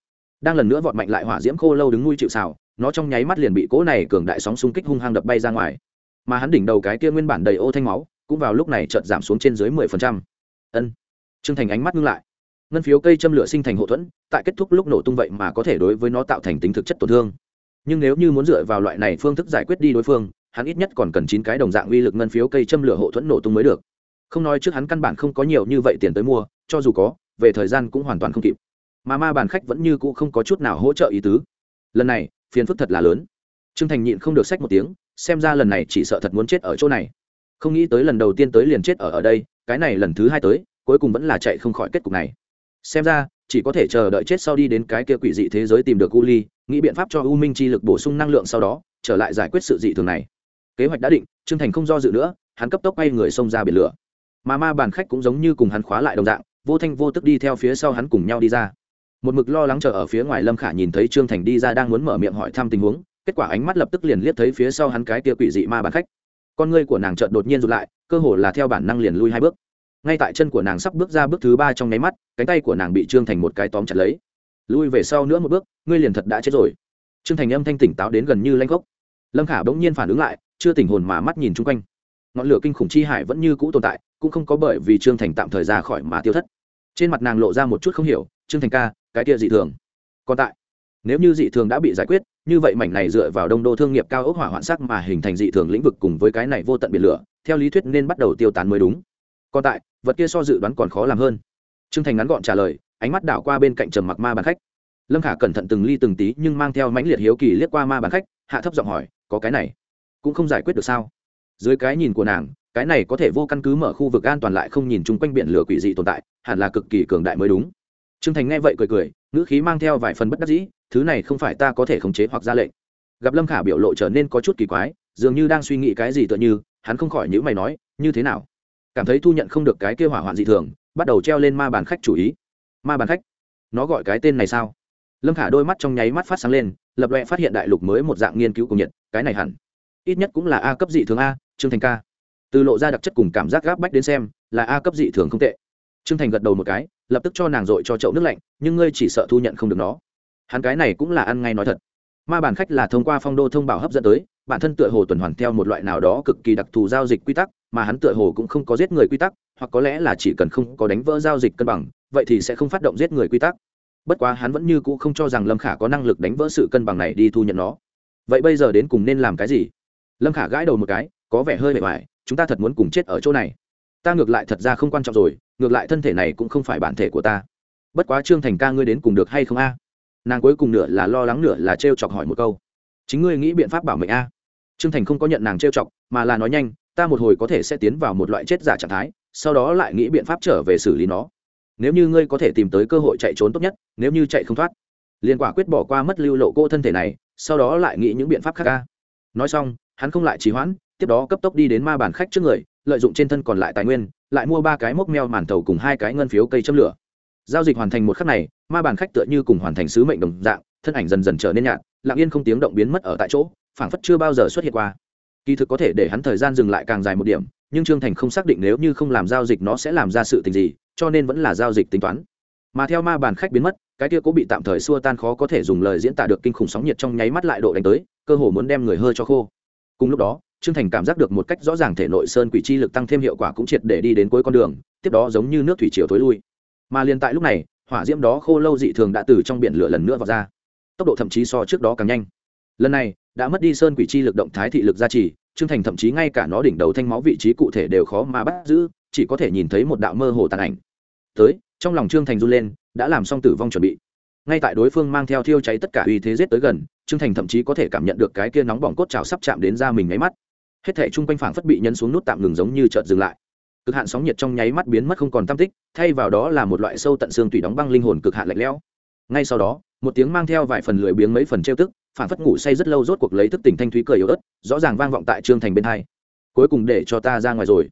Đang lần nữa vọt mạnh lại hỏa diễm khô lâu đứng nuôi chịu xào, nó trong nháy mắt liền bị cỗ này cường đại sóng xung kích hung hăng đập bay ra ngoài. Mà hắn đỉnh đầu cái kia nguyên bản đầy ô thanh máu, cũng vào lúc này chợt giảm xuống trên dưới mười phần trăm. Ân. Trương thành ánh mắt ngưng lại. Ngân phiếu cây châm lửa sinh thành hậu thuẫn, tại kết thúc lúc nổ tung vậy mà có thể đối với nó tạo thành tính thực chất tổn thương. Nhưng nếu như muốn dựa vào loại này phương thức giải quyết đi đối phương, hắn ít nhất còn cần chín cái đồng dạng uy lực ngân phiếu cây châm lửa hộ thuẫn nổ tung mới được không nói trước hắn căn bản không có nhiều như vậy tiền tới mua, cho dù có, về thời gian cũng hoàn toàn không kịp. Mà ma bàn khách vẫn như cũ không có chút nào hỗ trợ ý tứ. Lần này, phiền phức thật là lớn. Trương thành nhịn không được sách một tiếng, xem ra lần này chỉ sợ thật muốn chết ở chỗ này. Không nghĩ tới lần đầu tiên tới liền chết ở ở đây, cái này lần thứ hai tới, cuối cùng vẫn là chạy không khỏi kết cục này. Xem ra, chỉ có thể chờ đợi chết sau đi đến cái kia quỷ dị thế giới tìm được u ly, nghĩ biện pháp cho u minh chi lực bổ sung năng lượng sau đó, trở lại giải quyết sự dị thường này. Kế hoạch đã định, trương thành không do dự nữa, hắn cấp tốc bay người xông ra biển lửa mà ma bản khách cũng giống như cùng hắn khóa lại đồng dạng, vô thanh vô tức đi theo phía sau hắn cùng nhau đi ra. Một mực lo lắng chờ ở phía ngoài lâm khả nhìn thấy trương thành đi ra đang muốn mở miệng hỏi thăm tình huống, kết quả ánh mắt lập tức liền liếc thấy phía sau hắn cái kia quỷ dị ma bản khách. Con ngươi của nàng trợn đột nhiên rụt lại, cơ hồ là theo bản năng liền lui hai bước. Ngay tại chân của nàng sắp bước ra bước thứ ba trong nháy mắt, cánh tay của nàng bị trương thành một cái tóm chặt lấy. Lui về sau nữa một bước, ngươi liền thật đã chết rồi. Trương thành âm thanh tỉnh táo đến gần như lanh gốc. Lâm khả bỗng nhiên phản ứng lại, chưa tỉnh hồn mà mắt nhìn chung quanh. Ngọn lửa kinh khủng chi hải vẫn như cũ tồn tại cũng không có bởi vì trương thành tạm thời ra khỏi mà tiêu thất. Trên mặt nàng lộ ra một chút không hiểu, trương thành ca, cái kia dị thường. Còn tại, nếu như dị thường đã bị giải quyết, như vậy mảnh này dựa vào đông đô thương nghiệp cao ốc hỏa hoạn sắc mà hình thành dị thường lĩnh vực cùng với cái này vô tận biển lửa, theo lý thuyết nên bắt đầu tiêu tán mới đúng. Còn tại, vật kia so dự đoán còn khó làm hơn. Trương thành ngắn gọn trả lời, ánh mắt đảo qua bên cạnh trầm mặc ma bàn khách. Lâm khả cẩn thận từng ly từng tí nhưng mang theo mãnh liệt hiếu kỳ liếc qua ma bàn khách, hạ thấp giọng hỏi, có cái này cũng không giải quyết được sao? Dưới cái nhìn của nàng cái này có thể vô căn cứ mở khu vực an toàn lại không nhìn chung quanh biển lửa quỷ dị tồn tại, hẳn là cực kỳ cường đại mới đúng. Trương thành nghe vậy cười cười, ngữ khí mang theo vài phần bất đắc dĩ, thứ này không phải ta có thể khống chế hoặc ra lệnh. Gặp lâm khả biểu lộ trở nên có chút kỳ quái, dường như đang suy nghĩ cái gì tựa như, hắn không khỏi những mày nói, như thế nào? Cảm thấy thu nhận không được cái kêu hỏa hoạn dị thường, bắt đầu treo lên ma bàn khách chủ ý. Ma bàn khách? Nó gọi cái tên này sao? Lâm khả đôi mắt trong nháy mắt phát sáng lên, lập loẹ phát hiện đại lục mới một dạng nghiên cứu cùng nhiệt cái này hẳn. Ít nhất cũng là a cấp dị thường a, trương thành ca từ lộ ra đặc chất cùng cảm giác gáp bách đến xem, là a cấp dị thường không tệ. Trương thành gật đầu một cái, lập tức cho nàng dội cho chậu nước lạnh, nhưng ngươi chỉ sợ thu nhận không được nó. Hắn cái này cũng là ăn ngay nói thật. Ma bản khách là thông qua phong đô thông báo hấp dẫn tới, bản thân tựa hồ tuần hoàn theo một loại nào đó cực kỳ đặc thù giao dịch quy tắc, mà hắn tựa hồ cũng không có giết người quy tắc, hoặc có lẽ là chỉ cần không có đánh vỡ giao dịch cân bằng, vậy thì sẽ không phát động giết người quy tắc. Bất quá hắn vẫn như cũ không cho rằng lâm khả có năng lực đánh vỡ sự cân bằng này đi thu nhận nó. Vậy bây giờ đến cùng nên làm cái gì? Lâm khả gãi đầu một cái, có vẻ hơi bề ngoài chúng ta thật muốn cùng chết ở chỗ này. Ta ngược lại thật ra không quan trọng rồi, ngược lại thân thể này cũng không phải bản thể của ta. Bất quá trương thành ca ngươi đến cùng được hay không a? Nàng cuối cùng nửa là lo lắng nửa là t r e o chọc hỏi một câu. Chính ngươi nghĩ biện pháp bảo mệnh a? Trương thành không có nhận nàng t r e o chọc, mà là nói nhanh, ta một hồi có thể sẽ tiến vào một loại chết giả trạng thái, sau đó lại nghĩ biện pháp trở về xử lý nó. Nếu như ngươi có thể tìm tới cơ hội chạy trốn tốt nhất, nếu như chạy không thoát. Liền quả quyết bỏ qua mất lưu lộ cô thân thể này, sau đó lại nghĩ những biện pháp khác ca nói xong, hắn không lại trì hoãn tiếp đó cấp tốc đi đến ma bản khách trước người, lợi dụng trên thân còn lại tài nguyên, lại mua ba cái mốc meo màn thầu cùng hai cái ngân phiếu cây châm lửa. Giao dịch hoàn thành một khắc này, ma bản khách tựa như cùng hoàn thành sứ mệnh đồng dạng, thân ảnh dần dần trở nên nhạt, lặng yên không tiếng động biến mất ở tại chỗ, phảng phất chưa bao giờ xuất hiện qua. Kỳ thực có thể để hắn thời gian dừng lại càng dài một điểm, nhưng trương thành không xác định nếu như không làm giao dịch nó sẽ làm ra sự tình gì, cho nên vẫn là giao dịch tính toán. Mà theo ma bàn khách biến mất, cái kia cũng bị tạm thời xua tan khó có thể dùng lời diễn tả được kinh khủng sóng nhiệt trong nháy mắt lại độ đánh tới, cơ hồ muốn đem người hơi cho khô. Cùng lúc đó trương thành cảm giác được một cách rõ ràng thể nội sơn quỷ chi lực tăng thêm hiệu quả cũng triệt để đi đến cuối con đường, tiếp đó giống như nước thủy triều thối lui. Mà liền tại lúc này, hỏa diễm đó khô lâu dị thường đã từ trong biển lửa lần nữa vào ra. Tốc độ thậm chí so trước đó càng nhanh. Lần này, đã mất đi sơn quỷ chi lực động thái thị lực gia trì, trương thành thậm chí ngay cả nó đỉnh đầu thanh máu vị trí cụ thể đều khó mà bắt giữ, chỉ có thể nhìn thấy một đạo mơ hồ tàn ảnh. Tới, trong lòng trương thành run lên, đã làm xong tử vong chuẩn bị. Ngay tại đối phương mang theo thiêu cháy tất cả uy thế giết tới gần, trương thành thậm chí có thể cảm nhận được cái kia nóng bỏng cốt trào sắp chạm đến da mình nháy mắt hết thể chung quanh phảng phất bị nhấn xuống nút tạm ngừng giống như chợt dừng lại. Cực hạn sóng nhiệt trong nháy mắt biến mất không còn tam tích, thay vào đó là một loại sâu tận xương tùy đóng băng linh hồn cực hạn lạnh lẽo. Ngay sau đó, một tiếng mang theo vài phần lười biếng mấy phần trêu tức phản phất ngủ say rất lâu rốt cuộc lấy thức tỉnh thanh thúy cười yếu ớt, rõ ràng vang vọng tại trương thành bên hai. Cuối cùng để cho ta ra ngoài rồi.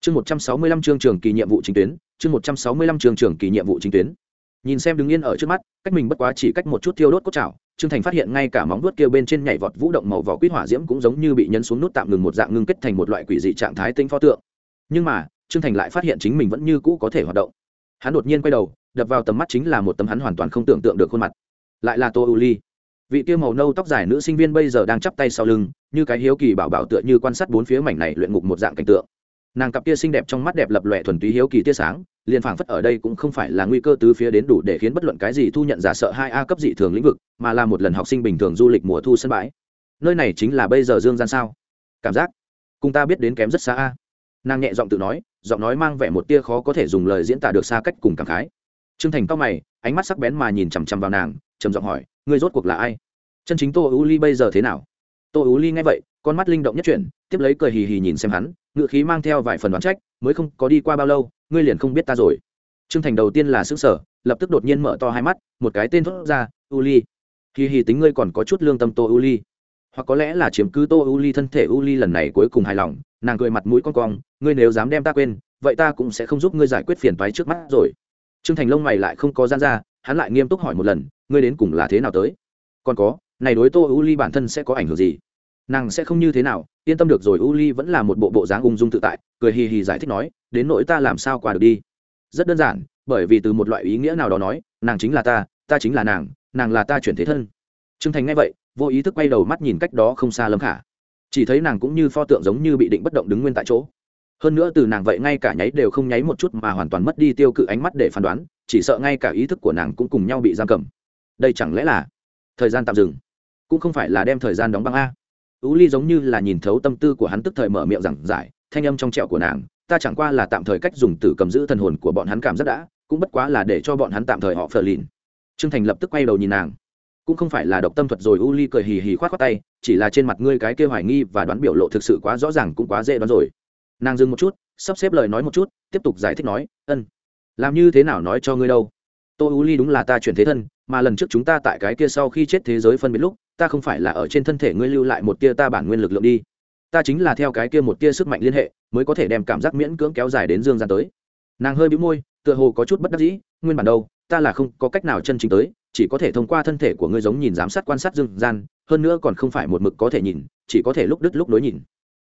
Chương một trăm sáu mươi lăm chương trường kỳ nhiệm vụ chính tuyến, chương một trăm sáu mươi lăm chương trường kỳ nhiệm vụ chính tuyến. Nhìn xem đứng yên ở trước mắt, cách mình bất quá chỉ cách một chút thiêu đốt cốt chảo trương thành phát hiện ngay cả móng vuốt kia bên trên nhảy vọt vũ động màu vỏ quýt hỏa diễm cũng giống như bị nhấn xuống nút tạm ngừng một dạng ngưng kết thành một loại quỷ dị trạng thái tinh pho tượng. Nhưng mà, trương thành lại phát hiện chính mình vẫn như cũ có thể hoạt động. Hắn đột nhiên quay đầu, đập vào tầm mắt chính là một tấm hắn hoàn toàn không tưởng tượng được khuôn mặt. Lại là tô u ly. Vị tiêu màu nâu tóc dài nữ sinh viên bây giờ đang chắp tay sau lưng, như cái hiếu kỳ bảo bảo tựa như quan sát bốn phía mảnh này luyện ngục một dạng cảnh tượng. Nàng cặp kia xinh đẹp trong mắt đẹp lập lòe thuần túy hiếu kỳ tia sáng liền phảng phất ở đây cũng không phải là nguy cơ tứ phía đến đủ để khiến bất luận cái gì thu nhận giả sợ hai a cấp dị thường lĩnh vực, mà là một lần học sinh bình thường du lịch mùa thu sân bãi. Nơi này chính là bây giờ dương gian sao? Cảm giác, cùng ta biết đến kém rất xa a. Nàng nhẹ giọng tự nói, giọng nói mang vẻ một tia khó có thể dùng lời diễn tả được xa cách cùng cảm khái. T r ư ơ n g thành cao mày, ánh mắt sắc bén mà nhìn chằm chằm vào nàng, trầm giọng hỏi, ngươi rốt cuộc là ai? Chân chính tô ưu ly bây giờ thế nào? Tô ưu ly nghe vậy, con mắt linh động nhất chuyển, tiếp lấy cười hì hì nhìn xem hắn, ngựa khí mang theo vài phần đoán trách, mới không có đi qua bao lâu ngươi liền không biết ta rồi. Trương thành đầu tiên là xứ sở lập tức đột nhiên mở to hai mắt, một cái tên thốt ra u ly hì hì tính ngươi còn có chút lương tâm tô Uli? ly hoặc có lẽ là chiếm cứ tô u ly thân thể u ly lần này cuối cùng hài lòng, nàng cười mặt mũi con cong, ngươi nếu dám đem ta quên, vậy ta cũng sẽ không giúp ngươi giải quyết phiền toái trước mắt rồi. Trương thành lông mày lại không có gian ra, hắn lại nghiêm túc hỏi một lần, ngươi đến cùng là thế nào tới? Còn có, này đối tô u ly bản thân sẽ có ảnh hưởng gì? Nàng sẽ không như thế nào, yên tâm được rồi u ly vẫn là một bộ bộ dáng ung dung tự tại, cười hì hì giải thích nói, đến nỗi ta làm sao qua được đi. Rất đơn giản, bởi vì từ một loại ý nghĩa nào đó nói, nàng chính là ta ta chính là nàng nàng là ta chuyển thế thân. T r ư ơ n g thành nghe vậy, vô ý thức quay đầu mắt nhìn cách đó không xa lâm khả. Chỉ thấy nàng cũng như pho tượng giống như bị định bất động đứng nguyên tại chỗ. Hơn nữa từ nàng vậy ngay cả nháy đều không nháy một chút mà hoàn toàn mất đi tiêu cự ánh mắt để phán đoán, chỉ sợ ngay cả ý thức của nàng cũng cùng nhau bị giam cầm. Đây chẳng lẽ là thời gian tạm dừng? Cũng không phải là đem thời gian đóng băng a ú ly giống như là nhìn thấu tâm tư của hắn tức thời mở miệng rằng, giải thanh âm trong trẻo của nàng ta chẳng qua là tạm thời cách dùng tử cầm giữ thần hồn của bọn hắn cảm rất đã cũng bất quá là để cho bọn hắn tạm thời họ phờ lìn trương thành lập tức quay đầu nhìn nàng. Cũng không phải là độc tâm thuật rồi u ly cười hì hì khoát khoát tay chỉ là trên mặt ngươi cái kia hoài nghi và đoán biểu lộ thực sự quá rõ ràng cũng quá dễ đoán rồi. Nàng dừng một chút sắp xếp lời nói một chút tiếp tục giải thích nói ân làm như thế nào nói cho ngươi đâu? Tô u ly đúng là ta chuyển thế thân, mà lần trước chúng ta tại cái kia sau khi chết thế giới phân biệt lúc, ta không phải là ở trên thân thể ngươi lưu lại một tia ta bản nguyên lực lượng đi. Ta chính là theo cái kia một tia sức mạnh liên hệ, mới có thể đem cảm giác miễn cưỡng kéo dài đến dương gian tới. Nàng hơi bĩu môi, tựa hồ có chút bất đắc dĩ, nguyên bản đâu, ta là không có cách nào chân chính tới, chỉ có thể thông qua thân thể của ngươi giống nhìn giám sát quan sát dương gian, hơn nữa còn không phải một mực có thể nhìn, chỉ có thể lúc đứt lúc đối nhìn.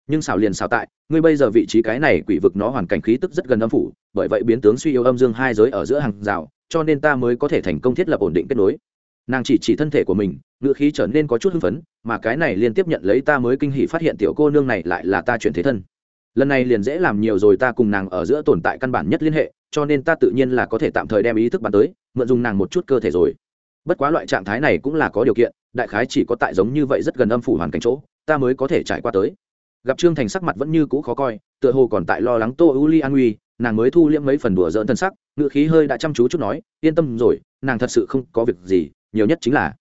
Nhưng xảo liền xảo tại, ngươi bây giờ vị trí cái này quỷ vực nó hoàn cảnh khí tức rất gần âm phủ, bởi vậy biến tướng suy yếu âm dương hai giới ở giữa hàng rào cho nên ta mới có thể thành công thiết lập ổn định kết nối. Nàng chỉ chỉ thân thể của mình ngựa khí trở nên có chút hưng phấn, mà cái này liên tiếp nhận lấy ta mới kinh hỉ phát hiện tiểu cô nương này lại là ta chuyển thế thân. Lần này liền dễ làm nhiều rồi ta cùng nàng ở giữa tồn tại căn bản nhất liên hệ, cho nên ta tự nhiên là có thể tạm thời đem ý thức bắn tới, mượn dùng nàng một chút cơ thể rồi. Bất quá loại trạng thái này cũng là có điều kiện, đại khái chỉ có tại giống như vậy rất gần âm phủ hoàn cảnh chỗ, ta mới có thể trải qua tới. Gặp trương thành sắc mặt vẫn như cũ khó coi, tựa hồ còn tại lo lắng tô u li an nguy nàng mới thu liễm mấy phần đùa dỡn thân sắc ngựa khí hơi đã chăm chú chút nói, yên tâm rồi, nàng thật sự không có việc gì, nhiều nhất chính là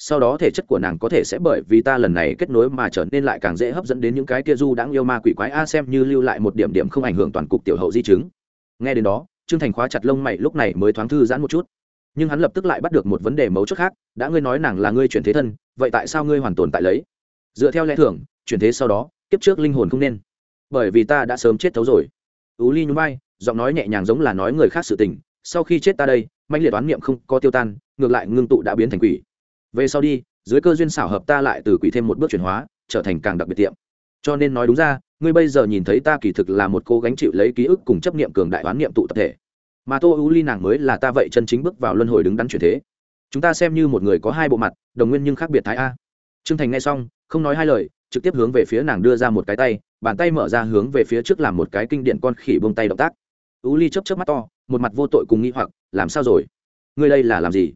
sau đó thể chất của nàng có thể sẽ bởi vì ta lần này kết nối mà trở nên lại càng dễ hấp dẫn đến những cái kia du đáng yêu ma quỷ quái. A, xem như lưu lại một điểm điểm không ảnh hưởng toàn cục tiểu hậu di chứng. Nghe đến đó, trương thành khóa chặt lông mày, lúc này mới thoáng thư giãn một chút. Nhưng hắn lập tức lại bắt được một vấn đề mấu chốt khác, đã ngươi nói nàng là ngươi chuyển thế thân, vậy tại sao ngươi hoàn tồn tại lấy? Dựa theo lẽ thường, chuyển thế sau đó, kiếp trước linh hồn không nên, bởi vì ta đã sớm chết thấu rồi. Ú ly nhún vai giọng nói nhẹ nhàng giống là nói người khác sự tình, sau khi chết ta đây mạnh liệt oán niệm không có tiêu tan, ngược lại ngưng tụ đã biến thành quỷ. Về sau đi, dưới cơ duyên xảo hợp ta lại từ quỷ thêm một bước chuyển hóa, trở thành càng đặc biệt tiệm. Cho nên nói đúng ra, ngươi bây giờ nhìn thấy ta kỳ thực là một cô gánh chịu lấy ký ức cùng chấp niệm cường đại oán niệm tụ tập thể. Mà tô u ly nàng mới là ta vậy chân chính bước vào luân hồi đứng đắn chuyển thế. Chúng ta xem như một người có hai bộ mặt, đồng nguyên nhưng khác biệt thái a. Trương thành nghe xong, không nói hai lời, trực tiếp hướng về phía nàng đưa ra một cái tay, bàn tay mở ra hướng về phía trước làm một cái kinh điện con khỉ bông tay động tác u ly chấp chấp mắt to, một mặt vô tội cùng nghi hoặc, làm sao rồi? Ngươi đây là làm gì?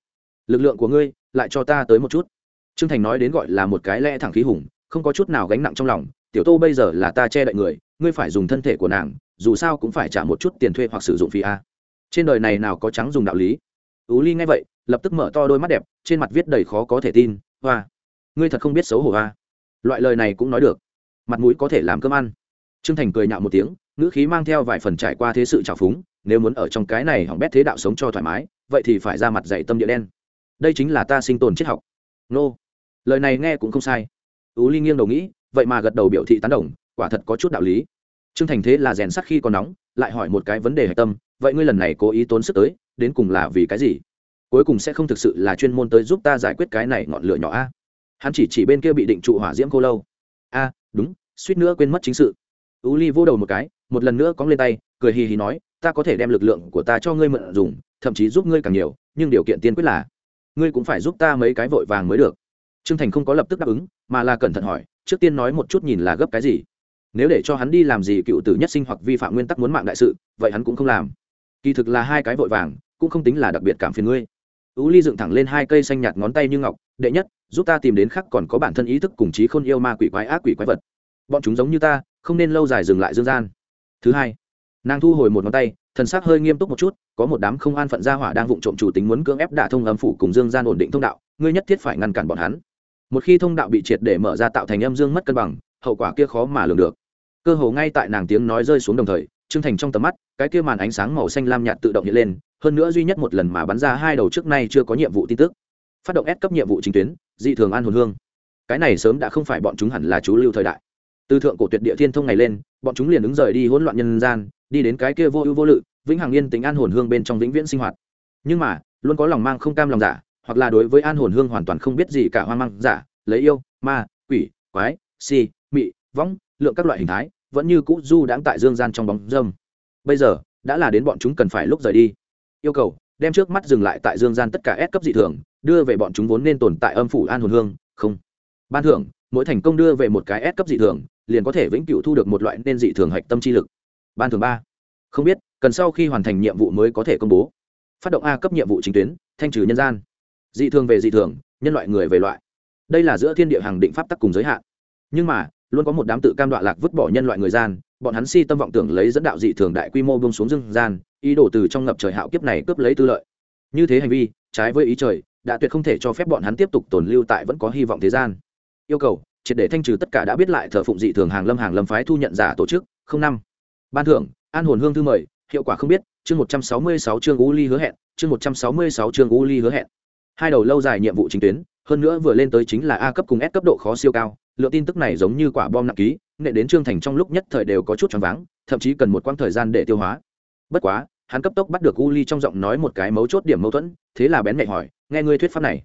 Lực lượng của ngươi, lại cho ta tới một chút. Trương thành nói đến gọi là một cái lẽ thẳng khí hùng, không có chút nào gánh nặng trong lòng, tiểu tô bây giờ là ta che đậy người, ngươi phải dùng thân thể của nàng, dù sao cũng phải trả một chút tiền thuê hoặc sử dụng phí a. Trên đời này nào có trắng dùng đạo lý. Ú ly nghe vậy, lập tức mở to đôi mắt đẹp, trên mặt viết đầy khó có thể tin, hoa, ngươi thật không biết xấu hổ hoa loại lời này cũng nói được. Mặt mũi có thể làm cơm ăn. Trương thành cười nhạo một tiếng ngữ khí mang theo vài phần trải qua thế sự trào phúng, nếu muốn ở trong cái này hỏng bét thế đạo sống cho thoải mái, vậy thì phải ra mặt dạy tâm địa đen. Đây chính là ta sinh tồn triết học. Nô. Lời này nghe cũng không sai. Ú ly nghiêng đầu nghĩ, vậy mà gật đầu biểu thị tán đồng, quả thật có chút đạo lý. Trương thành thế là rèn sắc khi còn nóng, lại hỏi một cái vấn đề hạch tâm, vậy ngươi lần này cố ý tốn sức tới, đến cùng là vì cái gì? Cuối cùng sẽ không thực sự là chuyên môn tới giúp ta giải quyết cái này ngọn lửa nhỏ a? Hắn chỉ chỉ bên kia bị định trụ hỏa diễm cô lâu. A, đúng, suýt nữa quên mất chính sự u ly vô đầu một cái, một lần nữa cóng lên tay, cười hì hì nói, ta có thể đem lực lượng của ta cho ngươi mượn dùng, thậm chí giúp ngươi càng nhiều, nhưng điều kiện tiên quyết là, ngươi cũng phải giúp ta mấy cái vội vàng mới được. Trương thành không có lập tức đáp ứng, mà là cẩn thận hỏi, trước tiên nói một chút nhìn là gấp cái gì? Nếu để cho hắn đi làm gì cựu tử nhất sinh hoặc vi phạm nguyên tắc muốn mạng đại sự, vậy hắn cũng không làm. Kỳ thực là hai cái vội vàng, cũng không tính là đặc biệt cảm phiền ngươi. Ú ly dựng thẳng lên hai cây xanh nhạt ngón tay như ngọc, đệ nhất, giúp ta tìm đến khắc còn có bản thân ý thức cùng trí khôn yêu ma quỷ quái ác quỷ quái vật. Bọn chúng giống như ta không nên lâu dài dừng lại dương gian. Thứ hai, nàng thu hồi một ngón tay, thần sắc hơi nghiêm túc một chút, có một đám không an phận gia hỏa đang vụng trộm chủ tính muốn cưỡng ép đả thông âm phủ cùng dương gian ổn định thông đạo, ngươi nhất thiết phải ngăn cản bọn hắn. Một khi thông đạo bị triệt để mở ra tạo thành âm dương mất cân bằng, hậu quả kia khó mà lường được. Cơ hồ ngay tại nàng tiếng nói rơi xuống đồng thời, trương thành trong tầm mắt, cái kia màn ánh sáng màu xanh lam nhạt tự động hiện lên, hơn nữa duy nhất một lần mà bắn ra hai đầu trước nay chưa có nhiệm vụ tin tức. Phát động ép cấp nhiệm vụ chính tuyến, dị thường an hồn hương. Cái này sớm đã không phải bọn chúng hẳn là chú lưu thời đại từ thượng cổ tuyệt địa thiên thông này lên, bọn chúng liền ứng rời đi hỗn loạn nhân gian, đi đến cái kia vô ưu vô lự, vĩnh hằng yên tính an hồn hương bên trong vĩnh viễn sinh hoạt. Nhưng mà, luôn có lòng mang không cam lòng giả, hoặc là đối với an hồn hương hoàn toàn không biết gì cả hoang mang giả, lấy yêu, ma, quỷ, quái, si, mị, võng, lượng các loại hình thái, vẫn như cũ du đãng tại dương gian trong bóng dâm. Bây giờ, đã là đến bọn chúng cần phải lúc rời đi. Yêu cầu, đem trước mắt dừng lại tại dương gian tất cả S cấp dị thường, đưa về bọn chúng vốn nên tồn tại âm phủ an hồn hương, không. Ban thưởng, mỗi thành công đưa về một cái S cấp dị thường liền có thể vĩnh cửu thu được một loại nên dị thường hạch tâm chi lực. Ban thưởng ba. Không biết, cần sau khi hoàn thành nhiệm vụ mới có thể công bố. Phát động a cấp nhiệm vụ chính tuyến, thanh trừ nhân gian. Dị thường về dị thường, nhân loại người về loại. Đây là giữa thiên địa hàng định pháp tắc cùng giới hạn. Nhưng mà, luôn có một đám tự cam đoạ lạc vứt bỏ nhân loại người gian, bọn hắn si tâm vọng tưởng lấy dẫn đạo dị thường đại quy mô bông xuống dương gian, ý đồ từ trong ngập trời hạo kiếp này cướp lấy tư lợi. Như thế hành vi, trái với ý trời, đã tuyệt không thể cho phép bọn hắn tiếp tục tồn lưu tại vẫn có hy vọng thế gian. Yêu cầu triệt để thanh trừ tất cả đã biết lại thờ phụng dị thường hàng lâm hàng lâm phái thu nhận giả tổ chức, không năm. Ban thưởng, an hồn hương thư mời, hiệu quả không biết, chương một trăm sáu mươi sáu chương u ly hứa hẹn, chương một trăm sáu mươi sáu chương u ly hứa hẹn. Hai đầu lâu dài nhiệm vụ chính tuyến, hơn nữa vừa lên tới chính là a cấp cùng s cấp độ khó siêu cao, lượng tin tức này giống như quả bom nặng ký, nệ đến trương thành trong lúc nhất thời đều có chút choáng váng, thậm chí cần một quãng thời gian để tiêu hóa. Bất quá, hắn cấp tốc bắt được u ly trong giọng nói một cái mấu chốt điểm mâu thuẫn, thế là bén mẹ hỏi, nghe ngươi thuyết pháp này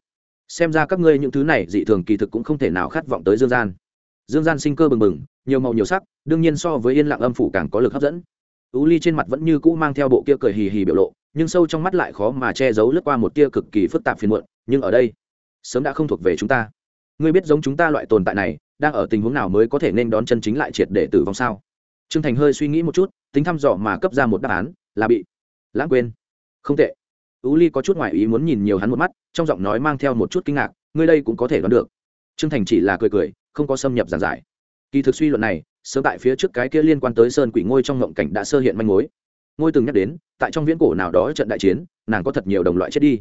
xem ra các ngươi những thứ này dị thường kỳ thực cũng không thể nào khát vọng tới dương gian. Dương gian sinh cơ bừng bừng, nhiều màu nhiều sắc, đương nhiên so với yên lặng âm phủ càng có lực hấp dẫn. U ly trên mặt vẫn như cũ mang theo bộ kia cười hì hì biểu lộ, nhưng sâu trong mắt lại khó mà che giấu lướt qua một tia cực kỳ phức tạp phiền muộn, nhưng ở đây, sớm đã không thuộc về chúng ta. Ngươi biết giống chúng ta loại tồn tại này, đang ở tình huống nào mới có thể nên đón chân chính lại triệt để tử vong sao? Trương thành hơi suy nghĩ một chút, tính thăm dò mà cấp ra một đáp án, là bị lãng quên. Không tệ ú ly có chút ngoại ý muốn nhìn nhiều hắn một mắt, trong giọng nói mang theo một chút kinh ngạc, ngươi đây cũng có thể đoán được. Trương thành chỉ là cười cười, không có xâm nhập giảng giải. Kỳ thực suy luận này, sớm tại phía trước cái kia liên quan tới sơn quỷ ngôi trong ngộng cảnh đã sơ hiện manh mối. Ngôi từng nhắc đến, tại trong viễn cổ nào đó trận đại chiến, nàng có thật nhiều đồng loại chết đi.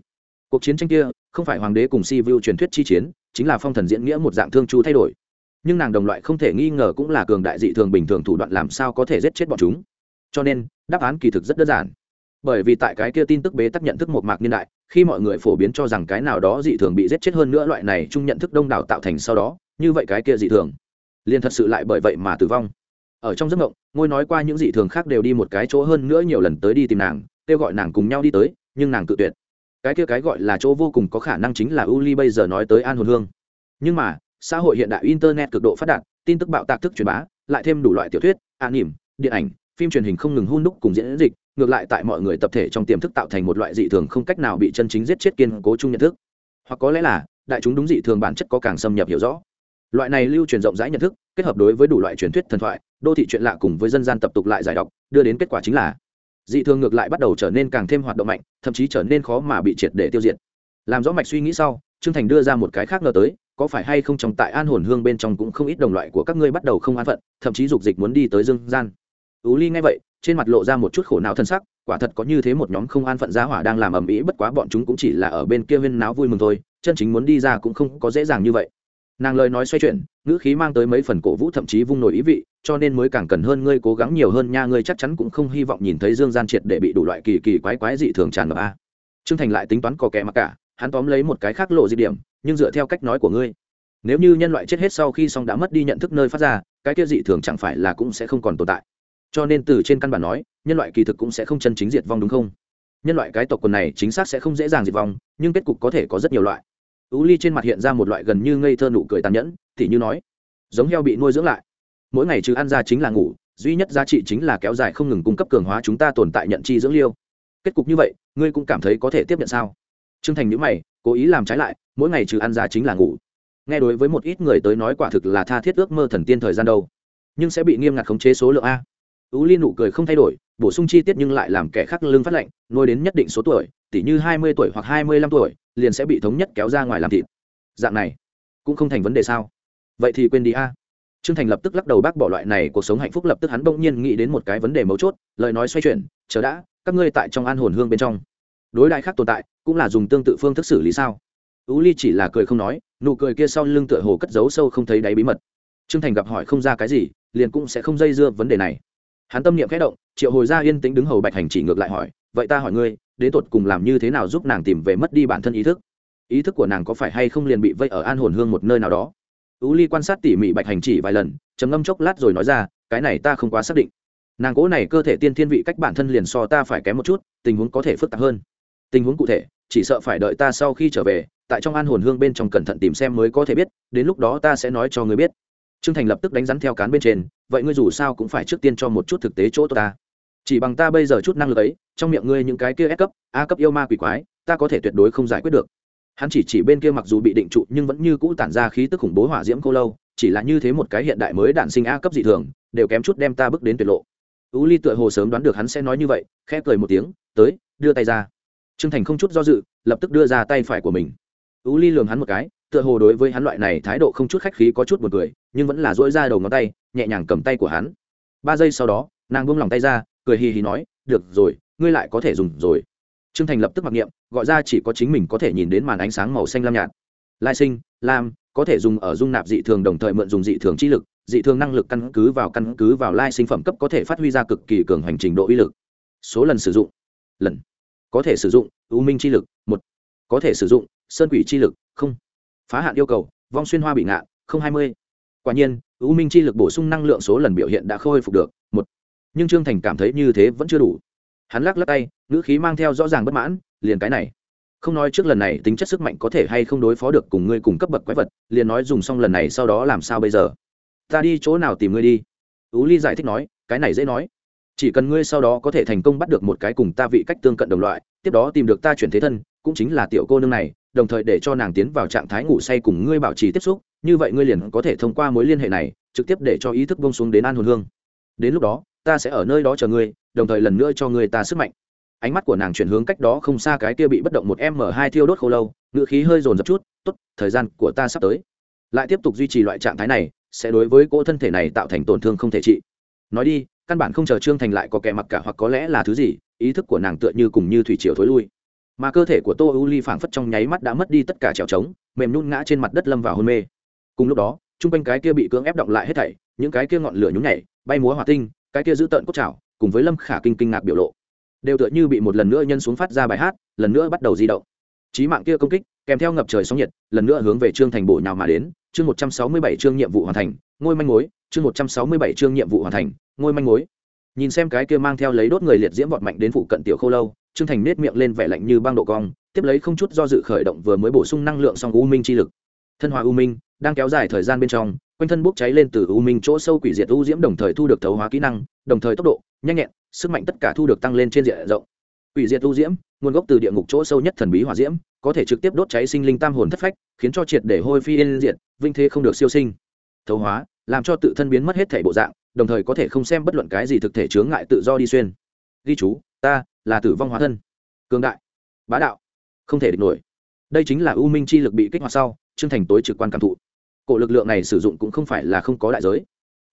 Cuộc chiến tranh kia, không phải hoàng đế cùng si vu truyền thuyết chi chiến, chính là phong thần diễn nghĩa một dạng thương chu thay đổi. Nhưng nàng đồng loại không thể nghi ngờ cũng là cường đại dị thường bình thường thủ đoạn làm sao có thể giết chết bọn chúng. Cho nên, đáp án kỳ thực rất đơn giản bởi vì tại cái kia tin tức bế tắc nhận thức một mạc niên đại, khi mọi người phổ biến cho rằng cái nào đó dị thường bị giết chết hơn nữa loại này chung nhận thức đông đảo tạo thành sau đó, như vậy cái kia dị thường liền thật sự lại bởi vậy mà tử vong. Ở trong giấc mộng, ngôi nói qua những dị thường khác đều đi một cái chỗ hơn nữa nhiều lần tới đi tìm nàng, kêu gọi nàng cùng nhau đi tới, nhưng nàng cự tuyệt. Cái kia cái gọi là chỗ vô cùng có khả năng chính là u ly bây giờ nói tới an hồn hương. Nhưng mà, xã hội hiện đại internet cực độ phát đạt, tin tức bạo tạc thức truyền bá, lại thêm đủ loại tiểu thuyết, an nỉm, điện ảnh, phim truyền hình không ngừng hun đúc cùng diễn dịch ngược lại tại mọi người tập thể trong tiềm thức tạo thành một loại dị thường không cách nào bị chân chính giết chết kiên cố chung nhận thức. Hoặc có lẽ là, đại chúng đúng dị thường bản chất có càng xâm nhập hiểu rõ. Loại này lưu truyền rộng rãi nhận thức, kết hợp đối với đủ loại truyền thuyết thần thoại, đô thị chuyện lạ cùng với dân gian tập tục lại giải đọc, đưa đến kết quả chính là, dị thường ngược lại bắt đầu trở nên càng thêm hoạt động mạnh, thậm chí trở nên khó mà bị triệt để tiêu diệt. Làm rõ mạch suy nghĩ sau, trương thành đưa ra một cái khác ngờ tới, có phải hay không trong tại an hồn hương bên trong cũng không ít đồng loại của các ngươi bắt đầu không an phận, thậm chí dục dịch muốn đi tới dương gian. Tú ly nghe vậy trên mặt lộ ra một chút khổ não thân sắc, quả thật có như thế một nhóm không an phận giá hỏa đang làm ầm ĩ, bất quá bọn chúng cũng chỉ là ở bên kia huyên náo vui mừng thôi, chân chính muốn đi ra cũng không có dễ dàng như vậy. Nàng lời nói xoay chuyển, ngữ khí mang tới mấy phần cổ vũ thậm chí vung nổi ý vị, cho nên mới càng cần hơn ngươi cố gắng nhiều hơn nha, ngươi chắc chắn cũng không hy vọng nhìn thấy dương gian triệt để bị đủ loại kỳ kỳ quái quái dị thường tràn ngập a. Trương thành lại tính toán có kẻ mặc cả, hắn tóm lấy một cái khác lộ dị điểm, nhưng dựa theo cách nói của ngươi, nếu như nhân loại chết hết sau khi xong đã mất đi nhận thức nơi phát ra, cái kia dị thường chẳng phải là cũng sẽ không còn tồn tại cho nên từ trên căn bản nói, nhân loại kỳ thực cũng sẽ không chân chính diệt vong đúng không? Nhân loại cái tộc quần này chính xác sẽ không dễ dàng diệt vong, nhưng kết cục có thể có rất nhiều loại. Ú ly trên mặt hiện ra một loại gần như ngây thơ nụ cười tàn nhẫn thì như nói, giống heo bị nuôi dưỡng lại. Mỗi ngày trừ ăn ra chính là ngủ, duy nhất giá trị chính là kéo dài không ngừng cung cấp cường hóa chúng ta tồn tại nhận chi dưỡng liêu. Kết cục như vậy, ngươi cũng cảm thấy có thể tiếp nhận sao? T r ư ơ n g thành nhữ mày, cố ý làm trái lại, mỗi ngày trừ ăn ra chính là ngủ. Nghe đối với một ít người tới nói quả thực là tha thiết ước mơ thần tiên thời gian đâu. Nhưng sẽ bị nghiêm ngặt khống chế số lượng a ú liên nụ cười không thay đổi, bổ sung chi tiết nhưng lại làm kẻ khác lưng phát lệnh nuôi đến nhất định số tuổi tỷ như hai mươi tuổi hoặc hai mươi lăm tuổi, liền sẽ bị thống nhất kéo ra ngoài làm thịt. Dạng này, cũng không thành vấn đề sao? Vậy thì quên đi a. Trương thành lập tức lắc đầu bác bỏ loại này, cuộc sống hạnh phúc lập tức hắn bỗng nhiên nghĩ đến một cái vấn đề mấu chốt, lời nói xoay chuyển, chờ đã, các ngươi tại trong an hồn hương bên trong. Đối đại khác tồn tại, cũng là dùng tương tự phương thức xử lý sao? Ú ly chỉ là cười không nói, nụ cười kia sau lưng tựa hồ cất giấu sâu không thấy đáy bí mật. Trương thành gặp hỏi không ra cái gì, liền cũng sẽ không dây dưa vấn đề này hắn tâm niệm khẽ động, triệu hồi ra yên tĩnh đứng hầu bạch hành chỉ ngược lại hỏi, vậy ta hỏi ngươi, đến tột cùng làm như thế nào giúp nàng tìm về mất đi bản thân ý thức? Ý thức của nàng có phải hay không liền bị vây ở an hồn hương một nơi nào đó? Ú ly quan sát tỉ mỉ bạch hành chỉ vài lần, trầm ngâm chốc lát rồi nói ra, cái này ta không quá xác định. Nàng cố này cơ thể tiên thiên vị cách bản thân liền so ta phải kém một chút, tình huống có thể phức tạp hơn. Tình huống cụ thể, chỉ sợ phải đợi ta sau khi trở về, tại trong an hồn hương bên trong cẩn thận tìm xem mới có thể biết, đến lúc đó ta sẽ nói cho người biết trương thành lập tức đánh rắn theo cán bên trên, vậy ngươi dù sao cũng phải trước tiên cho một chút thực tế chỗ ta. Chỉ bằng ta bây giờ chút năng lực ấy, trong miệng ngươi những cái kia S cấp, a cấp yêu ma quỷ quái, ta có thể tuyệt đối không giải quyết được. Hắn chỉ chỉ bên kia mặc dù bị định trụ nhưng vẫn như cũ tản ra khí tức khủng bố hỏa diễm cô lâu, chỉ là như thế một cái hiện đại mới đản sinh a cấp dị thường, đều kém chút đem ta bước đến tuyệt lộ. U ly tựa hồ sớm đoán được hắn sẽ nói như vậy, khẽ cười một tiếng, tới, đưa tay ra. Trương thành không chút do dự, lập tức đưa ra tay phải của mình. U ly lường hắn một cái tựa hồ đối với hắn loại này thái độ không chút khách khí có chút buồn cười, nhưng vẫn là duỗi ra đầu ngón tay, nhẹ nhàng cầm tay của hắn. Ba giây sau đó, nàng buông lòng tay ra, cười hì hì nói, được rồi, ngươi lại có thể dùng rồi. Trương thành lập tức mặc niệm, gọi ra chỉ có chính mình có thể nhìn đến màn ánh sáng màu xanh lam nhạt. Lai sinh, lam, có thể dùng ở dung nạp dị thường đồng thời mượn dùng dị thường trí lực, dị thường năng lực căn cứ vào căn cứ vào lai sinh phẩm cấp có thể phát huy ra cực kỳ cường hành trình độ uy lực. Số lần sử dụng, lần, có thể sử dụng ưu minh chi lực, một, có thể sử dụng, sơn quỷ chi lực, không phá hạn yêu cầu, vong xuyên hoa bị ngạ, không hai mươi. Quả nhiên ưu minh chi lực bổ sung năng lượng số lần biểu hiện đã khôi phục được, một. Nhưng trương thành cảm thấy như thế vẫn chưa đủ. Hắn lắc lắc tay, ngữ khí mang theo rõ ràng bất mãn, liền cái này. Không nói trước lần này tính chất sức mạnh có thể hay không đối phó được cùng ngươi cùng cấp bậc quái vật, liền nói dùng xong lần này sau đó làm sao bây giờ? Ta đi chỗ nào tìm ngươi đi? Ú ly giải thích nói, cái này dễ nói. Chỉ cần ngươi sau đó có thể thành công bắt được một cái cùng ta vị cách tương cận đồng loại, tiếp đó tìm được ta chuyển thế thân, cũng chính là tiểu cô nương này đồng thời để cho nàng tiến vào trạng thái ngủ say cùng ngươi bảo trì tiếp xúc, như vậy ngươi liền có thể thông qua mối liên hệ này, trực tiếp để cho ý thức bông xuống đến an hồn hương. Đến lúc đó, ta sẽ ở nơi đó chờ ngươi, đồng thời lần nữa cho ngươi ta sức mạnh. Ánh mắt của nàng chuyển hướng cách đó không xa cái kia bị bất động một m hai thiêu đốt khô lâu ngự khí hơi dồn dập chút, tốt, thời gian của ta sắp tới. Lại tiếp tục duy trì loại trạng thái này, sẽ đối với cỗ thân thể này tạo thành tổn thương không thể trị. Nói đi, căn bản không chờ trương thành lại có kẻ mặc cả hoặc có lẽ là thứ gì, ý thức của nàng tựa như cùng như thủy triều thối lui mà cơ thể của tô u ly phảng phất trong nháy mắt đã mất đi tất cả trèo trống, mềm nhún ngã trên mặt đất lâm vào hôn mê. Cùng lúc đó, chung quanh cái kia bị cưỡng ép động lại hết thảy, những cái kia ngọn lửa nhún nhảy, bay múa hỏa tinh, cái kia giữ tợn cốt chảo cùng với lâm khả kinh kinh ngạc biểu lộ, đều tựa như bị một lần nữa nhân xuống phát ra bài hát, lần nữa bắt đầu di động. Trí mạng kia công kích, kèm theo ngập trời sóng nhiệt, lần nữa hướng về trương thành bổ nhào mà đến, chương một trăm sáu mươi bảy chương nhiệm vụ hoàn thành, ngôi manh mối, chương một trăm sáu mươi bảy chương nhiệm vụ hoàn thành, ngôi manh mối. Nhìn xem cái kia mang theo lấy đốt người liệt diễm vọt mạnh đến phụ cận tiểu khâu lâu trương thành nết miệng lên vẻ lạnh như băng độ cong, tiếp lấy không chút do dự khởi động vừa mới bổ sung năng lượng song u minh chi lực. Thân hóa u minh, đang kéo dài thời gian bên trong, quanh thân bốc cháy lên từ u minh chỗ sâu quỷ diệt u diễm đồng thời thu được thấu hóa kỹ năng, đồng thời tốc độ, nhanh nhẹn, sức mạnh tất cả thu được tăng lên trên diện rộng. Quỷ diệt u diễm, nguồn gốc từ địa ngục chỗ sâu nhất thần bí hỏa diễm, có thể trực tiếp đốt cháy sinh linh tam hồn thất phách, khiến cho triệt để hôi phiên diệt, vinh thế không được siêu sinh. Thấu hóa, làm cho tự thân biến mất hết thể bộ dạng, đồng thời có thể không xem bất luận cái gì thực thể chướng ngại tự do đi xuyên. Ghi chú ta là tử vong hóa thân. Cường đại. Bá đạo. Không thể địch nổi. Đây chính là u minh chi lực bị kích hoạt sau chương thành tối trực quan cảm thụ. Cổ lực lượng này sử dụng cũng không phải là không có đại giới.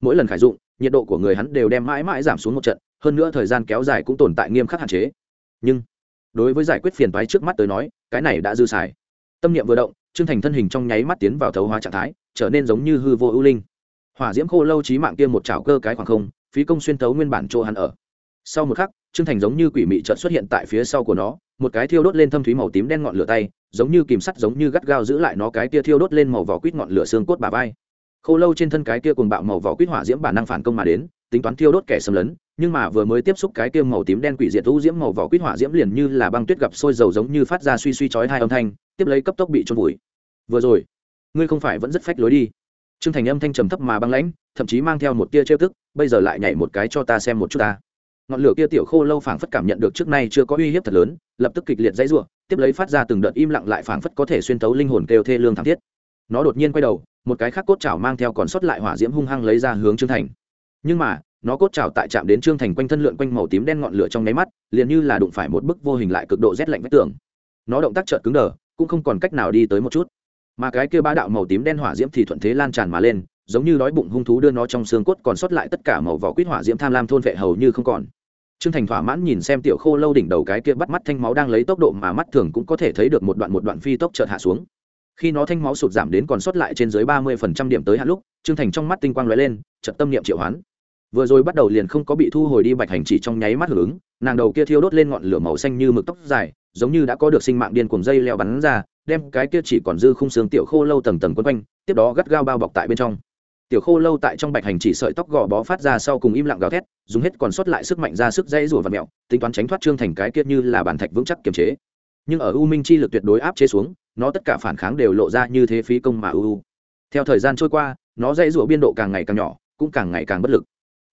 Mỗi lần khải dụng, nhiệt độ của người hắn đều đem mãi mãi giảm xuống một trận, hơn nữa thời gian kéo dài cũng tồn tại nghiêm khắc hạn chế. Nhưng, đối với giải quyết phiền toái trước mắt tới nói, cái này đã dư xài. Tâm niệm vừa động, trương thành thân hình trong nháy mắt tiến vào thấu hóa trạng thái, trở nên giống như hư vô ưu linh. Hỏa diễm khô lâu trí mạng kia một chảo cơ cái khoảng không, phí công xuyên thấu nguyên bản chỗ hắn ở sau một khắc, trương thành giống như quỷ mị trợn xuất hiện tại phía sau của nó, một cái thiêu đốt lên thâm thúy màu tím đen ngọn lửa tay, giống như kìm sắt giống như gắt gao giữ lại nó cái kia thiêu đốt lên màu vỏ quýt ngọn lửa xương cốt bà vai. Khô lâu trên thân cái kia cùng bạo màu vỏ quýt hỏa diễm bản năng phản công mà đến, tính toán thiêu đốt kẻ xâm lấn, nhưng mà vừa mới tiếp xúc cái kia màu tím đen quỷ diệt u diễm màu vỏ quýt hỏa diễm liền như là băng tuyết gặp sôi dầu giống như phát ra suy suy chói hai âm thanh, tiếp lấy cấp tốc bị trôn vùi. Vừa rồi, ngươi không phải vẫn rất phách lối đi. Trương thành âm thanh trầm thấp mà băng lãnh, thậm chí mang theo một tia trêu tức, bây giờ lại nhảy một cái cho ta xem một chút ta ngọn lửa kia tiểu khô lâu phảng phất cảm nhận được trước nay chưa có uy hiếp thật lớn, lập tức kịch liệt dãy rủa, tiếp lấy phát ra từng đợt im lặng lại phảng phất có thể xuyên tấu linh hồn kêu thê lương thảm thiết. Nó đột nhiên quay đầu, một cái khác cốt chảo mang theo còn sót lại hỏa diễm hung hăng lấy ra hướng trương thành. Nhưng mà, nó cốt chảo tại chạm đến trương thành quanh thân lượn quanh màu tím đen ngọn lửa trong nháy mắt, liền như là đụng phải một bức vô hình lại cực độ rét lạnh vách tường. Nó động tác chợt cứng đờ, cũng không còn cách nào đi tới một chút. Mà cái kia ba đạo màu tím đen hỏa diễm thì thuận thế lan tràn mà lên giống như đói bụng hung thú đưa nó trong xương cốt còn sót lại tất cả màu vỏ quýt hỏa diễm tham lam thôn vệ hầu như không còn Trương Thành thỏa mãn nhìn xem tiểu khô lâu đỉnh đầu cái kia bắt mắt thanh máu đang lấy tốc độ mà mắt thường cũng có thể thấy được một đoạn một đoạn phi tốc chợt hạ xuống. Khi nó thanh máu sụt giảm đến còn sót lại trên dưới ba mươi phần trăm điểm tới hạn lúc, Trương Thành trong mắt tinh quang lóe lên, chợt tâm niệm triệu hoán. Vừa rồi bắt đầu liền không có bị thu hồi đi bạch hành chỉ trong nháy mắt hưởng ứng, nàng đầu kia thiêu đốt lên ngọn lửa màu xanh như mực tóc dài, giống như đã có được sinh mạng điên cuồng dây leo bắn ra, đem cái kia chỉ còn dư khung xương tiểu khô lâu tầng tầng quấn quanh, tiếp đó gắt gao bao bọc tại bên trong tiểu khô lâu tại trong bạch hành chỉ sợi tóc gò bó phát ra sau cùng im lặng gào thét, dùng hết còn sót lại sức mạnh ra sức dây rủa và mẹo, tính toán tránh thoát trương thành cái kia như là bản thạch vững chắc kiềm chế. Nhưng ở u minh chi lực tuyệt đối áp chế xuống, nó tất cả phản kháng đều lộ ra như thế phí công mà u theo thời gian trôi qua, nó dây rủa biên độ càng ngày càng nhỏ, cũng càng ngày càng bất lực.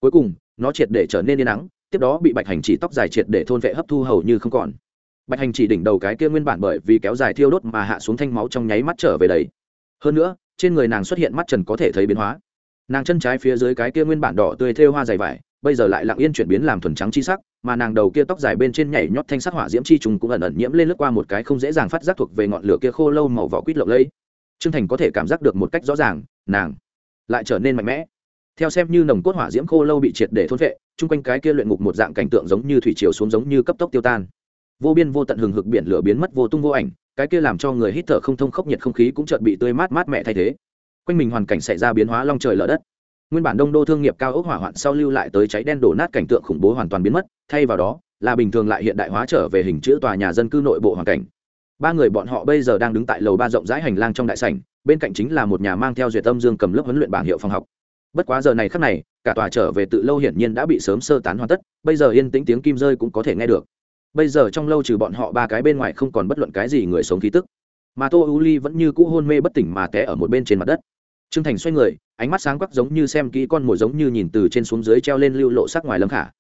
Cuối cùng, nó triệt để trở nên yên nắng tiếp đó bị bạch hành chỉ tóc dài triệt để thôn vệ hấp thu hầu như không còn. Bạch hành chỉ đỉnh đầu cái kia nguyên bản bởi vì kéo dài thiêu đốt mà hạ xuống thanh máu trong nháy mắt trở về đấy. hơn nữa, trên người nàng xuất hiện mắt trần có thể thấy biến hóa nàng chân trái phía dưới cái kia nguyên bản đỏ tươi thêu hoa dày vải, bây giờ lại lặng yên chuyển biến làm thuần trắng chi sắc, mà nàng đầu kia tóc dài bên trên nhảy nhót thanh sắc hỏa diễm chi trùng cũng ẩn ẩn nhiễm lên lướt qua một cái không dễ dàng phát giác thuộc về ngọn lửa kia khô lâu màu vỏ quýt lộng lẫy. Trương thành có thể cảm giác được một cách rõ ràng, nàng lại trở nên mạnh mẽ. Theo xem như nồng cốt hỏa diễm khô lâu bị triệt để thôn vệ chung quanh cái kia luyện ngục một dạng cảnh tượng giống như thủy chiều xuống giống như cấp tốc tiêu tan. Vô biên vô tận hừng hực biển lửa biến mất vô tung vô ảnh, cái kia làm cho người hít thở không thông khốc nhiệt không khí cũng chợt bị tươi mát mát mẹ thay thế quanh mình hoàn cảnh xảy ra biến hóa long trời lở đất. Nguyên bản đông đô thương nghiệp cao ốc hỏa hoạn sau lưu lại tới cháy đen đổ nát cảnh tượng khủng bố hoàn toàn biến mất, thay vào đó, là bình thường lại hiện đại hóa trở về hình chữ tòa nhà dân cư nội bộ hoàn cảnh. Ba người bọn họ bây giờ đang đứng tại lầu ba rộng rãi hành lang trong đại sảnh, bên cạnh chính là một nhà mang theo duyệt tâm dương cầm lớp huấn luyện bảng hiệu phòng học. Bất quá giờ này khắc này, cả tòa trở về tự lâu hiển nhiên đã bị sớm sơ tán hoàn tất, bây giờ yên tĩnh tiếng kim rơi cũng có thể nghe được. Bây giờ trong lâu trừ bọn họ ba cái bên ngoài không còn bất luận cái gì người sống khí tức. Mà tô u ly vẫn như cũ hôn mê bất tỉnh mà té ở một bên trên mặt đất. Trương thành xoay người, ánh mắt sáng quắc giống như xem kỹ con mồi giống như nhìn từ trên xuống dưới treo lên lưu lộ sắc ngoài lâm khả.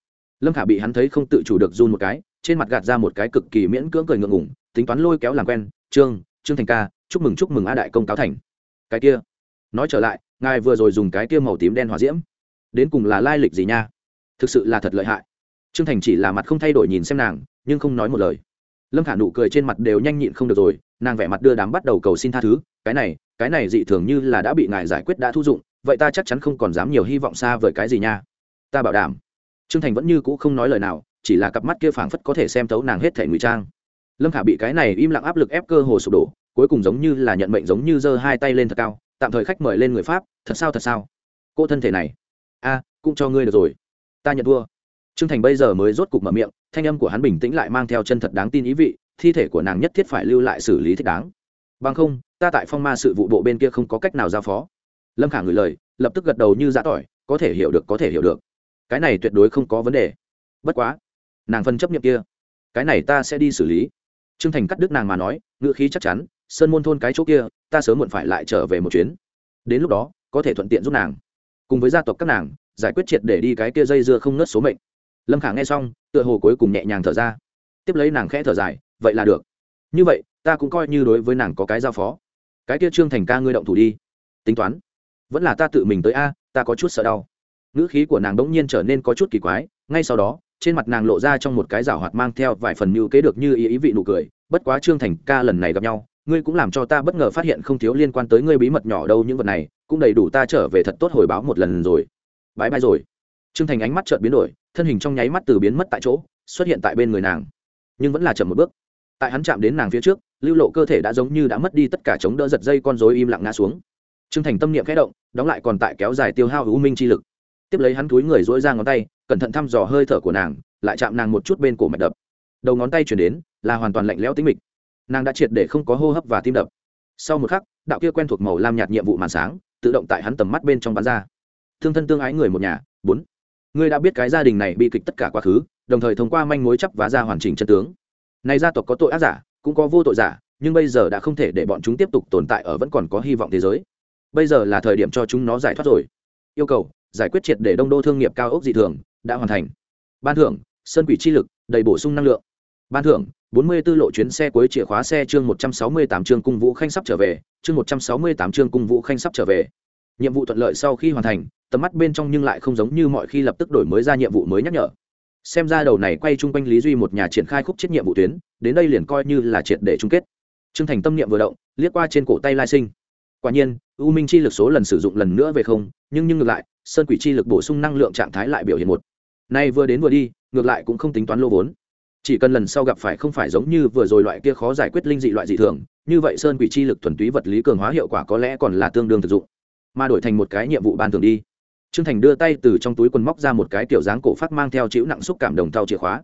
Lâm khả bị hắn thấy không tự chủ được run một cái, trên mặt gạt ra một cái cực kỳ miễn cưỡng cười ngượng ngủng tính toán lôi kéo làm quen, trương trương thành ca, chúc mừng chúc mừng a đại công cáo thành. Cái kia? Nói trở lại, ngài vừa rồi dùng cái kia màu tím đen hòa diễm. Đến cùng là lai lịch gì nha? Thực sự là thật lợi hại. Trương thành chỉ là mặt không thay đổi nhìn xem nàng, nhưng không nói một lời. Lâm khả nụ cười trên mặt đều nhanh nhịn không được rồi, nàng vẻ mặt đưa đám bắt đầu cầu xin tha thứ, cái này cái này dị thường như là đã bị ngài giải quyết đã thu dụng, vậy ta chắc chắn không còn dám nhiều hy vọng xa vời cái gì nha. Ta bảo đảm. Trương thành vẫn như cũ không nói lời nào, chỉ là cặp mắt kia phảng phất có thể xem thấu nàng hết thể ngụy trang. Lâm khả bị cái này im lặng áp lực ép cơ hồ sụp đổ, cuối cùng giống như là nhận mệnh giống như giơ hai tay lên thật cao, tạm thời khách mời lên người pháp, thật sao thật sao? Cô thân thể này. A, cũng cho ngươi được rồi. Ta nhận thua. Trương thành bây giờ mới rốt cục mở miệng, thanh âm của hắn bình tĩnh lại mang theo chân thật đáng tin ý vị, thi thể của nàng nhất thiết phải lưu lại xử lý thích đáng. Bằng không ta tại phong ma sự vụ bộ bên kia không có cách nào giao phó. Lâm khả ngửi lời, lập tức gật đầu như giã tỏi, có thể hiểu được, có thể hiểu được. Cái này tuyệt đối không có vấn đề. Bất quá, nàng phân chấp nhiệm kia. Cái này ta sẽ đi xử lý. Trương thành cắt đứt nàng mà nói, ngữ khí chắc chắn, sơn môn thôn cái chỗ kia, ta sớm muộn phải lại trở về một chuyến. Đến lúc đó, có thể thuận tiện giúp nàng. Cùng với gia tộc các nàng, giải quyết triệt để đi cái kia dây dưa không nớt số mệnh. Lâm khả nghe xong, tựa hồ cuối cùng nhẹ nhàng thở ra. Tiếp lấy nàng khẽ thở dài, vậy là được. Như vậy, ta cũng coi như đối với nàng có cái giao phó cái kia trương thành ca ngươi động thủ đi. Tính toán. Vẫn là ta tự mình tới a, ta có chút sợ đau. Ngữ khí của nàng bỗng nhiên trở nên có chút kỳ quái, ngay sau đó, trên mặt nàng lộ ra trong một cái rào hoạt mang theo vài phần mưu kế được như ý ý vị nụ cười, bất quá trương thành ca lần này gặp nhau, ngươi cũng làm cho ta bất ngờ phát hiện không thiếu liên quan tới ngươi bí mật nhỏ đâu những vật này, cũng đầy đủ ta trở về thật tốt hồi báo một lần rồi. Bãi bãi rồi. Trương thành ánh mắt chợt biến đổi, thân hình trong nháy mắt từ biến mất tại chỗ, xuất hiện tại bên người nàng. Nhưng vẫn là chậm một bước. Tại hắn chạm đến nàng phía trước lưu lộ cơ thể đã giống như đã mất đi tất cả chống đỡ giật dây con rối im lặng ngã xuống. Trương thành tâm niệm khẽ động, đóng lại còn tại kéo dài tiêu hao hữu minh chi lực. Tiếp lấy hắn túi người dỗi ra ngón tay, cẩn thận thăm dò hơi thở của nàng, lại chạm nàng một chút bên cổ mạch đập. Đầu ngón tay chuyển đến, là hoàn toàn lạnh lẽo tính mịch. Nàng đã triệt để không có hô hấp và tim đập. Sau một khắc, đạo kia quen thuộc màu lam nhạt nhiệm vụ màn sáng, tự động tại hắn tầm mắt bên trong bán ra. Thương thân tương ái người một nhà, bốn. Ngươi đã biết cái gia đình này bị kịch tất cả quá khứ, đồng thời thông qua manh mối chấp vá ra hoàn chỉnh chân tướng. Này gia tộc có tội ác giả cũng có vô tội giả, nhưng bây giờ đã không thể để bọn chúng tiếp tục tồn tại ở vẫn còn có hy vọng thế giới. Bây giờ là thời điểm cho chúng nó giải thoát rồi. Yêu cầu, giải quyết triệt để đông đô thương nghiệp cao ốc dị thường, đã hoàn thành. Ban thưởng, sơn quỷ chi lực, đầy bổ sung năng lượng. Ban thưởng, bốn mươi 44 lộ chuyến xe cuối chìa khóa xe chương một trăm sáu mươi tám chương cung vũ khanh sắp trở về, chương một trăm sáu mươi tám chương cung vũ khanh sắp trở về. Nhiệm vụ thuận lợi sau khi hoàn thành, tầm mắt bên trong nhưng lại không giống như mọi khi lập tức đổi mới ra nhiệm vụ mới nhắc nhở xem ra đầu này quay chung quanh lý duy một nhà triển khai khúc chết nhiệm vụ tuyến, đến đây liền coi như là triệt để chung kết. T r ư ơ n g thành tâm niệm vừa động, liếc qua trên cổ tay lai sinh. Quả nhiên, u minh chi lực số lần sử dụng lần nữa về không, nhưng nhưng ngược lại, sơn quỷ chi lực bổ sung năng lượng trạng thái lại biểu hiện một. Nay vừa đến vừa đi, ngược lại cũng không tính toán lô vốn. Chỉ cần lần sau gặp phải không phải giống như vừa rồi loại kia khó giải quyết linh dị loại dị thường, như vậy sơn quỷ chi lực thuần túy vật lý cường hóa hiệu quả có lẽ còn là tương đương thực dụng. Mà đổi thành một cái nhiệm vụ ban thường đi. Trương Thành đưa tay từ trong túi quần móc ra một cái tiểu dáng cổ phát mang theo chữ nặng xúc cảm đồng tàu chìa khóa.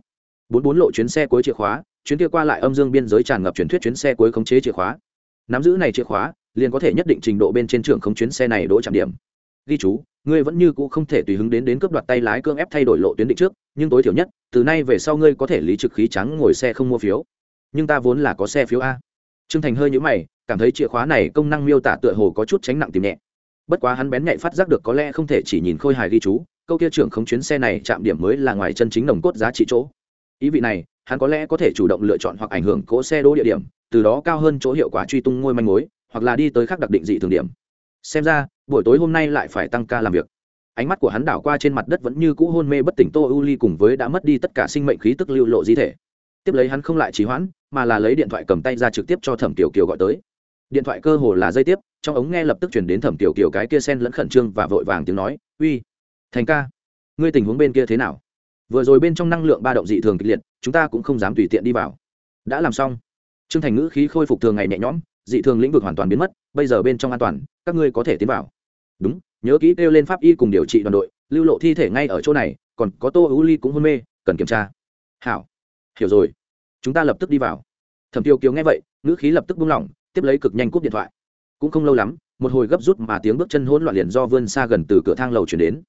Bốn bốn lộ chuyến xe cuối chìa khóa, chuyến kia qua lại âm dương biên giới tràn ngập truyền thuyết chuyến xe cuối khống chế chìa khóa. Nắm giữ này chìa khóa, liền có thể nhất định trình độ bên trên trưởng khống chuyến xe này đỗ chạm điểm. Ghi chú, ngươi vẫn như cũ không thể tùy hứng đến đến cướp đoạt tay lái cương ép thay đổi lộ tuyến định trước, nhưng tối thiểu nhất, từ nay về sau ngươi có thể lý trực khí trắng ngồi xe không mua phiếu. Nhưng ta vốn là có xe phiếu a. Trương Thành hơi nhíu mày, cảm thấy chìa khóa này công năng miêu tả tựa hồ có chút tránh nặng tìm nhẹ bất quá hắn bén nhạy phát giác được có lẽ không thể chỉ nhìn khôi hài ghi chú, câu kia trưởng không chuyến xe này chạm điểm mới là ngoài chân chính nồng cốt giá trị chỗ. Ý vị này, hắn có lẽ có thể chủ động lựa chọn hoặc ảnh hưởng cỗ xe đỗ địa điểm, từ đó cao hơn chỗ hiệu quả truy tung ngôi manh mối, hoặc là đi tới khác đặc định dị thường điểm. Xem ra, buổi tối hôm nay lại phải tăng ca làm việc. Ánh mắt của hắn đảo qua trên mặt đất vẫn như cũ hôn mê bất tỉnh tô u ly cùng với đã mất đi tất cả sinh mệnh khí tức lưu lộ di thể. Tiếp lấy hắn không lại trì hoãn, mà là lấy điện thoại cầm tay ra trực tiếp cho thẩm kiều kiều gọi tới. Điện thoại cơ hồ là dây tiếp trong ống nghe lập tức chuyển đến thẩm tiểu kiều cái kia sen lẫn khẩn trương và vội vàng tiếng nói, uy, thành ca, ngươi tình huống bên kia thế nào? Vừa rồi bên trong năng lượng ba động dị thường kịch liệt, chúng ta cũng không dám tùy tiện đi vào. Đã làm xong. T r ư ơ n g thành ngữ khí khôi phục thường ngày nhẹ nhõm, dị thường lĩnh vực hoàn toàn biến mất, bây giờ bên trong an toàn, các ngươi có thể tiến vào. Đúng, nhớ kỹ kêu lên pháp y cùng điều trị đoàn đội, lưu lộ thi thể ngay ở chỗ này, còn có tô ưu ly cũng hôn mê, cần kiểm tra. Hảo. Hiểu rồi, chúng ta lập tức đi vào. Thẩm tiêu kiều nghe vậy, ngữ khí lập tức buông lỏng, tiếp lấy cực nhanh cúp điện thoại cũng không lâu lắm, một hồi gấp rút mà tiếng bước chân hỗn loạn liền do vươn xa gần từ cửa thang lầu chuyển đến.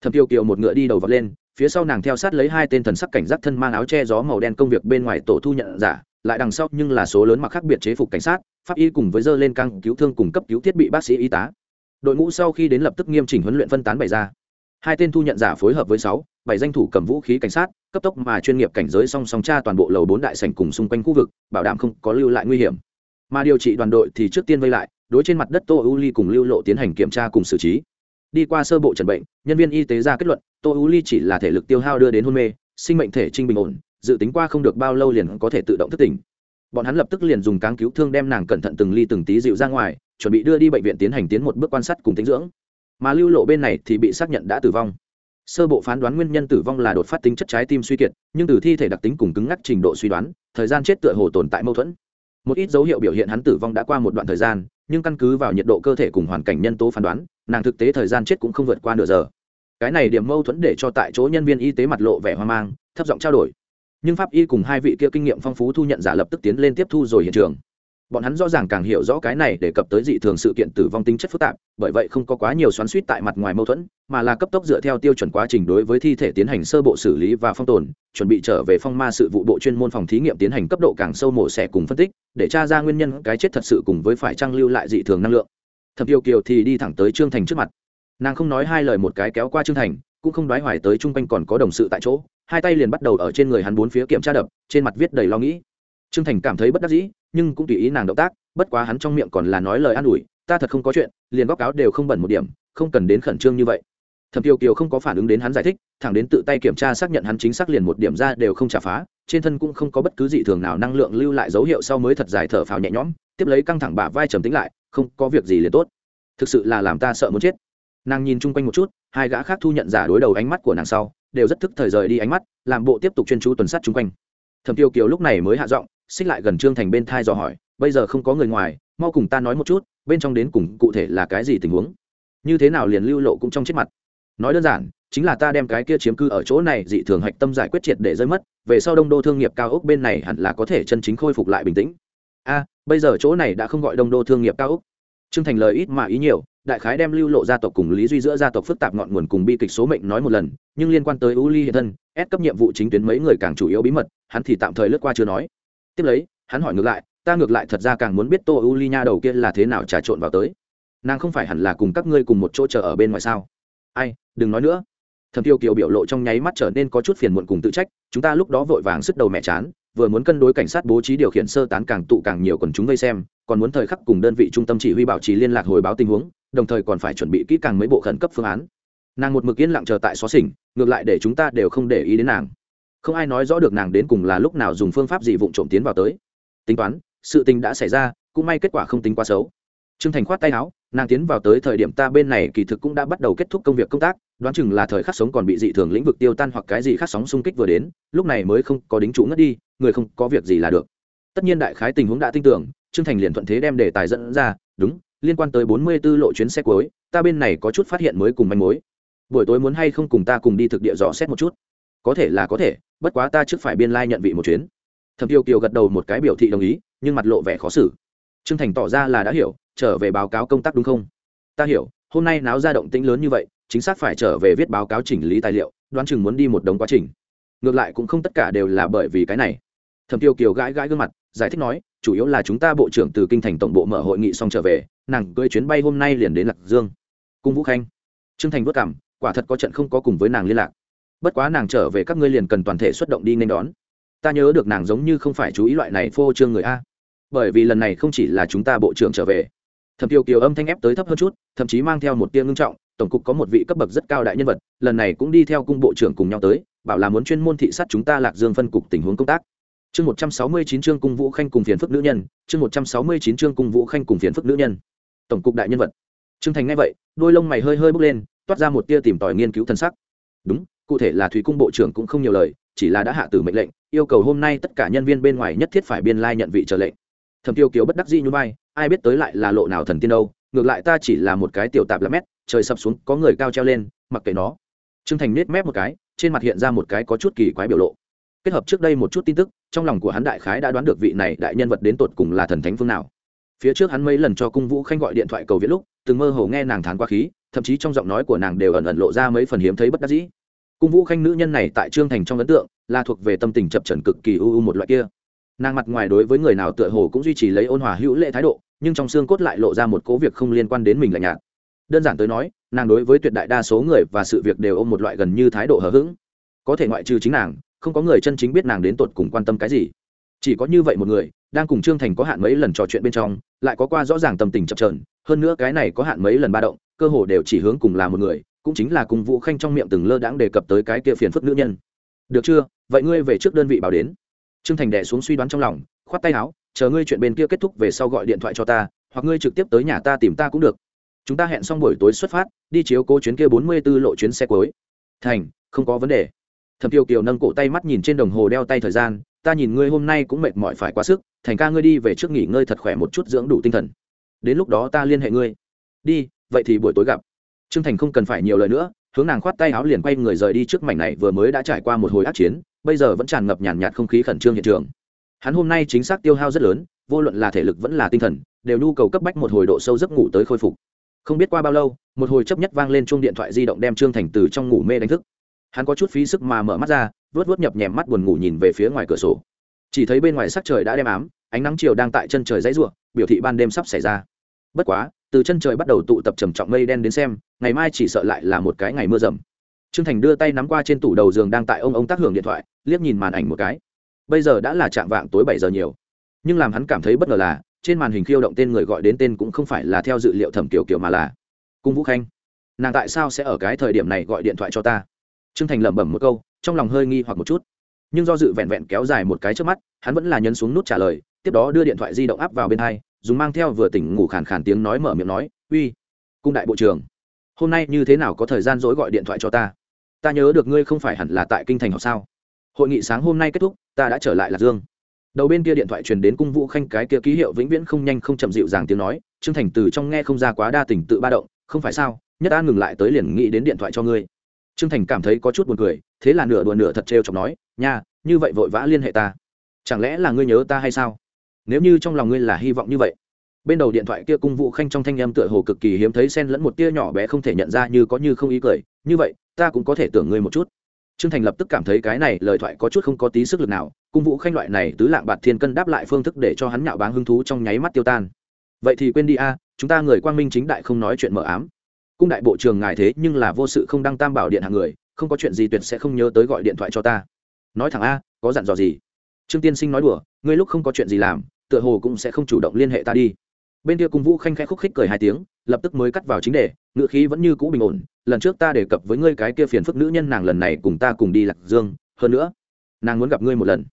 Thẩm tiêu kiều một ngựa đi đầu vọt lên, phía sau nàng theo sát lấy hai tên thần sắc cảnh giác thân mang áo che gió màu đen công việc bên ngoài tổ thu nhận giả, lại đằng sau nhưng là số lớn mặc khác biệt chế phục cảnh sát, pháp y cùng với dơ lên căng cứu thương cùng cấp cứu thiết bị bác sĩ y tá. Đội ngũ sau khi đến lập tức nghiêm chỉnh huấn luyện phân tán bày ra. Hai tên thu nhận giả phối hợp với sáu, bảy danh thủ cầm vũ khí cảnh sát, cấp tốc mà chuyên nghiệp cảnh giới song song tra toàn bộ lầu bốn đại sảnh cùng xung quanh khu vực, bảo đảm không có lưu lại nguy hiểm. Mà điều trị đoàn đội thì trước tiên vây lại đối trên mặt đất tô u ly cùng lưu lộ tiến hành kiểm tra cùng xử trí. Đi qua sơ bộ trần bệnh, nhân viên y tế ra kết luận, tô u ly chỉ là thể lực tiêu hao đưa đến hôn mê, sinh mệnh thể trinh bình ổn, dự tính qua không được bao lâu liền có thể tự động thức tỉnh. Bọn hắn lập tức liền dùng cáng cứu thương đem nàng cẩn thận từng ly từng tí dịu ra ngoài, chuẩn bị đưa đi bệnh viện tiến hành tiến một bước quan sát cùng tính dưỡng. Mà lưu lộ bên này thì bị xác nhận đã tử vong. Sơ bộ phán đoán nguyên nhân tử vong là đột phát tính chất trái tim suy kiệt, nhưng từ thi thể đặc tính cùng cứng ngắc trình độ suy đoán, thời gian chết tựa hồ tồn tại mâu thuẫn một ít dấu hiệu biểu hiện hắn tử vong đã qua một đoạn thời gian, nhưng căn cứ vào nhiệt độ cơ thể cùng hoàn cảnh nhân tố phán đoán, nàng thực tế thời gian chết cũng không vượt qua nửa giờ. Cái này điểm mâu thuẫn để cho tại chỗ nhân viên y tế mặt lộ vẻ hoang mang, thấp giọng trao đổi. Nhưng pháp y cùng hai vị kia kinh nghiệm phong phú thu nhận giả lập tức tiến lên tiếp thu rồi hiện trường. Bọn hắn rõ ràng càng hiểu rõ cái này để cập tới dị thường sự kiện tử vong tính chất phức tạp, bởi vậy không có quá nhiều xoắn suýt tại mặt ngoài mâu thuẫn, mà là cấp tốc dựa theo tiêu chuẩn quá trình đối với thi thể tiến hành sơ bộ xử lý và phong tồn, chuẩn bị trở về phong ma sự vụ bộ chuyên môn phòng thí nghiệm tiến hành cấp độ càng sâu mổ xẻ cùng phân tích để tra ra nguyên nhân cái chết thật sự cùng với phải trang lưu lại dị thường năng lượng. Thẩm tiêu kiều thì đi thẳng tới trương thành trước mặt. Nàng không nói hai lời một cái kéo qua trương thành, cũng không đoái hoài tới chung quanh còn có đồng sự tại chỗ. Hai tay liền bắt đầu ở trên người hắn bốn phía kiểm tra đập, trên mặt viết đầy lo nghĩ. Trương thành cảm thấy bất đắc dĩ, nhưng cũng tùy ý nàng động tác, bất quá hắn trong miệng còn là nói lời an ủi, ta thật không có chuyện, liền góc cáo đều không bẩn một điểm, không cần đến khẩn trương như vậy. Thẩm tiêu kiều không có phản ứng đến hắn giải thích, thẳng đến tự tay kiểm tra xác nhận hắn chính xác liền một điểm ra đều không trả phá trên thân cũng không có bất cứ gì thường nào, năng lượng lưu lại dấu hiệu sau mới thật dài thở phào nhẹ nhõm, tiếp lấy căng thẳng bả vai trầm tính lại, không có việc gì liền tốt. Thực sự là làm ta sợ muốn chết. Nàng nhìn chung quanh một chút, hai gã khác thu nhận giả đối đầu ánh mắt của nàng sau, đều rất thức thời rời đi ánh mắt, làm bộ tiếp tục chuyên chú tuần sát chung quanh. Thẩm tiêu kiều lúc này mới hạ giọng, xích lại gần trương thành bên thai dò hỏi, bây giờ không có người ngoài, mau cùng ta nói một chút, bên trong đến cùng cụ thể là cái gì tình huống? Như thế nào liền lưu lộ cũng trong chết mặt? Nói đơn giản chính là ta đem cái kia chiếm cư ở chỗ này dị thường hạch tâm giải quyết triệt để rơi mất, về sau đông đô thương nghiệp cao ốc bên này hẳn là có thể chân chính khôi phục lại bình tĩnh. A, bây giờ chỗ này đã không gọi đông đô thương nghiệp cao ốc. Trương thành lời ít mà ý nhiều, đại khái đem lưu lộ gia tộc cùng lý duy giữa gia tộc phức tạp ngọn nguồn cùng bi kịch số mệnh nói một lần, nhưng liên quan tới u ly hiện thân ép cấp nhiệm vụ chính tuyến mấy người càng chủ yếu bí mật, hắn thì tạm thời lướt qua chưa nói. Tiếp lấy, hắn hỏi ngược lại, ta ngược lại thật ra càng muốn biết tô u ly nha đầu kia là thế nào trà trộn vào tới. Nàng không phải hẳn là cùng các ngươi cùng một chỗ chờ ở bên ngoài sao? Ai, đừng nói nữa. Thẩm tiêu kiều biểu lộ trong nháy mắt trở nên có chút phiền muộn cùng tự trách, chúng ta lúc đó vội vàng sức đầu mẹ chán, vừa muốn cân đối cảnh sát bố trí điều khiển sơ tán càng tụ càng nhiều quần chúng vây xem, còn muốn thời khắc cùng đơn vị trung tâm chỉ huy bảo trì liên lạc hồi báo tình huống, đồng thời còn phải chuẩn bị kỹ càng mấy bộ khẩn cấp phương án. Nàng một mực yên lặng chờ tại xó xỉnh, ngược lại để chúng ta đều không để ý đến nàng. Không ai nói rõ được nàng đến cùng là lúc nào dùng phương pháp gì vụng trộm tiến vào tới. Tính toán, sự tình đã xảy ra, cũng may kết quả không tính quá xấu. Trương thành khoát tay áo, nàng tiến vào tới thời điểm ta bên này kỳ thực cũng đã bắt đầu kết thúc công việc công tác, đoán chừng là thời khắc sống còn bị dị thường lĩnh vực tiêu tan hoặc cái gì khác sóng xung kích vừa đến, lúc này mới không có đính trụ ngất đi, người không có việc gì là được. Tất nhiên đại khái tình huống đã tin tưởng, trương thành liền thuận thế đem đề tài dẫn ra, đúng, liên quan tới bốn mươi 44 lộ chuyến xe cuối, ta bên này có chút phát hiện mới cùng manh mối. Buổi tối muốn hay không cùng ta cùng đi thực địa dò xét một chút? Có thể là có thể, bất quá ta trước phải biên lai、like、nhận vị một chuyến. Thẩm tiêu kiều gật đầu một cái biểu thị đồng ý, nhưng mặt lộ vẻ khó xử. Trương thành tỏ ra là đã hiểu trở về báo cáo công tác đúng không? Ta hiểu, hôm nay náo ra động tĩnh lớn như vậy, chính xác phải trở về viết báo cáo chỉnh lý tài liệu, đoán chừng muốn đi một đống quá trình. Ngược lại cũng không tất cả đều là bởi vì cái này. Thẩm tiêu kiều gãi gãi gương mặt, giải thích nói, chủ yếu là chúng ta bộ trưởng từ kinh thành tổng bộ mở hội nghị xong trở về, nàng cưới chuyến bay hôm nay liền đến lạc dương. Cung vũ khanh. Trương thành vất cảm quả thật có trận không có cùng với nàng liên lạc. Bất quá nàng trở về các ngươi liền cần toàn thể xuất động đi nên đón. Ta nhớ được nàng giống như không phải chú ý loại này phô trương người a. Bởi vì lần này không chỉ là chúng ta bộ trưởng trở về thẩm tiêu kiều âm thanh ép tới thấp hơn chút, thậm chí mang theo một tia ngưng trọng, tổng cục có một vị cấp bậc rất cao đại nhân vật, lần này cũng đi theo cung bộ trưởng cùng nhau tới, bảo là muốn chuyên môn thị sát chúng ta lạc dương phân cục tình huống công tác. Chương một trăm sáu mươi chín chương cung vũ khanh cùng phiền phức nữ nhân, chương một trăm sáu mươi chín chương cung vũ khanh cùng phiền phức nữ nhân. Tổng cục đại nhân vật. Trương thành nghe vậy, đôi lông mày hơi hơi bốc lên, toát ra một tia tìm tòi nghiên cứu thân sắc. Đúng, cụ thể là thủy cung bộ trưởng cũng không nhiều lời, chỉ là đã hạ tử mệnh lệnh, yêu cầu hôm nay tất cả nhân viên bên ngoài nhất thiết phải biên lai nhận vị trở lệnh thẩm tiêu kiều bất đắc dĩ như vai, ai biết tới lại là lộ nào thần tiên đâu, ngược lại ta chỉ là một cái tiểu tạp lắm mét, trời sập xuống, có người cao treo lên, mặc kệ nó. Trương thành nết mép một cái, trên mặt hiện ra một cái có chút kỳ quái biểu lộ. Kết hợp trước đây một chút tin tức, trong lòng của hắn đại khái đã đoán được vị này đại nhân vật đến tột cùng là thần thánh phương nào. Phía trước hắn mấy lần cho cung vũ khanh gọi điện thoại cầu viết lúc, từng mơ hồ nghe nàng thán qua khí, thậm chí trong giọng nói của nàng đều ẩn ẩn lộ ra mấy phần hiếm thấy bất đắc dĩ. Cung vũ khanh nữ nhân này tại trương thành trong ấn tượng, là thuộc về tâm tình chập trần cực kỳ u u một loại kia nàng mặt ngoài đối với người nào tựa hồ cũng duy trì lấy ôn hòa hữu lệ thái độ, nhưng trong xương cốt lại lộ ra một cố việc không liên quan đến mình lạnh nhạt. Đơn giản tới nói, nàng đối với tuyệt đại đa số người và sự việc đều ôm một loại gần như thái độ hờ hững. Có thể ngoại trừ chính nàng, không có người chân chính biết nàng đến tột cùng quan tâm cái gì. Chỉ có như vậy một người, đang cùng trương thành có hạn mấy lần trò chuyện bên trong, lại có qua rõ ràng tâm tình chập trờn hơn nữa cái này có hạn mấy lần ba động, cơ hồ đều chỉ hướng cùng là một người, cũng chính là cùng vũ khanh trong miệng từng lơ đãng đề cập tới cái kia phiền phức nữ nhân. Được chưa? Vậy ngươi về trước đơn vị bảo đến trương thành đẻ xuống suy đoán trong lòng, khoát tay áo, chờ ngươi chuyện bên kia kết thúc về sau gọi điện thoại cho ta, hoặc ngươi trực tiếp tới nhà ta tìm ta cũng được. Chúng ta hẹn xong buổi tối xuất phát, đi chiếu cố chuyến kia bốn mươi 44 lộ chuyến xe cuối. Thành, không có vấn đề. Thẩm tiêu kiều nâng cổ tay mắt nhìn trên đồng hồ đeo tay thời gian, ta nhìn ngươi hôm nay cũng mệt mỏi phải quá sức, thành ca ngươi đi về trước nghỉ ngơi thật khỏe một chút dưỡng đủ tinh thần. Đến lúc đó ta liên hệ ngươi. Đi, vậy thì buổi tối gặp. Trương thành không cần phải nhiều lời nữa, hướng nàng khoát tay áo liền quay người rời đi trước mảnh này vừa mới đã trải qua một hồi ác chiến bây giờ vẫn tràn ngập nhàn nhạt không khí khẩn trương hiện trường. Hắn hôm nay chính xác tiêu hao rất lớn, vô luận là thể lực vẫn là tinh thần, đều nhu cầu cấp bách một hồi độ sâu giấc ngủ tới khôi phục. Không biết qua bao lâu, một hồi chấp nhất vang lên chuông điện thoại di động đem trương thành từ trong ngủ mê đánh thức. Hắn có chút phí sức mà mở mắt ra vớt vớt nhập nhèm mắt buồn ngủ nhìn về phía ngoài cửa sổ. Chỉ thấy bên ngoài sắc trời đã đem ám, ánh nắng chiều đang tại chân trời dãy ruộng biểu thị ban đêm sắp xảy ra. Bất quá, từ chân trời bắt đầu tụ tập trầm trọng mây đen đến xem, ngày mai chỉ sợ lại là một cái ngày mưa rầm trương thành đưa tay nắm qua trên tủ đầu giường đang tại ông ông tác hưởng điện thoại, liếc nhìn màn ảnh một cái. Bây giờ đã là chạm vạng tối bảy giờ nhiều. Nhưng làm hắn cảm thấy bất ngờ là, trên màn hình khiêu động tên người gọi đến tên cũng không phải là theo dự liệu thẩm kiểu kiểu mà là cung vũ khanh. Nàng tại sao sẽ ở cái thời điểm này gọi điện thoại cho ta? Trương thành lẩm bẩm một câu, trong lòng hơi nghi hoặc một chút. Nhưng do dự vẹn vẹn kéo dài một cái trước mắt, hắn vẫn là nhấn xuống nút trả lời, tiếp đó đưa điện thoại di động áp vào bên hai, dùng mang theo vừa tỉnh ngủ khàn khàn tiếng nói mở miệng nói, uy, cung đại bộ trưởng, hôm nay như thế nào có thời gian dối gọi điện thoại cho ta? Ta nhớ được ngươi không phải hẳn là tại kinh thành học sao? Hội nghị sáng hôm nay kết thúc, ta đã trở lại lạc dương. Đầu bên kia điện thoại truyền đến cung vũ khanh cái kia ký hiệu vĩnh viễn không nhanh không chậm dịu dàng tiếng nói, trương thành từ trong nghe không ra quá đa tình tự ba động, không phải sao, nhất an ngừng lại tới liền nghĩ đến điện thoại cho ngươi. Trương thành cảm thấy có chút buồn cười, thế là nửa đùa nửa thật trêu chọc nói, nha, như vậy vội vã liên hệ ta. Chẳng lẽ là ngươi nhớ ta hay sao? Nếu như trong lòng ngươi là hy vọng như vậy. Bên đầu điện thoại kia cung vũ khanh trong thanh âm tựa hồ cực kỳ hiếm thấy xen lẫn một tia nhỏ bé không thể nhận ra như có như không ý cười như vậy, ta cũng có thể tưởng ngươi một chút. Trương thành lập tức cảm thấy cái này lời thoại có chút không có tí sức lực nào, cung vũ khanh loại này tứ lạng bạt thiên cân đáp lại phương thức để cho hắn nhạo báng hứng thú trong nháy mắt tiêu tan. Vậy thì quên đi a, chúng ta người quang minh chính đại không nói chuyện mờ ám. Cung đại bộ trường ngài thế nhưng là vô sự không đăng tam bảo điện hàng người, không có chuyện gì tuyệt sẽ không nhớ tới gọi điện thoại cho ta. Nói thẳng a, có dặn dò gì? Trương tiên sinh nói đùa, ngươi lúc không có chuyện gì làm, tựa hồ cũng sẽ không chủ động liên hệ ta đi bên kia cung vũ khanh khẽ khúc khích cười hai tiếng, lập tức mới cắt vào chính đề ngự khí vẫn như cũ bình ổn, lần trước ta đề cập với ngươi cái kia phiền phức nữ nhân nàng lần này cùng ta cùng đi lạc dương, hơn nữa, nàng muốn gặp ngươi một lần.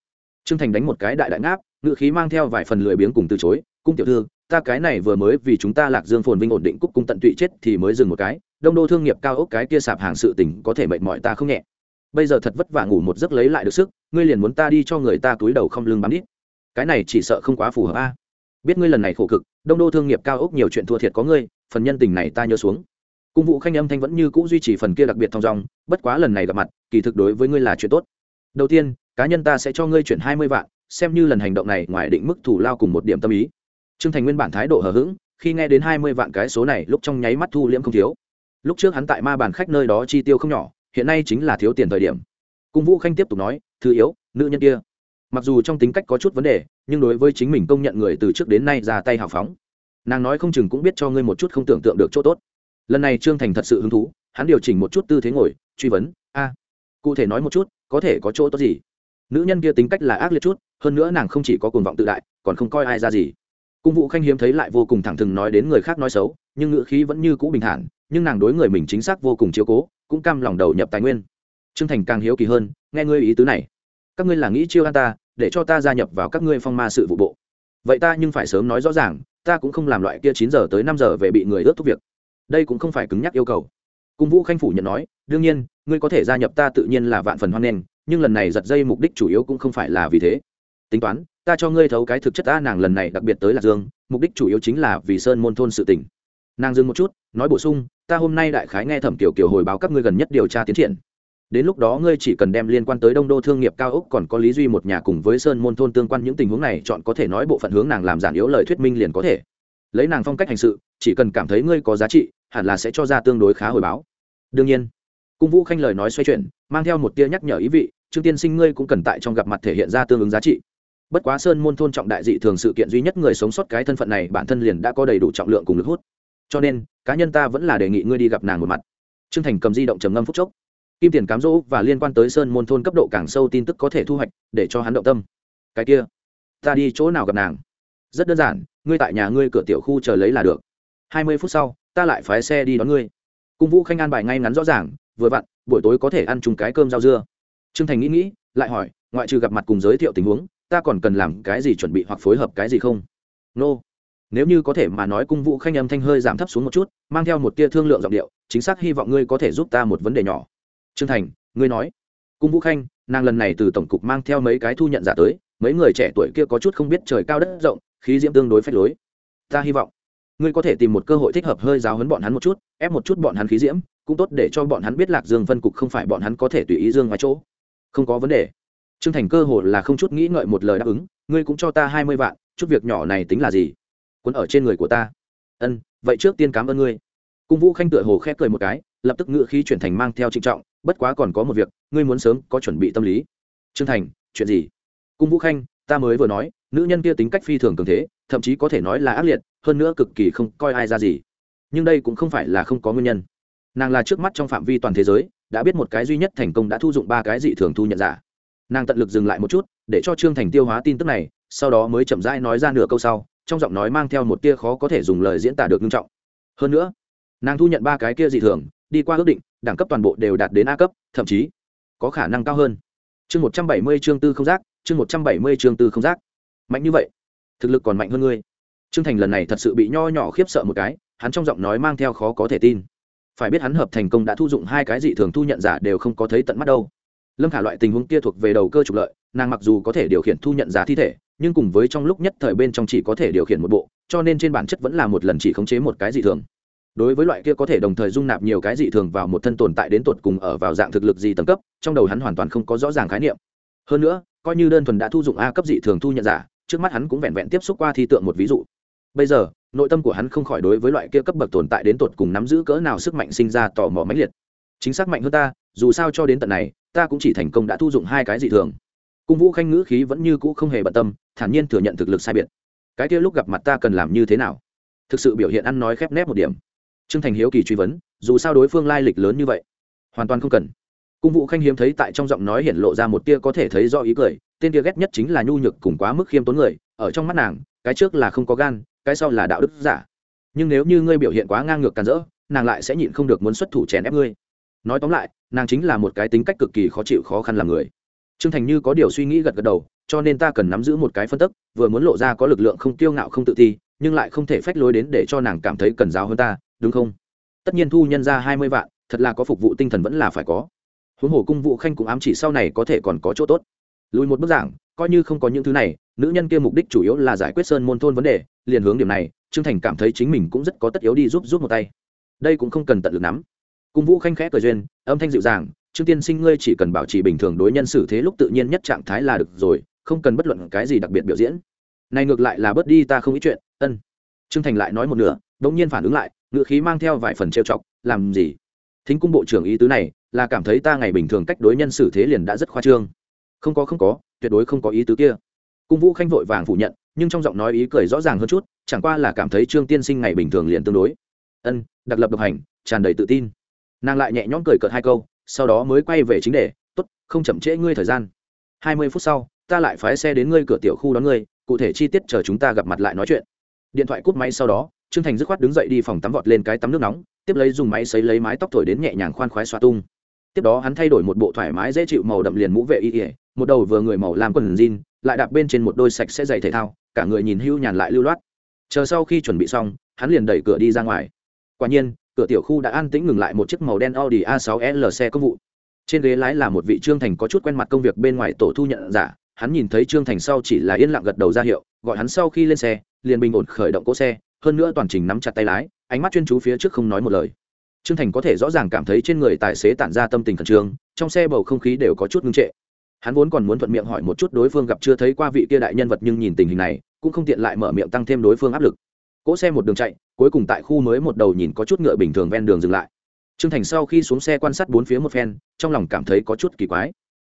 Trương thành đánh một cái đại đại ngáp ngự khí mang theo vài phần lười biếng cùng từ chối, cung tiểu thư, ta cái này vừa mới vì chúng ta lạc dương phồn vinh ổn định cúc cung tận tụy chết thì mới dừng một cái, đông đô thương nghiệp cao ốc cái kia sạp hàng sự tình có thể mệt mỏi ta không nhẹ. Bây giờ thật vất vả ngủ một giấc lấy lại được sức, ngươi liền muốn ta đi cho người ta túi đầu không lưng bám đít. Cái này chỉ sợ không quá phù hợp a biết ngươi lần này khổ cực, đông đô thương nghiệp cao ốc nhiều chuyện thua thiệt có ngươi, phần nhân tình này ta nhớ xuống. Cung vụ khanh âm thanh vẫn như cũ duy trì phần kia đặc biệt thong dong, bất quá lần này gặp mặt, kỳ thực đối với ngươi là chuyện tốt. Đầu tiên, cá nhân ta sẽ cho ngươi chuyển hai mươi vạn, xem như lần hành động này ngoài định mức thủ lao cùng một điểm tâm ý. Trương thành nguyên bản thái độ hờ hững, khi nghe đến hai mươi vạn cái số này, lúc trong nháy mắt thu liễm không thiếu. Lúc trước hắn tại ma bàn khách nơi đó chi tiêu không nhỏ, hiện nay chính là thiếu tiền thời điểm. Cung vũ khanh tiếp tục nói, thứ yếu, nữ nhân kia mặc dù trong tính cách có chút vấn đề, nhưng đối với chính mình công nhận người từ trước đến nay ra tay hào phóng. Nàng nói không chừng cũng biết cho ngươi một chút không tưởng tượng được chỗ tốt. Lần này trương thành thật sự hứng thú, hắn điều chỉnh một chút tư thế ngồi, truy vấn, a, cụ thể nói một chút, có thể có chỗ tốt gì? Nữ nhân kia tính cách là ác liệt chút, hơn nữa nàng không chỉ có cuồng vọng tự đại, còn không coi ai ra gì. Cung vụ khanh hiếm thấy lại vô cùng thẳng thừng nói đến người khác nói xấu, nhưng ngữ khí vẫn như cũ bình thản, nhưng nàng đối người mình chính xác vô cùng chiếu cố, cũng cam lòng đầu nhập tài nguyên. Trương thành càng hiếu kỳ hơn, nghe ngươi ý tứ này, các ngươi là nghĩ chiêu an ta để cho ta gia nhập vào các ngươi phong ma sự vụ bộ. Vậy ta nhưng phải sớm nói rõ ràng, ta cũng không làm loại kia chín giờ tới năm giờ về bị người ướt thúc việc. Đây cũng không phải cứng nhắc yêu cầu. Cung vũ khanh phủ nhận nói, đương nhiên, ngươi có thể gia nhập ta tự nhiên là vạn phần hoan nghênh, nhưng lần này giật dây mục đích chủ yếu cũng không phải là vì thế. Tính toán, ta cho ngươi thấu cái thực chất ta nàng lần này đặc biệt tới lạc dương, mục đích chủ yếu chính là vì sơn môn thôn sự tỉnh nàng dừng một chút, nói bổ sung, ta hôm nay đại khái nghe thẩm tiểu kiều hồi báo các ngươi gần nhất điều tra tiến triển đến lúc đó ngươi chỉ cần đem liên quan tới đông đô thương nghiệp cao ốc còn có lý duy một nhà cùng với sơn môn thôn tương quan những tình huống này chọn có thể nói bộ phận hướng nàng làm giản yếu lời thuyết minh liền có thể. Lấy nàng phong cách hành sự, chỉ cần cảm thấy ngươi có giá trị, hẳn là sẽ cho ra tương đối khá hồi báo. Đương nhiên, cung vũ khanh lời nói xoay chuyển, mang theo một tia nhắc nhở ý vị, trương tiên sinh ngươi cũng cần tại trong gặp mặt thể hiện ra tương ứng giá trị. Bất quá sơn môn thôn trọng đại dị thường sự kiện duy nhất người sống sót cái thân phận này bản thân liền đã có đầy đủ trọng lượng cùng lực hút. Cho nên, cá nhân ta vẫn là đề nghị ngươi đi gặp nàng một mặt. Trương thành cầm di động trầm ngâm phúc chốc kim tiền cám dỗ và liên quan tới sơn môn thôn cấp độ càng sâu tin tức có thể thu hoạch, để cho hắn động tâm. Cái kia, ta đi chỗ nào gặp nàng? Rất đơn giản, ngươi tại nhà ngươi cửa tiểu khu chờ lấy là được. Hai mươi phút sau, ta lại phái xe đi đón ngươi. Cung vũ khanh an bài ngay ngắn rõ ràng, vừa vặn, buổi tối có thể ăn chung cái cơm rau dưa. Trương thành nghĩ nghĩ, lại hỏi, ngoại trừ gặp mặt cùng giới thiệu tình huống, ta còn cần làm cái gì chuẩn bị hoặc phối hợp cái gì không? Nô、no. nếu như có thể mà nói cung vũ khanh âm thanh hơi giảm thấp xuống một chút, mang theo một tia thương lượng giọng điệu, chính xác hy vọng ngươi có thể giúp ta một vấn đề nhỏ trương thành, ngươi nói. Cung vũ khanh, nàng lần này từ tổng cục mang theo mấy cái thu nhận giả tới, mấy người trẻ tuổi kia có chút không biết trời cao đất rộng, khí diễm tương đối phách lối. Ta hy vọng ngươi có thể tìm một cơ hội thích hợp hơi giáo hấn bọn hắn một chút, ép một chút bọn hắn khí diễm, cũng tốt để cho bọn hắn biết lạc dương phân cục không phải bọn hắn có thể tùy ý dương ngoài chỗ. Không có vấn đề. Trương thành cơ hội là không chút nghĩ ngợi một lời đáp ứng, ngươi cũng cho ta hai mươi vạn, chút việc nhỏ này tính là gì? Quấn ở trên người của ta. Ân, vậy trước tiên cảm ơn ngươi. Cung vũ khanh tựa hồ khẽ cười một cái, lập tức ngựa khí chuyển thành mang theo trịnh trọng bất quá còn có một việc, ngươi muốn sớm có chuẩn bị tâm lý. Trương thành, chuyện gì? Cung vũ khanh, ta mới vừa nói, nữ nhân kia tính cách phi thường cường thế, thậm chí có thể nói là ác liệt, hơn nữa cực kỳ không coi ai ra gì. Nhưng đây cũng không phải là không có nguyên nhân. Nàng là trước mắt trong phạm vi toàn thế giới, đã biết một cái duy nhất thành công đã thu dụng ba cái dị thường thu nhận giả. Nàng tận lực dừng lại một chút, để cho trương thành tiêu hóa tin tức này, sau đó mới chậm rãi nói ra nửa câu sau, trong giọng nói mang theo một tia khó có thể dùng lời diễn tả được nghiêm trọng. Hơn nữa, nàng thu nhận ba cái kia dị thường đi qua ước định, đẳng cấp toàn bộ đều đạt đến a cấp, thậm chí có khả năng cao hơn. Chương một trăm bảy mươi chương tư không giác, chương một trăm bảy mươi chương tư không giác. Mạnh như vậy, thực lực còn mạnh hơn ngươi. Trương thành lần này thật sự bị nho nhỏ khiếp sợ một cái, hắn trong giọng nói mang theo khó có thể tin. Phải biết hắn hợp thành công đã thu dụng hai cái dị thường thu nhận giả đều không có thấy tận mắt đâu. Lâm khả loại tình huống kia thuộc về đầu cơ trục lợi, nàng mặc dù có thể điều khiển thu nhận giả thi thể, nhưng cùng với trong lúc nhất thời bên trong chỉ có thể điều khiển một bộ, cho nên trên bản chất vẫn là một lần chỉ khống chế một cái dị thường đối với loại kia có thể đồng thời dung nạp nhiều cái dị thường vào một thân tồn tại đến tột cùng ở vào dạng thực lực gì tầng cấp, trong đầu hắn hoàn toàn không có rõ ràng khái niệm. Hơn nữa, coi như đơn thuần đã thu dụng a cấp dị thường thu nhận giả, trước mắt hắn cũng vẹn vẹn tiếp xúc qua thi tượng một ví dụ. Bây giờ, nội tâm của hắn không khỏi đối với loại kia cấp bậc tồn tại đến tột cùng nắm giữ cỡ nào sức mạnh sinh ra tò mò mãnh liệt. Chính xác mạnh hơn ta, dù sao cho đến tận này, ta cũng chỉ thành công đã thu dụng hai cái dị thường. Cung vũ khanh ngữ khí vẫn như cũ không hề bận tâm, thản nhiên thừa nhận thực lực sai biệt. Cái kia lúc gặp mặt ta cần làm như thế nào? Thực sự biểu hiện ăn nói khép nép một điểm trương thành hiếu kỳ truy vấn, dù sao đối phương lai lịch lớn như vậy, hoàn toàn không cần. Cung vũ khanh hiếm thấy tại trong giọng nói hiện lộ ra một tia có thể thấy do ý cười, tên tia ghét nhất chính là nhu nhược cùng quá mức khiêm tốn người, ở trong mắt nàng, cái trước là không có gan, cái sau là đạo đức giả. Nhưng nếu như ngươi biểu hiện quá ngang ngược càn rỡ, nàng lại sẽ nhịn không được muốn xuất thủ chèn ép ngươi. Nói tóm lại, nàng chính là một cái tính cách cực kỳ khó chịu khó khăn làm người. T r ư ơ n g thành như có điều suy nghĩ gật gật đầu, cho nên ta cần nắm giữ một cái phân tức, vừa muốn lộ ra có lực lượng không tiêu ngạo không tự ti, nhưng lại không thể phách lối đến để cho nàng cảm thấy cần giáo hơn ta đúng không? Tất nhiên thu nhân ra hai mươi vạn, thật là có phục vụ tinh thần vẫn là phải có. Huống hồ cung vụ khanh cũng ám chỉ sau này có thể còn có chỗ tốt. Lùi một bức giảng, coi như không có những thứ này, nữ nhân kia mục đích chủ yếu là giải quyết sơn môn thôn vấn đề, liền hướng điểm này, trương thành cảm thấy chính mình cũng rất có tất yếu đi giúp giúp một tay. Đây cũng không cần tận lực nắm cung vũ khanh khẽ cờ duyên, âm thanh dịu dàng, trương tiên sinh ngươi chỉ cần bảo trì bình thường đối nhân xử thế lúc tự nhiên nhất trạng thái là được rồi, không cần bất luận cái gì đặc biệt biểu diễn. Này ngược lại là bớt đi ta không ý chuyện. Ân. Trương thành lại nói một nửa đ ỗ n g nhiên phản ứng lại ngữ khí mang theo vài phần trêu chọc, làm gì? Thính cung bộ trưởng ý tứ này là cảm thấy ta ngày bình thường cách đối nhân xử thế liền đã rất khoa trương. Không có không có, tuyệt đối không có ý tứ kia. Cung vũ khanh vội vàng phủ nhận, nhưng trong giọng nói ý cười rõ ràng hơn chút, chẳng qua là cảm thấy trương tiên sinh ngày bình thường liền tương đối. Ân, đặc lập độc hành, tràn đầy tự tin. Nàng lại nhẹ nhõm cười cợt hai câu, sau đó mới quay về chính đề t ố t không chậm trễ ngươi thời gian. Hai mươi phút sau, ta lại phái xe đến ngươi cửa tiểu khu đón ngươi, cụ thể chi tiết chờ chúng ta gặp mặt lại nói chuyện. Điện thoại cút máy sau đó trương thành dứt khoát đứng dậy đi phòng tắm vọt lên cái tắm nước nóng tiếp lấy dùng máy xấy lấy mái tóc thổi đến nhẹ nhàng khoan khoái xoa tung. Tiếp đó hắn thay đổi một bộ thoải mái dễ chịu màu đậm liền mũ vệ y ỉa một đầu vừa người màu làm quần jean lại đạp bên trên một đôi sạch sẽ giày thể thao cả người nhìn hưu nhàn lại lưu loát. Chờ sau khi chuẩn bị xong hắn liền đẩy cửa đi ra ngoài. Quả nhiên cửa tiểu khu đã an tĩnh ngừng lại một chiếc màu đen Audi A6L xe công vụ. Trên ghế lái là một vị Trương Thành có chút quen mặt công việc bên ngoài tổ thu nhận giả, hắn nhìn thấy Trương Thành sau chỉ là yên lặng gật đầu ra hiệu, gọi hắn sau khi lên xe, liền bình ổn khởi động cỗ xe, hơn nữa toàn trình nắm chặt tay lái, ánh mắt chuyên chú phía trước không nói một lời. Trương Thành có thể rõ ràng cảm thấy trên người tài xế tản ra tâm tình khẩn trương, trong xe bầu không khí đều có chút ngưng trệ. Hắn vốn còn muốn thuận miệng hỏi một chút đối phương gặp chưa thấy qua vị kia đại nhân vật nhưng nhìn tình hình này, cũng không tiện lại mở miệng tăng thêm đối phương áp lực cỗ xe một đường chạy cuối cùng tại khu mới một đầu nhìn có chút ngựa bình thường ven đường dừng lại t r ư ơ n g thành sau khi xuống xe quan sát bốn phía một phen trong lòng cảm thấy có chút kỳ quái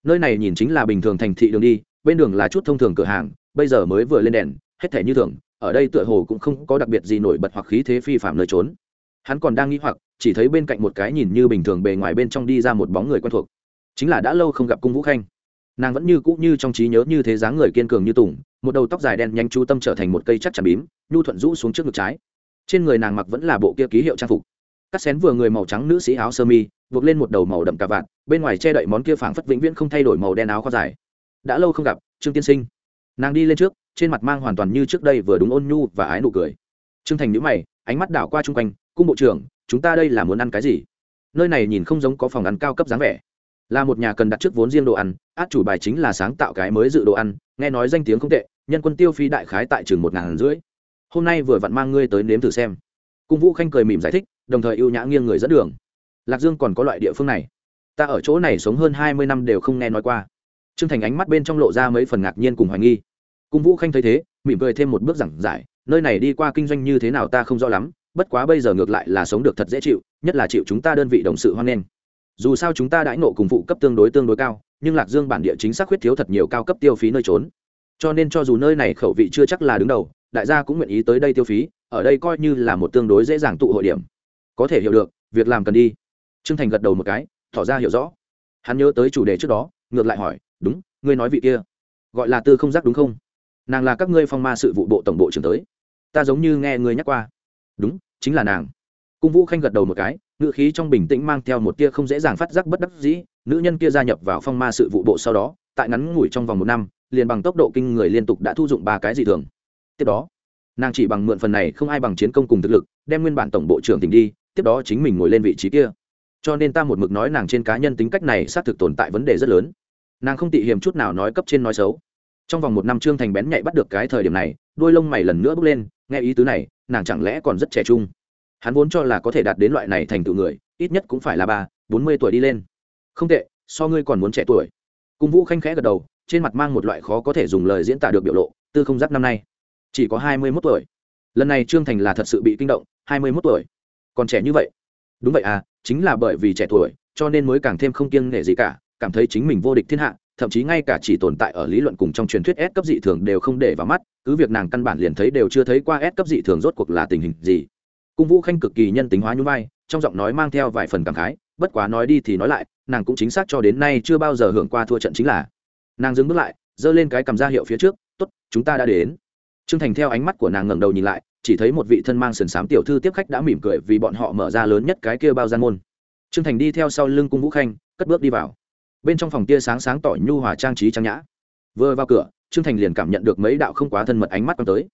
nơi này nhìn chính là bình thường thành thị đường đi bên đường là chút thông thường cửa hàng bây giờ mới vừa lên đèn hết thể như thường ở đây tựa hồ cũng không có đặc biệt gì nổi bật hoặc khí thế phi phạm nơi trốn. Hắn còn đang nghĩ hoặc, chỉ thấy bên cạnh một cái nhìn như bình thường bề ngoài bên trong đi ra một bóng người quen thuộc. Chính là đã lâu không gặp cung vũ khanh. Nàng vẫn như cũ như trong trí nhớ như thế dáng người kiên cường như tùng, một đầu tóc dài đen nhanh chú tâm trở thành một cây chắc chắn bím, nhu thuận rũ xuống trước ngực trái. Trên người nàng mặc vẫn là bộ kia ký hiệu trang phục. Cắt xén vừa người màu trắng nữ sĩ áo sơ mi, buộc lên một đầu màu đậm cà vạt, bên ngoài che đậy món kia phảng phất vĩnh viễn không thay đổi màu đen áo khoác dài. Đã lâu không gặp, trương tiên sinh. Nàng đi lên trước trên mặt mang hoàn toàn như trước đây vừa đúng ôn nhu và ái nụ cười. Trương thành nhữ mày, ánh mắt đảo qua chung quanh, cung bộ trưởng, chúng ta đây là muốn ăn cái gì? Nơi này nhìn không giống có phòng ăn cao cấp dáng vẻ. Là một nhà cần đặt trước vốn riêng đồ ăn, át chủ bài chính là sáng tạo cái mới dự đồ ăn, nghe nói danh tiếng không tệ, nhân quân tiêu phí đại khái tại trường một ngàn rưỡi. Hôm nay vừa vặn mang ngươi tới nếm thử xem. Cung vũ khanh cười mỉm giải thích, đồng thời ưu nhã nghiêng người dẫn đường. Lạc dương còn có loại địa phương này. Ta ở chỗ này sống hơn hai mươi năm đều không nghe nói qua. T r ư ơ n g thành ánh mắt bên trong lộ ra mấy phần ngạc nhiên cùng hoài nghi cung vũ khanh thấy thế, mỉm cười thêm một bước giảng giải, nơi này đi qua kinh doanh như thế nào ta không rõ lắm, bất quá bây giờ ngược lại là sống được thật dễ chịu, nhất là chịu chúng ta đơn vị đồng sự hoan nghênh. Dù sao chúng ta đãi nộ cùng phụ cấp tương đối tương đối cao, nhưng lạc dương bản địa chính xác khuyết thiếu thật nhiều cao cấp tiêu phí nơi trốn. Cho nên cho dù nơi này khẩu vị chưa chắc là đứng đầu, đại gia cũng nguyện ý tới đây tiêu phí, ở đây coi như là một tương đối dễ dàng tụ hội điểm. Có thể hiểu được, việc làm cần đi. T r ư ơ n g thành gật đầu một cái, tỏ ra hiểu rõ. Hắn nhớ tới chủ đề trước đó, ngược lại hỏi, đúng, ngươi nói vị kia, gọi là tư không giác đúng không? Nàng là các ngươi phong ma sự vụ bộ tổng bộ trưởng tới. Ta giống như nghe ngươi nhắc qua. Đúng, chính là nàng. Cung vũ khanh gật đầu một cái ngựa khí trong bình tĩnh mang theo một tia không dễ dàng phát giác bất đắc dĩ. Nữ nhân kia gia nhập vào phong ma sự vụ bộ sau đó, tại ngắn ngủi trong vòng một năm, liền bằng tốc độ kinh người liên tục đã thu dụng ba cái dị thường. Tiếp đó, nàng chỉ bằng mượn phần này không ai bằng chiến công cùng thực lực, đem nguyên bản tổng bộ trưởng tỉnh đi, tiếp đó chính mình ngồi lên vị trí kia. Cho nên ta một mực nói nàng trên cá nhân tính cách này xác thực tồn tại vấn đề rất lớn. Nàng không tị hiềm chút nào nói cấp trên nói xấu trong vòng một năm trương thành bén nhạy bắt được cái thời điểm này, đôi lông mày lần nữa bước lên, nghe ý tứ này, nàng chẳng lẽ còn rất trẻ trung? Hắn vốn cho là có thể đạt đến loại này thành tựu người, ít nhất cũng phải là ba, bốn mươi tuổi đi lên. Không tệ, so ngươi còn muốn trẻ tuổi. Cung vũ khanh khẽ gật đầu, trên mặt mang một loại khó có thể dùng lời diễn tả được biểu lộ, tư không giáp năm nay. Chỉ có hai mươi mốt tuổi. Lần này trương thành là thật sự bị kinh động, hai mươi mốt tuổi. Còn trẻ như vậy. Đúng vậy à chính là bởi vì trẻ tuổi, cho nên mới càng thêm không kiêng nể gì cả, cảm thấy chính mình vô địch thiên hạ thậm chí ngay cả chỉ tồn tại ở lý luận cùng trong truyền thuyết S cấp dị thường đều không để vào mắt, cứ việc nàng căn bản liền thấy đều chưa thấy qua S cấp dị thường rốt cuộc là tình hình gì. Cung Vũ Khanh cực kỳ nhân tính hóa nhún vai, trong giọng nói mang theo vài phần cảm khái, bất quá nói đi thì nói lại, nàng cũng chính xác cho đến nay chưa bao giờ hưởng qua thua trận chính là. Nàng dừng bước lại, giơ lên cái cầm ra hiệu phía trước, "Tốt, chúng ta đã đến." Trương Thành theo ánh mắt của nàng ngẩng đầu nhìn lại, chỉ thấy một vị thân mang sườn xám tiểu thư tiếp khách đã mỉm cười vì bọn họ mở ra lớn nhất cái kia bao gian môn. Trương Thành đi theo sau lưng cung Vũ Khanh, cất bước đi vào. Bên trong phòng tia sáng sáng tỏ nhu hòa trang trí trang nhã. Vừa vào cửa, Trương Thành liền cảm nhận được mấy đạo không quá thân mật ánh mắt quan tới.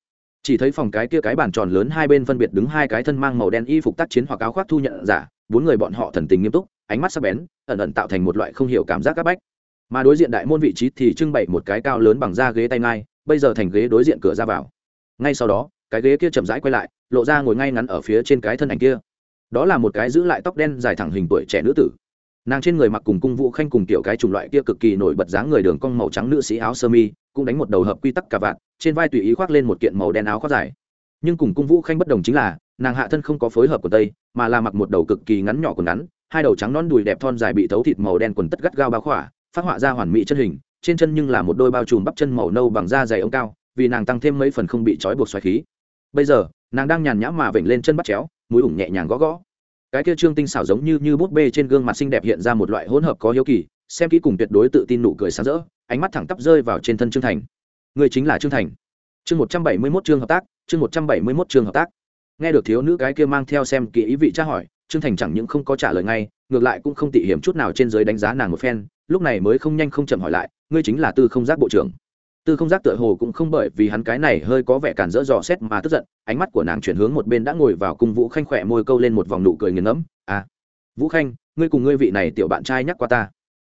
Chỉ thấy phòng cái kia cái bàn tròn lớn hai bên phân biệt đứng hai cái thân mang màu đen y phục tác chiến hoặc áo khoác thu nhận giả, bốn người bọn họ thần tình nghiêm túc, ánh mắt sắc bén, ẩn ẩn tạo thành một loại không hiểu cảm giác áp bách. Mà đối diện đại môn vị trí thì trưng bày một cái cao lớn bằng da ghế tay ngai, bây giờ thành ghế đối diện cửa ra vào ngay sau đó cái ghế kia chậm rãi quay lại lộ ra ngồi ngay ngắn ở phía trên cái thân ảnh kia đó là một cái giữ lại tóc đen dài thẳng hình tuổi trẻ nữ tử nàng trên người mặc cùng cung vũ khanh cùng tiểu cái chủng loại kia cực kỳ nổi bật dáng người đường cong màu trắng nữ sĩ áo sơ mi, cũng đánh một đầu hợp quy tắc cả vạn trên vai tùy ý khoác lên một kiện màu đen áo khoác dài. Nhưng cùng cung vũ khanh bất đồng chính là, nàng hạ thân không có phối hợp của tây, mà là mặc một đầu cực kỳ ngắn nhỏ quần ngắn, hai đầu trắng non đùi đẹp thon dài bị thấu thịt màu đen quần tất gắt gao bao khỏa, phát họa ra hoàn mỹ chân hình, trên chân nhưng là một đôi bao trùm bắp chân màu nâu bằng da dày ống cao, vì nàng tăng thêm mấy phần không bị trói buộc xoáy khí. Bây giờ, nàng đang nhàn nhã mà vểnh lên chân bắt chéo, mũi ủng nhẹ nhàng gõ gõ cái kia trương tinh xảo giống như như bút bê trên gương mặt xinh đẹp hiện ra một loại hỗn hợp có hiếu kỳ, xem kỹ cùng tuyệt đối tự tin nụ cười sáng rỡ, ánh mắt thẳng tắp rơi vào trên thân trương thành. Người chính là trương thành. Chương một trăm bảy mươi mốt chương hợp tác, chương một trăm bảy mươi mốt chương hợp tác. Nghe được thiếu nữ cái kia mang theo xem kỹ ý vị tra hỏi, trương thành chẳng những không có trả lời ngay, ngược lại cũng không tỉ hiểm chút nào trên giới đánh giá nàng một phen, lúc này mới không nhanh không chậm hỏi lại, ngươi chính là tư không giác bộ trưởng? Tư không giác tựa hồ cũng không bởi vì hắn cái này hơi có vẻ cản dỡ dò xét mà tức giận, ánh mắt của nàng chuyển hướng một bên đã ngồi vào cung vũ khanh khỏe môi câu lên một vòng nụ cười nghiền ngẫm à vũ khanh, ngươi cùng ngươi vị này tiểu bạn trai nhắc qua ta.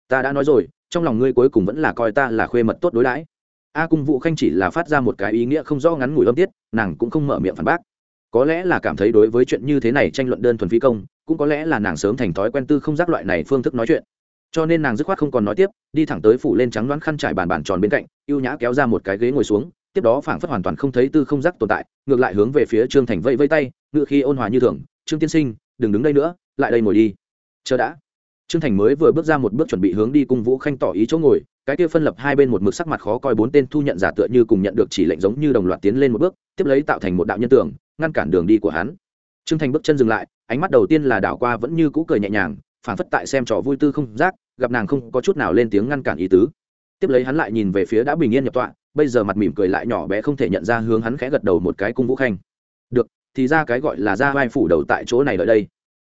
Ta đã nói rồi, trong lòng ngươi cuối cùng vẫn là coi ta là khuê mật tốt đối đãi. A cung vũ khanh chỉ là phát ra một cái ý nghĩa không rõ ngắn ngủi âm tiết, nàng cũng không mở miệng phản bác. Có lẽ là cảm thấy đối với chuyện như thế này tranh luận đơn thuần phi công, cũng có lẽ là nàng sớm thành thói quen tư không giác loại này phương thức nói chuyện. Cho nên nàng dứt khoát không còn nói tiếp, đi thẳng tới phủ lên trắng đoán khăn trải bàn bàn tròn bên cạnh ưu nhã kéo ra một cái ghế ngồi xuống, tiếp đó phảng phất hoàn toàn không thấy tư không giác tồn tại, ngược lại hướng về phía trương thành vây vây tay, ngựa khi ôn hòa như thường, trương tiên sinh, đừng đứng đây nữa, lại đây ngồi đi. Chờ đã. Trương thành mới vừa bước ra một bước chuẩn bị hướng đi cung vũ khanh tỏ ý chỗ ngồi, cái kia phân lập hai bên một mực sắc mặt khó coi bốn tên thu nhận giả tựa như cùng nhận được chỉ lệnh giống như đồng loạt tiến lên một bước, tiếp lấy tạo thành một đạo nhân tường ngăn cản đường đi của hắn. Trương thành bước chân dừng lại, ánh mắt đầu tiên là đảo qua vẫn như cũ cười nhẹ nhàng phản phất tại xem trò vui tư không giác, gặp nàng không có chút nào lên tiếng ngăn cản ý tứ tiếp lấy hắn lại nhìn về phía đã bình yên nhập tọa, bây giờ mặt mỉm cười lại nhỏ bé không thể nhận ra hướng hắn khẽ gật đầu một cái cung vũ khanh. Được, thì ra cái gọi là ra vai phủ đầu tại chỗ này đợi đây.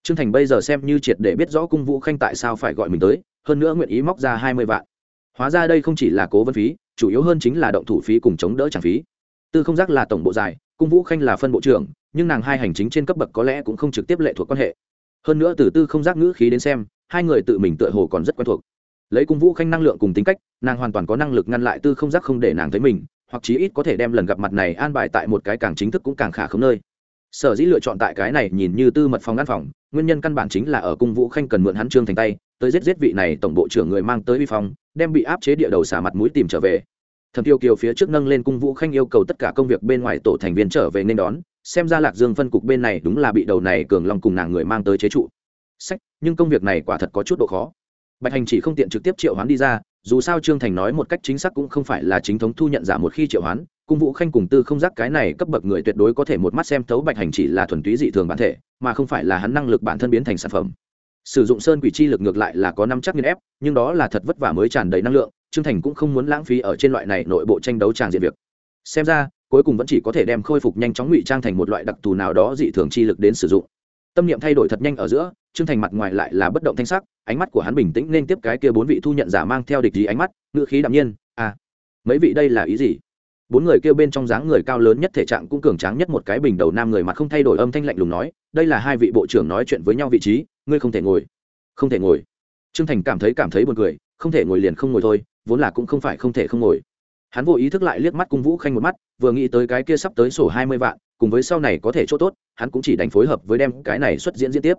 Trương thành bây giờ xem như triệt để biết rõ cung vũ khanh tại sao phải gọi mình tới, hơn nữa nguyện ý móc ra hai mươi vạn. Hóa ra đây không chỉ là cố vấn phí, chủ yếu hơn chính là động thủ phí cùng chống đỡ trả phí. Tư không giác là tổng bộ dài cung vũ khanh là phân bộ trưởng, nhưng nàng hai hành chính trên cấp bậc có lẽ cũng không trực tiếp lệ thuộc quan hệ. Hơn nữa từ tư không giác ngữ khí đến xem, hai người tự mình tựa hồ còn rất quen thuộc lấy cung vũ khanh năng lượng cùng tính cách, nàng hoàn toàn có năng lực ngăn lại tư không giác không để nàng thấy mình, hoặc chí ít có thể đem lần gặp mặt này an bài tại một cái càng chính thức cũng càng khả không nơi. Sở dĩ lựa chọn tại cái này nhìn như tư mật phòng ngăn phòng, nguyên nhân căn bản chính là ở cung vũ khanh cần mượn hắn trương thành tay, tới giết giết vị này tổng bộ trưởng người mang tới vi phòng đem bị áp chế địa đầu xả mặt mũi tìm trở về. Thẩm tiêu kiều phía trước nâng lên cung vũ khanh yêu cầu tất cả công việc bên ngoài tổ thành viên trở về nên đón, xem ra lạc dương phân cục bên này đúng là bị đầu này cường long cùng nàng người mang tới chế trụ. Sách, nhưng công việc này quả thật có chút độ khó bạch hành chỉ không tiện trực tiếp triệu hoán đi ra, dù sao trương thành nói một cách chính xác cũng không phải là chính thống thu nhận giả một khi triệu hoán cung vũ khanh cùng tư không giác cái này cấp bậc người tuyệt đối có thể một mắt xem thấu bạch hành chỉ là thuần túy dị thường bản thể, mà không phải là hắn năng lực bản thân biến thành sản phẩm. Sử dụng sơn quỷ chi lực ngược lại là có năm chắc nghiên ép, nhưng đó là thật vất vả mới tràn đầy năng lượng, trương thành cũng không muốn lãng phí ở trên loại này nội bộ tranh đấu tràng diện việc. Xem ra, cuối cùng vẫn chỉ có thể đem khôi phục nhanh chóng ngụy trang thành một loại đặc thù nào đó dị thường chi lực đến sử dụng. Tâm niệm thay đổi thật nhanh ở giữa trương thành mặt ngoài lại là bất động thanh sắc, ánh mắt của hắn bình tĩnh nên tiếp cái kia bốn vị thu nhận giả mang theo địch gì ánh mắt, ngữ khí đạm nhiên à mấy vị đây là ý gì? Bốn người kêu bên trong dáng người cao lớn nhất thể trạng cũng cường tráng nhất một cái bình đầu nam người mặt không thay đổi âm thanh lạnh lùng nói, đây là hai vị bộ trưởng nói chuyện với nhau vị trí, ngươi không thể ngồi. Không thể ngồi. Trương thành cảm thấy cảm thấy buồn cười, không thể ngồi liền không ngồi thôi, vốn là cũng không phải không thể không ngồi. Hắn vô ý thức lại liếc mắt cung vũ khanh một mắt, vừa nghĩ tới cái kia sắp tới sổ hai mươi vạn, cùng với sau này có thể chỗ tốt, hắn cũng chỉ đành phối hợp với đem cái này xuất diễn diễn tiếp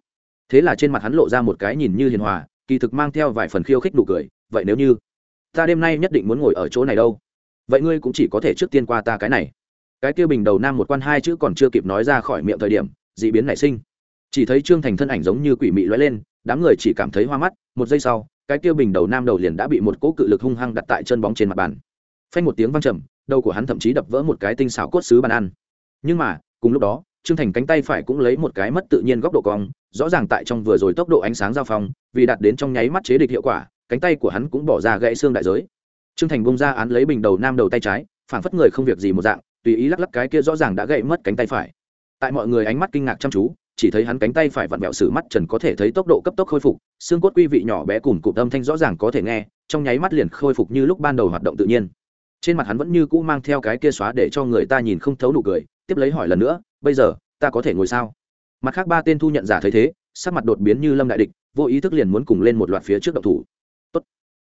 thế là trên mặt hắn lộ ra một cái nhìn như hiền hòa, kỳ thực mang theo vài phần khiêu khích nụ cười, vậy nếu như ta đêm nay nhất định muốn ngồi ở chỗ này đâu, vậy ngươi cũng chỉ có thể trước tiên qua ta cái này. Cái kia bình đầu nam một quan hai chữ còn chưa kịp nói ra khỏi miệng thời điểm, d ị biến nảy sinh. Chỉ thấy trương thành thân ảnh giống như quỷ mị loay lên, đám người chỉ cảm thấy hoa mắt, một giây sau, cái kia bình đầu nam đầu liền đã bị một cỗ cự lực hung hăng đặt tại chân bóng trên mặt bàn. Phanh một tiếng văng trầm, đầu của hắn thậm chí đập vỡ một cái tinh xảo cốt xứ bàn ăn. Nhưng mà, cùng lúc đó trương thành cánh tay phải cũng lấy một cái mất tự nhiên góc độ cong, rõ ràng tại trong vừa rồi tốc độ ánh sáng giao phong, vì đạt đến trong nháy mắt chế địch hiệu quả, cánh tay của hắn cũng bỏ ra gãy xương đại giới. Trương thành bung ra án lấy bình đầu nam đầu tay trái, phản phất người không việc gì một dạng, tùy ý lắc lắc cái kia rõ ràng đã gãy mất cánh tay phải. Tại mọi người ánh mắt kinh ngạc chăm chú, chỉ thấy hắn cánh tay phải vặn vẹo sử mắt trần có thể thấy tốc độ cấp tốc khôi phục, xương cốt quy vị nhỏ bé cùng cụm âm thanh rõ ràng có thể nghe, trong nháy mắt liền khôi phục như lúc ban đầu hoạt động tự nhiên. Trên mặt hắn vẫn như cũ mang theo cái kia xóa để cho người ta nhìn không thấu nụ cười, tiếp lấy hỏi lần nữa bây giờ, ta có thể ngồi sao? Mặt khác ba tên thu nhận giả thấy thế, sắc mặt đột biến như lâm đại địch, vô ý thức liền muốn cùng lên một loạt phía trước động thủ. Tốt.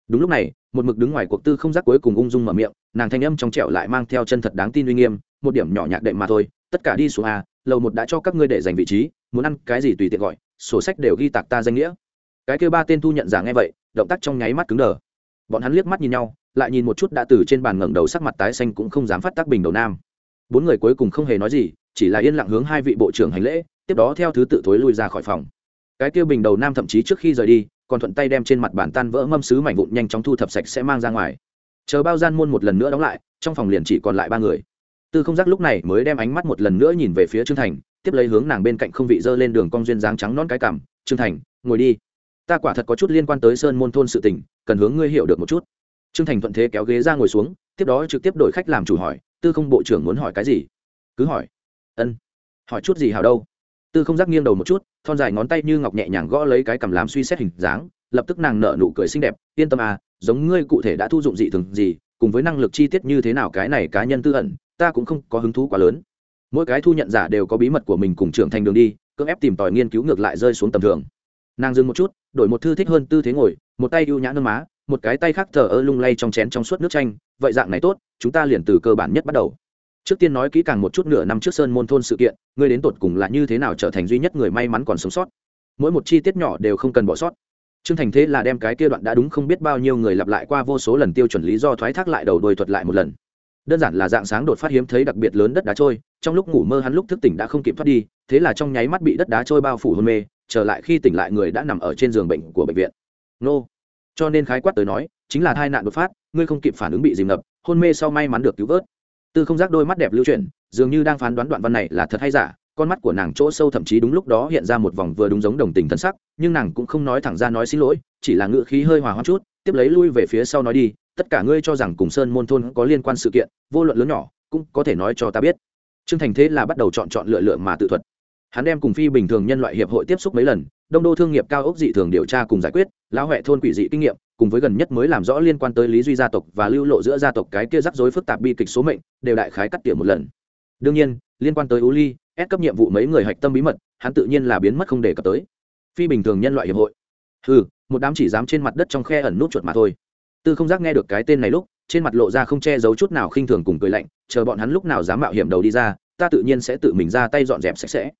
đúng lúc này, một mực đứng ngoài cuộc tư không giác cuối cùng ung dung mở miệng, nàng thanh âm trong trẻo lại mang theo chân thật đáng tin uy nghiêm, một điểm nhỏ nhạc đệm mà thôi, tất cả đi xuống a, lầu một đã cho các ngươi để giành vị trí, muốn ăn cái gì tùy tiện gọi, sổ sách đều ghi tạc ta danh nghĩa. Cái kêu ba tên thu nhận giả nghe vậy, động tác trong nháy mắt cứng đờ. Bọn hắn liếc mắt nhìn nhau, lại nhìn một chút đã từ trên bàn ngẩng đầu sắc mặt tái xanh cũng không dám phát tác bình đầu nam. Bốn người cuối cùng không hề nói gì chỉ là yên lặng hướng hai vị bộ trưởng hành lễ, tiếp đó theo thứ tự thối lui ra khỏi phòng. Cái kia bình đầu nam thậm chí trước khi rời đi, còn thuận tay đem trên mặt bàn tan vỡ mâm sứ mảnh vụn nhanh chóng thu thập sạch sẽ mang ra ngoài. Chờ bao gian môn một lần nữa đóng lại, trong phòng liền chỉ còn lại ba người. Tư không giác lúc này mới đem ánh mắt một lần nữa nhìn về phía trương thành, tiếp lấy hướng nàng bên cạnh không vị dơ lên đường cong duyên dáng trắng non cái cảm trương thành, ngồi đi. Ta quả thật có chút liên quan tới sơn môn thôn sự tình, cần hướng ngươi hiểu được một chút. Trương thành thuận thế kéo ghế ra ngồi xuống, tiếp đó trực tiếp đổi khách làm chủ hỏi, tư không bộ trưởng muốn hỏi cái gì? Cứ hỏi ân. Hỏi chút gì hào đâu? Tư không giác nghiêng đầu một chút, thon dài ngón tay như ngọc nhẹ nhàng gõ lấy cái cầm làm suy xét hình dáng, lập tức nàng nở nụ cười xinh đẹp, yên tâm à giống ngươi cụ thể đã thu dụng dị thường gì, cùng với năng lực chi tiết như thế nào cái này cá nhân tư ẩn, ta cũng không có hứng thú quá lớn. Mỗi cái thu nhận giả đều có bí mật của mình cùng trưởng thành đường đi, cưỡng ép tìm tòi nghiên cứu ngược lại rơi xuống tầm thường. Nàng dừng một chút, đổi một thư thích hơn tư thế ngồi, một tay ưu nhã nâng má, một cái tay khác thờ ơ lung lay trong chén trong suốt nước chanh, vậy dạng này tốt, chúng ta liền từ cơ bản nhất bắt đầu trước tiên nói kỹ càng một chút nửa năm trước sơn môn thôn sự kiện ngươi đến tột cùng là như thế nào trở thành duy nhất người may mắn còn sống sót mỗi một chi tiết nhỏ đều không cần bỏ sót Trương Thành thế là đem cái kia đoạn đã đúng không biết bao nhiêu người lặp lại qua vô số lần tiêu chuẩn lý do thoái thác lại đầu đuôi thuật lại một lần. Đơn giản là dạng sáng đột phát hiếm thấy đặc biệt lớn đất đá trôi, trong lúc ngủ mơ hắn lúc thức tỉnh đã không kịp thoát đi, thế là trong nháy mắt bị đất đá trôi bao phủ hôn mê, trở lại khi tỉnh lại người đã nằm ở trên giường bệnh của bệnh viện. Nô. Cho nên khái quát tới nói, chính là tai nạn đột phát, ngươi không kịp phản ứng bị dìm ngập, hôn mê sau may mắn được cứu vớt. Tư không giác đôi mắt đẹp lưu chuyển, dường như đang phán đoán đoạn văn này là thật hay giả, con mắt của nàng chỗ sâu thậm chí đúng lúc đó hiện ra một vòng vừa đúng giống đồng tình thân sắc nhưng nàng cũng không nói thẳng ra nói xin lỗi chỉ là ngự khí hơi hòa hoãn chút tiếp lấy lui về phía sau nói đi tất cả ngươi cho rằng cùng sơn môn thôn có liên quan sự kiện vô luận lớn nhỏ cũng có thể nói cho ta biết. Trương thành thế là bắt đầu chọn chọn lựa lựa mà tự thuật. Hắn đem cùng phi bình thường nhân loại hiệp hội tiếp xúc mấy lần đông đô thương nghiệp cao ốc dị thường điều tra cùng giải quyết lão huệ thôn quỷ dị kinh nghiệm, cùng với gần nhất mới làm rõ liên quan tới lý duy gia tộc và lưu lộ giữa gia tộc cái kia rắc rối phức tạp bi kịch số mệnh, đều đại khái cắt tỉa một lần. Đương nhiên, liên quan tới u ly, ép cấp nhiệm vụ mấy người hạch tâm bí mật, hắn tự nhiên là biến mất không để cập tới. Phi bình thường nhân loại hiệp hội. Ừ một đám chỉ dám trên mặt đất trong khe ẩn nút chuột mà thôi. Tư không giác nghe được cái tên này lúc, trên mặt lộ ra không che giấu chút nào khinh thường cùng cười lạnh, chờ bọn hắn lúc nào dám mạo hiểm đầu đi ra, ta tự nhiên sẽ tự mình ra tay dọn dẹp sạch sẽ.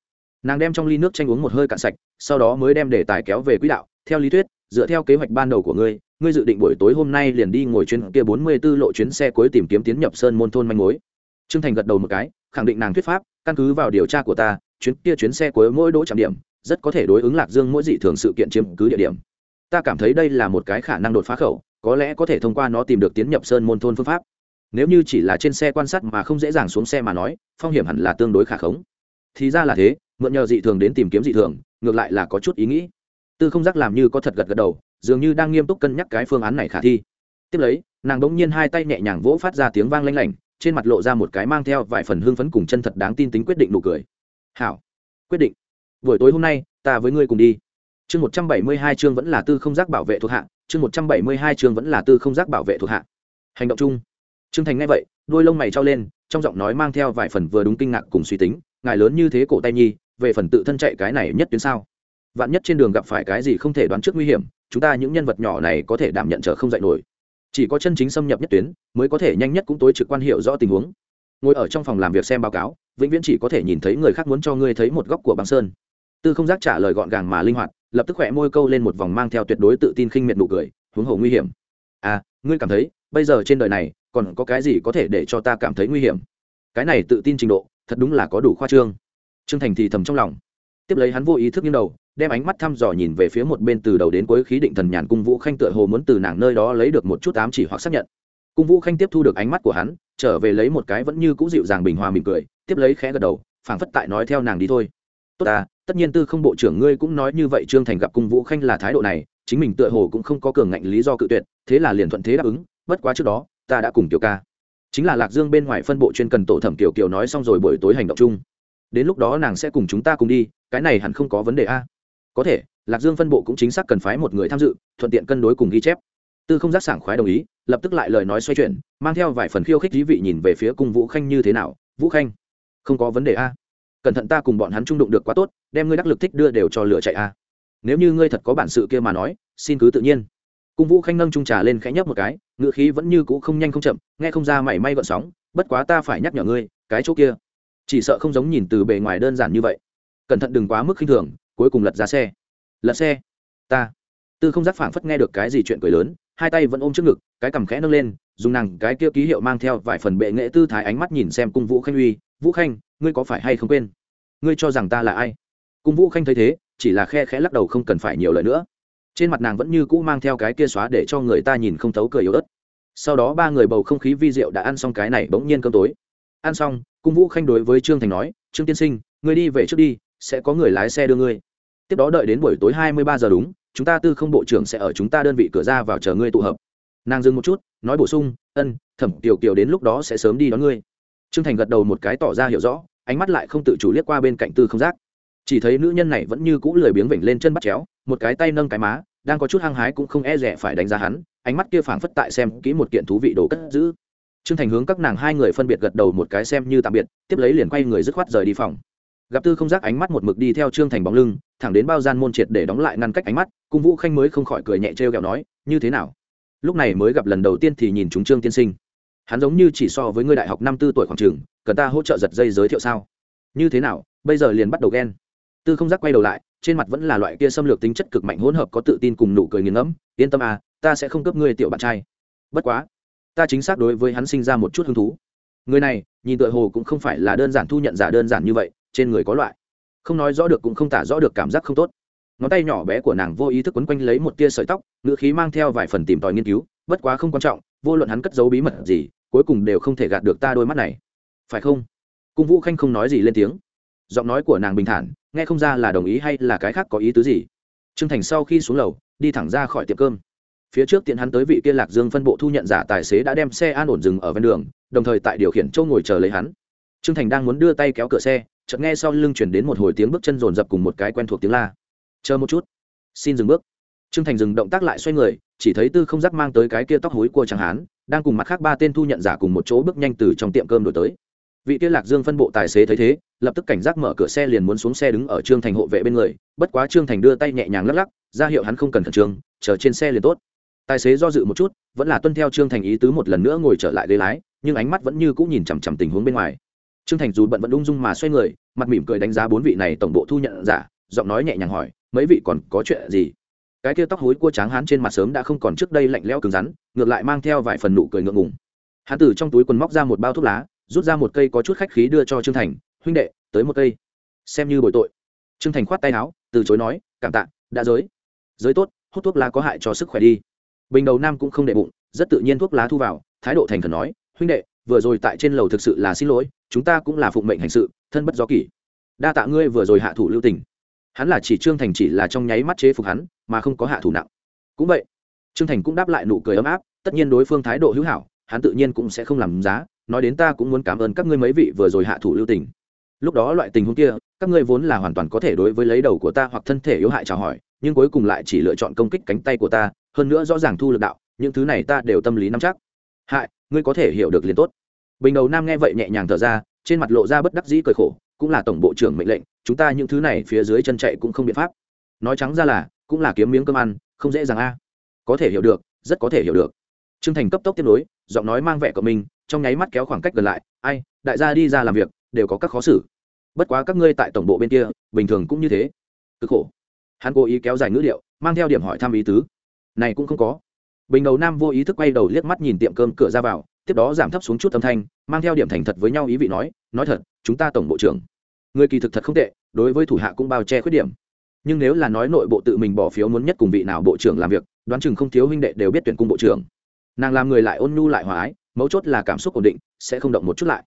Nàng đem trong ly nước tranh uống một hơi cạn sạch, sau đó mới đem đề tài kéo về quỹ đạo, theo lý thuyết dựa theo kế hoạch ban đầu của ngươi ngươi dự định buổi tối hôm nay liền đi ngồi chuyến kia bốn mươi 44 lộ chuyến xe cuối tìm kiếm tiến nhập sơn môn thôn manh mối. Trương thành gật đầu một cái, khẳng định nàng thuyết pháp, căn cứ vào điều tra của ta, chuyến kia chuyến xe cuối mỗi đỗ trạm điểm, rất có thể đối ứng lạc dương mỗi dị thường sự kiện chiếm cứ địa điểm. Ta cảm thấy đây là một cái khả năng đột phá khẩu, có lẽ có thể thông qua nó tìm được tiến nhập sơn môn thôn phương pháp. Nếu như chỉ là trên xe quan sát mà không dễ dàng xuống xe mà nói, phong hiểm hẳn là tương đối khả khống. Thì ra là thế, mượn nhờ dị thường đến tìm kiếm dị thường, ngược lại là có chút ý nghĩ tư không giác làm như có thật gật gật đầu, dường như đang nghiêm túc cân nhắc cái phương án này khả thi. Tiếp lấy, nàng đ ỗ n g nhiên hai tay nhẹ nhàng vỗ phát ra tiếng vang lanh lảnh, trên mặt lộ ra một cái mang theo vài phần hương phấn cùng chân thật đáng tin tính quyết định nụ cười. Hảo, quyết định. Buổi tối hôm nay, ta với ngươi cùng đi. Chương một trăm bảy mươi hai chương vẫn là tư không giác bảo vệ thuộc hạ, chương một trăm bảy mươi hai chương vẫn là tư không giác bảo vệ thuộc hạ. Hành động chung. Trương thành nghe vậy, đôi lông mày trao lên, trong giọng nói mang theo vài phần vừa đúng kinh ngạc cùng suy tính, ngài lớn như thế cổ tay nhi, về phần tự thân chạy cái này nhất tuyến sao? Vạn nhất trên đường gặp phải cái gì không thể đoán trước nguy hiểm, chúng ta những nhân vật nhỏ này có thể đảm nhận trở không dạy nổi. Chỉ có chân chính xâm nhập nhất tuyến, mới có thể nhanh nhất cũng tối trực quan hiệu rõ tình huống. Ngồi ở trong phòng làm việc xem báo cáo, vĩnh viễn chỉ có thể nhìn thấy người khác muốn cho ngươi thấy một góc của băng sơn. Tư không giác trả lời gọn gàng mà linh hoạt, lập tức khỏe môi câu lên một vòng mang theo tuyệt đối tự tin khinh miệt nụ cười, huống hồ nguy hiểm. À ngươi cảm thấy, bây giờ trên đời này, còn có cái gì có thể để cho ta cảm thấy nguy hiểm? Cái này tự tin trình độ, thật đúng là có đủ khoa trương. Trương thành thì thầm trong lòng. Tiếp lấy hắn vô ý thức như đầu đem ánh mắt thăm dò nhìn về phía một bên từ đầu đến cuối khí định thần nhàn cung vũ khanh tựa hồ muốn từ nàng nơi đó lấy được một chút ám chỉ hoặc xác nhận. Cung vũ khanh tiếp thu được ánh mắt của hắn, trở về lấy một cái vẫn như cũ dịu dàng bình hòa mỉm cười, tiếp lấy khẽ gật đầu, phảng phất tại nói theo nàng đi thôi. Tốt à tất nhiên tư không bộ trưởng ngươi cũng nói như vậy, trương thành gặp cung vũ khanh là thái độ này, chính mình tựa hồ cũng không có cường ngạnh lý do cự tuyệt, thế là liền thuận thế đáp ứng, bất quá trước đó, ta đã cùng tiểu ca. Chính là lạc dương bên ngoài phân bộ chuyên cần tổ thẩm tiểu kiều nói xong rồi buổi tối hành động chung. Đến lúc đó nàng sẽ cùng chúng ta cùng đi, cái này hẳn không có vấn đề a có thể, lạc dương phân bộ cũng chính xác cần phái một người tham dự, thuận tiện cân đối cùng ghi chép. Tư không giác sảng khoái đồng ý, lập tức lại lời nói xoay chuyển, mang theo vài phần khiêu khích dí vị nhìn về phía cung vũ khanh như thế nào. Vũ khanh, không có vấn đề a. Cẩn thận ta cùng bọn hắn trung đụng được quá tốt, đem ngươi đắc lực thích đưa đều cho lửa chạy a. Nếu như ngươi thật có bản sự kia mà nói, xin cứ tự nhiên. Cung vũ khanh nâng trung trà lên khẽ nhấp một cái ngựa khí vẫn như cũ không nhanh không chậm, nghe không ra mảy may gọn sóng, bất quá ta phải nhắc nhở ngươi, cái chỗ kia, chỉ sợ không giống nhìn từ bề ngoài đơn giản như vậy. Cẩn thận đừng quá mức khinh thường cuối cùng lật ra xe. Lật xe? Ta. Tư không giác phảng phất nghe được cái gì chuyện cười lớn, hai tay vẫn ôm trước ngực, cái cằm khẽ nâng lên, dùng nàng cái kia ký hiệu mang theo vài phần bệ nghệ tư thái ánh mắt nhìn xem cung vũ khanh uy, vũ khanh, ngươi có phải hay không quên? Ngươi cho rằng ta là ai? Cung vũ khanh thấy thế, chỉ là khe khẽ lắc đầu không cần phải nhiều lời nữa. Trên mặt nàng vẫn như cũ mang theo cái kia xóa để cho người ta nhìn không thấu cười yếu ớt. Sau đó ba người bầu không khí vi rượu đã ăn xong cái này bỗng nhiên cơm tối. Ăn xong, cung vũ khanh đối với trương thành nói, trương tiên sinh, ngươi đi về trước đi, sẽ có người lái xe đưa ngươi tiếp đó đợi đến buổi tối hai mươi ba giờ đúng, chúng ta tư không bộ trưởng sẽ ở chúng ta đơn vị cửa ra vào chờ ngươi tụ hợp. Nàng dừng một chút, nói bổ sung, ân, thẩm tiểu kiều đến lúc đó sẽ sớm đi đón ngươi. Trương thành gật đầu một cái tỏ ra hiểu rõ, ánh mắt lại không tự chủ liếc qua bên cạnh tư không giác. Chỉ thấy nữ nhân này vẫn như cũ lười biếng vểnh lên chân bắt chéo, một cái tay nâng cái má, đang có chút hăng hái cũng không e rẻ phải đánh giá hắn, ánh mắt kia phảng phất tại xem kỹ một kiện thú vị đồ cất giữ. Trương thành hướng các nàng hai người phân biệt gật đầu một cái xem như tạm biệt, tiếp lấy liền quay người dứt khoát rời đi phòng gặp tư không giác ánh mắt một mực đi theo trương thành bóng lưng, thẳng đến bao gian môn triệt để đóng lại ngăn cách ánh mắt, cung vũ khanh mới không khỏi cười nhẹ trêu ghẹo nói, như thế nào? Lúc này mới gặp lần đầu tiên thì nhìn chúng trương tiên sinh. Hắn giống như chỉ so với người đại học năm tư tuổi khoảng trường, cần ta hỗ trợ giật dây giới thiệu sao? Như thế nào? Bây giờ liền bắt đầu ghen. Tư không giác quay đầu lại, trên mặt vẫn là loại kia xâm lược tính chất cực mạnh hỗn hợp có tự tin cùng nụ cười nghiền ngẫm, yên tâm à ta sẽ không cấp ngươi tiểu bạn trai. Bất quá, ta chính xác đối với hắn sinh ra một chút hứng thú. Người này, nhìn tựa hồ cũng không phải là đơn giản thu nhận giả đơn giản như vậy trên người có loại. Không nói rõ được cũng không tả rõ được cảm giác không tốt. Ngón tay nhỏ bé của nàng vô ý thức quấn quanh lấy một tia sợi tóc, ngữ khí mang theo vài phần tìm tòi nghiên cứu, bất quá không quan trọng, vô luận hắn cất giấu bí mật gì, cuối cùng đều không thể gạt được ta đôi mắt này. Phải không? Cung vũ khanh không nói gì lên tiếng. Giọng nói của nàng bình thản, nghe không ra là đồng ý hay là cái khác có ý tứ gì. T r ư ơ n g thành sau khi xuống lầu, đi thẳng ra khỏi tiệm cơm. Phía trước tiện hắn tới vị kia lạc dương phân bộ thu nhận giả tài xế đã đem xe an ổn dừng ở ven đường, đồng thời tại điều khiển châu ngồi chờ lấy hắn. T r ư ơ n g thành đang muốn đưa tay kéo cửa xe chợt nghe sau lưng chuyển đến một hồi tiếng bước chân rồn rập cùng một cái quen thuộc tiếng la. Chờ một chút. Xin dừng bước. Trương thành dừng động tác lại xoay người, chỉ thấy tư không giác mang tới cái kia tóc hối của chẳng hán, đang cùng mặt khác ba tên thu nhận giả cùng một chỗ bước nhanh từ trong tiệm cơm đổi tới. Vị kia lạc dương phân bộ tài xế thấy thế, lập tức cảnh giác mở cửa xe liền muốn xuống xe đứng ở trương thành hộ vệ bên người, bất quá trương thành đưa tay nhẹ nhàng lắc lắc, ra hiệu hắn không cần khẩn trương, chờ trên xe liền tốt. Tài xế do dự một chút, vẫn là tuân theo trương thành ý tứ một lần nữa ngồi trở lại ghế lái, nhưng ánh mắt vẫn như cũng nhìn chằm chằm tình huống bên ngoài trương thành dù bận vẫn ung dung mà xoay người, mặt mỉm cười đánh giá bốn vị này tổng bộ thu nhận giả, giọng nói nhẹ nhàng hỏi, mấy vị còn có chuyện gì? Cái kia tóc hối cua tráng hán trên mặt sớm đã không còn trước đây lạnh lẽo cứng rắn, ngược lại mang theo vài phần nụ cười ngượng ngùng. Hắn từ trong túi quần móc ra một bao thuốc lá, rút ra một cây có chút khách khí đưa cho trương thành, huynh đệ, tới một cây. Xem như bồi tội. Trương thành khoát tay áo, từ chối nói, cảm tạ, đã giới. Giới tốt, hút thuốc lá có hại cho sức khỏe đi. Bình đầu nam cũng không đệ bụng, rất tự nhiên thuốc lá thu vào, thái độ thành khẩn nói, huynh đệ vừa rồi tại trên lầu thực sự là xin lỗi, chúng ta cũng là phụng mệnh hành sự, thân bất do kỷ. Đa tạ ngươi vừa rồi hạ thủ lưu tình. Hắn là chỉ trương thành chỉ là trong nháy mắt chế phục hắn, mà không có hạ thủ nặng. Cũng vậy, trương thành cũng đáp lại nụ cười ấm áp, tất nhiên đối phương thái độ hữu hảo, hắn tự nhiên cũng sẽ không làm giá, nói đến ta cũng muốn cảm ơn các ngươi mấy vị vừa rồi hạ thủ lưu tình. Lúc đó loại tình huống kia, các ngươi vốn là hoàn toàn có thể đối với lấy đầu của ta hoặc thân thể yếu hại chào hỏi, nhưng cuối cùng lại chỉ lựa chọn công kích cánh tay của ta, hơn nữa rõ ràng thu lực đạo, những thứ này ta đều tâm lý nắm chắc. Hại ngươi có thể hiểu được liền tốt. Bình đầu nam nghe vậy nhẹ nhàng thở ra, trên mặt lộ ra bất đắc dĩ cười khổ, cũng là tổng bộ trưởng mệnh lệnh, chúng ta những thứ này phía dưới chân chạy cũng không biện pháp. Nói trắng ra là, cũng là kiếm miếng cơm ăn, không dễ dàng a. Có thể hiểu được, rất có thể hiểu được. Trương thành cấp tốc tiếp nối, giọng nói mang vẻ của mình, trong nháy mắt kéo khoảng cách gần lại, ai, đại gia đi ra làm việc, đều có các khó xử. Bất quá các ngươi tại tổng bộ bên kia, bình thường cũng như thế. Cực khổ. Hắn cố ý kéo dài ngữ liệu mang theo điểm hỏi thăm ý tứ. Này cũng không có bình đầu nam vô ý thức quay đầu liếc mắt nhìn tiệm cơm cửa ra vào, tiếp đó giảm thấp xuống chút âm thanh, mang theo điểm thành thật với nhau ý vị nói nói thật, chúng ta tổng bộ trưởng, người kỳ thực thật không tệ, đối với thủ hạ cũng bao che khuyết điểm. Nhưng nếu là nói nội bộ tự mình bỏ phiếu muốn nhất cùng vị nào bộ trưởng làm việc, đoán chừng không thiếu huynh đệ đều biết tuyển cung bộ trưởng. Nàng làm người lại ôn nhu lại hòa ái, mấu chốt là cảm xúc ổn định, sẽ không động một chút lại.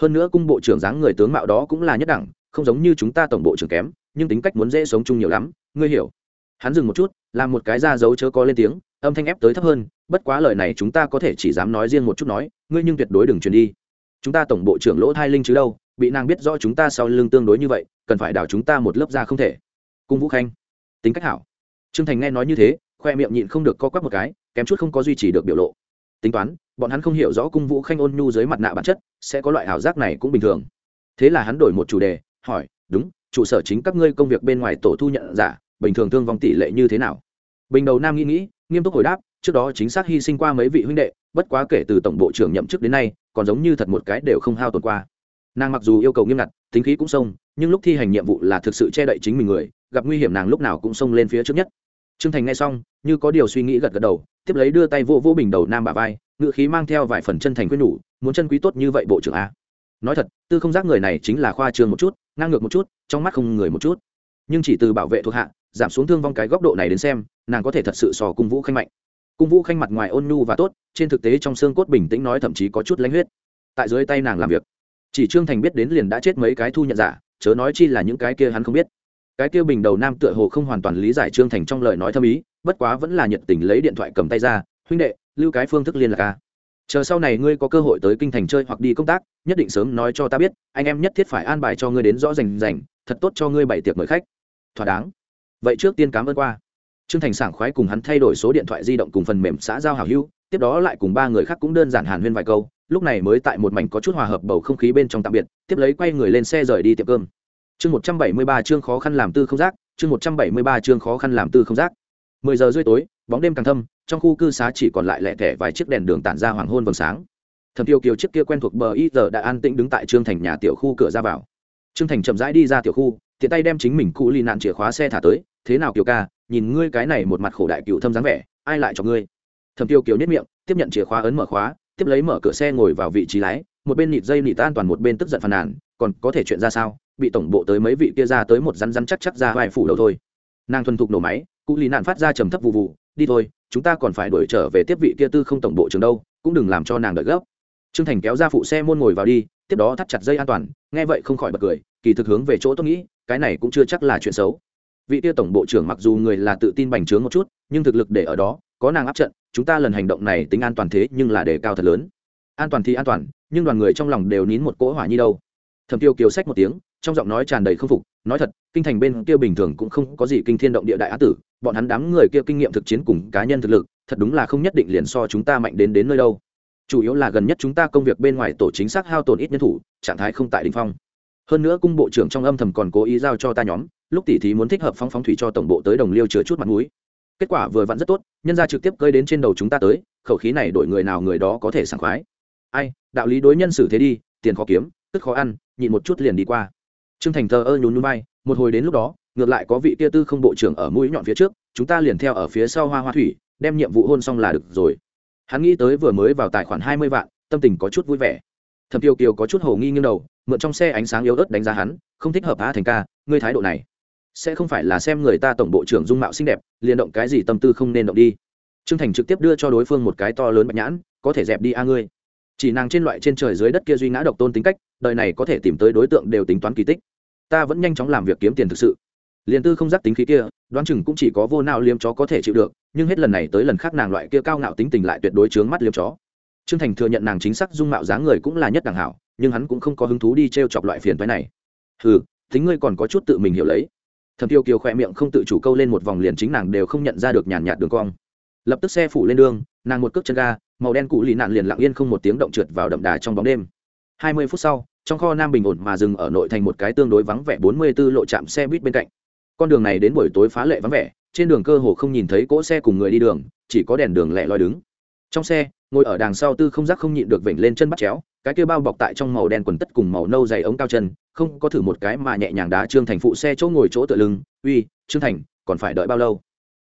Hơn nữa cung bộ trưởng dáng người tướng mạo đó cũng là nhất đẳng, không giống như chúng ta tổng bộ trưởng kém, nhưng tính cách muốn dễ sống chung nhiều lắm, ngươi hiểu. Hắn dừng một chút, làm một cái ra dấu chớ có lên tiếng âm thanh ép tới thấp hơn, bất quá lời này chúng ta có thể chỉ dám nói riêng một chút nói, ngươi nhưng tuyệt đối đừng truyền đi. Chúng ta tổng bộ trưởng lỗ thai linh chứ đâu, bị nàng biết rõ chúng ta sau lưng tương đối như vậy, cần phải đào chúng ta một lớp ra không thể. Cung vũ khanh, tính cách hảo. Trương thành nghe nói như thế, khoe miệng nhịn không được co quắp một cái, kém chút không có duy trì được biểu lộ. Tính toán, bọn hắn không hiểu rõ cung vũ khanh ôn nhu dưới mặt nạ bản chất, sẽ có loại ảo giác này cũng bình thường. Thế là hắn đổi một chủ đề, hỏi, đúng, trụ sở chính các ngươi công việc bên ngoài tổ thu nhận giả, bình thường thương vong tỷ lệ như thế nào? Bình đầu nam nghĩ nghĩ nghiêm túc hồi đáp, trước đó chính xác hy sinh qua mấy vị huynh đệ, bất quá kể từ tổng bộ trưởng nhậm chức đến nay, còn giống như thật một cái đều không hao tổn qua. Nàng mặc dù yêu cầu nghiêm ngặt, tính khí cũng sông nhưng lúc thi hành nhiệm vụ là thực sự che đậy chính mình người, gặp nguy hiểm nàng lúc nào cũng xông lên phía trước nhất. T r ư ơ n g thành nghe xong, như có điều suy nghĩ gật gật đầu, tiếp lấy đưa tay vô vô bình đầu nam bà vai ngự khí mang theo vài phần chân thành quyết nhủ, muốn chân quý tốt như vậy bộ trưởng a. Nói thật, tư không giác người này chính là khoa trường một chút, ngang ngược một chút, trong mắt không người một chút. Nhưng chỉ từ bảo vệ thuộc hạ giảm xuống thương vong cái góc độ này đến xem, nàng có thể thật sự sò cung vũ khanh mạnh. Cung vũ khanh mặt ngoài ôn nhu và tốt, trên thực tế trong xương cốt bình tĩnh nói thậm chí có chút lãnh huyết. Tại dưới tay nàng làm việc, chỉ trương thành biết đến liền đã chết mấy cái thu nhận giả, chớ nói chi là những cái kia hắn không biết. Cái kia bình đầu nam tựa hồ không hoàn toàn lý giải trương thành trong lời nói thâm ý, bất quá vẫn là nhiệt tình lấy điện thoại cầm tay ra, huynh đệ, lưu cái phương thức liên lạc ca chờ sau này ngươi có cơ hội tới kinh thành chơi hoặc đi công tác, nhất định sớm nói cho ta biết, anh em nhất thiết phải an bài cho ngươi đến rõ rành rành, thật tốt cho ngươi bảy tiệc mời khách. Thỏa đáng vậy trước tiên cảm ơn qua. Trương thành sảng khoái cùng hắn thay đổi số điện thoại di động cùng phần mềm xã giao hảo hữu, tiếp đó lại cùng ba người khác cũng đơn giản hàn huyên vài câu, lúc này mới tại một mảnh có chút hòa hợp bầu không khí bên trong tạm biệt, tiếp lấy quay người lên xe rời đi tiệm cơm. Chương một trăm bảy mươi ba chương khó khăn làm tư không giác chương một trăm bảy mươi ba chương khó khăn làm tư không giác mười giờ rưỡi tối, bóng đêm càng thâm, trong khu cư xá chỉ còn lại lẻ thẻ vài chiếc đèn đường tản ra hoàng hôn vầng sáng. Thầm tiêu kiều chiếc kia quen thuộc bờ y giờ đã an tĩnh đứng tại trương thành nhà tiểu khu cửa ra vào. Trương thành chậm rãi đi ra tiểu khu tiện tay đem chính mình cụ lì nạn chìa khóa xe thả tới, thế nào kiều ca, nhìn ngươi cái này một mặt khổ đại cựu thâm dáng vẻ, ai lại cho ngươi? Thầm tiêu kiều nhất miệng, tiếp nhận chìa khóa ấn mở khóa, tiếp lấy mở cửa xe ngồi vào vị trí lái, một bên nịt dây nịt an toàn một bên tức giận phàn nàn, còn có thể chuyện ra sao? Bị tổng bộ tới mấy vị kia ra tới một rắn rắn chắc chắc ra vài phủ đầu thôi. Nàng thuần thục nổ máy, cụ lì nạn phát ra trầm thấp vụ vụ đi thôi, chúng ta còn phải đuổi trở về tiếp vị kia tư không tổng bộ trường đâu, cũng đừng làm cho nàng đợi gấp. Trương thành kéo ra phụ xe môn ngồi vào đi, tiếp đó thắt chặt dây an toàn, nghe vậy không khỏi bật cười, kỳ thực hướng về chỗ tôi nghĩ cái này cũng chưa chắc là chuyện xấu. Vị kia tổng bộ trưởng mặc dù người là tự tin bành trướng một chút, nhưng thực lực để ở đó, có nàng áp trận, chúng ta lần hành động này tính an toàn thế nhưng là đề cao thật lớn. An toàn thì an toàn, nhưng đoàn người trong lòng đều nín một cỗ hỏa nhi đâu. Thầm tiêu kiều sách một tiếng, trong giọng nói tràn đầy k phục, nói thật, kinh thành bên kia bình thường cũng không có gì kinh thiên động địa đại á tử, bọn hắn đám người kia kinh nghiệm thực chiến cùng cá nhân thực lực, thật đúng là không nhất định liền so chúng ta mạnh đến đến nơi đâu. Chủ yếu là gần nhất chúng ta công việc bên ngoài tổ chính xác hao tổn ít nhân thủ, trạng thái không tại đ ỉ n h phong hơn nữa cung bộ trưởng trong âm thầm còn cố ý giao cho ta nhóm, lúc tỉ thí muốn thích hợp phong phóng thủy cho tổng bộ tới đồng liêu chứa chút mặt m ũ i kết quả vừa vặn rất tốt, nhân ra trực tiếp cơi đến trên đầu chúng ta tới, khẩu khí này đổi người nào người đó có thể sảng khoái. Ai, đạo lý đối nhân xử thế đi, tiền khó kiếm, tức khó ăn, nhịn một chút liền đi qua. Trương thành thờ ơ nhún núi bay một hồi đến lúc đó, ngược lại có vị tia tư không bộ trưởng ở mũi nhọn phía trước, chúng ta liền theo ở phía sau hoa hoa thủy, đem nhiệm vụ hôn xong là được rồi. Hắn nghĩ tới vừa mới vào tài khoản hai mươi vạn, tâm tình có chút vui vẻ thẩm tiêu kiều có chút hồ nghi nghiêng đầu, mượn trong xe ánh sáng yếu ớt đánh giá hắn, không thích hợp á thành ca, ngươi thái độ này. Sẽ không phải là xem người ta tổng bộ trưởng dung mạo xinh đẹp, liền động cái gì tâm tư không nên động đi. Trương thành trực tiếp đưa cho đối phương một cái to lớn bạch nhãn, có thể dẹp đi a ngươi. Chỉ nàng trên loại trên trời dưới đất kia duy ngã độc tôn tính cách, đời này có thể tìm tới đối tượng đều tính toán kỳ tích. Ta vẫn nhanh chóng làm việc kiếm tiền thực sự. Liền tư không giác tính khí kia, đoán chừng cũng chỉ có vô nào liếm chó có thể chịu được, nhưng hết lần này tới lần khác nàng loại kia cao ngạo tính tình lại tuyệt đối chướng mắt liếm chó trương thành thừa nhận nàng chính xác dung mạo dáng người cũng là nhất đẳng hảo, nhưng hắn cũng không có hứng thú đi t r e o chọc loại phiền phái này. Ừ tính ngươi còn có chút tự mình hiểu lấy. Thầm tiêu kiều khỏe miệng không tự chủ câu lên một vòng liền chính nàng đều không nhận ra được nhàn nhạt đường cong. Lập tức xe phủ lên đường, nàng một cước chân ga, màu đen cụ lì nạn liền lặng yên không một tiếng động trượt vào đậm đà trong bóng đêm. Hai mươi phút sau, trong kho nam bình ổn mà dừng ở nội thành một cái tương đối vắng vẻ bốn mươi 44 lộ chạm xe buýt bên cạnh. Con đường này đến buổi tối phá lệ vắng vẻ, trên đường cơ hồ không nhìn thấy cỗ xe cùng người đi đường, chỉ có đèn đường lẹ loi đứng. Trong xe ngồi ở đằng sau tư không giác không nhịn được vểnh lên chân bắt chéo, cái kia bao bọc tại trong màu đen quần tất cùng màu nâu dày ống cao chân, không có thử một cái mà nhẹ nhàng đá trương thành phụ xe chỗ ngồi chỗ tựa lưng, uy, trương thành, còn phải đợi bao lâu?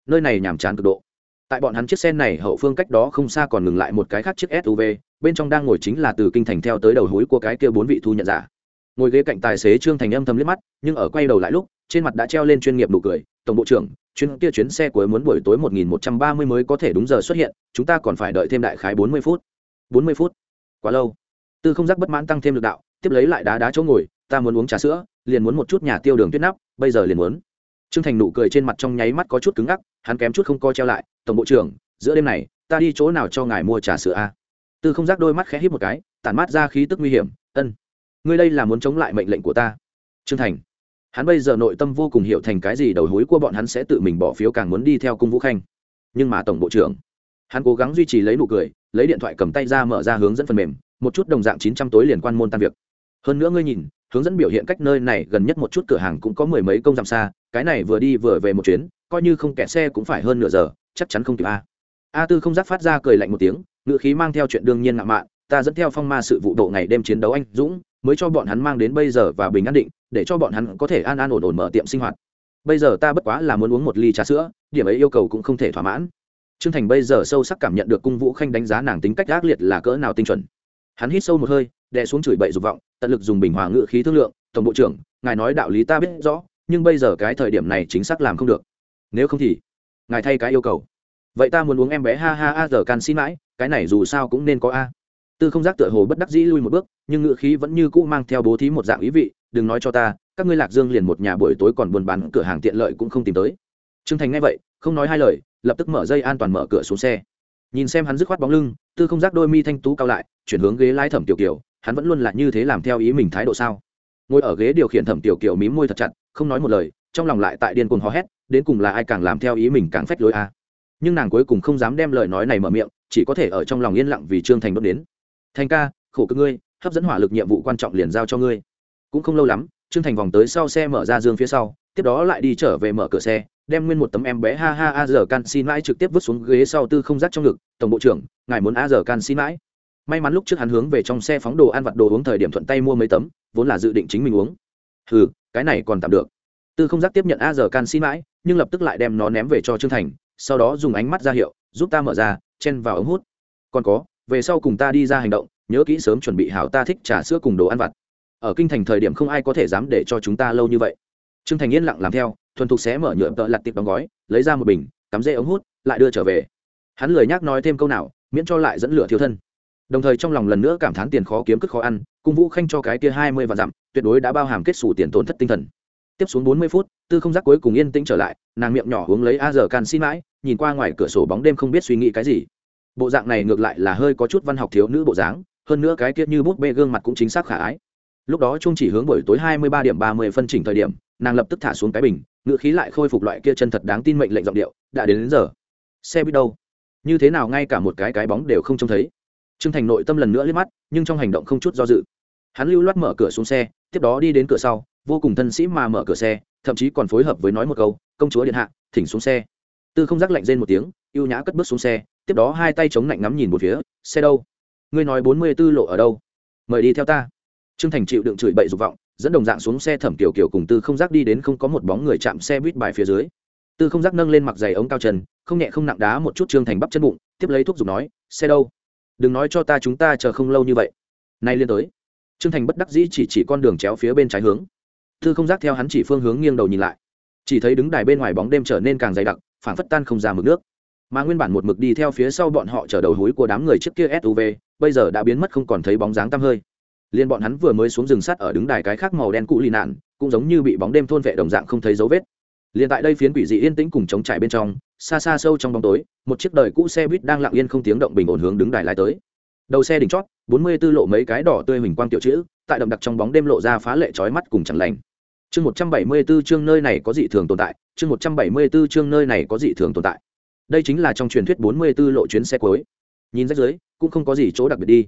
Nơi này nhàm chán cực độ. Tại bọn hắn chiếc xe này hậu phương cách đó không xa còn ngừng lại một cái khác chiếc suv bên trong đang ngồi chính là từ kinh thành theo tới đầu hối của cái kia bốn vị thu nhận giả. Ngồi ghế cạnh tài xế trương thành âm thầm liếc mắt, nhưng ở quay đầu lại lúc, trên mặt đã treo lên chuyên nghiệp nụ cười tổng bộ trưởng, chuyến kia chuyến xe cuối muốn buổi tối một nghìn một trăm ba mươi mới có thể đúng giờ xuất hiện, chúng ta còn phải đợi thêm đại khái bốn mươi phút. bốn mươi phút? Quá lâu. Tư không giác bất mãn tăng thêm lực đạo, tiếp lấy lại đá đá chỗ ngồi, ta muốn uống trà sữa, liền muốn một chút nhà tiêu đường tuyết nắp, bây giờ liền muốn. Trương thành nụ cười trên mặt trong nháy mắt có chút cứng ngắc, hắn kém chút không co treo lại, tổng bộ trưởng, giữa đêm này, ta đi chỗ nào cho ngài mua trà sữa a? Tư không giác đôi mắt khẽ hít một cái, tản mát ra khí tức nguy hiểm, ân, ngươi đây là muốn chống lại mệnh lệnh của ta. Trương thành hắn bây giờ nội tâm vô cùng hiểu thành cái gì đầu hối của bọn hắn sẽ tự mình bỏ phiếu càng muốn đi theo cung vũ khanh. Nhưng mà tổng bộ trưởng, hắn cố gắng duy trì lấy nụ cười, lấy điện thoại cầm tay ra mở ra hướng dẫn phần mềm, một chút đồng dạng chín trăm tối liền quan môn tan việc. Hơn nữa ngươi nhìn, hướng dẫn biểu hiện cách nơi này gần nhất một chút cửa hàng cũng có mười mấy công dặm xa, cái này vừa đi vừa về một chuyến, coi như không kẹt xe cũng phải hơn nửa giờ, chắc chắn không kịp a. A tư không giác phát ra cười lạnh một tiếng, ngựa khí mang theo chuyện đương nhiên ngạo mạn, ta dẫn theo phong ma sự vụ độ ngày đêm chiến đấu anh dũng mới cho bọn hắn mang đến bây giờ và bình an định, để cho bọn hắn có thể an an ổn ổn mở tiệm sinh hoạt. Bây giờ ta bất quá là muốn uống một ly trà sữa, điểm ấy yêu cầu cũng không thể thỏa mãn. Trương thành bây giờ sâu sắc cảm nhận được cung vũ khanh đánh giá nàng tính cách ác liệt là cỡ nào tinh chuẩn. Hắn hít sâu một hơi, đè xuống chửi bậy dục vọng, tận lực dùng bình hòa ngự khí thương lượng, tổng bộ trưởng, ngài nói đạo lý ta biết rõ, nhưng bây giờ cái thời điểm này chính xác làm không được. Nếu không thì, ngài thay cái yêu cầu. Vậy ta muốn uống em bé ha ha a giờ can xin mãi, cái này dù sao cũng nên có a tư không giác tựa hồ bất đắc dĩ lui một bước, nhưng ngự khí vẫn như cũ mang theo bố thí một dạng ý vị, đừng nói cho ta, các ngươi lạc dương liền một nhà buổi tối còn buôn bán cửa hàng tiện lợi cũng không tìm tới. Trương thành nghe vậy, không nói hai lời, lập tức mở dây an toàn mở cửa xuống xe. Nhìn xem hắn dứt khoát bóng lưng, tư không giác đôi mi thanh tú cao lại, chuyển hướng ghế lái thẩm tiểu kiều, hắn vẫn luôn là như thế làm theo ý mình thái độ sao? Ngồi ở ghế điều khiển thẩm tiểu kiều mím môi thật chặt, không nói một lời, trong lòng lại tại điên cuồng hò hét, đến cùng là ai càng làm theo ý mình càng phách lối a. Nhưng nàng cuối cùng không dám đem lời nói này mở miệng, chỉ có thể ở trong lòng yên lặng vì trương thành đốt đến thành ca, khổ cực ngươi, hấp dẫn hỏa lực nhiệm vụ quan trọng liền giao cho ngươi. Cũng không lâu lắm, trương thành vòng tới sau xe mở ra dương phía sau, tiếp đó lại đi trở về mở cửa xe, đem nguyên một tấm em bé ha ha a giờ can xin mãi trực tiếp vứt xuống ghế sau tư không rác trong ngực, tổng bộ trưởng, ngài muốn a giờ can xin mãi? May mắn lúc trước hắn hướng về trong xe phóng đồ ăn vặt đồ uống thời điểm thuận tay mua mấy tấm, vốn là dự định chính mình uống. Ừ cái này còn tạm được. Tư không rác tiếp nhận a giờ can xin mãi, nhưng lập tức lại đem nó ném về cho trương thành, sau đó dùng ánh mắt ra hiệu, giúp ta mở ra, chen vào ống hút. Còn có về sau cùng ta đi ra hành động, nhớ kỹ sớm chuẩn bị hảo ta thích trà sữa cùng đồ ăn vặt. Ở kinh thành thời điểm không ai có thể dám để cho chúng ta lâu như vậy. Trương thành yên lặng làm theo, thuần thục xé mở nhựa tợ lặt tiệp đóng gói, lấy ra một bình, cắm dây ống hút, lại đưa trở về. Hắn lười nhắc nói thêm câu nào, miễn cho lại dẫn lửa thiếu thân. Đồng thời trong lòng lần nữa cảm thán tiền khó kiếm cất khó ăn, cung vũ khanh cho cái kia hai mươi và dặm, tuyệt đối đã bao hàm kết xù tiền tổn thất tinh thần. Tiếp xuống bốn mươi phút, tư không giác cuối cùng yên tĩnh trở lại, nàng miệng nhỏ uống lấy a giờ can xin mãi, nhìn qua ngoài cửa sổ bóng đêm không biết suy nghĩ cái gì bộ dạng này ngược lại là hơi có chút văn học thiếu nữ bộ dáng hơn nữa cái kiết như bút bê gương mặt cũng chính xác khả ái. Lúc đó trung chỉ hướng buổi tối hai mươi ba điểm ba mươi phân chỉnh thời điểm nàng lập tức thả xuống cái bình ngựa khí lại khôi phục loại kia chân thật đáng tin mệnh lệnh giọng điệu đã đến, đến giờ. Xe biết đâu? Như thế nào ngay cả một cái cái bóng đều không trông thấy. Trương thành nội tâm lần nữa liếc mắt nhưng trong hành động không chút do dự. Hắn lưu loát mở cửa xuống xe tiếp đó đi đến cửa sau vô cùng thân sĩ mà mở cửa xe thậm chí còn phối hợp với nói một câu công chúa điện hạ thỉnh xuống xe tư không giác lạnh rên một tiếng, ưu nhã cất bước xuống xe, tiếp đó hai tay chống lạnh ngắm nhìn một phía, xe đâu? Ngươi nói bốn mươi b ố lộ ở đâu? Mời đi theo ta. Trương thành chịu đựng chửi bậy dục vọng, dẫn đồng dạng xuống xe thẩm kiểu kiểu cùng tư không giác đi đến không có một bóng người chạm xe buýt bài phía dưới. Tư không giác nâng lên mặc giày ống cao chân không nhẹ không nặng đá một chút trương thành bắp chân bụng, tiếp lấy thuốc giục nói, xe đâu? Đừng nói cho ta chúng ta chờ không lâu như vậy. Nay liên tới. Trương thành bất đắc dĩ chỉ chỉ con đường chéo phía bên trái hướng. Tư không giác theo hắn chỉ phương hướng nghiêng đầu nhìn lại. Chỉ thấy đứng đài bên ngoài bóng đêm trở nên càng dày đặc phảng phất tan không ra mực nước. Mà nguyên bản một mực đi theo phía sau bọn họ chở đầu hối của đám người trước kia suv bây giờ đã biến mất không còn thấy bóng dáng tăm hơi. Liên bọn hắn vừa mới xuống rừng sắt ở đứng đài cái khác màu đen cũ lì nạn, cũng giống như bị bóng đêm thôn vệ đồng dạng không thấy dấu vết. Liền tại đây phiến quỷ dị yên tĩnh cùng chống trải bên trong, xa xa sâu trong bóng tối, một chiếc đời cũ xe buýt đang lặng yên không tiếng động bình ổn hướng đứng đài lái tới. Đầu xe đỉnh chót, bốn mươi tư lộ mấy cái đỏ tươi hình quang tiểu chữ, tại đậm đặc trong bóng đêm lộ ra phá lệ chói mắt cùng chẳng lành chương một trăm bảy mươi 174 chương nơi này có dị thường tồn tại, chương một trăm bảy mươi 174 chương nơi này có dị thường tồn tại. Đây chính là trong truyền thuyết bốn mươi 44 lộ chuyến xe cuối. Nhìn rách dưới, cũng không có gì chỗ đặc biệt đi.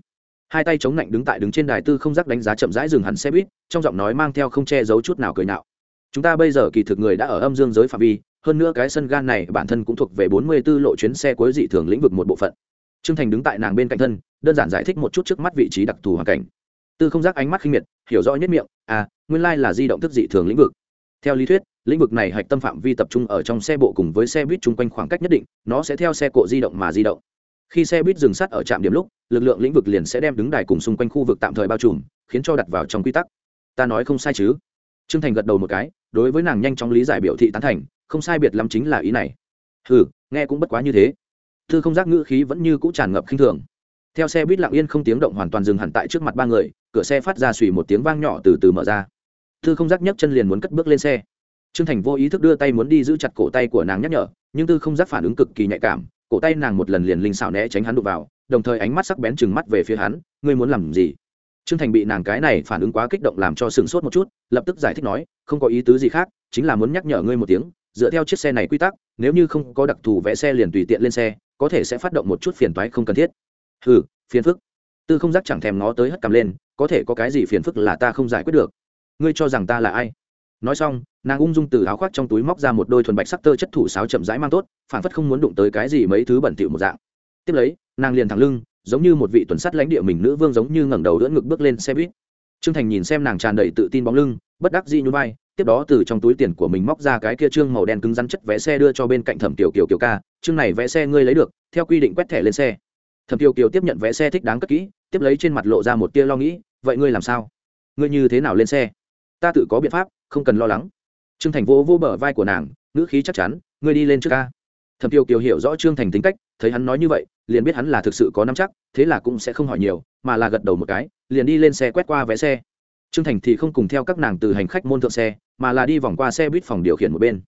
Hai tay chống lạnh đứng tại đứng trên đài tư không giác đánh giá chậm rãi dừng hẳn xe buýt, trong giọng nói mang theo không che giấu chút nào cười nạo. Chúng ta bây giờ kỳ thực người đã ở âm dương giới phạm vi, hơn nữa cái sân gan này bản thân cũng thuộc về bốn mươi 44 lộ chuyến xe cuối dị thường lĩnh vực một bộ phận. Trương thành đứng tại nàng bên cạnh thân, đơn giản giải thích một chút trước mắt vị trí đặc thù hoàn cảnh. Tư không giác ánh mắt khinh miệt, hiểu rõ nhất miệng à nguyên lai là di động thức dị thường lĩnh vực. Theo lý thuyết, lĩnh vực này hạch tâm phạm vi tập trung ở trong xe bộ cùng với xe buýt chung quanh khoảng cách nhất định, nó sẽ theo xe cộ di động mà di động. Khi xe buýt dừng sát ở trạm điểm lúc, lực lượng lĩnh vực liền sẽ đem đứng đài cùng xung quanh khu vực tạm thời bao trùm, khiến cho đặt vào trong quy tắc. Ta nói không sai chứ? T r ư ơ n g thành gật đầu một cái, đối với nàng nhanh chóng lý giải biểu thị tán thành, không sai biệt lắm chính là ý này. Ừ nghe cũng bất quá như thế. Thư không giác ngữ khí vẫn như cũ tràn ngập khinh thường. Theo xe buýt lặng yên không tiếng động hoàn toàn dừng hẳn tại trước mặt ba người, cửa xe phát ra xùy một tiếng vang nhỏ từ từ mở ra thư không giác nhấc chân liền muốn cất bước lên xe. Trương thành vô ý thức đưa tay muốn đi giữ chặt cổ tay của nàng nhắc nhở, nhưng tư không giác phản ứng cực kỳ nhạy cảm, cổ tay nàng một lần liền linh xảo né tránh hắn đụng vào, đồng thời ánh mắt sắc bén chừng mắt về phía hắn, ngươi muốn làm gì? Trương thành bị nàng cái này phản ứng quá kích động làm cho sừng sốt một chút, lập tức giải thích nói, không có ý tứ gì khác, chính là muốn nhắc nhở ngươi một tiếng, dựa theo chiếc xe này quy tắc, nếu như không có đặc thù vẽ xe liền tùy tiện lên xe, có thể sẽ phát động một chút phiền toái không cần thiết. Ừ phiền phức. Tư không giác chẳng thèm nó tới hất cầm lên, có thể có cái gì phiền phức là ta không giải quyết được ngươi cho rằng ta là ai? Nói xong, nàng ung dung từ áo khoác trong túi móc ra một đôi thuần bạch sắc tơ chất thủ sáo chậm rãi mang tốt phản phất không muốn đụng tới cái gì mấy thứ bẩn thỉu một dạng. Tiếp lấy, nàng liền thẳng lưng, giống như một vị tuần sắt lãnh địa mình nữ vương giống như ngẩng đầu đỡ ngực bước lên xe buýt. Trương thành nhìn xem nàng tràn đầy tự tin bóng lưng, bất đắc dĩ nhún vai, tiếp đó từ trong túi tiền của mình móc ra cái kia trương màu đen cứng rắn chất vé xe đưa cho bên cạnh thẩm tiểu kiều kiều ca chương này vé xe ngươi lấy được, theo quy định quét thẻ lên xe. Thẩm tiểu kiều tiếp nhận vé xe thích đáng cất kỹ, tiếp lấy trên mặt lộ ra một tia lo nghĩ, vậy ngươi làm sao? Ngươi như thế nào lên xe? Ta tự có biện pháp không cần lo lắng. Trương thành vô vô bờ vai của nàng ngữ khí chắc chắn ngươi đi lên trước ca. Thẩm tiêu kiều hiểu rõ trương thành tính cách thấy hắn nói như vậy liền biết hắn là thực sự có nắm chắc thế là cũng sẽ không hỏi nhiều mà là gật đầu một cái liền đi lên xe quét qua vé xe. Trương thành thì không cùng theo các nàng từ hành khách môn thượng xe mà là đi vòng qua xe buýt phòng điều khiển một bên.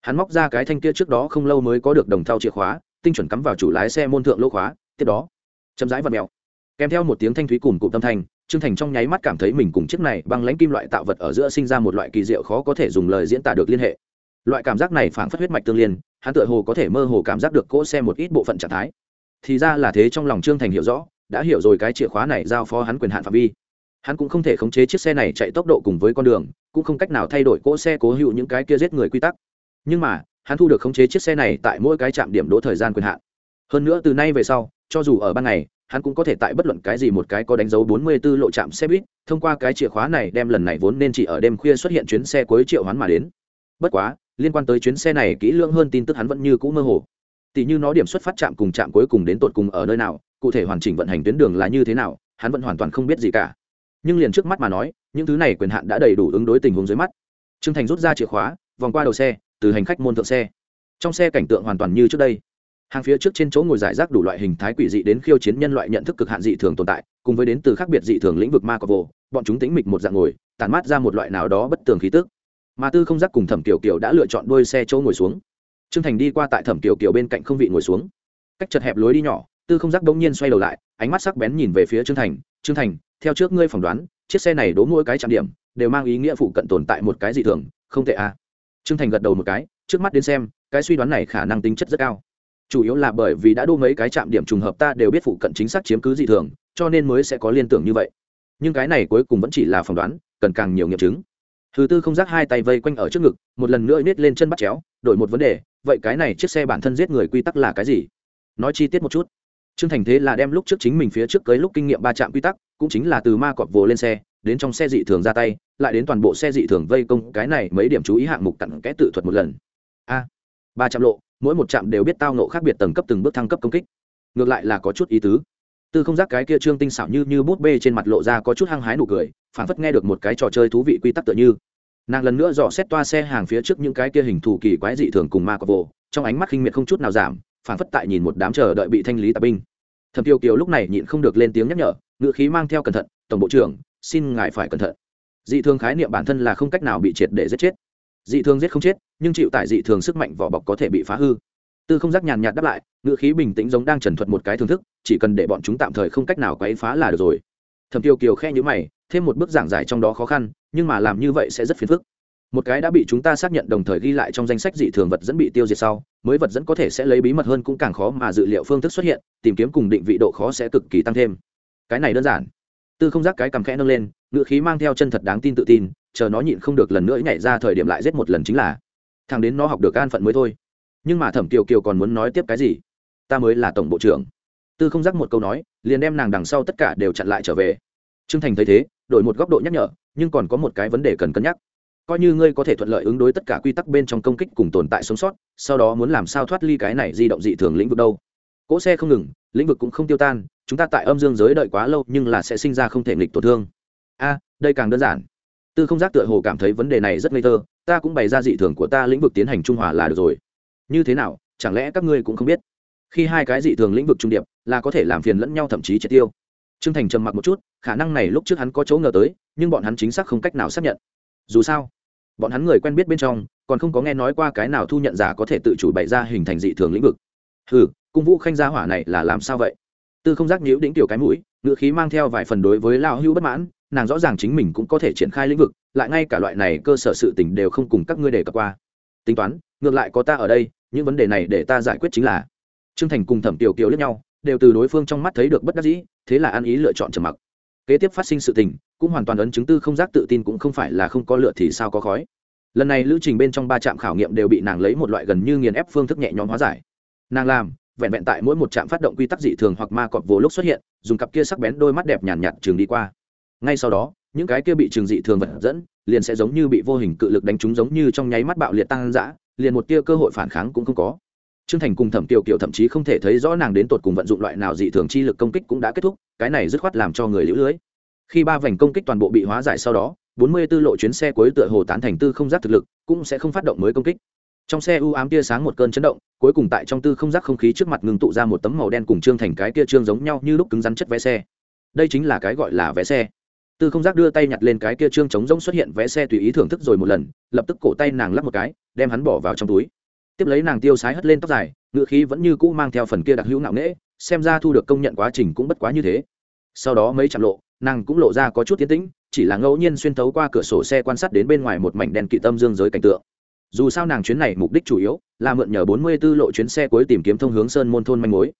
Hắn móc ra cái thanh kia trước đó không lâu mới có được đồng thau chìa khóa tinh chuẩn cắm vào chủ lái xe môn thượng lỗ khóa tiếp đó chậm rãi và mẹo, kèm theo một tiếng thanh thúy cùng cụm tâm thanh trương thành trong nháy mắt cảm thấy mình cùng chiếc này băng lãnh kim loại tạo vật ở giữa sinh ra một loại kỳ diệu khó có thể dùng lời diễn tả được liên hệ. Loại cảm giác này phảng phất huyết mạch tương liên, hắn tựa hồ có thể mơ hồ cảm giác được cỗ xe một ít bộ phận trạng thái. Thì ra là thế trong lòng trương thành hiểu rõ, đã hiểu rồi cái chìa khóa này giao phó hắn quyền hạn phạm vi. Hắn cũng không thể khống chế chiếc xe này chạy tốc độ cùng với con đường, cũng không cách nào thay đổi cỗ xe cố hữu những cái kia giết người quy tắc. Nhưng mà, hắn thu được khống chế chiếc xe này tại mỗi cái trạm điểm đỗ thời gian quyền hạn. Hơn nữa từ nay về sau, cho dù ở ban ngày hắn cũng có thể tại bất luận cái gì một cái có đánh dấu 44 lộ trạm xe buýt, thông qua cái chìa khóa này đem lần này vốn nên chỉ ở đêm khuya xuất hiện chuyến xe cuối triệu hoán mà đến. Bất quá, liên quan tới chuyến xe này kỹ lưỡng hơn tin tức hắn vẫn như cũ mơ hồ. Tỷ như nó điểm xuất phát trạm cùng trạm cuối cùng đến tột cùng ở nơi nào, cụ thể hoàn chỉnh vận hành tuyến đường là như thế nào, hắn vẫn hoàn toàn không biết gì cả. Nhưng liền trước mắt mà nói, những thứ này quyền hạn đã đầy đủ ứng đối tình huống dưới mắt. Trương thành rút ra chìa khóa, vòng qua đầu xe, từ hành khách môn thượng xe. Trong xe cảnh tượng hoàn toàn như trước đây hàng phía trước trên chỗ ngồi giải rác đủ loại hình thái quỷ dị đến khiêu chiến nhân loại nhận thức cực hạn dị thường tồn tại, cùng với đến từ khác biệt dị thường lĩnh vực ma cọc vồ bọn chúng tính mịch một dạng ngồi tàn mát ra một loại nào đó bất tường khí tức. Mà tư không giác cùng thẩm kiều kiều đã lựa chọn đôi xe chỗ ngồi xuống. Trương thành đi qua tại thẩm kiều kiều bên cạnh không vị ngồi xuống. Cách chật hẹp lối đi nhỏ, tư không giác đông nhiên xoay đầu lại, ánh mắt sắc bén nhìn về phía trương thành. Trương thành, theo trước ngươi phỏng đoán, chiếc xe này đố mỗi cái trạm điểm, đều mang ý nghĩa phụ cận tồn tại một cái dị thường, không tệ à. trương thành gật đầu một cái, trước mắt đến xem, cái suy đoán này khả năng tính chất rất cao chủ yếu là bởi vì đã đô mấy cái trạm điểm trùng hợp ta đều biết phụ cận chính xác chiếm cứ dị thường cho nên mới sẽ có liên tưởng như vậy. Nhưng cái này cuối cùng vẫn chỉ là phỏng đoán cần càng nhiều nghiệm chứng. Thứ tư không rác hai tay vây quanh ở trước ngực một lần nữa nết lên chân bắt chéo đổi một vấn đề vậy cái này chiếc xe bản thân giết người quy tắc là cái gì? Nói chi tiết một chút. Trương Thành thế là đem lúc trước chính mình phía trước cưới lúc kinh nghiệm ba trạm quy tắc, cũng chính là từ ma cọp vồ lên xe, đến trong xe dị thường ra tay, lại đến toàn bộ xe dị thường vây công cái này mấy điểm chú ý hạng mục cặn kẽ tự thuật một lần. A, ba trạm lộ mỗi một trạm đều biết tao nộ khác biệt tầng cấp từng bước thăng cấp công kích. Ngược lại là có chút ý tứ. Tư không giác cái kia trương tinh xảo như như bút bê trên mặt lộ ra có chút hăng hái nụ cười, phản phất nghe được một cái trò chơi thú vị quy tắc tựa như. Nàng lần nữa dò xét toa xe hàng phía trước những cái kia hình thù kỳ quái dị thường cùng ma cọc vồ, trong ánh mắt khinh miệt không chút nào giảm, phản phất tại nhìn một đám chờ đợi bị thanh lý tạp binh. Thẩm tiêu kiều lúc này nhịn không được lên tiếng nhắc nhở, ngữ khí mang theo cẩn thận, tổng bộ trưởng, xin ngài phải cẩn thận. Dị thường khái niệm bản thân là không cách nào bị triệt để giết chết dị thường giết không chết, nhưng chịu tại dị thường sức mạnh vỏ bọc có thể bị phá hư. Tư không giác nhàn nhạt đáp lại, ngữ khí bình tĩnh giống đang trần thuật một cái thưởng thức, chỉ cần để bọn chúng tạm thời không cách nào quấy phá là được rồi. Thẩm tiêu kiều khe nhữ mày, thêm một bước giảng giải trong đó khó khăn, nhưng mà làm như vậy sẽ rất phiền phức. Một cái đã bị chúng ta xác nhận đồng thời ghi lại trong danh sách dị thường vật dẫn bị tiêu diệt sau, mới vật dẫn có thể sẽ lấy bí mật hơn cũng càng khó mà dự liệu phương thức xuất hiện, tìm kiếm cùng định vị độ khó sẽ cực kỳ tăng thêm. Cái này đơn giản. Tư không giác cái cầm khẽ nâng lên, ngữ khí mang theo chân thật đáng tin tự tin chờ nó nhịn không được lần nữa nhảy ra thời điểm lại giết một lần chính là, thằng đến nó học được an phận mới thôi. Nhưng mà thẩm kiều kiều còn muốn nói tiếp cái gì? Ta mới là tổng bộ trưởng. Tư không giác một câu nói, liền đem nàng đằng sau tất cả đều chặn lại trở về. T r ư ơ n g thành thấy thế, đổi một góc độ nhắc nhở, nhưng còn có một cái vấn đề cần cân nhắc. Coi như ngươi có thể thuận lợi ứng đối tất cả quy tắc bên trong công kích cùng tồn tại sống sót, sau đó muốn làm sao thoát ly cái này di động dị thường lĩnh vực đâu? Cỗ xe không ngừng, lĩnh vực cũng không tiêu tan, chúng ta tại âm dương giới đợi quá lâu nhưng là sẽ sinh ra không thể nghịch tổn thương. A, đây càng đơn giản tư không giác tựa hồ cảm thấy vấn đề này rất ngây thơ, ta cũng bày ra dị thường của ta lĩnh vực tiến hành trung hòa là được rồi. Như thế nào, chẳng lẽ các ngươi cũng không biết? Khi hai cái dị thường lĩnh vực trung điệp là có thể làm phiền lẫn nhau thậm chí triệt tiêu. T r ư ơ n g thành trầm mặc một chút, khả năng này lúc trước hắn có chỗ ngờ tới, nhưng bọn hắn chính xác không cách nào xác nhận. Dù sao, bọn hắn người quen biết bên trong, còn không có nghe nói qua cái nào thu nhận giả có thể tự chủ bày ra hình thành dị thường lĩnh vực. Ừ cung vũ khanh gia hỏa này là làm sao vậy? Tư không giác nhíu đĩnh tiểu cái mũi ngựa khí mang theo vài phần đối với lao hưu bất mãn nàng rõ ràng chính mình cũng có thể triển khai lĩnh vực lại ngay cả loại này cơ sở sự t ì n h đều không cùng các ngươi đề cập qua. Tính toán ngược lại có ta ở đây những vấn đề này để ta giải quyết chính là. Trương thành cùng thẩm tiểu kiều lẫn nhau đều từ đối phương trong mắt thấy được bất đắc dĩ thế là ăn ý lựa chọn trầm mặc. Kế tiếp phát sinh sự tình cũng hoàn toàn ấn chứng tư không giác tự tin cũng không phải là không có lựa thì sao có khói. Lần này lữ trình bên trong ba trạm khảo nghiệm đều bị nàng lấy một loại gần như nghiền ép phương thức nhẹ nhõm hóa giải. Nàng làm vẹn vẹn tại mỗi một trạm phát động quy tắc dị thường hoặc ma cọp vô lúc xuất hiện dùng cặp kia sắc bén đôi mắt đẹp nhàn nhạt, nhạt trường đi qua ngay sau đó, những cái kia bị trường dị thường vật dẫn, liền sẽ giống như bị vô hình cự lực đánh trúng giống như trong nháy mắt bạo liệt tăng dã, liền một tia cơ hội phản kháng cũng không có. Trương thành cùng thẩm tiểu kiều thậm chí không thể thấy rõ nàng đến tột cùng vận dụng loại nào dị thường chi lực công kích cũng đã kết thúc, cái này dứt khoát làm cho người lũ lưới. Khi ba vành công kích toàn bộ bị hóa giải sau đó, bốn mươi 44 lộ chuyến xe cuối tựa hồ tán thành tư không giác thực lực, cũng sẽ không phát động mới công kích. Trong xe u ám tia sáng một cơn chấn động, cuối cùng tại trong tư không giác không khí trước mặt ngừng tụ ra một tấm màu đen cùng trương thành cái kia trương giống nhau như lúc cứng rắn chất vé xe. Đây chính là cái gọi là vé xe tư không giác đưa tay nhặt lên cái kia trương trống rỗng xuất hiện vé xe tùy ý thưởng thức rồi một lần, lập tức cổ tay nàng lắp một cái, đem hắn bỏ vào trong túi. Tiếp lấy nàng tiêu sái hất lên tóc dài ngựa khí vẫn như cũ mang theo phần kia đặc hữu ngạo nghễ, xem ra thu được công nhận quá trình cũng bất quá như thế. Sau đó mấy chạm lộ, nàng cũng lộ ra có chút tiến tĩnh, chỉ là ngẫu nhiên xuyên thấu qua cửa sổ xe quan sát đến bên ngoài một mảnh đen kỵ tâm dương giới cảnh tượng. Dù sao nàng chuyến này mục đích chủ yếu là mượn nhờ bốn mươi 44 lộ chuyến xe cuối tìm kiếm thông hướng sơn môn thôn manh mối.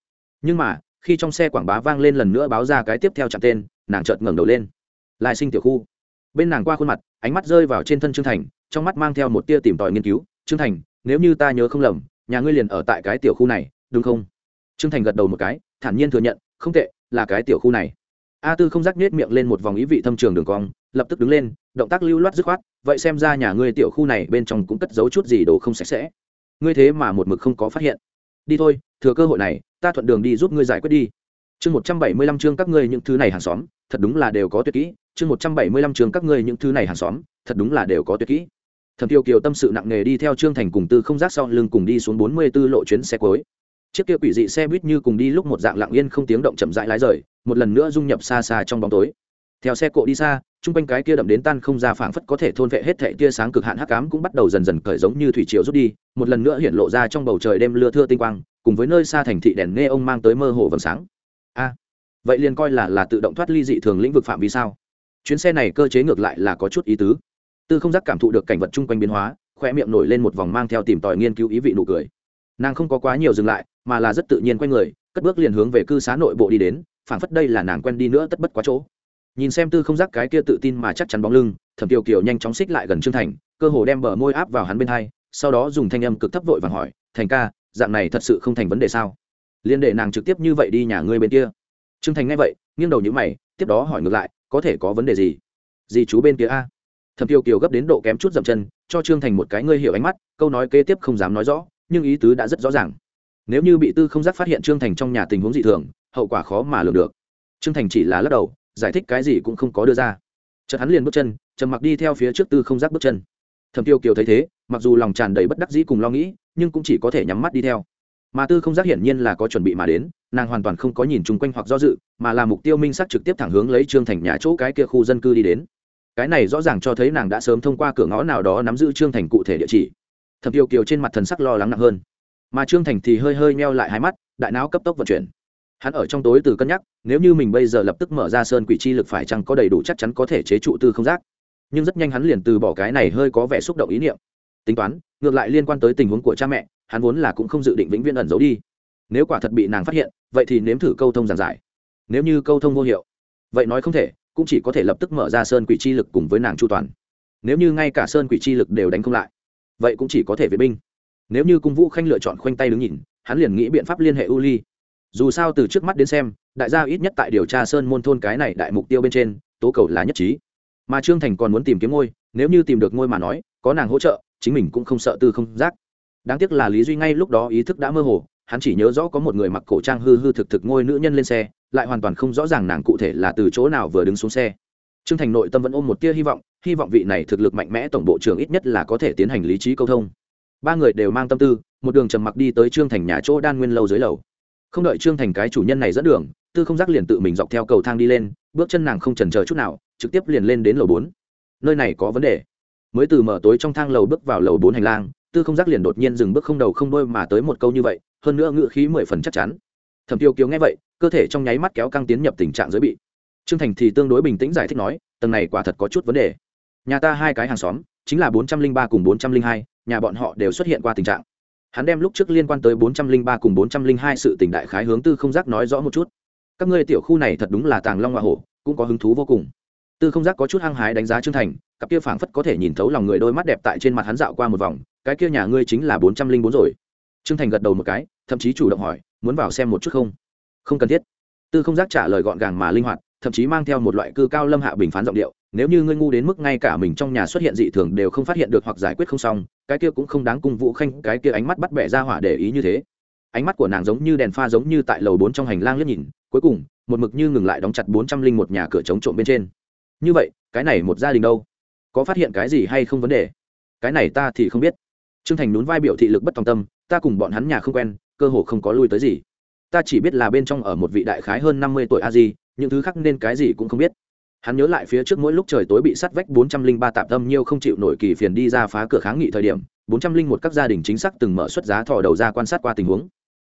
Nhưng mà, khi trong xe quảng bá vang lên lần nữa báo ra cái tiếp theo chạm tên, nàng chợt ngẩng đầu lên lai sinh tiểu khu. Bên nàng qua khuôn mặt, ánh mắt rơi vào trên thân trương thành, trong mắt mang theo một tia tìm tòi nghiên cứu. Trương thành, nếu như ta nhớ không lầm, nhà ngươi liền ở tại cái tiểu khu này, đúng không? Trương thành gật đầu một cái, thản nhiên thừa nhận, không tệ, là cái tiểu khu này. A tư không rắc nết miệng lên một vòng ý vị thâm trường đường cong, lập tức đứng lên, động tác lưu loát dứt khoát, vậy xem ra nhà ngươi tiểu khu này bên trong cũng cất giấu chút gì đồ không sạch sẽ. Ngươi thế mà một mực không có phát hiện. Đi thôi, thừa cơ hội này, ta thuận đường đi giúp ngươi giải quyết đi chương một trăm bảy mươi lăm chương các ngươi những thứ này hàng xóm, thật đúng là đều có tuyệt kỹ. Chương một trăm bảy mươi lăm chương các ngươi những thứ này hàng xóm, thật đúng là đều có tuyệt kỹ. Thẩm tiêu kiều tâm sự nặng nề đi theo trương thành cùng tư không giác sau lưng cùng đi xuống bốn mươi b ố lộ chuyến xe cuối. Chiếc kia quỷ dị xe buýt như cùng đi lúc một dạng lặng yên không tiếng động chậm rãi lái rời, một lần nữa dung nhập xa xa trong bóng tối. Theo xe cộ đi xa, chung quanh cái kia đậm đến tan không ra phảng phất có thể thôn vệ hết thệ tia sáng cực hạn hắc ám cũng bắt đầu dần dần cởi giống như thủy triều rút đi, một lần nữa hiện lộ ra trong bầu trời đêm lưa thưa tinh quang, cùng với nơi xa thành thị đèn nghe ông mang tới mơ hồ vầng sáng a vậy liền coi là là tự động thoát ly dị thường lĩnh vực phạm vi sao? Chuyến xe này cơ chế ngược lại là có chút ý tứ. Tư không giác cảm thụ được cảnh vật chung quanh biến hóa khoe miệng nổi lên một vòng mang theo tìm tòi nghiên cứu ý vị nụ cười. Nàng không có quá nhiều dừng lại, mà là rất tự nhiên quay người, cất bước liền hướng về cư xá nội bộ đi đến, phảng phất đây là nàng quen đi nữa tất bất quá chỗ. Nhìn xem tư không giác cái kia tự tin mà chắc chắn bóng lưng, thẩm tiêu kiều nhanh chóng xích lại gần trương thành, cơ hồ đem bờ môi áp vào hắn bên hai, sau đó dùng thanh âm cực thấp vội vàng hỏi, thành ca, dạng này thật sự không thành vấn đề sao? Liên để nàng trực tiếp như vậy đi nhà ngươi bên kia. Trương thành nghe vậy, nghiêng đầu nhữ mày, tiếp đó hỏi ngược lại, có thể có vấn đề gì? Gì chú bên kia a? Thẩm tiêu kiều gấp đến độ kém chút dậm chân, cho trương thành một cái ngươi hiểu ánh mắt, câu nói kế tiếp không dám nói rõ, nhưng ý tứ đã rất rõ ràng. Nếu như bị tư không giác phát hiện trương thành trong nhà tình huống dị thường, hậu quả khó mà lường được. Trương thành chỉ là lắc đầu, giải thích cái gì cũng không có đưa ra. Chợt hắn liền bước chân, trầm mặc đi theo phía trước tư không giác bước chân. Thầm tiêu kiều thấy thế, mặc dù lòng tràn đầy bất đắc dĩ cùng lo nghĩ, nhưng cũng chỉ có thể nhắm mắt đi theo mà tư không giác hiển nhiên là có chuẩn bị mà đến, nàng hoàn toàn không có nhìn chung quanh hoặc do dự, mà là mục tiêu minh sắc trực tiếp thẳng hướng lấy trương thành nhà chỗ cái kia khu dân cư đi đến. Cái này rõ ràng cho thấy nàng đã sớm thông qua cửa ngõ nào đó nắm giữ trương thành cụ thể địa chỉ. Thẩm tiêu kiều trên mặt thần sắc lo lắng nặng hơn. Mà trương thành thì hơi hơi meo lại hai mắt, đại não cấp tốc vận chuyển. Hắn ở trong tối từ cân nhắc, nếu như mình bây giờ lập tức mở ra sơn quỷ chi lực phải chăng có đầy đủ chắc chắn có thể chế trụ tư không giác. Nhưng rất nhanh hắn liền từ bỏ cái này hơi có vẻ xúc động ý niệm. Tính toán ngược lại liên quan tới tình huống của cha mẹ, hắn vốn là cũng không dự định vĩnh viễn ẩn giấu đi. Nếu quả thật bị nàng phát hiện, vậy thì nếm thử câu thông giản giải. Nếu như câu thông vô hiệu, vậy nói không thể, cũng chỉ có thể lập tức mở ra sơn quỷ chi lực cùng với nàng chu toàn. Nếu như ngay cả sơn quỷ chi lực đều đánh không lại, vậy cũng chỉ có thể vệ binh. Nếu như cung vũ khanh lựa chọn khoanh tay đứng nhìn, hắn liền nghĩ biện pháp liên hệ u ly. Dù sao từ trước mắt đến xem, đại gia ít nhất tại điều tra sơn môn thôn cái này đại mục tiêu bên trên, tố cầu là nhất trí. Mà trương thành còn muốn tìm kiếm ngôi, nếu như tìm được ngôi mà nói, có nàng hỗ trợ chính mình cũng không sợ tư không giác. Đáng tiếc là lý duy ngay lúc đó ý thức đã mơ hồ, hắn chỉ nhớ rõ có một người mặc cổ trang hư hư thực thực ngôi nữ nhân lên xe, lại hoàn toàn không rõ ràng nàng cụ thể là từ chỗ nào vừa đứng xuống xe. Trương thành nội tâm vẫn ôm một tia hy vọng hy vọng vị này thực lực mạnh mẽ tổng bộ trưởng ít nhất là có thể tiến hành lý trí câu thông. Ba người đều mang tâm tư, một đường trầm mặc đi tới trương thành nhà chỗ đan nguyên lâu dưới lầu. Không đợi trương thành cái chủ nhân này dẫn đường, tư không giác liền tự mình dọc theo cầu thang đi lên, bước chân nàng không chần chờ chút nào, trực tiếp liền lên đến lầu bốn. Nơi này có vấn đề mới từ mở tối trong thang lầu bước vào lầu bốn hành lang, tư không giác liền đột nhiên dừng bước không đầu không đôi mà tới một câu như vậy, hơn nữa ngự khí mười phần chắc chắn. Thẩm tiêu kiều nghe vậy, cơ thể trong nháy mắt kéo căng tiến nhập tình trạng giới bị. Trương thành thì tương đối bình tĩnh giải thích nói, tầng này quả thật có chút vấn đề. Nhà ta hai cái hàng xóm, chính là bốn trăm linh ba cùng bốn trăm linh hai, nhà bọn họ đều xuất hiện qua tình trạng. Hắn đem lúc trước liên quan tới bốn trăm linh ba cùng bốn trăm linh hai sự tình đại khái hướng tư không giác nói rõ một chút. Các ngươi tiểu khu này thật đúng là tàng long hoa hổ, cũng có hứng thú vô cùng. Tư không giác có chút hăng hái đánh giá trương thành cặp kia phảng phất có thể nhìn thấu lòng người đôi mắt đẹp tại trên mặt hắn dạo qua một vòng, cái kia nhà ngươi chính là bốn trăm linh bốn rồi. Trương thành gật đầu một cái, thậm chí chủ động hỏi, muốn vào xem một chút không? Không cần thiết. Tư không giác trả lời gọn gàng mà linh hoạt, thậm chí mang theo một loại cư cao lâm hạ bình phán giọng điệu, nếu như ngươi ngu đến mức ngay cả mình trong nhà xuất hiện dị thường đều không phát hiện được hoặc giải quyết không xong, cái kia cũng không đáng cung vũ khanh, cái kia ánh mắt bắt bẻ ra hỏa để ý như thế. Ánh mắt của nàng giống như đèn pha giống như tại lầu bốn trong hành lang liếc nhìn, cuối cùng, một mực như ngừng lại đóng chặt bốn trăm linh một nhà cửa chống trộm bên trên. Như vậy, cái này một gia đình đâu? Có phát hiện cái gì hay không vấn đề? Cái này ta thì không biết. Trương thành nhún vai biểu thị lực bất tòng tâm, ta cùng bọn hắn nhà không quen, cơ hồ không có lui tới gì. Ta chỉ biết là bên trong ở một vị đại khái hơn năm mươi tuổi a di, những thứ khác nên cái gì cũng không biết. Hắn nhớ lại phía trước mỗi lúc trời tối bị sắt vách bốn trăm linh ba tạm tâm nhiêu không chịu nổi kỳ phiền đi ra phá cửa kháng nghị thời điểm, bốn trăm linh một các gia đình chính xác từng mở xuất giá thò đầu ra quan sát qua tình huống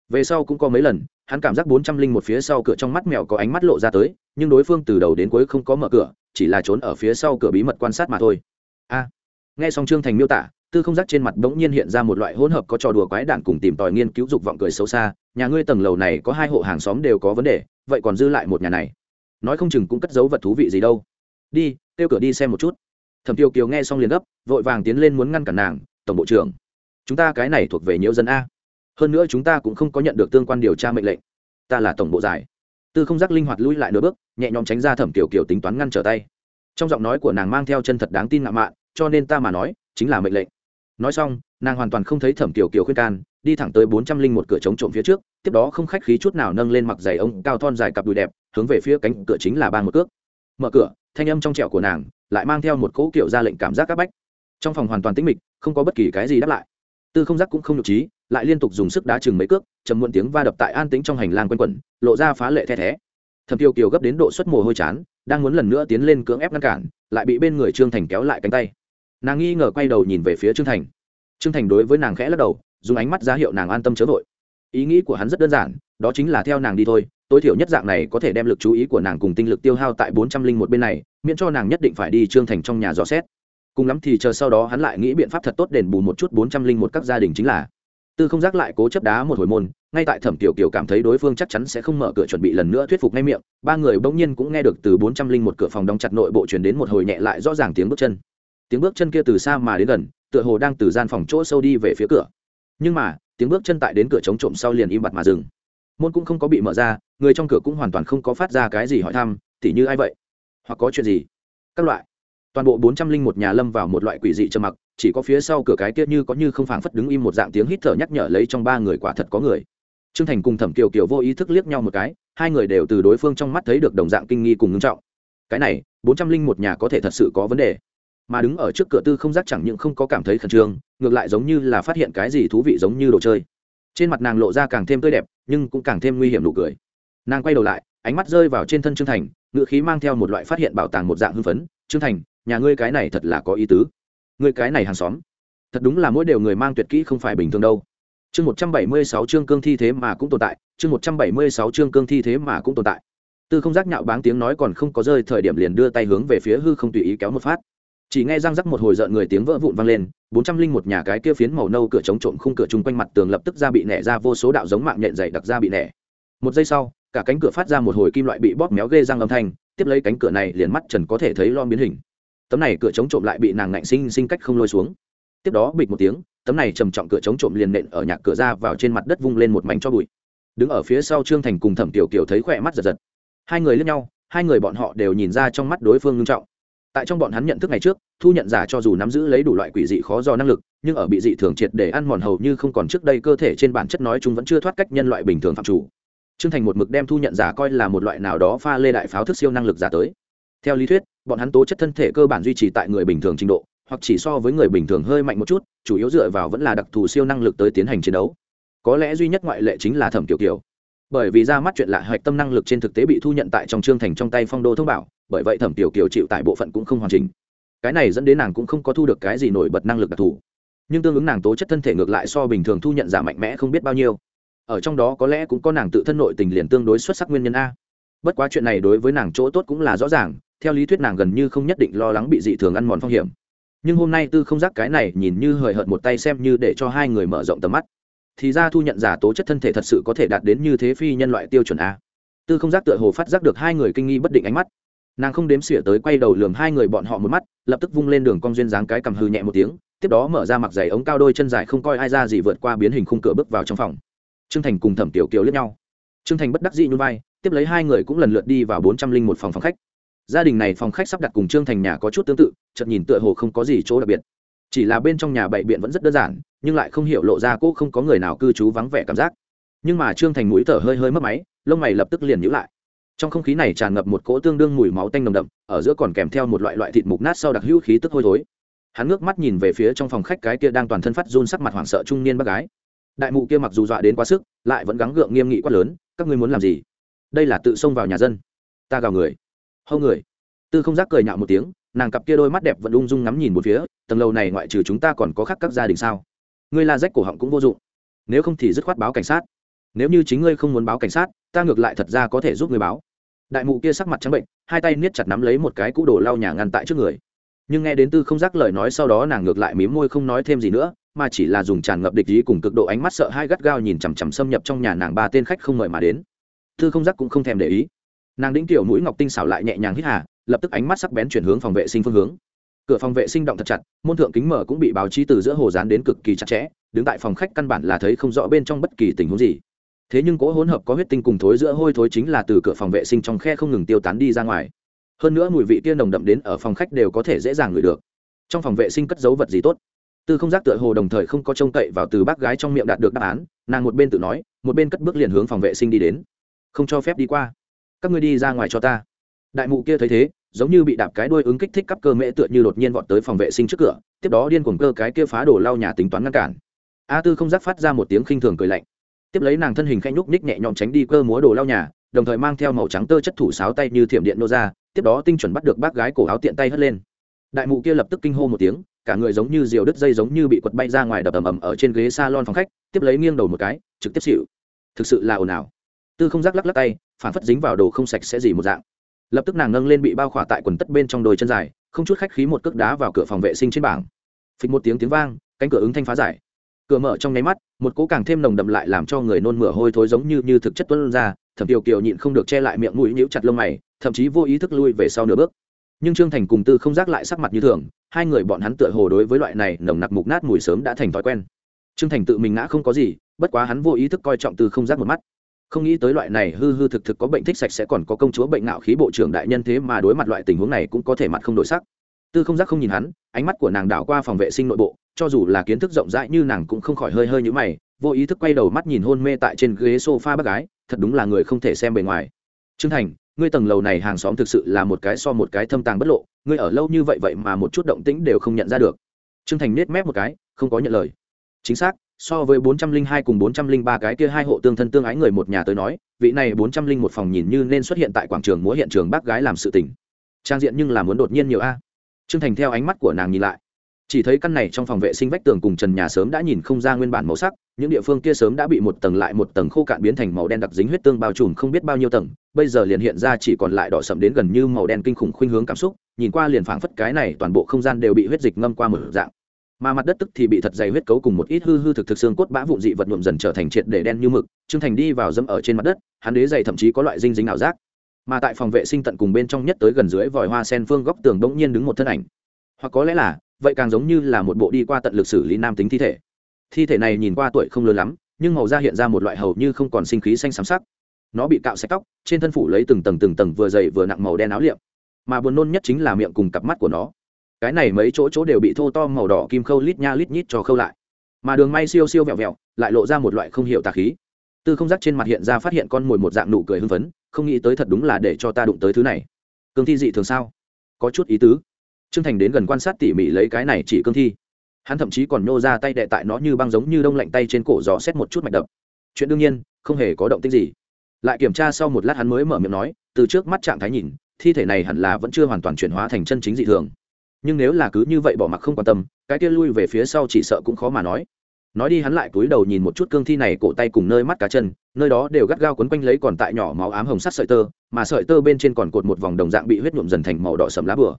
về sau cũng có mấy lần, hắn cảm giác bốn trăm linh một phía sau cửa trong mắt mèo có ánh mắt lộ ra tới, nhưng đối phương từ đầu đến cuối không có mở cửa, chỉ là trốn ở phía sau cửa bí mật quan sát mà thôi. A. Nghe xong trương thành miêu tả, tư không giác trên mặt bỗng nhiên hiện ra một loại hỗn hợp có trò đùa quái đản cùng tìm tòi nghiên cứu dục vọng cười xấu xa, nhà ngươi tầng lầu này có hai hộ hàng xóm đều có vấn đề, vậy còn dư lại một nhà này. Nói không chừng cũng cất giấu vật thú vị gì đâu. Đi, kêu cửa đi xem một chút. Thẩm tiêu kiều nghe xong liền gấp, vội vàng tiến lên muốn ngăn cản nàng, tổng bộ trưởng, chúng ta cái này thuộc về nhiễu dân a hơn nữa chúng ta cũng không có nhận được tương quan điều tra mệnh lệnh. Ta là tổng bộ giải. Tư không giác linh hoạt lui lại nửa bước, nhẹ nhõm tránh ra thẩm kiểu kiểu tính toán ngăn trở tay. Trong giọng nói của nàng mang theo chân thật đáng tin ngạo mạn, cho nên ta mà nói, chính là mệnh lệnh. Nói xong, nàng hoàn toàn không thấy thẩm kiểu kiểu khuyên can, đi thẳng tới bốn trăm linh một cửa chống trộm phía trước, tiếp đó không khách khí chút nào nâng lên mặc giày ông cao thon dài cặp đùi đẹp, hướng về phía cánh cửa chính là ba một cước. Mở cửa, thanh âm trong trẻo của nàng lại mang theo một cỗ kiểu ra lệnh cảm giác áp bách. Trong phòng hoàn toàn tĩnh mịch, không có bất kỳ cái gì đáp lại. Tư không giác cũng không nhục trí lại liên tục dùng sức đá chừng mấy cước chầm muộn tiếng va đập tại an tĩnh trong hành lang quanh quẩn, lộ ra phá lệ the thé. Thầm tiêu kiều gấp đến độ xuất mồ hôi chán, đang muốn lần nữa tiến lên cưỡng ép ngăn cản, lại bị bên người trương thành kéo lại cánh tay. Nàng nghi ngờ quay đầu nhìn về phía trương thành. Trương thành đối với nàng khẽ lắc đầu, dùng ánh mắt ra hiệu nàng an tâm chớ vội. Ý nghĩ của hắn rất đơn giản, đó chính là theo nàng đi thôi, tối thiểu nhất dạng này có thể đem lực chú ý của nàng cùng tinh lực tiêu hao tại bốn trăm linh một bên này, miễn cho nàng nhất định phải đi trương thành trong nhà dò xét. Cùng lắm thì chờ sau đó hắn lại nghĩ biện pháp thật tốt đền bù một chút bốn trăm linh một các gia đình chính là tư không giác lại cố chấp đá một hồi môn, ngay tại thẩm tiểu kiều cảm thấy đối phương chắc chắn sẽ không mở cửa chuẩn bị lần nữa thuyết phục ngay miệng, ba người bỗng nhiên cũng nghe được từ bốn trăm linh một cửa phòng đóng chặt nội bộ chuyển đến một hồi nhẹ lại rõ ràng tiếng bước chân. Tiếng bước chân kia từ xa mà đến gần, tựa hồ đang từ gian phòng chỗ sâu đi về phía cửa. Nhưng mà, tiếng bước chân tại đến cửa chống trộm sau liền im bặt mà dừng. Môn cũng không có bị mở ra, người trong cửa cũng hoàn toàn không có phát ra cái gì hỏi thăm, tỉ như ai vậy? Hoặc có chuyện gì? Các loại toàn bộ bốn trăm linh một nhà lâm vào một loại quỷ dị trầm mặc, chỉ có phía sau cửa cái kia như có như không phảng phất đứng im một dạng tiếng hít thở nhắc nhở lấy trong ba người quả thật có người. Trương thành cùng thẩm kiều kiều vô ý thức liếc nhau một cái, hai người đều từ đối phương trong mắt thấy được đồng dạng kinh nghi cùng ngưng trọng. Cái này, bốn trăm linh một nhà có thể thật sự có vấn đề. Mà đứng ở trước cửa tư không giác chẳng những không có cảm thấy khẩn trương, ngược lại giống như là phát hiện cái gì thú vị giống như đồ chơi. Trên mặt nàng lộ ra càng thêm tươi đẹp, nhưng cũng càng thêm nguy hiểm nụ cười. Nàng quay đầu lại, ánh mắt rơi vào trên thân trương thành ngự khí mang theo một loại phát hiện bảo tàng một dạng hưng phấn. Trương thành nhà ngươi cái này thật là có ý tứ. Ngươi cái này hàng xóm, thật đúng là mỗi đều người mang tuyệt kỹ không phải bình thường đâu. Chương một trăm bảy mươi sáu chương cương thi thế mà cũng tồn tại, chương một trăm bảy mươi sáu chương cương thi thế mà cũng tồn tại. Tư không giác nhạo báng tiếng nói còn không có rơi, thời điểm liền đưa tay hướng về phía hư không tùy ý kéo một phát. Chỉ nghe răng rắc một hồi rợn người tiếng vỡ vụn vang lên, bốn trăm linh một nhà cái kia phiến màu nâu cửa chống trộm khung cửa chung quanh mặt tường lập tức ra bị nẻ ra vô số đạo giống mạng nhện dày đặc ra bị nẻ. Một giây sau, cả cánh cửa phát ra một hồi kim loại bị bóp méo ghê răng âm thanh, tiếp lấy cánh cửa này liền mắt trần có thể thấy lom biến hình tấm này cửa chống trộm lại bị nàng ngạnh sinh sinh cách không lôi xuống. Tiếp đó bịch một tiếng, tấm này trầm trọng cửa chống trộm liền nện ở nhạc cửa ra vào trên mặt đất vung lên một mảnh cho bụi. Đứng ở phía sau trương thành cùng thẩm tiểu kiều thấy khỏe mắt giật giật. Hai người lướt nhau, hai người bọn họ đều nhìn ra trong mắt đối phương ngưng trọng. Tại trong bọn hắn nhận thức ngày trước, thu nhận giả cho dù nắm giữ lấy đủ loại quỷ dị khó do năng lực, nhưng ở bị dị thường triệt để ăn mòn hầu như không còn trước đây cơ thể trên bản chất nói chúng vẫn chưa thoát cách nhân loại bình thường phạm chủ. Trương thành một mực đem thu nhận giả coi là một loại nào đó pha lê đại pháo thức siêu năng lực giả tới theo lý thuyết, bọn hắn tố chất thân thể cơ bản duy trì tại người bình thường trình độ, hoặc chỉ so với người bình thường hơi mạnh một chút, chủ yếu dựa vào vẫn là đặc thù siêu năng lực tới tiến hành chiến đấu. Có lẽ duy nhất ngoại lệ chính là thẩm kiểu kiểu bởi vì ra mắt chuyện lạ hạch tâm năng lực trên thực tế bị thu nhận tại trong trương thành trong tay phong đô thông bảo, bởi vậy thẩm Tiểu kiều chịu tại bộ phận cũng không hoàn chỉnh. Cái này dẫn đến nàng cũng không có thu được cái gì nổi bật năng lực đặc thù. Nhưng tương ứng nàng tố chất thân thể ngược lại so bình thường thu nhận giả mạnh mẽ không biết bao nhiêu. Ở trong đó có lẽ cũng có nàng tự thân nội tình liền tương đối xuất sắc nguyên nhân a. Bất quá chuyện này đối với nàng chỗ tốt cũng là rõ ràng theo lý thuyết nàng gần như không nhất định lo lắng bị dị thường ăn mòn phong hiểm. Nhưng hôm nay tư không giác cái này nhìn như hời hợt một tay xem như để cho hai người mở rộng tầm mắt. Thì ra thu nhận giả tố chất thân thể thật sự có thể đạt đến như thế phi nhân loại tiêu chuẩn a. Tư không giác tựa hồ phát giác được hai người kinh nghi bất định ánh mắt. Nàng không đếm xỉa tới quay đầu lườm hai người bọn họ một mắt, lập tức vung lên đường cong duyên dáng cái cầm hư nhẹ một tiếng, tiếp đó mở ra mặc giày ống cao đôi chân dài không coi ai ra gì vượt qua biến hình khung cửa bước vào trong phòng. Trương thành cùng thẩm tiểu kiều lướt nhau. Trương thành bất đắc dĩ nhún vai, tiếp lấy hai người cũng lần lượt đi vào bốn trăm linh một phòng phòng khách gia đình này phòng khách sắp đặt cùng trương thành nhà có chút tương tự, chợt nhìn tựa hồ không có gì chỗ đặc biệt. Chỉ là bên trong nhà bậy biện vẫn rất đơn giản, nhưng lại không hiểu lộ ra cô không có người nào cư trú vắng vẻ cảm giác. Nhưng mà trương thành mũi thở hơi hơi mất máy, lông mày lập tức liền nhữ lại. Trong không khí này tràn ngập một cỗ tương đương mùi máu tanh nồng đậm, ở giữa còn kèm theo một loại loại thịt mục nát sau đặc hữu khí tức hôi thối. Hắn ngước mắt nhìn về phía trong phòng khách cái kia đang toàn thân phát run sắc mặt hoảng sợ trung niên bác gái. Đại mụ kia mặc dù dọa đến quá sức, lại vẫn gắng gượng nghiêm nghị quát lớn, các ngươi muốn làm gì? Đây là tự xông vào nhà dân. Ta gào người hâu người. Tư không giác cười nhạo một tiếng, nàng cặp kia đôi mắt đẹp vẫn ung dung ngắm nhìn một phía, tầng lầu này ngoại trừ chúng ta còn có khác các gia đình sao? Ngươi la rách cổ họng cũng vô dụng. Nếu không thì dứt khoát báo cảnh sát. Nếu như chính ngươi không muốn báo cảnh sát, ta ngược lại thật ra có thể giúp ngươi báo. Đại mụ kia sắc mặt trắng bệnh, hai tay niết chặt nắm lấy một cái cũ đồ lau nhà ngăn tại trước người. Nhưng nghe đến tư không giác lời nói sau đó nàng ngược lại mím môi không nói thêm gì nữa, mà chỉ là dùng tràn ngập địch ý cùng cực độ ánh mắt sợ hai gắt gao nhìn chằm chằm xâm nhập trong nhà nàng ba tên khách không mời mà đến. Tư không giác cũng không thèm để ý nàng đĩnh tiểu mũi ngọc tinh xảo lại nhẹ nhàng hít hà, lập tức ánh mắt sắc bén chuyển hướng phòng vệ sinh phương hướng. Cửa phòng vệ sinh động thật chặt, môn thượng kính mở cũng bị báo chí từ giữa hồ dán đến cực kỳ chặt chẽ, đứng tại phòng khách căn bản là thấy không rõ bên trong bất kỳ tình huống gì. Thế nhưng cỗ hỗn hợp có huyết tinh cùng thối giữa hôi thối chính là từ cửa phòng vệ sinh trong khe không ngừng tiêu tán đi ra ngoài. Hơn nữa mùi vị tiên nồng đậm đến ở phòng khách đều có thể dễ dàng ngửi được. Trong phòng vệ sinh cất dấu vật gì tốt? Tư không giác tựa hồ đồng thời không có trông cậy vào từ bác gái trong miệng đạt được đáp án, nàng một bên tự nói, một bên cất bước liền hướng phòng vệ sinh đi đến. Không cho phép đi qua các ngươi đi ra ngoài cho ta. Đại mụ kia thấy thế, giống như bị đạp cái đuôi ứng kích thích cắp cơ mễ tựa như đột nhiên vọt tới phòng vệ sinh trước cửa, tiếp đó điên cuồng cơ cái kia phá đổ lau nhà tính toán ngăn cản. A tư không giác phát ra một tiếng khinh thường cười lạnh. Tiếp lấy nàng thân hình khanh nhúc ních nhẹ nhõm tránh đi cơ múa đồ lau nhà, đồng thời mang theo màu trắng tơ chất thủ sáo tay như thiểm điện nô ra, tiếp đó tinh chuẩn bắt được bác gái cổ áo tiện tay hất lên. Đại mụ kia lập tức kinh hô một tiếng, cả người giống như diều đứt dây giống như bị quật bay ra ngoài đập ầm ầm ở trên ghế salon phòng khách, tiếp lấy nghiêng đầu một cái, trực tiếp xịu thực sự là ồn ào tư không giác lắc lắc tay, phản phất dính vào đồ không sạch sẽ gì một dạng. Lập tức nàng nâng lên bị bao khỏa tại quần tất bên trong đôi chân dài, không chút khách khí một cước đá vào cửa phòng vệ sinh trên bảng. Phịch một tiếng tiếng vang, cánh cửa ứng thanh phá giải. Cửa mở trong nháy mắt, một cỗ càng thêm nồng đậm lại làm cho người nôn mửa hôi thối giống như như thực chất tuân ra, thẩm tiểu kiều nhịn không được che lại miệng mũi nhíu chặt lông mày, thậm chí vô ý thức lui về sau nửa bước. Nhưng trương thành cùng tư không giác lại sắc mặt như thường, hai người bọn hắn tựa hồ đối với loại này nồng nặc mục nát mùi sớm đã thành thói quen. Trương thành tự mình ngã không có gì, bất quá hắn vô ý thức coi trọng tư không giác một mắt không nghĩ tới loại này hư hư thực thực có bệnh thích sạch sẽ còn có công chúa bệnh ngạo khí bộ trưởng đại nhân thế mà đối mặt loại tình huống này cũng có thể mặt không đổi sắc. Tư không giác không nhìn hắn, ánh mắt của nàng đảo qua phòng vệ sinh nội bộ, cho dù là kiến thức rộng rãi như nàng cũng không khỏi hơi hơi như mày, vô ý thức quay đầu mắt nhìn hôn mê tại trên ghế sofa bác gái, thật đúng là người không thể xem bề ngoài. Trương thành, ngươi tầng lầu này hàng xóm thực sự là một cái so một cái thâm tàng bất lộ, ngươi ở lâu như vậy vậy mà một chút động tĩnh đều không nhận ra được. Trương thành nết mép một cái, không có nhận lời. Chính xác so với bốn trăm linh hai cùng bốn trăm linh ba cái kia hai hộ tương thân tương ái người một nhà tới nói, vị này bốn trăm linh một phòng nhìn như nên xuất hiện tại quảng trường múa hiện trường bác gái làm sự tình. Trang diện nhưng là muốn đột nhiên nhiều a. Trương thành theo ánh mắt của nàng nhìn lại. Chỉ thấy căn này trong phòng vệ sinh vách tường cùng trần nhà sớm đã nhìn không ra nguyên bản màu sắc, những địa phương kia sớm đã bị một tầng lại một tầng khô cạn biến thành màu đen đặc dính huyết tương bao trùm không biết bao nhiêu tầng, bây giờ liền hiện ra chỉ còn lại đỏ sậm đến gần như màu đen kinh khủng khuynh hướng cảm xúc, nhìn qua liền phảng phất cái này toàn bộ không gian đều bị huyết dịch ngâm qua mở dạng mà mặt đất tức thì bị thật dày huyết cấu cùng một ít hư hư thực thực xương cốt bã vụn dị vật nhuộm dần trở thành triệt để đen như mực, trương thành đi vào dẫm ở trên mặt đất, hắn đế dày thậm chí có loại dinh dính ảo giác. Mà tại phòng vệ sinh tận cùng bên trong nhất tới gần dưới vòi hoa sen phương góc tường bỗng nhiên đứng một thân ảnh. Hoặc có lẽ là, vậy càng giống như là một bộ đi qua tận lực xử lý nam tính thi thể. Thi thể này nhìn qua tuổi không lớn lắm, nhưng màu da hiện ra một loại hầu như không còn sinh khí xanh xám sắc. Nó bị cạo sạch tóc, trên thân phủ lấy từng tầng từng tầng vừa dày vừa nặng màu đen áo liệm. Mà buồn nôn nhất chính là miệng cùng cặp mắt của nó cái này mấy chỗ chỗ đều bị thô to màu đỏ kim khâu lít nha lít nhít cho khâu lại. Mà đường may siêu siêu vẹo vẹo, lại lộ ra một loại không hiểu tà khí. Tư không giác trên mặt hiện ra phát hiện con mồi một dạng nụ cười hưng phấn, không nghĩ tới thật đúng là để cho ta đụng tới thứ này. Cương thi dị thường sao? Có chút ý tứ. Trương thành đến gần quan sát tỉ mỉ lấy cái này chỉ cương thi. Hắn thậm chí còn nhô ra tay đệ tại nó như băng giống như đông lạnh tay trên cổ dò xét một chút mạch đập. Chuyện đương nhiên, không hề có động tích gì. Lại kiểm tra sau một lát hắn mới mở miệng nói, từ trước mắt trạng thái nhìn, thi thể này hẳn là vẫn chưa hoàn toàn chuyển hóa thành chân chính dị thường nhưng nếu là cứ như vậy bỏ mặc không quan tâm, cái kia lui về phía sau chỉ sợ cũng khó mà nói. Nói đi hắn lại cúi đầu nhìn một chút cương thi này cổ tay cùng nơi mắt cá chân, nơi đó đều gắt gao quấn quanh lấy còn tại nhỏ máu ám hồng sắt sợi tơ, mà sợi tơ bên trên còn cột một vòng đồng dạng bị huyết nhuộm dần thành màu đỏ sầm lá bừa.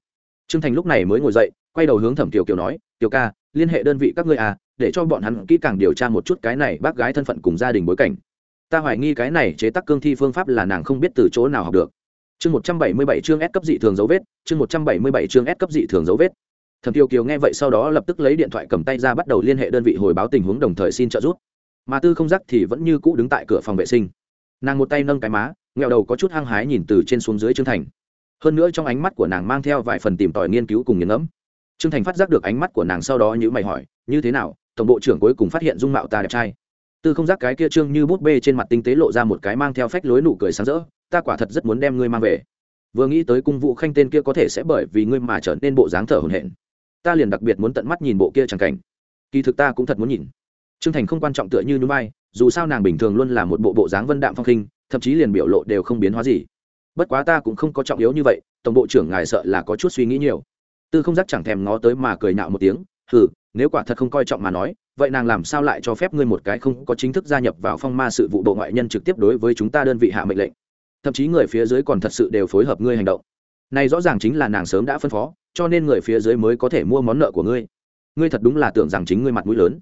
Trương thành lúc này mới ngồi dậy, quay đầu hướng thẩm kiều kiều nói kiều ca, liên hệ đơn vị các ngươi à để cho bọn hắn kỹ càng điều tra một chút cái này bác gái thân phận cùng gia đình bối cảnh. Ta hoài nghi cái này chế tác cương thi phương pháp là nàng không biết từ chỗ nào học được chương một trăm bảy mươi bảy chương S cấp dị thường dấu vết, chương một trăm bảy mươi bảy chương S cấp dị thường dấu vết. Thẩm tiêu kiều nghe vậy sau đó lập tức lấy điện thoại cầm tay ra bắt đầu liên hệ đơn vị hồi báo tình huống đồng thời xin trợ giúp. Mà tư không giác thì vẫn như cũ đứng tại cửa phòng vệ sinh. Nàng một tay nâng cái má ngẹo đầu có chút hăng hái nhìn từ trên xuống dưới trương thành. Hơn nữa trong ánh mắt của nàng mang theo vài phần tìm tòi nghiên cứu cùng nghiền ngẫm. Trương thành phát giác được ánh mắt của nàng sau đó nhíu mày hỏi, như thế nào? Tổng bộ trưởng cuối cùng phát hiện dung mạo ta đẹp trai. Tư không giác cái kia trương như bút bê trên mặt tinh tế lộ ra một cái mang theo phách lối nụ cười sáng rỡ ta quả thật rất muốn đem ngươi mang về. Vừa nghĩ tới cung vụ khanh tên kia có thể sẽ bởi vì ngươi mà trở nên bộ dáng thở hổn hển, ta liền đặc biệt muốn tận mắt nhìn bộ kia chẳng cảnh. Kỳ thực ta cũng thật muốn nhìn. Trương thành không quan trọng tựa như núi bay, dù sao nàng bình thường luôn là một bộ bộ dáng vân đạm phong khinh, thậm chí liền biểu lộ đều không biến hóa gì. Bất quá ta cũng không có trọng yếu như vậy, tổng bộ trưởng ngài sợ là có chút suy nghĩ nhiều. Tư không giác chẳng thèm ngó tới mà cười nạo một tiếng, hừ, nếu quả thật không coi trọng mà nói, vậy nàng làm sao lại cho phép ngươi một cái không có chính thức gia nhập vào phong ma sự vụ bộ ngoại nhân trực tiếp đối với chúng ta đơn vị hạ mệnh lệnh? Thậm chí người phía dưới còn thật sự đều phối hợp ngươi hành động. Này rõ ràng chính là nàng sớm đã phân phó, cho nên người phía dưới mới có thể mua món nợ của ngươi. Ngươi thật đúng là tưởng rằng chính ngươi mặt mũi lớn.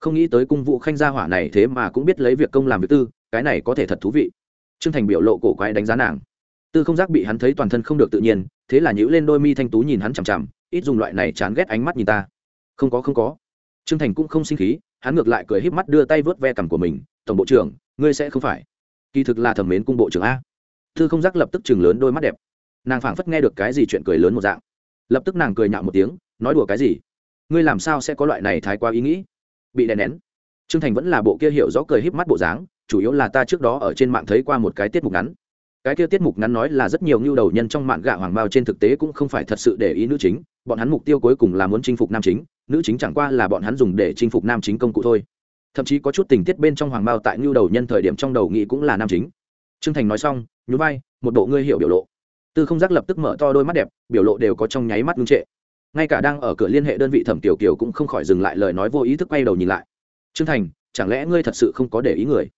Không nghĩ tới cung vụ khanh gia hỏa này thế mà cũng biết lấy việc công làm việc tư, cái này có thể thật thú vị. Trương thành biểu lộ cổ quái đánh giá nàng. Tư không giác bị hắn thấy toàn thân không được tự nhiên, thế là nhữ lên đôi mi thanh tú nhìn hắn chằm chằm, ít dùng loại này chán ghét ánh mắt nhìn ta. Không có không có. Trương thành cũng không sinh khí, hắn ngược lại cười híp mắt đưa tay vớt ve cằm của mình, tổng bộ trưởng, ngươi sẽ không phải. Kỳ thực là thẩm mến cung bộ trưởng a thư không giác lập tức chừng lớn đôi mắt đẹp. Nàng phảng phất nghe được cái gì chuyện cười lớn một dạng. Lập tức nàng cười nhạo một tiếng, nói đùa cái gì? Ngươi làm sao sẽ có loại này thái quá ý nghĩ? Bị đè nén. Trương thành vẫn là bộ kia hiểu rõ cười híp mắt bộ dáng, chủ yếu là ta trước đó ở trên mạng thấy qua một cái tiết mục ngắn. Cái kia tiết mục ngắn nói là rất nhiều ngưu đầu nhân trong mạng gạ hoàng bao trên thực tế cũng không phải thật sự để ý nữ chính, bọn hắn mục tiêu cuối cùng là muốn chinh phục nam chính, nữ chính chẳng qua là bọn hắn dùng để chinh phục nam chính công cụ thôi. Thậm chí có chút tình tiết bên trong hoàng bao tại ngưu đầu nhân thời điểm trong đầu nghĩ cũng là nam chính trương thành nói xong, nhún vai, một bộ ngươi hiểu biểu lộ. Tư không giác lập tức mở to đôi mắt đẹp, biểu lộ đều có trong nháy mắt ngưng trệ. Ngay cả đang ở cửa liên hệ đơn vị thẩm tiểu kiều cũng không khỏi dừng lại lời nói vô ý thức quay đầu nhìn lại. Trương thành, chẳng lẽ ngươi thật sự không có để ý người?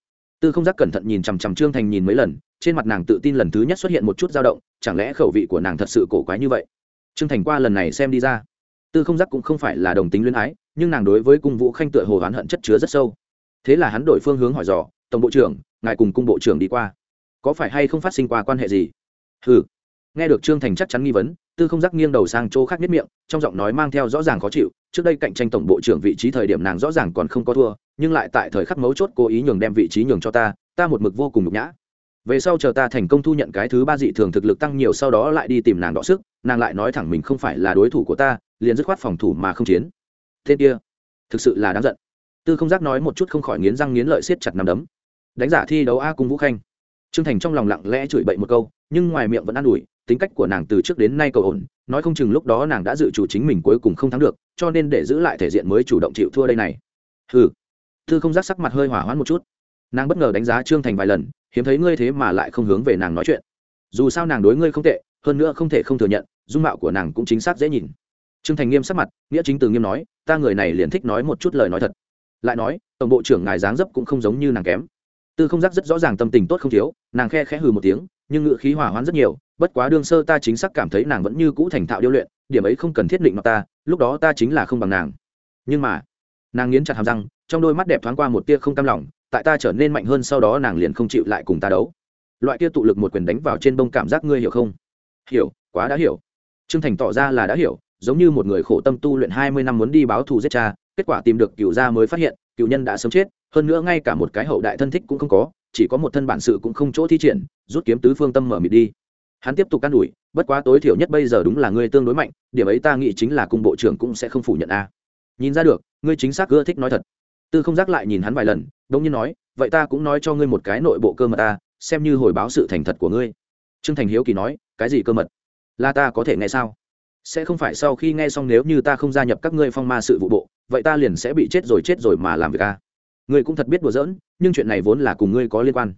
Tư không giác cẩn thận nhìn chằm chằm trương thành nhìn mấy lần, trên mặt nàng tự tin lần thứ nhất xuất hiện một chút dao động, chẳng lẽ khẩu vị của nàng thật sự cổ quái như vậy? Trương thành qua lần này xem đi ra. Tư không giác cũng không phải là đồng tính luyến ái, nhưng nàng đối với cung vũ khanh tựa hồ oán hận chất chứa rất sâu. Thế là hắn đổi phương hướng hỏi dò, tổng bộ trưởng, ngài cùng cung bộ trưởng đi qua có phải hay không phát sinh qua quan hệ gì? Ừ nghe được trương thành chắc chắn nghi vấn, tư không giác nghiêng đầu sang chỗ khác nhất miệng, trong giọng nói mang theo rõ ràng khó chịu, trước đây cạnh tranh tổng bộ trưởng vị trí thời điểm nàng rõ ràng còn không có thua, nhưng lại tại thời khắc mấu chốt cố ý nhường đem vị trí nhường cho ta ta một mực vô cùng nhục nhã. Về sau chờ ta thành công thu nhận cái thứ ba dị thường thực lực tăng nhiều sau đó lại đi tìm nàng đọ sức, nàng lại nói thẳng mình không phải là đối thủ của ta, liền dứt khoát phòng thủ mà không chiến. Thế kia, thực sự là đáng giận. Tư không giác nói một chút không khỏi nghiến răng nghiến lợi siết chặt nằm đấm. Đánh giả thi đấu a cung vũ khanh trương thành trong lòng lặng lẽ chửi bậy một câu nhưng ngoài miệng vẫn an ủi tính cách của nàng từ trước đến nay cầu ổn nói không chừng lúc đó nàng đã dự chủ chính mình cuối cùng không thắng được cho nên để giữ lại thể diện mới chủ động chịu thua đây này. Hừ, tư không giác sắc mặt hơi hỏa hoãn một chút. Nàng bất ngờ đánh giá trương thành vài lần hiếm thấy ngươi thế mà lại không hướng về nàng nói chuyện. Dù sao nàng đối ngươi không tệ hơn nữa không thể không thừa nhận dung mạo của nàng cũng chính xác dễ nhìn. Trương thành nghiêm sắc mặt nghĩa chính từ nghiêm nói ta người này liền thích nói một chút lời nói thật. Lại nói tổng bộ trưởng ngài dáng dấp cũng không giống như nàng kém tư không giác rất rõ ràng tâm tình tốt không thiếu, nàng khe khẽ hừ một tiếng, nhưng ngựa khí hỏa hoãn rất nhiều, bất quá đương sơ ta chính xác cảm thấy nàng vẫn như cũ thành thạo điêu luyện, điểm ấy không cần thiết định mặc ta, lúc đó ta chính là không bằng nàng. Nhưng mà, nàng nghiến chặt hàm răng, trong đôi mắt đẹp thoáng qua một tia không cam lòng, tại ta trở nên mạnh hơn sau đó nàng liền không chịu lại cùng ta đấu. Loại kia tụ lực một quyền đánh vào trên bông cảm giác ngươi hiểu không? Hiểu, quá đã hiểu. T r ư ơ n g thành tỏ ra là đã hiểu, giống như một người khổ tâm tu luyện hai mươi năm muốn đi báo thù giết cha, kết quả tìm được cựu gia mới phát hiện, cựu nhân đã sớm chết hơn nữa ngay cả một cái hậu đại thân thích cũng không có, chỉ có một thân bản sự cũng không chỗ thi triển, rút kiếm tứ phương tâm mở mịt đi. Hắn tiếp tục can đủi bất quá tối thiểu nhất bây giờ đúng là ngươi tương đối mạnh, điểm ấy ta nghĩ chính là cung bộ trưởng cũng sẽ không phủ nhận a. Nhìn ra được, ngươi chính xác ưa thích nói thật. Tư không giác lại nhìn hắn vài lần đông nhiên nói, vậy ta cũng nói cho ngươi một cái nội bộ cơ mật ta xem như hồi báo sự thành thật của ngươi. Trương thành hiếu kỳ nói, cái gì cơ mật? Là ta có thể nghe sao? Sẽ không phải sau khi nghe xong nếu như ta không gia nhập các ngươi phong ma sự vụ bộ, vậy ta liền sẽ bị chết rồi chết rồi mà làm việc a ngươi cũng thật biết đùa giỡn, nhưng chuyện này vốn là cùng ngươi có liên quan.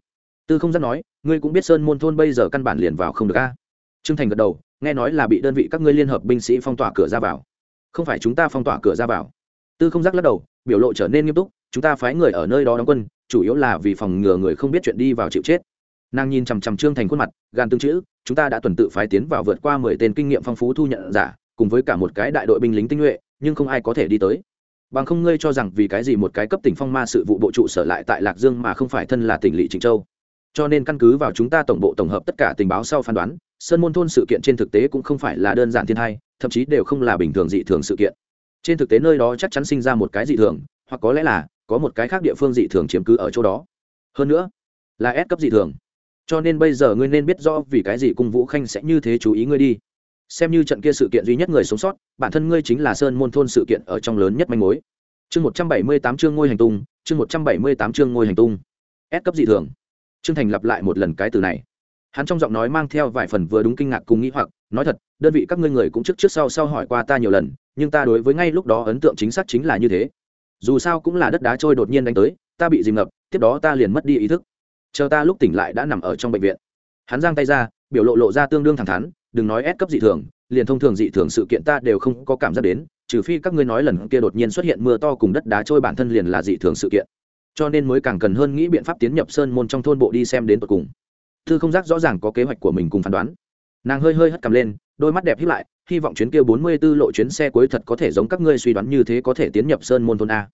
Tư không giác nói, ngươi cũng biết sơn môn thôn bây giờ căn bản liền vào không được a. Trương thành gật đầu, nghe nói là bị đơn vị các ngươi liên hợp binh sĩ phong tỏa cửa ra vào. Không phải chúng ta phong tỏa cửa ra vào. Tư không giác lắc đầu, biểu lộ trở nên nghiêm túc, chúng ta phái người ở nơi đó đóng quân, chủ yếu là vì phòng ngừa người không biết chuyện đi vào chịu chết. Nàng nhìn chằm chằm trương thành khuôn mặt, gan tương chữ, chúng ta đã tuần tự phái tiến vào vượt qua mười tên kinh nghiệm phong phú thu nhận giả, cùng với cả một cái đại đội binh lính tinh nhuệ, nhưng không ai có thể đi tới bằng không ngươi cho rằng vì cái gì một cái cấp tỉnh phong ma sự vụ bộ trụ sở lại tại lạc dương mà không phải thân là tỉnh lỵ trịnh châu. Cho nên căn cứ vào chúng ta tổng bộ tổng hợp tất cả tình báo sau phán đoán, sơn môn thôn sự kiện trên thực tế cũng không phải là đơn giản thiên thai thậm chí đều không là bình thường dị thường sự kiện. Trên thực tế nơi đó chắc chắn sinh ra một cái dị thường, hoặc có lẽ là có một cái khác địa phương dị thường chiếm cứ ở chỗ đó. Hơn nữa, là ép cấp dị thường. Cho nên bây giờ ngươi nên biết rõ vì cái gì cung vũ khanh sẽ như thế chú ý ngươi đi xem như trận kia sự kiện duy nhất người sống sót, bản thân ngươi chính là sơn môn thôn sự kiện ở trong lớn nhất manh mối. Chương một trăm bảy mươi tám chương ngôi hành tung, chương một trăm bảy mươi tám chương ngôi hành tung. Ép cấp dị thường. Trương thành lặp lại một lần cái từ này. Hắn trong giọng nói mang theo vài phần vừa đúng kinh ngạc cùng nghĩ hoặc, nói thật, đơn vị các ngươi người cũng trước trước sau sau hỏi qua ta nhiều lần, nhưng ta đối với ngay lúc đó ấn tượng chính xác chính là như thế. Dù sao cũng là đất đá trôi đột nhiên đánh tới, ta bị dìm ngập, tiếp đó ta liền mất đi ý thức. Chờ ta lúc tỉnh lại đã nằm ở trong bệnh viện. Hắn giang tay ra, biểu lộ lộ ra tương đương thẳng thắn đừng nói ép cấp dị thường, liền thông thường dị thường sự kiện ta đều không có cảm giác đến, trừ phi các ngươi nói lần kia đột nhiên xuất hiện mưa to cùng đất đá trôi bản thân liền là dị thường sự kiện. Cho nên mới càng cần hơn nghĩ biện pháp tiến nhập sơn môn trong thôn bộ đi xem đến tận cùng. Thư không giác rõ ràng có kế hoạch của mình cùng phán đoán. Nàng hơi hơi hất cầm lên, đôi mắt đẹp hiếp lại, hy vọng chuyến kia bốn mươi 44 lộ chuyến xe cuối thật có thể giống các ngươi suy đoán như thế có thể tiến nhập sơn môn thôn a.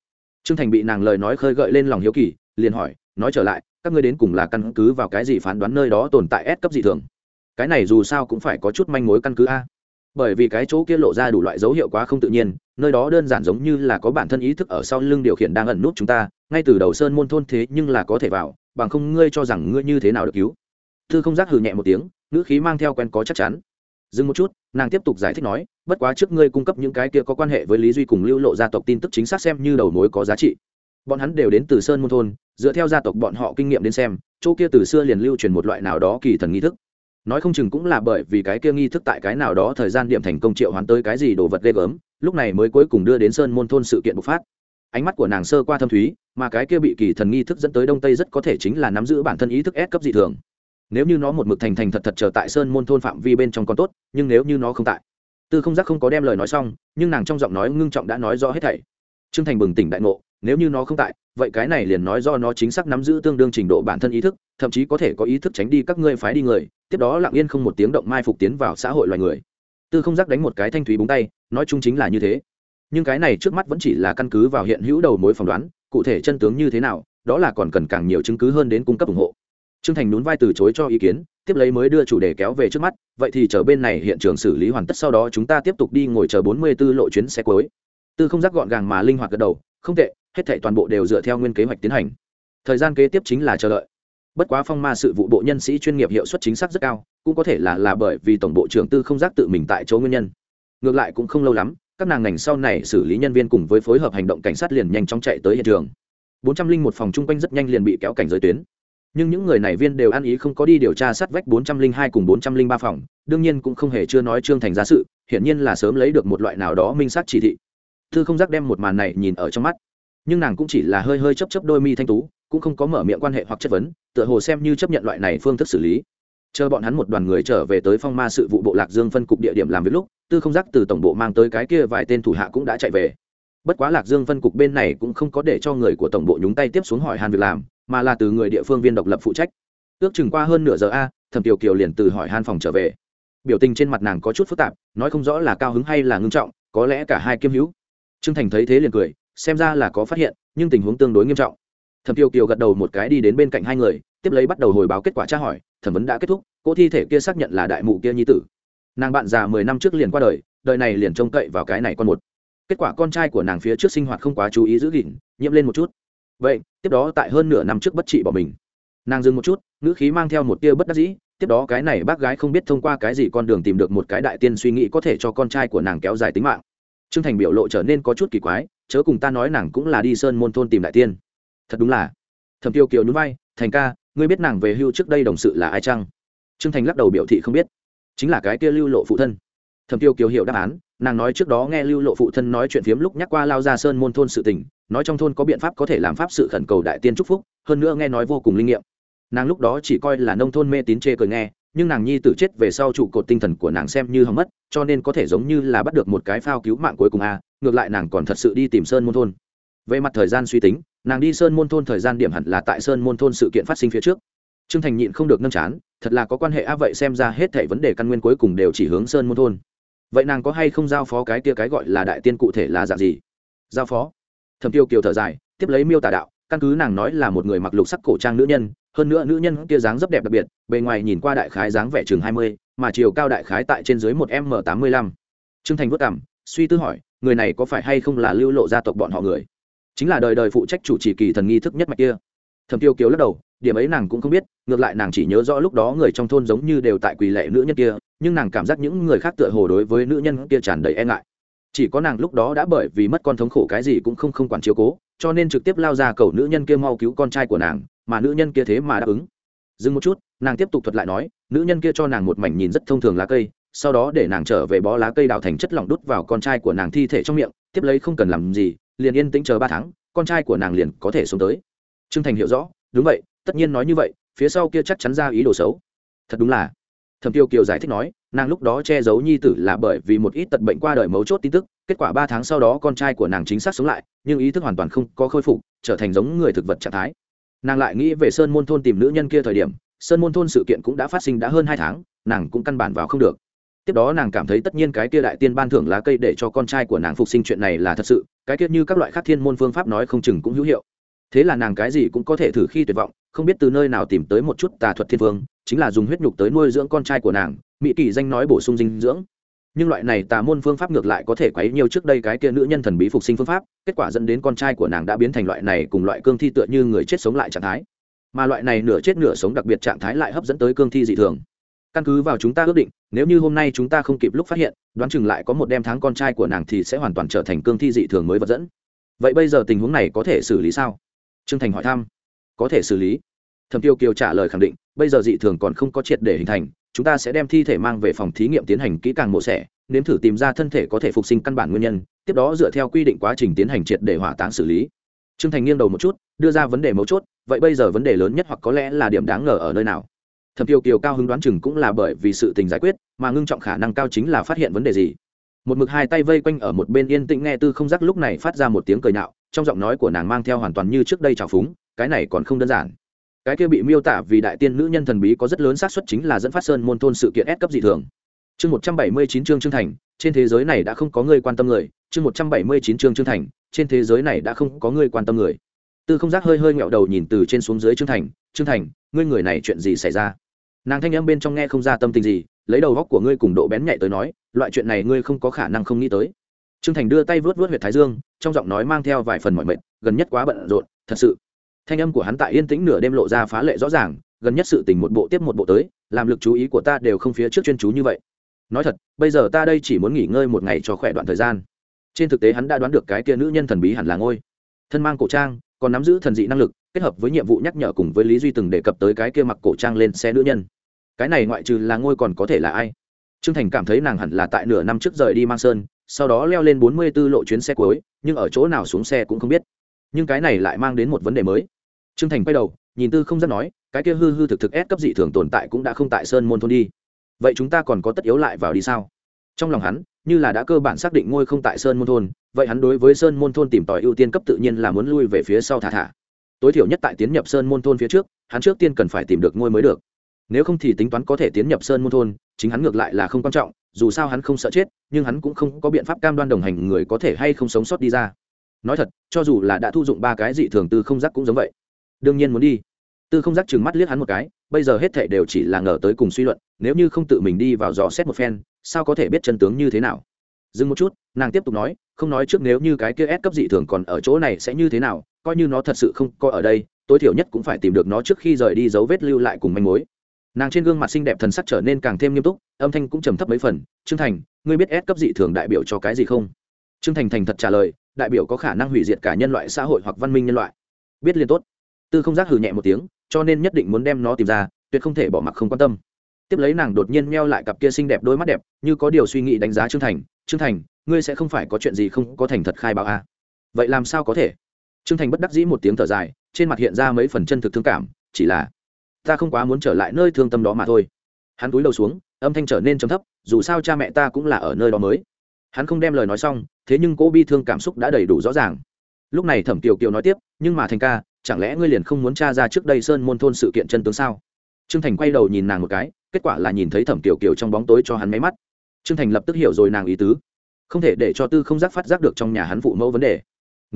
Trương thành bị nàng lời nói khơi gợi lên lòng hiếu kỳ, liền hỏi, nói trở lại, các ngươi đến cùng là căn cứ vào cái gì phán đoán nơi đó tồn tại S cấp dị thường? Cái này dù sao cũng phải có chút manh mối căn cứ a. Bởi vì cái chỗ kia lộ ra đủ loại dấu hiệu quá không tự nhiên, nơi đó đơn giản giống như là có bản thân ý thức ở sau lưng điều khiển đang ẩn nút chúng ta, ngay từ đầu sơn môn thôn thế nhưng là có thể vào, bằng không ngươi cho rằng ngươi như thế nào được cứu. Thư không giác hừ nhẹ một tiếng, ngữ khí mang theo quen có chắc chắn. Dừng một chút, nàng tiếp tục giải thích nói, bất quá trước ngươi cung cấp những cái kia có quan hệ với lý duy cùng lưu lộ gia tộc tin tức chính xác xem như đầu mối có giá trị. Bọn hắn đều đến từ sơn môn thôn, dựa theo gia tộc bọn họ kinh nghiệm đến xem, chỗ kia từ xưa liền lưu truyền một loại nào đó kỳ thần nghi thức nói không chừng cũng là bởi vì cái kia nghi thức tại cái nào đó thời gian điểm thành công triệu hoán tới cái gì đồ vật ghê gớm, lúc này mới cuối cùng đưa đến sơn môn thôn sự kiện bộc phát. Ánh mắt của nàng sơ qua thâm thúy, mà cái kia bị kỳ thần nghi thức dẫn tới đông tây rất có thể chính là nắm giữ bản thân ý thức ép cấp dị thường. Nếu như nó một mực thành thành thật thật trở tại sơn môn thôn phạm vi bên trong còn tốt, nhưng nếu như nó không tại, tư không giác không có đem lời nói xong, nhưng nàng trong giọng nói ngưng trọng đã nói rõ hết thảy. Trương thành bừng tỉnh đại ngộ nếu như nó không tại, vậy cái này liền nói do nó chính xác nắm giữ tương đương trình độ bản thân ý thức, thậm chí có thể có ý thức tránh đi các ngươi phái đi người, tiếp đó lặng yên không một tiếng động mai phục tiến vào xã hội loài người. Tư không giác đánh một cái thanh thúy búng tay, nói chung chính là như thế. Nhưng cái này trước mắt vẫn chỉ là căn cứ vào hiện hữu đầu mối phỏng đoán, cụ thể chân tướng như thế nào, đó là còn cần càng nhiều chứng cứ hơn đến cung cấp ủng hộ. Trương thành nhún vai từ chối cho ý kiến, tiếp lấy mới đưa chủ đề kéo về trước mắt, vậy thì chờ bên này hiện trường xử lý hoàn tất sau đó chúng ta tiếp tục đi ngồi chờ bốn mươi 44 lộ chuyến xe cuối. Tư không giác gọn gàng mà linh hoạt gật đầu, không tệ hết thảy toàn bộ đều dựa theo nguyên kế hoạch tiến hành. Thời gian kế tiếp chính là chờ đợi. Bất quá phong ma sự vụ bộ nhân sĩ chuyên nghiệp hiệu suất chính xác rất cao, cũng có thể là là bởi vì tổng bộ trưởng tư không giác tự mình tại chỗ nguyên nhân. Ngược lại cũng không lâu lắm, các nàng ngành sau này xử lý nhân viên cùng với phối hợp hành động cảnh sát liền nhanh chóng chạy tới hiện trường. bốn trăm linh một phòng chung quanh rất nhanh liền bị kéo cảnh giới tuyến. Nhưng những người này viên đều ăn ý không có đi điều tra sát vách bốn trăm linh hai cùng bốn trăm linh ba phòng, đương nhiên cũng không hề chưa nói trương thành giá sự, hiển nhiên là sớm lấy được một loại nào đó minh sát chỉ thị. Thư không giác đem một màn này nhìn ở trong mắt nhưng nàng cũng chỉ là hơi hơi chấp chấp đôi mi thanh tú, cũng không có mở miệng quan hệ hoặc chất vấn, tựa hồ xem như chấp nhận loại này phương thức xử lý. Chờ bọn hắn một đoàn người trở về tới phong ma sự vụ bộ lạc dương phân cục địa điểm làm việc lúc, tư không giác từ tổng bộ mang tới cái kia vài tên thủ hạ cũng đã chạy về. Bất quá lạc dương phân cục bên này cũng không có để cho người của tổng bộ nhúng tay tiếp xuống hỏi Hàn việc làm, mà là từ người địa phương viên độc lập phụ trách. Ước chừng qua hơn nửa giờ a, thẩm tiểu kiều liền từ hỏi Hàn phòng trở về. Biểu tình trên mặt nàng có chút phức tạp, nói không rõ là cao hứng hay là ngưng trọng, có lẽ cả hai kiêm hữu. Trương thành thấy thế liền cười xem ra là có phát hiện, nhưng tình huống tương đối nghiêm trọng. Thẩm tiêu kiều gật đầu một cái đi đến bên cạnh hai người, tiếp lấy bắt đầu hồi báo kết quả tra hỏi, thẩm vấn đã kết thúc, cỗ thi thể kia xác nhận là đại mụ kia nhi tử. Nàng bạn già mười năm trước liền qua đời đời này liền trông cậy vào cái này con một. Kết quả con trai của nàng phía trước sinh hoạt không quá chú ý giữ gìn, nhiễm lên một chút. Vậy, tiếp đó tại hơn nửa năm trước bất trị bỏ mình. Nàng dừng một chút, ngữ khí mang theo một tia bất đắc dĩ, tiếp đó cái này bác gái không biết thông qua cái gì con đường tìm được một cái đại tiên suy nghĩ có thể cho con trai của nàng kéo dài tính mạng. T r ư ơ n g thành biểu lộ trở nên có chút kỳ quái chớ cùng ta nói nàng cũng là đi sơn môn thôn tìm đại tiên. Thật đúng là. Thẩm tiêu kiều nhún vai, thành ca, ngươi biết nàng về hưu trước đây đồng sự là ai chăng? Trương thành lắc đầu biểu thị không biết. Chính là cái kia lưu lộ phụ thân. Thẩm tiêu kiều hiểu đáp án, nàng nói trước đó nghe lưu lộ phụ thân nói chuyện phiếm lúc nhắc qua lao ra sơn môn thôn sự tình, nói trong thôn có biện pháp có thể làm pháp sự khẩn cầu đại tiên trúc phúc, hơn nữa nghe nói vô cùng linh nghiệm. Nàng lúc đó chỉ coi là nông thôn mê tín chê cười nghe, nhưng nàng nhi tử chết về sau trụ cột tinh thần của nàng xem như hỏng mất, cho nên có thể giống như là bắt được một cái phao cứu mạng cuối cùng a ngược lại nàng còn thật sự đi tìm sơn môn thôn. Về mặt thời gian suy tính, nàng đi sơn môn thôn thời gian điểm hẳn là tại sơn môn thôn sự kiện phát sinh phía trước. T r ư ơ n g thành nhịn không được nâng chán, thật là có quan hệ á, vậy xem ra hết thể vấn đề căn nguyên cuối cùng đều chỉ hướng sơn môn thôn. Vậy nàng có hay không giao phó cái kia cái gọi là đại tiên cụ thể là dạng gì? Giao phó? Thầm tiêu kiều thở dài, tiếp lấy miêu tả đạo, căn cứ nàng nói là một người mặc lục sắc cổ trang nữ nhân, hơn nữa nữ nhân kia dáng rất đẹp đặc biệt, bề ngoài nhìn qua đại khái dáng vẻ chừng hai mươi, mà chiều cao đại khái tại trên dưới một m tám mươi lăm. Trương thành vất cảm suy tư hỏi người này có phải hay không là lưu lộ gia tộc bọn họ người? Chính là đời đời phụ trách chủ trì kỳ thần nghi thức nhất mạch kia. Thẩm tiêu kiều lắc đầu, điểm ấy nàng cũng không biết, ngược lại nàng chỉ nhớ rõ lúc đó người trong thôn giống như đều tại quỳ lệ nữ nhân kia, nhưng nàng cảm giác những người khác tựa hồ đối với nữ nhân kia tràn đầy e ngại. Chỉ có nàng lúc đó đã bởi vì mất con thống khổ cái gì cũng không không quản chiếu cố, cho nên trực tiếp lao ra cầu nữ nhân kia mau cứu con trai của nàng, mà nữ nhân kia thế mà đáp ứng. Dừng một chút, nàng tiếp tục thuật lại nói, nữ nhân kia cho nàng một mảnh nhìn rất thông thường lá cây sau đó để nàng trở về bó lá cây đào thành chất lỏng đút vào con trai của nàng thi thể trong miệng, tiếp lấy không cần làm gì, liền yên tĩnh chờ ba tháng, con trai của nàng liền có thể xuống tới. T r ư ơ n g thành hiểu rõ, đúng vậy, tất nhiên nói như vậy, phía sau kia chắc chắn ra ý đồ xấu. Thật đúng là. Thẩm tiêu kiều giải thích nói, nàng lúc đó che giấu nhi tử là bởi vì một ít tật bệnh qua đời mấu chốt tin tức, kết quả ba tháng sau đó con trai của nàng chính xác sống lại, nhưng ý thức hoàn toàn không có khôi phục, trở thành giống người thực vật trạng thái. Nàng lại nghĩ về sơn môn thôn tìm nữ nhân kia thời điểm, sơn môn thôn sự kiện cũng đã phát sinh đã hơn hai tháng, nàng cũng căn bản vào không được tiếp đó nàng cảm thấy tất nhiên cái kia đại tiên ban thưởng lá cây để cho con trai của nàng phục sinh chuyện này là thật sự, cái kia như các loại khác thiên môn phương pháp nói không chừng cũng hữu hiệu. Thế là nàng cái gì cũng có thể thử khi tuyệt vọng, không biết từ nơi nào tìm tới một chút tà thuật thiên phương chính là dùng huyết nhục tới nuôi dưỡng con trai của nàng, mỹ kỳ danh nói bổ sung dinh dưỡng. Nhưng loại này tà môn phương pháp ngược lại có thể quấy nhiều trước đây cái kia nữ nhân thần bí phục sinh phương pháp, kết quả dẫn đến con trai của nàng đã biến thành loại này cùng loại cương thi tựa như người chết sống lại trạng thái. Mà loại này nửa chết nửa sống đặc biệt trạng thái lại hấp dẫn tới cương thi dị thường căn cứ vào chúng ta ước định, nếu như hôm nay chúng ta không kịp lúc phát hiện, đoán chừng lại có một đêm tháng con trai của nàng thì sẽ hoàn toàn trở thành cương thi dị thường mới vật dẫn. Vậy bây giờ tình huống này có thể xử lý sao? Trương thành hỏi thăm. Có thể xử lý. Thẩm tiêu kiều trả lời khẳng định, bây giờ dị thường còn không có triệt để hình thành, chúng ta sẽ đem thi thể mang về phòng thí nghiệm tiến hành kỹ càng mổ xẻ, nếm thử tìm ra thân thể có thể phục sinh căn bản nguyên nhân, tiếp đó dựa theo quy định quá trình tiến hành triệt để hỏa táng xử lý. Trương thành nghiêng đầu một chút, đưa ra vấn đề mấu chốt, vậy bây giờ vấn đề lớn nhất hoặc có lẽ là điểm đáng ngờ ở nơi nào? Thẩm tiêu kiều cao hứng đoán chừng cũng là bởi vì sự tình giải quyết, mà ngưng trọng khả năng cao chính là phát hiện vấn đề gì. Một mực hai tay vây quanh ở một bên yên tĩnh nghe tư không giác lúc này phát ra một tiếng cười nhạo, trong giọng nói của nàng mang theo hoàn toàn như trước đây trào phúng, cái này còn không đơn giản. Cái kia bị miêu tả vì đại tiên nữ nhân thần bí có rất lớn xác suất chính là dẫn phát sơn môn thôn sự kiện ép cấp dị thường. Chương một trăm bảy mươi chín chương trương thành, trên thế giới này đã không có người quan tâm người. Chương một trăm bảy mươi chín chương trương thành, trên thế giới này đã không có người quan tâm người. Tư không giác hơi hơi nghẹo đầu nhìn từ trên xuống dưới trương thành trương thành, ngươi người này chuyện gì xảy ra? Nàng thanh âm bên trong nghe không ra tâm tình gì, lấy đầu góc của ngươi cùng độ bén nhạy tới nói, loại chuyện này ngươi không có khả năng không nghĩ tới. Trương thành đưa tay vớt vớt huyệt thái dương, trong giọng nói mang theo vài phần mọi mệt, gần nhất quá bận rộn, thật sự. Thanh âm của hắn tại yên tĩnh nửa đêm lộ ra phá lệ rõ ràng, gần nhất sự tình một bộ tiếp một bộ tới, làm lực chú ý của ta đều không phía trước chuyên chú như vậy. Nói thật, bây giờ ta đây chỉ muốn nghỉ ngơi một ngày cho khỏe đoạn thời gian. Trên thực tế hắn đã đoán được cái kia nữ nhân thần bí hẳn là ngôi. Thân mang cổ trang, còn nắm giữ thần dị năng lực, kết hợp với nhiệm vụ nhắc nhở cùng với lý duy từng đề cập tới cái kia mặc cổ trang lên xe nữ nhân cái này ngoại trừ là ngôi còn có thể là ai? Trương thành cảm thấy nàng hẳn là tại nửa năm trước rời đi mang sơn, sau đó leo lên bốn mươi 44 lộ chuyến xe cuối, nhưng ở chỗ nào xuống xe cũng không biết. Nhưng cái này lại mang đến một vấn đề mới. Trương thành quay đầu, nhìn tư không rất nói, cái kia hư hư thực thực ép cấp dị thường tồn tại cũng đã không tại sơn môn thôn đi. Vậy chúng ta còn có tất yếu lại vào đi sao? Trong lòng hắn, như là đã cơ bản xác định ngôi không tại sơn môn thôn, vậy hắn đối với sơn môn thôn tìm tòi ưu tiên cấp tự nhiên là muốn lui về phía sau thả thả. Tối thiểu nhất tại tiến nhập sơn môn thôn phía trước, hắn trước tiên cần phải tìm được ngôi mới được nếu không thì tính toán có thể tiến nhập sơn môn thôn, chính hắn ngược lại là không quan trọng, dù sao hắn không sợ chết, nhưng hắn cũng không có biện pháp cam đoan đồng hành người có thể hay không sống sót đi ra. Nói thật, cho dù là đã thu dụng ba cái dị thường tư không giác cũng giống vậy. Đương nhiên muốn đi. Tư không giác chừng mắt liếc hắn một cái, bây giờ hết thệ đều chỉ là ngờ tới cùng suy luận, nếu như không tự mình đi vào dò xét một phen, sao có thể biết chân tướng như thế nào? Dừng một chút, nàng tiếp tục nói, không nói trước nếu như cái kia ép cấp dị thường còn ở chỗ này sẽ như thế nào, coi như nó thật sự không có ở đây, tối thiểu nhất cũng phải tìm được nó trước khi rời đi dấu vết lưu lại cùng manh mối nàng trên gương mặt xinh đẹp thần sắc trở nên càng thêm nghiêm túc, âm thanh cũng trầm thấp mấy phần. Trương thành, ngươi biết ép cấp dị thường đại biểu cho cái gì không? Trương thành thành thật trả lời, đại biểu có khả năng hủy diệt cả nhân loại xã hội hoặc văn minh nhân loại. Biết liên tốt. Tư không giác hừ nhẹ một tiếng, cho nên nhất định muốn đem nó tìm ra, tuyệt không thể bỏ mặc không quan tâm. Tiếp lấy nàng đột nhiên meo lại cặp kia xinh đẹp đôi mắt đẹp, như có điều suy nghĩ đánh giá trương thành trương thành, ngươi sẽ không phải có chuyện gì không có thành thật khai báo à. vậy làm sao có thể? Trương thành bất đắc dĩ một tiếng thở dài, trên mặt hiện ra mấy phần chân thực thương cảm, chỉ là ta không quá muốn trở lại nơi thương tâm đó mà thôi. Hắn túi đầu xuống, âm thanh trở nên trầm thấp, dù sao cha mẹ ta cũng là ở nơi đó mới. Hắn không đem lời nói xong, thế nhưng cô bi thương cảm xúc đã đầy đủ rõ ràng. Lúc này thẩm kiều kiều nói tiếp, nhưng mà thành ca, chẳng lẽ ngươi liền không muốn t r a ra trước đây sơn môn thôn sự kiện chân tướng sao? T r ư ơ n g thành quay đầu nhìn nàng một cái, kết quả là nhìn thấy thẩm kiều kiều trong bóng tối cho hắn máy mắt. T r ư ơ n g thành lập tức hiểu rồi nàng ý tứ. Không thể để cho tư không giác phát giác được trong nhà hắn phụ mẫu vấn đề.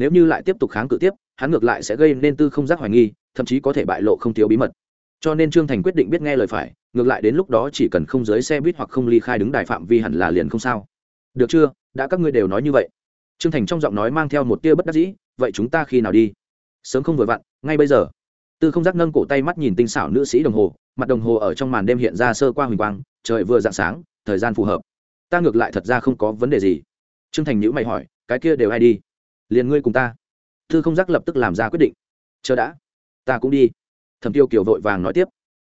Nếu như lại tiếp tục kháng cự tiếp, hắn ngược lại sẽ gây nên tư không giác hoài nghi, thậm chí có thể bại lộ không thiếu bí mật cho nên trương thành quyết định biết nghe lời phải, ngược lại đến lúc đó chỉ cần không dưới xe buýt hoặc không ly khai đứng đài phạm vi hẳn là liền không sao. Được chưa? Đã các ngươi đều nói như vậy. Trương thành trong giọng nói mang theo một tia bất đắc dĩ, vậy chúng ta khi nào đi? Sớm không vừa vặn, ngay bây giờ. Tư không giác nâng cổ tay mắt nhìn tinh xảo nữ sĩ đồng hồ, mặt đồng hồ ở trong màn đêm hiện ra sơ qua huỳnh quang, trời vừa dạng sáng, thời gian phù hợp. Ta ngược lại thật ra không có vấn đề gì. T r ư ơ n g thành nhữ mày hỏi, cái kia đều ai đi? Liền ngươi cùng ta. Tư không giác lập tức làm ra quyết định. Chờ đã. Ta cũng đi thẩm tiêu kiều vội vàng nói tiếp,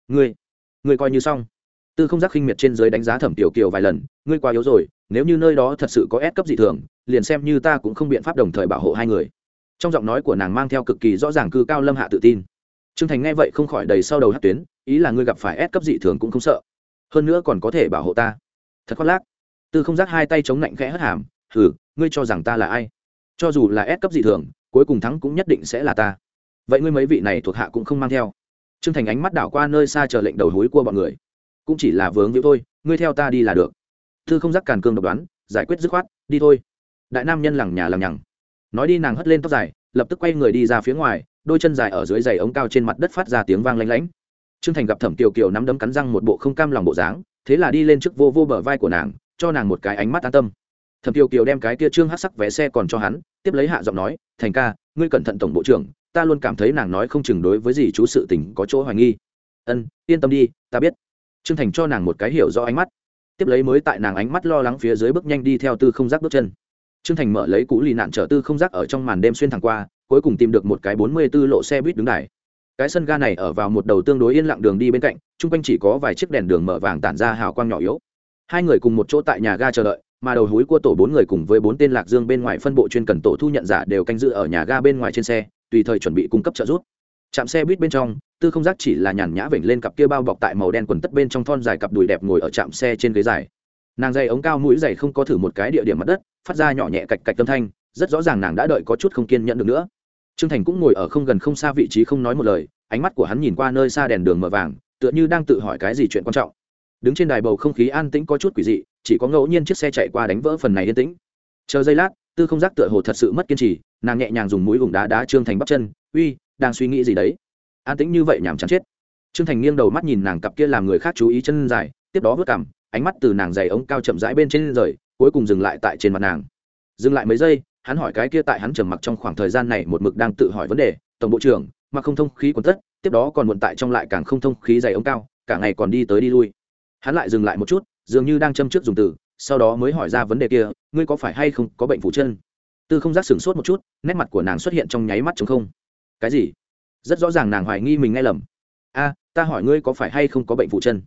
ngươi ngươi coi như xong. Tư không giác khinh miệt trên dưới đánh giá thẩm tiểu kiều vài lần, ngươi quá yếu rồi, nếu như nơi đó thật sự có ép cấp dị thường, liền xem như ta cũng không biện pháp đồng thời bảo hộ hai người. Trong giọng nói của nàng mang theo cực kỳ rõ ràng cư cao lâm hạ tự tin. Trương thành nghe vậy không khỏi đầy sau đầu hát tuyến, ý là ngươi gặp phải ép cấp dị thường cũng không sợ. Hơn nữa còn có thể bảo hộ ta. Thật khoác lác. Tư không giác hai tay chống lạnh khẽ hất hàm, hừ, ngươi cho rằng ta là ai? Cho dù là ép cấp dị thường, cuối cùng thắng cũng nhất định sẽ là ta. Vậy ngươi mấy vị này thuộc hạ cũng không mang theo. Trương thành ánh mắt đảo qua nơi xa chờ lệnh đầu hối của bọn người. Cũng chỉ là vướng víu thôi, ngươi theo ta đi là được. Thư không giác càn cương độc đoán, giải quyết dứt khoát, đi thôi. Đại nam nhân lằng nhà lằng nhằng. Nói đi nàng hất lên tóc dài, lập tức quay người đi ra phía ngoài, đôi chân dài ở dưới giày ống cao trên mặt đất phát ra tiếng vang lanh lánh trương thành gặp thẩm kiều kiều nắm đấm cắn răng một bộ không cam lòng bộ dáng, thế là đi lên trước vô vô bờ vai của nàng, cho nàng một cái ánh mắt an tâm. Thẩm kiều kiều đem cái kia trương hát sắc vé xe còn cho hắn, tiếp lấy hạ giọng nói, thành ca, ngươi cẩn thận tổng bộ trưởng ta luôn cảm thấy nàng nói không chừng đối với gì chú sự tình có chỗ hoài nghi. Ân yên tâm đi ta biết. Trương thành cho nàng một cái hiểu rõ ánh mắt. Tiếp lấy mới tại nàng ánh mắt lo lắng phía dưới bước nhanh đi theo tư không giác bước chân. Trương Thành mở lấy cũ lì nạn trở tư không Giác ở trong màn đêm xuyên thẳng qua, cuối cùng tìm được một cái bốn mươi 44 lộ xe buýt đứng đài. Cái sân ga này ở vào một đầu tương đối yên lặng đường đi bên cạnh, trung quanh chỉ có vài chiếc đèn đường mở vàng tản ra hào quang nhỏ yếu. Hai người cùng một chỗ tại nhà ga chờ đợi, mà đầu húi của tổ bốn người cùng với bốn tên lạc dương bên ngoài phân bộ chuyên cần tổ thu nhận giả đều canh giữ ở nhà ga bên ngoài trên xe, tùy thời chuẩn bị cung cấp trợ giúp. Trạm xe buýt bên trong, Tư Không Giác chỉ là nhàn nhã vểnh lên cặp kia bao bọc tại màu đen quần tất bên trong thon dài cặp đùi đẹp ngồi ở trạm xe trên ghế dài. Nàng dây ống cao mũi dày không có thử một cái địa điểm mặt đất, phát ra nhỏ nhẹ cạch cạch âm thanh rất rõ ràng nàng đã đợi có chút không kiên nhẫn được nữa trương thành cũng ngồi ở không gần không xa vị trí không nói một lời ánh mắt của hắn nhìn qua nơi xa đèn đường mờ vàng tựa như đang tự hỏi cái gì chuyện quan trọng đứng trên đài bầu không khí an tĩnh có chút quỷ dị chỉ có ngẫu nhiên chiếc xe chạy qua đánh vỡ phần này yên tĩnh chờ giây lát tư không giác tựa hồ thật sự mất kiên trì, nàng nhẹ nhàng dùng mũi vùng đá đá trương thành bắp chân, uy, đang suy nghĩ gì đấy? An tĩnh như vậy nhảm chán chết. Trương thành nghiêng đầu mắt nhìn nàng cặp kia làm người khác chú ý chân dài, tiếp đó vớt cảm ánh mắt từ nàng dày ống cao chậm rãi bên trên rời, cuối cùng dừng lại tại trên mặt nàng. Dừng lại mấy giây, hắn hỏi cái kia tại hắn trầm mặc trong khoảng thời gian này một mực đang tự hỏi vấn đề, tổng bộ trưởng mà không thông khí quần tất, tiếp đó còn muộn tại trong lại càng không thông khí dày ống cao, cả ngày còn đi tới đi lui. Hắn lại dừng lại một chút, dường như đang châm trước dùng từ sau đó mới hỏi ra vấn đề kia, ngươi có phải hay không có bệnh phủ chân? Tư không giác sửng sốt một chút, nét mặt của nàng xuất hiện trong nháy mắt chống không. Cái gì? Rất rõ ràng nàng hoài nghi mình nghe lầm. A, ta hỏi ngươi có phải hay không có bệnh phủ chân?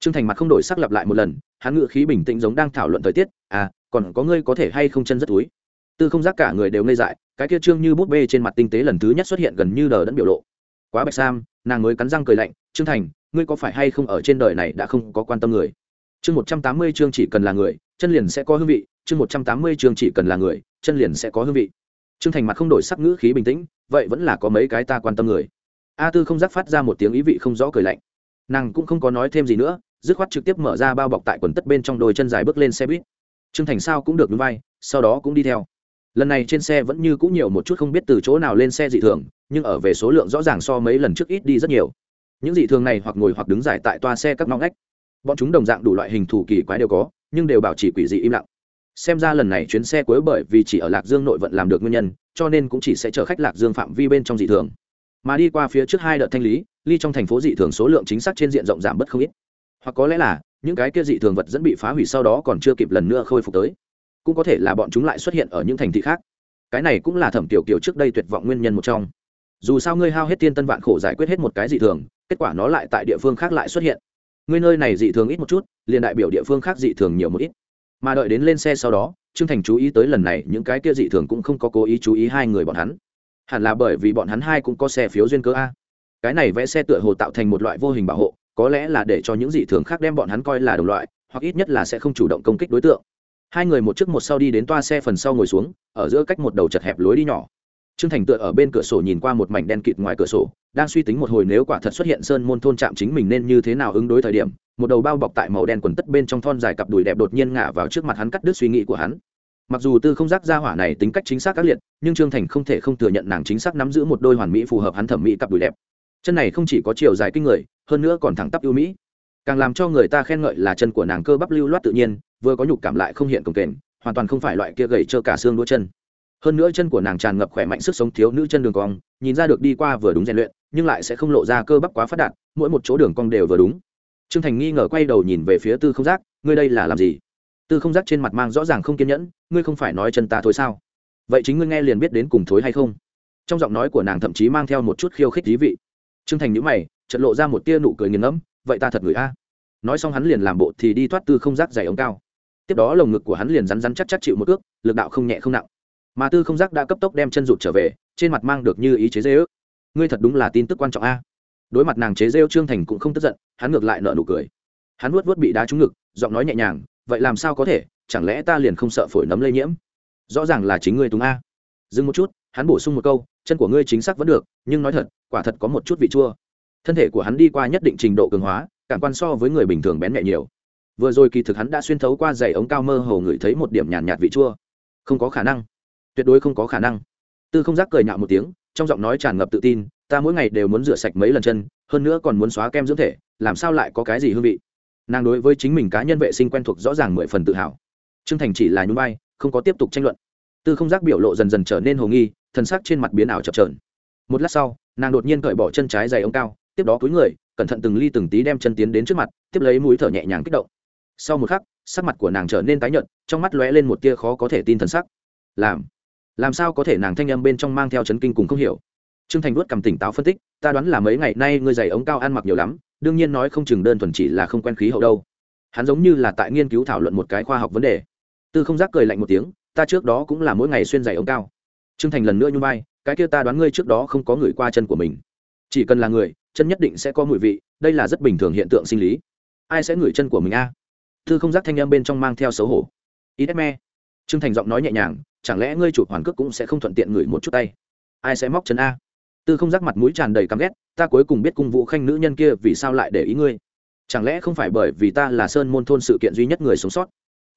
T r ư ơ n g thành mặt không đổi sắc lặp lại một lần, hắn ngự khí bình tĩnh giống đang thảo luận thời tiết à còn có ngươi có thể hay không chân rất túi? Tư không giác cả người đều ngây dại, cái kia trương như bút bê trên mặt tinh tế lần thứ nhất xuất hiện gần như đờ đẫn biểu lộ. Quá bạch sam, nàng mới cắn răng cười lạnh, trương thành, ngươi có phải hay không ở trên đời này đã không có quan tâm người? Chương một trăm tám mươi chương chỉ cần là người, chân liền sẽ có hương vị. Chương một trăm tám mươi chương chỉ cần là người, chân liền sẽ có hương vị. Trương thành mặt không đổi sắc ngữ khí bình tĩnh, vậy vẫn là có mấy cái ta quan tâm người. A tư không giác phát ra một tiếng ý vị không rõ cười lạnh. Nàng cũng không có nói thêm gì nữa, dứt khoát trực tiếp mở ra bao bọc tại quần tất bên trong đôi chân dài bước lên xe buýt. Trương thành sao cũng được núi vai, sau đó cũng đi theo. Lần này trên xe vẫn như cũng nhiều một chút không biết từ chỗ nào lên xe dị thường, nhưng ở về số lượng rõ ràng so mấy lần trước ít đi rất nhiều. Những dị thường này hoặc ngồi hoặc đứng dài tại toa xe các ngóc ngách bọn chúng đồng dạng đủ loại hình thù kỳ quái đều có, nhưng đều bảo trì quỷ dị im lặng. Xem ra lần này chuyến xe cuối bởi vì chỉ ở lạc dương nội vận làm được nguyên nhân, cho nên cũng chỉ sẽ chở khách lạc dương phạm vi bên trong dị thường. Mà đi qua phía trước hai đợt thanh lý, ly trong thành phố dị thường số lượng chính xác trên diện rộng giảm bất không ít. Hoặc có lẽ là, những cái kia dị thường vật dẫn bị phá hủy sau đó còn chưa kịp lần nữa khôi phục tới. Cũng có thể là bọn chúng lại xuất hiện ở những thành thị khác. Cái này cũng là thẩm tiểu kiều trước đây tuyệt vọng nguyên nhân một trong. Dù sao ngươi hao hết tiên tân vạn khổ giải quyết hết một cái dị thường, kết quả nó lại tại địa phương khác lại xuất hiện ngươi nơi này dị thường ít một chút, liền đại biểu địa phương khác dị thường nhiều một ít. Mà đợi đến lên xe sau đó, trương thành chú ý tới lần này, những cái kia dị thường cũng không có cố ý chú ý hai người bọn hắn. Hẳn là bởi vì bọn hắn hai cũng có xe phiếu duyên cơ a. Cái này vẽ xe tựa hồ tạo thành một loại vô hình bảo hộ, có lẽ là để cho những dị thường khác đem bọn hắn coi là đồng loại, hoặc ít nhất là sẽ không chủ động công kích đối tượng. Hai người một trước một sau đi đến toa xe phần sau ngồi xuống, ở giữa cách một đầu chật hẹp lối đi nhỏ trương thành tựa ở bên cửa sổ nhìn qua một mảnh đen kịt ngoài cửa sổ, đang suy tính một hồi nếu quả thật xuất hiện sơn môn thôn trạm chính mình nên như thế nào ứng đối thời điểm, một đầu bao bọc tại màu đen quần tất bên trong thon dài cặp đùi đẹp đột nhiên ngã vào trước mặt hắn cắt đứt suy nghĩ của hắn. Mặc dù tư không giác gia hỏa này tính cách chính xác các liệt, nhưng trương thành không thể không thừa nhận nàng chính xác nắm giữ một đôi hoàn mỹ phù hợp hắn thẩm mỹ cặp đùi đẹp. Chân này không chỉ có chiều dài kinh người, hơn nữa còn thẳng tắp ưu mỹ. Càng làm cho người ta khen ngợi là chân của nàng cơ bắp lưu loát tự nhiên, vừa có nhục cảm lại không hiện cồng kềnh, hoàn toàn không phải loại kia gầy trơ cả xương đũa chân hơn nữa chân của nàng tràn ngập khỏe mạnh sức sống thiếu nữ chân đường cong, nhìn ra được đi qua vừa đúng rèn luyện, nhưng lại sẽ không lộ ra cơ bắp quá phát đạt, mỗi một chỗ đường cong đều vừa đúng. T r ư ơ n g thành nghi ngờ quay đầu nhìn về phía tư không giác, ngươi đây là làm gì? Tư không giác trên mặt mang rõ ràng không kiên nhẫn, ngươi không phải nói chân ta thôi sao? Vậy chính ngươi nghe liền biết đến cùng thối hay không? Trong giọng nói của nàng thậm chí mang theo một chút khiêu khích thí vị. T r ư ơ n g thành nhữ mày trận lộ ra một tia nụ cười nghiền ngẫm, vậy ta thật người a? Nói xong hắn liền làm bộ thì đi thoát tư không giác dày ống cao. Tiếp đó lồng ngực của hắn liền rắn rắn chắc chắc chịu một ước, lực đạo không nhẹ không nặng mà tư không giác đã cấp tốc đem chân rụt trở về, trên mặt mang được như ý chế dê ước ngươi thật đúng là tin tức quan trọng a. Đối mặt nàng chế rêu trương thành cũng không tức giận, hắn ngược lại nợ nụ cười. Hắn vuốt vuốt bị đá trúng ngực, giọng nói nhẹ nhàng, vậy làm sao có thể? Chẳng lẽ ta liền không sợ phổi nấm lây nhiễm? Rõ ràng là chính ngươi túng a. Dừng một chút, hắn bổ sung một câu, chân của ngươi chính xác vẫn được, nhưng nói thật, quả thật có một chút vị chua. Thân thể của hắn đi qua nhất định trình độ cường hóa, cảm quan so với người bình thường bén nhẹ nhiều. Vừa rồi kỳ thực hắn đã xuyên thấu qua giày ống cao mơ hồ ngửi thấy một điểm nhàn nhạt vị chua. Không có khả năng tuyệt đối không có khả năng. Tư không giác cười nhạo một tiếng, trong giọng nói tràn ngập tự tin, ta mỗi ngày đều muốn rửa sạch mấy lần chân, hơn nữa còn muốn xóa kem dưỡng thể, làm sao lại có cái gì hương vị? Nàng đối với chính mình cá nhân vệ sinh quen thuộc rõ ràng mười phần tự hào. T r ư ơ n g thành chỉ là nhún bay không có tiếp tục tranh luận. Tư không giác biểu lộ dần dần trở nên hồ nghi, thần sắc trên mặt biến ảo chập trờn một lát sau, nàng đột nhiên cởi bỏ chân trái dày ống cao, tiếp đó cúi người, cẩn thận từng ly từng tí đem chân tiến đến trước mặt, tiếp lấy mũi thở nhẹ nhàng kích động. Sau một khắc, sắc mặt của nàng trở nên tái nhợt, trong mắt lóe lên một tia khó có thể tin thần sắc. Làm làm sao có thể nàng thanh âm bên trong mang theo chấn kinh cùng không hiểu? Trương thành vuốt cầm tỉnh táo phân tích, ta đoán là mấy ngày nay ngươi giày ống cao ăn mặc nhiều lắm, đương nhiên nói không chừng đơn thuần chỉ là không quen khí hậu đâu. Hắn giống như là tại nghiên cứu thảo luận một cái khoa học vấn đề. Tư không giác cười lạnh một tiếng, ta trước đó cũng là mỗi ngày xuyên giày ống cao. Trương thành lần nữa nhung vai, cái kia ta đoán ngươi trước đó không có người qua chân của mình. Chỉ cần là người, chân nhất định sẽ có mùi vị, đây là rất bình thường hiện tượng sinh lý. Ai sẽ ngửi chân của mình a? Tư không giác thanh âm bên trong mang theo xấu hổ. Ít me. Trương thành giọng nói nhẹ nhàng chẳng lẽ ngươi chủ hoàn cước cũng sẽ không thuận tiện ngửi một chút tay? Ai sẽ móc chân a? Tư không giác mặt mũi tràn đầy căm ghét, ta cuối cùng biết cung vũ khanh nữ nhân kia vì sao lại để ý ngươi. Chẳng lẽ không phải bởi vì ta là sơn môn thôn sự kiện duy nhất người sống sót?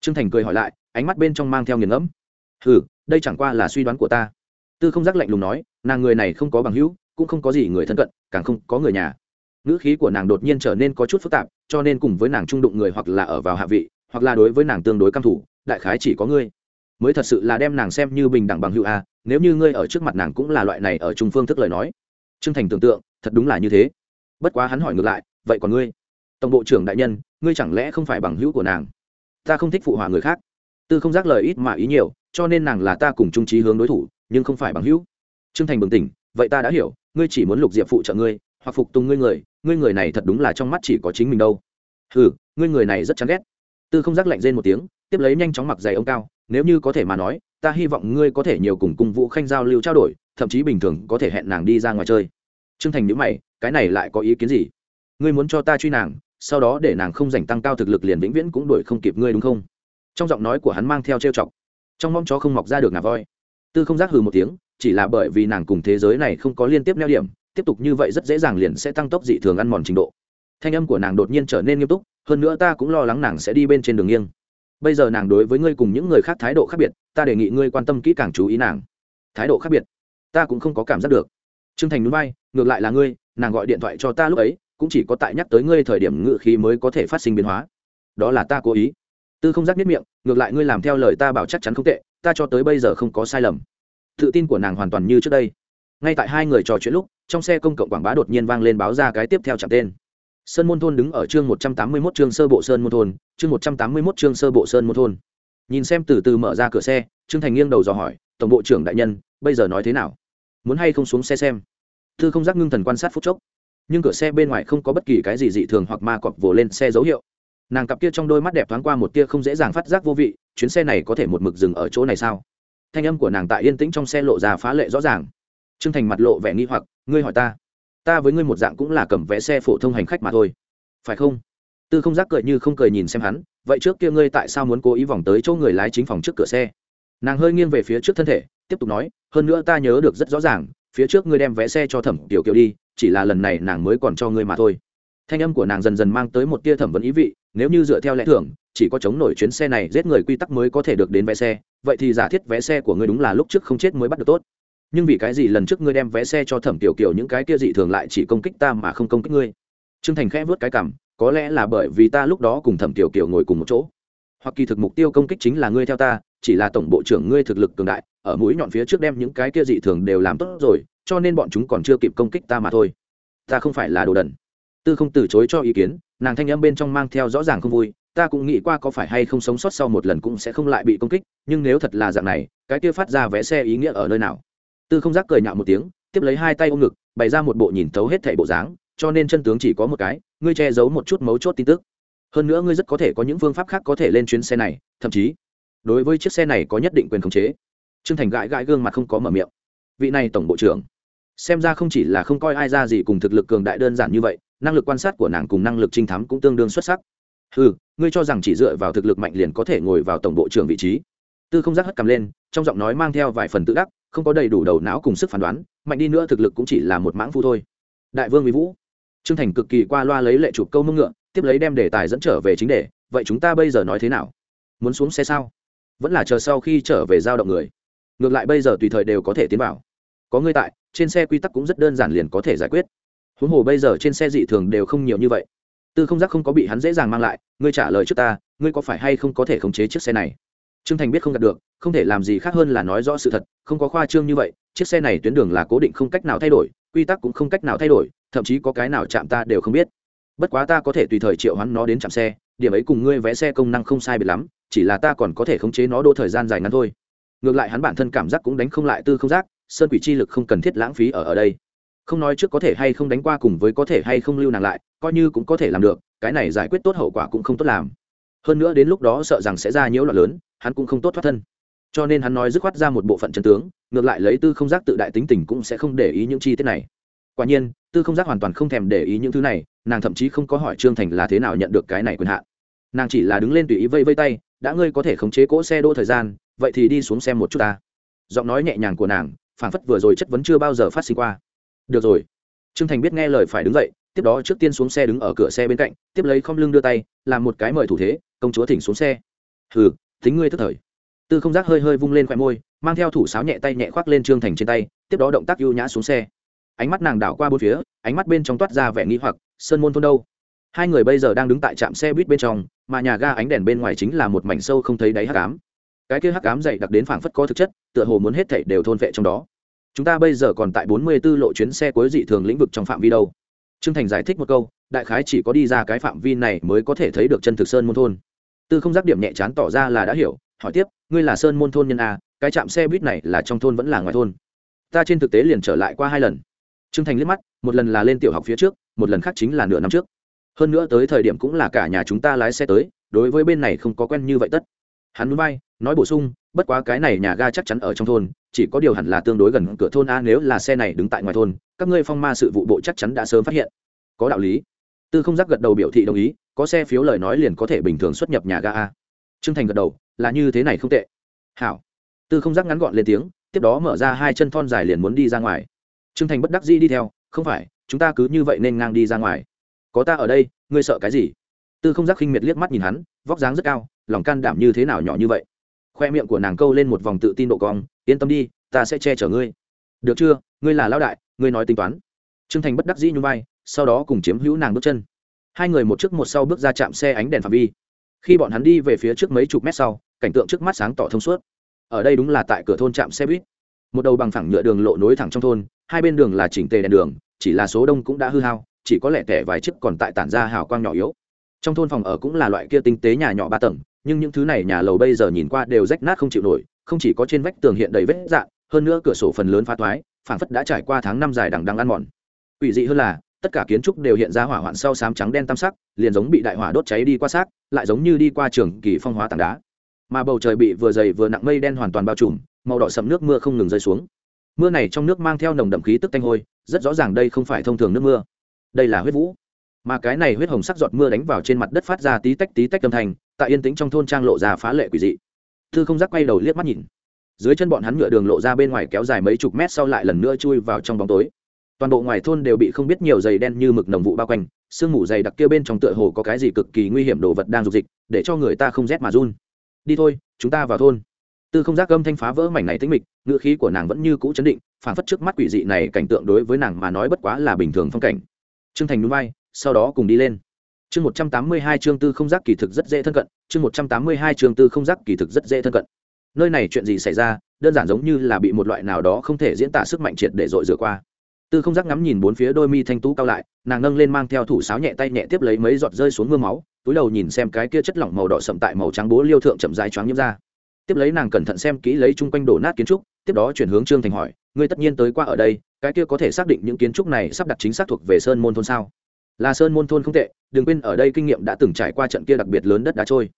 Trương thành cười hỏi lại, ánh mắt bên trong mang theo nghiền ngẫm. Ừ đây chẳng qua là suy đoán của ta. Tư không giác lạnh lùng nói, nàng người này không có bằng hữu, cũng không có gì người thân cận, càng không có người nhà. Ngữ khí của nàng đột nhiên trở nên có chút phức tạp, cho nên cùng với nàng trung đụng người hoặc là ở vào hạ vị, hoặc là đối với nàng tương đối căm thủ, đại khái chỉ có ngươi mới thật sự là đem nàng xem như bình đẳng bằng hữu a, nếu như ngươi ở trước mặt nàng cũng là loại này ở trung phương thức lời nói. Trương thành tưởng tượng, thật đúng là như thế. Bất quá hắn hỏi ngược lại, vậy còn ngươi? Tổng bộ trưởng đại nhân, ngươi chẳng lẽ không phải bằng hữu của nàng? Ta không thích phụ họa người khác. Tư không giác lời ít mà ý nhiều, cho nên nàng là ta cùng trung trí hướng đối thủ, nhưng không phải bằng hữu. Trương thành bừng tỉnh, vậy ta đã hiểu, ngươi chỉ muốn lục diệp phụ trợ ngươi, hoặc phục tùng ngươi người ngươi người này thật đúng là trong mắt chỉ có chính mình đâu. Ừ ngươi người này rất chán ghét. Tư không giác lạnh rên một tiếng, tiếp lấy nhanh chóng mặc giày ông cao nếu như có thể mà nói, ta hy vọng ngươi có thể nhiều cùng cung vũ khanh giao lưu trao đổi, thậm chí bình thường có thể hẹn nàng đi ra ngoài chơi. Trương thành nhữ mày, cái này lại có ý kiến gì? Ngươi muốn cho ta truy nàng, sau đó để nàng không giành tăng cao thực lực liền vĩnh viễn cũng đuổi không kịp ngươi đúng không? Trong giọng nói của hắn mang theo trêu chọc. Trong mong chó không mọc ra được ngà voi. Tư không giác hừ một tiếng, chỉ là bởi vì nàng cùng thế giới này không có liên tiếp neo điểm, tiếp tục như vậy rất dễ dàng liền sẽ tăng tốc dị thường ăn mòn trình độ. Thanh âm của nàng đột nhiên trở nên nghiêm túc, hơn nữa ta cũng lo lắng nàng sẽ đi bên trên đường nghiêng bây giờ nàng đối với ngươi cùng những người khác thái độ khác biệt, ta đề nghị ngươi quan tâm kỹ càng chú ý nàng. Thái độ khác biệt? Ta cũng không có cảm giác được. T r ư ơ n g thành núi bay ngược lại là ngươi, nàng gọi điện thoại cho ta lúc ấy, cũng chỉ có tại nhắc tới ngươi thời điểm ngự khí mới có thể phát sinh biến hóa. Đó là ta cố ý. Tư không giác biết miệng, ngược lại ngươi làm theo lời ta bảo chắc chắn không tệ, ta cho tới bây giờ không có sai lầm. Tự tin của nàng hoàn toàn như trước đây. Ngay tại hai người trò chuyện lúc, trong xe công cộng quảng bá đột nhiên vang lên báo ra cái tiếp theo chạm tên sơn môn thôn đứng ở chương một trăm tám mươi mốt chương sơ bộ sơn môn thôn, chương một trăm tám mươi mốt chương sơ bộ sơn môn thôn. Nhìn xem từ từ mở ra cửa xe, trương thành nghiêng đầu dò hỏi, tổng bộ trưởng đại nhân, bây giờ nói thế nào? Muốn hay không xuống xe xem? Thư không giác ngưng thần quan sát phút chốc. Nhưng cửa xe bên ngoài không có bất kỳ cái gì dị thường hoặc ma cọp vồ lên xe dấu hiệu. Nàng cặp kia trong đôi mắt đẹp thoáng qua một tia không dễ dàng phát giác vô vị, chuyến xe này có thể một mực dừng ở chỗ này sao? Thanh âm của nàng tại yên tĩnh trong xe lộ ra phá lệ rõ ràng. Trương thành mặt lộ vẻ nghi hoặc, ngươi hỏi ta ta với ngươi một dạng cũng là cầm vé xe phổ thông hành khách mà thôi. Phải không? Tư không giác cười như không cười nhìn xem hắn, vậy trước kia ngươi tại sao muốn cố ý vòng tới chỗ người lái chính phòng trước cửa xe? Nàng hơi nghiêng về phía trước thân thể, tiếp tục nói, hơn nữa ta nhớ được rất rõ ràng, phía trước ngươi đem vé xe cho thẩm tiểu kiều đi, chỉ là lần này nàng mới còn cho ngươi mà thôi. Thanh âm của nàng dần dần mang tới một tia thẩm vấn ý vị, nếu như dựa theo lẽ thường, chỉ có chống nổi chuyến xe này giết người quy tắc mới có thể được đến vé xe, vậy thì giả thiết vé xe của ngươi đúng là lúc trước không chết mới bắt được tốt nhưng vì cái gì lần trước ngươi đem vé xe cho thẩm tiểu kiều những cái kia dị thường lại chỉ công kích ta mà không công kích ngươi? T r ư ơ n g thành khẽ vớt cái cảm có lẽ là bởi vì ta lúc đó cùng thẩm tiểu kiều ngồi cùng một chỗ. Hoặc kỳ thực mục tiêu công kích chính là ngươi theo ta, chỉ là tổng bộ trưởng ngươi thực lực cường đại, ở mũi nhọn phía trước đem những cái kia dị thường đều làm tốt rồi, cho nên bọn chúng còn chưa kịp công kích ta mà thôi. Ta không phải là đồ đần. Tư không từ chối cho ý kiến, nàng thanh âm bên trong mang theo rõ ràng không vui, ta cũng nghĩ qua có phải hay không sống sót sau một lần cũng sẽ không lại bị công kích, nhưng nếu thật là dạng này, cái kia phát ra vé xe ý nghĩa ở nơi nào? Tư không giác cười nhạo một tiếng, tiếp lấy hai tay ôm ngực, bày ra một bộ nhìn thấu hết thảy bộ dáng, cho nên chân tướng chỉ có một cái, ngươi che giấu một chút mấu chốt tin tức. Hơn nữa ngươi rất có thể có những phương pháp khác có thể lên chuyến xe này, thậm chí, đối với chiếc xe này có nhất định quyền khống chế. Trương thành gãi gãi gương mặt không có mở miệng. Vị này tổng bộ trưởng, xem ra không chỉ là không coi ai ra gì cùng thực lực cường đại đơn giản như vậy, năng lực quan sát của nàng cùng năng lực trinh thám cũng tương đương xuất sắc. Ừ ngươi cho rằng chỉ dựa vào thực lực mạnh liền có thể ngồi vào tổng bộ trưởng vị trí. Tư không giác hất cầm lên, trong giọng nói mang theo vài phần tự đắc không có đầy đủ đầu não cùng sức phán đoán, mạnh đi nữa thực lực cũng chỉ là một mãng phu thôi. Đại vương mỹ vũ, trương thành cực kỳ qua loa lấy lệ chụp câu mông ngựa, tiếp lấy đem đề tài dẫn trở về chính đề, vậy chúng ta bây giờ nói thế nào? Muốn xuống xe sao? Vẫn là chờ sau khi trở về giao động người. Ngược lại bây giờ tùy thời đều có thể tiến vào. Có ngươi tại, trên xe quy tắc cũng rất đơn giản liền có thể giải quyết. Huống hồ bây giờ trên xe dị thường đều không nhiều như vậy. Tư không giác không có bị hắn dễ dàng mang lại, ngươi trả lời trước ta, ngươi có phải hay không có thể khống chế chiếc xe này? Trương thành biết không đạt được, không thể làm gì khác hơn là nói rõ sự thật, không có khoa trương như vậy, chiếc xe này tuyến đường là cố định không cách nào thay đổi, quy tắc cũng không cách nào thay đổi, thậm chí có cái nào chạm ta đều không biết. Bất quá ta có thể tùy thời triệu hoán nó đến chạm xe, điểm ấy cùng ngươi vẽ xe công năng không sai biệt lắm, chỉ là ta còn có thể khống chế nó đỗ thời gian dài ngắn thôi. Ngược lại hắn bản thân cảm giác cũng đánh không lại tư không giác, sơn quỷ chi lực không cần thiết lãng phí ở ở đây. Không nói trước có thể hay không đánh qua cùng với có thể hay không lưu nàng lại, coi như cũng có thể làm được, cái này giải quyết tốt hậu quả cũng không tốt làm hơn nữa đến lúc đó sợ rằng sẽ ra nhiễu loạn lớn, hắn cũng không tốt thoát thân. Cho nên hắn nói dứt khoát ra một bộ phận chân tướng, ngược lại lấy tư không giác tự đại tính tình cũng sẽ không để ý những chi tiết này. Quả nhiên, tư không giác hoàn toàn không thèm để ý những thứ này, nàng thậm chí không có hỏi trương thành là thế nào nhận được cái này quyền hạn. Nàng chỉ là đứng lên tùy ý vây vây tay, đã ngươi có thể khống chế cỗ xe đỗ thời gian, vậy thì đi xuống xem một chút ta. Giọng nói nhẹ nhàng của nàng phản phất vừa rồi chất vấn chưa bao giờ phát sinh qua. Được rồi. Trương thành biết nghe lời phải đứng dậy tiếp đó trước tiên xuống xe đứng ở cửa xe bên cạnh, tiếp lấy không lưng đưa tay, làm một cái mời thủ thế, công chúa thỉnh xuống xe. Hừ tính ngươi tức thời. Tư không giác hơi hơi vung lên khoe môi, mang theo thủ sáo nhẹ tay nhẹ khoác lên trương thành trên tay, tiếp đó động tác ưu nhã xuống xe. Ánh mắt nàng đảo qua bốn phía, ánh mắt bên trong toát ra vẻ nghi hoặc, sơn môn thôn đâu? Hai người bây giờ đang đứng tại trạm xe buýt bên trong, mà nhà ga ánh đèn bên ngoài chính là một mảnh sâu không thấy đáy hắc ám. Cái kia hắc ám dày đặc đến phảng phất có thực chất, tựa hồ muốn hết thảy đều thôn vệ trong đó. Chúng ta bây giờ còn tại bốn mươi 44 lộ chuyến xe cuối dị thường lĩnh vực trong phạm vi đâu? Trương thành giải thích một câu, đại khái chỉ có đi ra cái phạm vi này mới có thể thấy được chân thực sơn môn thôn. Tư không giác điểm nhẹ chán tỏ ra là đã hiểu, hỏi tiếp, ngươi là sơn môn thôn nhân a cái trạm xe buýt này là trong thôn vẫn là ngoài thôn? Ta trên thực tế liền trở lại qua hai lần. Trương thành liếc mắt, một lần là lên tiểu học phía trước, một lần khác chính là nửa năm trước. Hơn nữa tới thời điểm cũng là cả nhà chúng ta lái xe tới, đối với bên này không có quen như vậy tất. Hắn núi bay nói bổ sung, bất quá cái này nhà ga chắc chắn ở trong thôn, chỉ có điều hẳn là tương đối gần cửa thôn a, nếu là xe này đứng tại ngoài thôn, các ngươi phong ma sự vụ bộ chắc chắn đã sớm phát hiện. Có đạo lý. Tư không giác gật đầu biểu thị đồng ý, có xe phiếu lời nói liền có thể bình thường xuất nhập nhà ga a. Trương thành gật đầu, là như thế này không tệ. Hảo. Tư không giác ngắn gọn lên tiếng, tiếp đó mở ra hai chân thon dài liền muốn đi ra ngoài. Trương thành bất đắc dĩ đi theo, không phải, chúng ta cứ như vậy nên ngang đi ra ngoài. Có ta ở đây, ngươi sợ cái gì? Tư không giác khinh miệt liếc mắt nhìn hắn, vóc dáng rất cao, lòng can đảm như thế nào nhỏ như vậy? Khoe miệng của nàng câu lên một vòng tự tin độ cong, yên tâm đi, ta sẽ che chở ngươi. Được chưa? Ngươi là lão đại, ngươi nói tính toán. Trương thành bất đắc dĩ như vai, sau đó cùng chiếm hữu nàng bước chân. Hai người một trước một sau bước ra chạm xe ánh đèn phạm vi. Khi bọn hắn đi về phía trước mấy chục mét sau, cảnh tượng trước mắt sáng tỏ thông suốt. Ở đây đúng là tại cửa thôn trạm xe buýt. Một đầu bằng phẳng nhựa đường lộ nối thẳng trong thôn, hai bên đường là chỉnh tề đèn đường, chỉ là số đông cũng đã hư hao, chỉ có lẻ tẻ vài chiếc còn tại tản ra hào quang nhỏ yếu. Trong thôn phòng ở cũng là loại kia tinh tế nhà nhỏ ba tầng nhưng những thứ này nhà lầu bây giờ nhìn qua đều rách nát không chịu nổi, không chỉ có trên vách tường hiện đầy vết dạn hơn nữa cửa sổ phần lớn phá toái, phảng phất đã trải qua tháng năm dài đằng đằng ăn mòn. Quỷ dị hơn là, tất cả kiến trúc đều hiện ra hỏa hoạn sau xám trắng đen tam sắc, liền giống bị đại hỏa đốt cháy đi qua xác, lại giống như đi qua trường kỳ phong hóa tảng đá. Mà bầu trời bị vừa dày vừa nặng mây đen hoàn toàn bao trùm, màu đỏ sậm nước mưa không ngừng rơi xuống. Mưa này trong nước mang theo nồng đậm khí tức tanh hôi, rất rõ ràng đây không phải thông thường nước mưa. Đây là huyết vũ. Mà cái này huyết hồng sắc giọt mưa đánh vào trên mặt đất phát ra tí tách tí tách âm thanh tại yên tĩnh trong thôn trang lộ ra phá lệ quỷ dị. Thư không giác quay đầu liếc mắt nhìn. Dưới chân bọn hắn nhựa đường lộ ra bên ngoài kéo dài mấy chục mét sau lại lần nữa chui vào trong bóng tối. Toàn bộ ngoài thôn đều bị không biết nhiều giày đen như mực nồng vụ bao quanh, sương mù dày đặc kia bên trong tựa hồ có cái gì cực kỳ nguy hiểm đồ vật đang dục dịch, để cho người ta không rét mà run. Đi thôi, chúng ta vào thôn. Tư không giác âm thanh phá vỡ mảnh này tĩnh mịch, ngữ khí của nàng vẫn như cũ chấn định, phản phất trước mắt quỷ dị này cảnh tượng đối với nàng mà nói bất quá là bình thường phong cảnh. Trương thành núi bay sau đó cùng đi lên chương một trăm tám mươi hai chương tư không giác kỳ thực rất dễ thân cận, chương một trăm tám mươi hai chương tư không giác kỳ thực rất dễ thân cận. Nơi này chuyện gì xảy ra, đơn giản giống như là bị một loại nào đó không thể diễn tả sức mạnh triệt để dội rửa qua. Tư không giác ngắm nhìn bốn phía đôi mi thanh tú cao lại, nàng nâng lên mang theo thủ sáo nhẹ tay nhẹ tiếp lấy mấy giọt rơi xuống mưa máu, túi đầu nhìn xem cái kia chất lỏng màu đỏ sậm tại màu trắng bố liêu thượng chậm rãi choáng nhiễm ra. Tiếp lấy nàng cẩn thận xem kỹ lấy chung quanh đổ nát kiến trúc, tiếp đó chuyển hướng trương thành hỏi, ngươi tất nhiên tới qua ở đây, cái kia có thể xác định những kiến trúc này sắp đặt chính xác thuộc về sơn môn thôn sao? Là sơn môn thôn không tệ, đừng quên ở đây kinh nghiệm đã từng trải qua trận kia đặc biệt lớn đất đá trôi.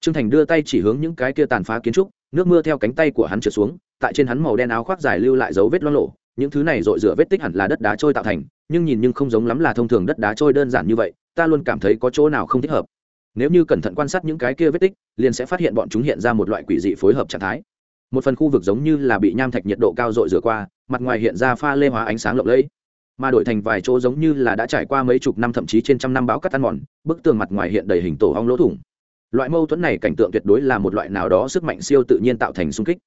Trương thành đưa tay chỉ hướng những cái kia tàn phá kiến trúc, nước mưa theo cánh tay của hắn trượt xuống, tại trên hắn màu đen áo khoác dài lưu lại dấu vết lo lộ những thứ này dội rửa vết tích hẳn là đất đá trôi tạo thành, nhưng nhìn nhưng không giống lắm là thông thường đất đá trôi đơn giản như vậy, ta luôn cảm thấy có chỗ nào không thích hợp. Nếu như cẩn thận quan sát những cái kia vết tích, liền sẽ phát hiện bọn chúng hiện ra một loại quỷ dị phối hợp trạng thái. Một phần khu vực giống như là bị nham thạch nhiệt độ cao dội rửa qua, mặt ngoài hiện ra pha lê hóa ánh sáng lộng lẫy mà đổi thành vài chỗ giống như là đã trải qua mấy chục năm, thậm chí trên trăm năm báo cắt ăn mòn, bức tường mặt ngoài hiện đầy hình tổ hong lỗ thủng. Loại mâu thuẫn này cảnh tượng tuyệt đối là một loại nào đó sức mạnh siêu tự nhiên tạo thành xung kích.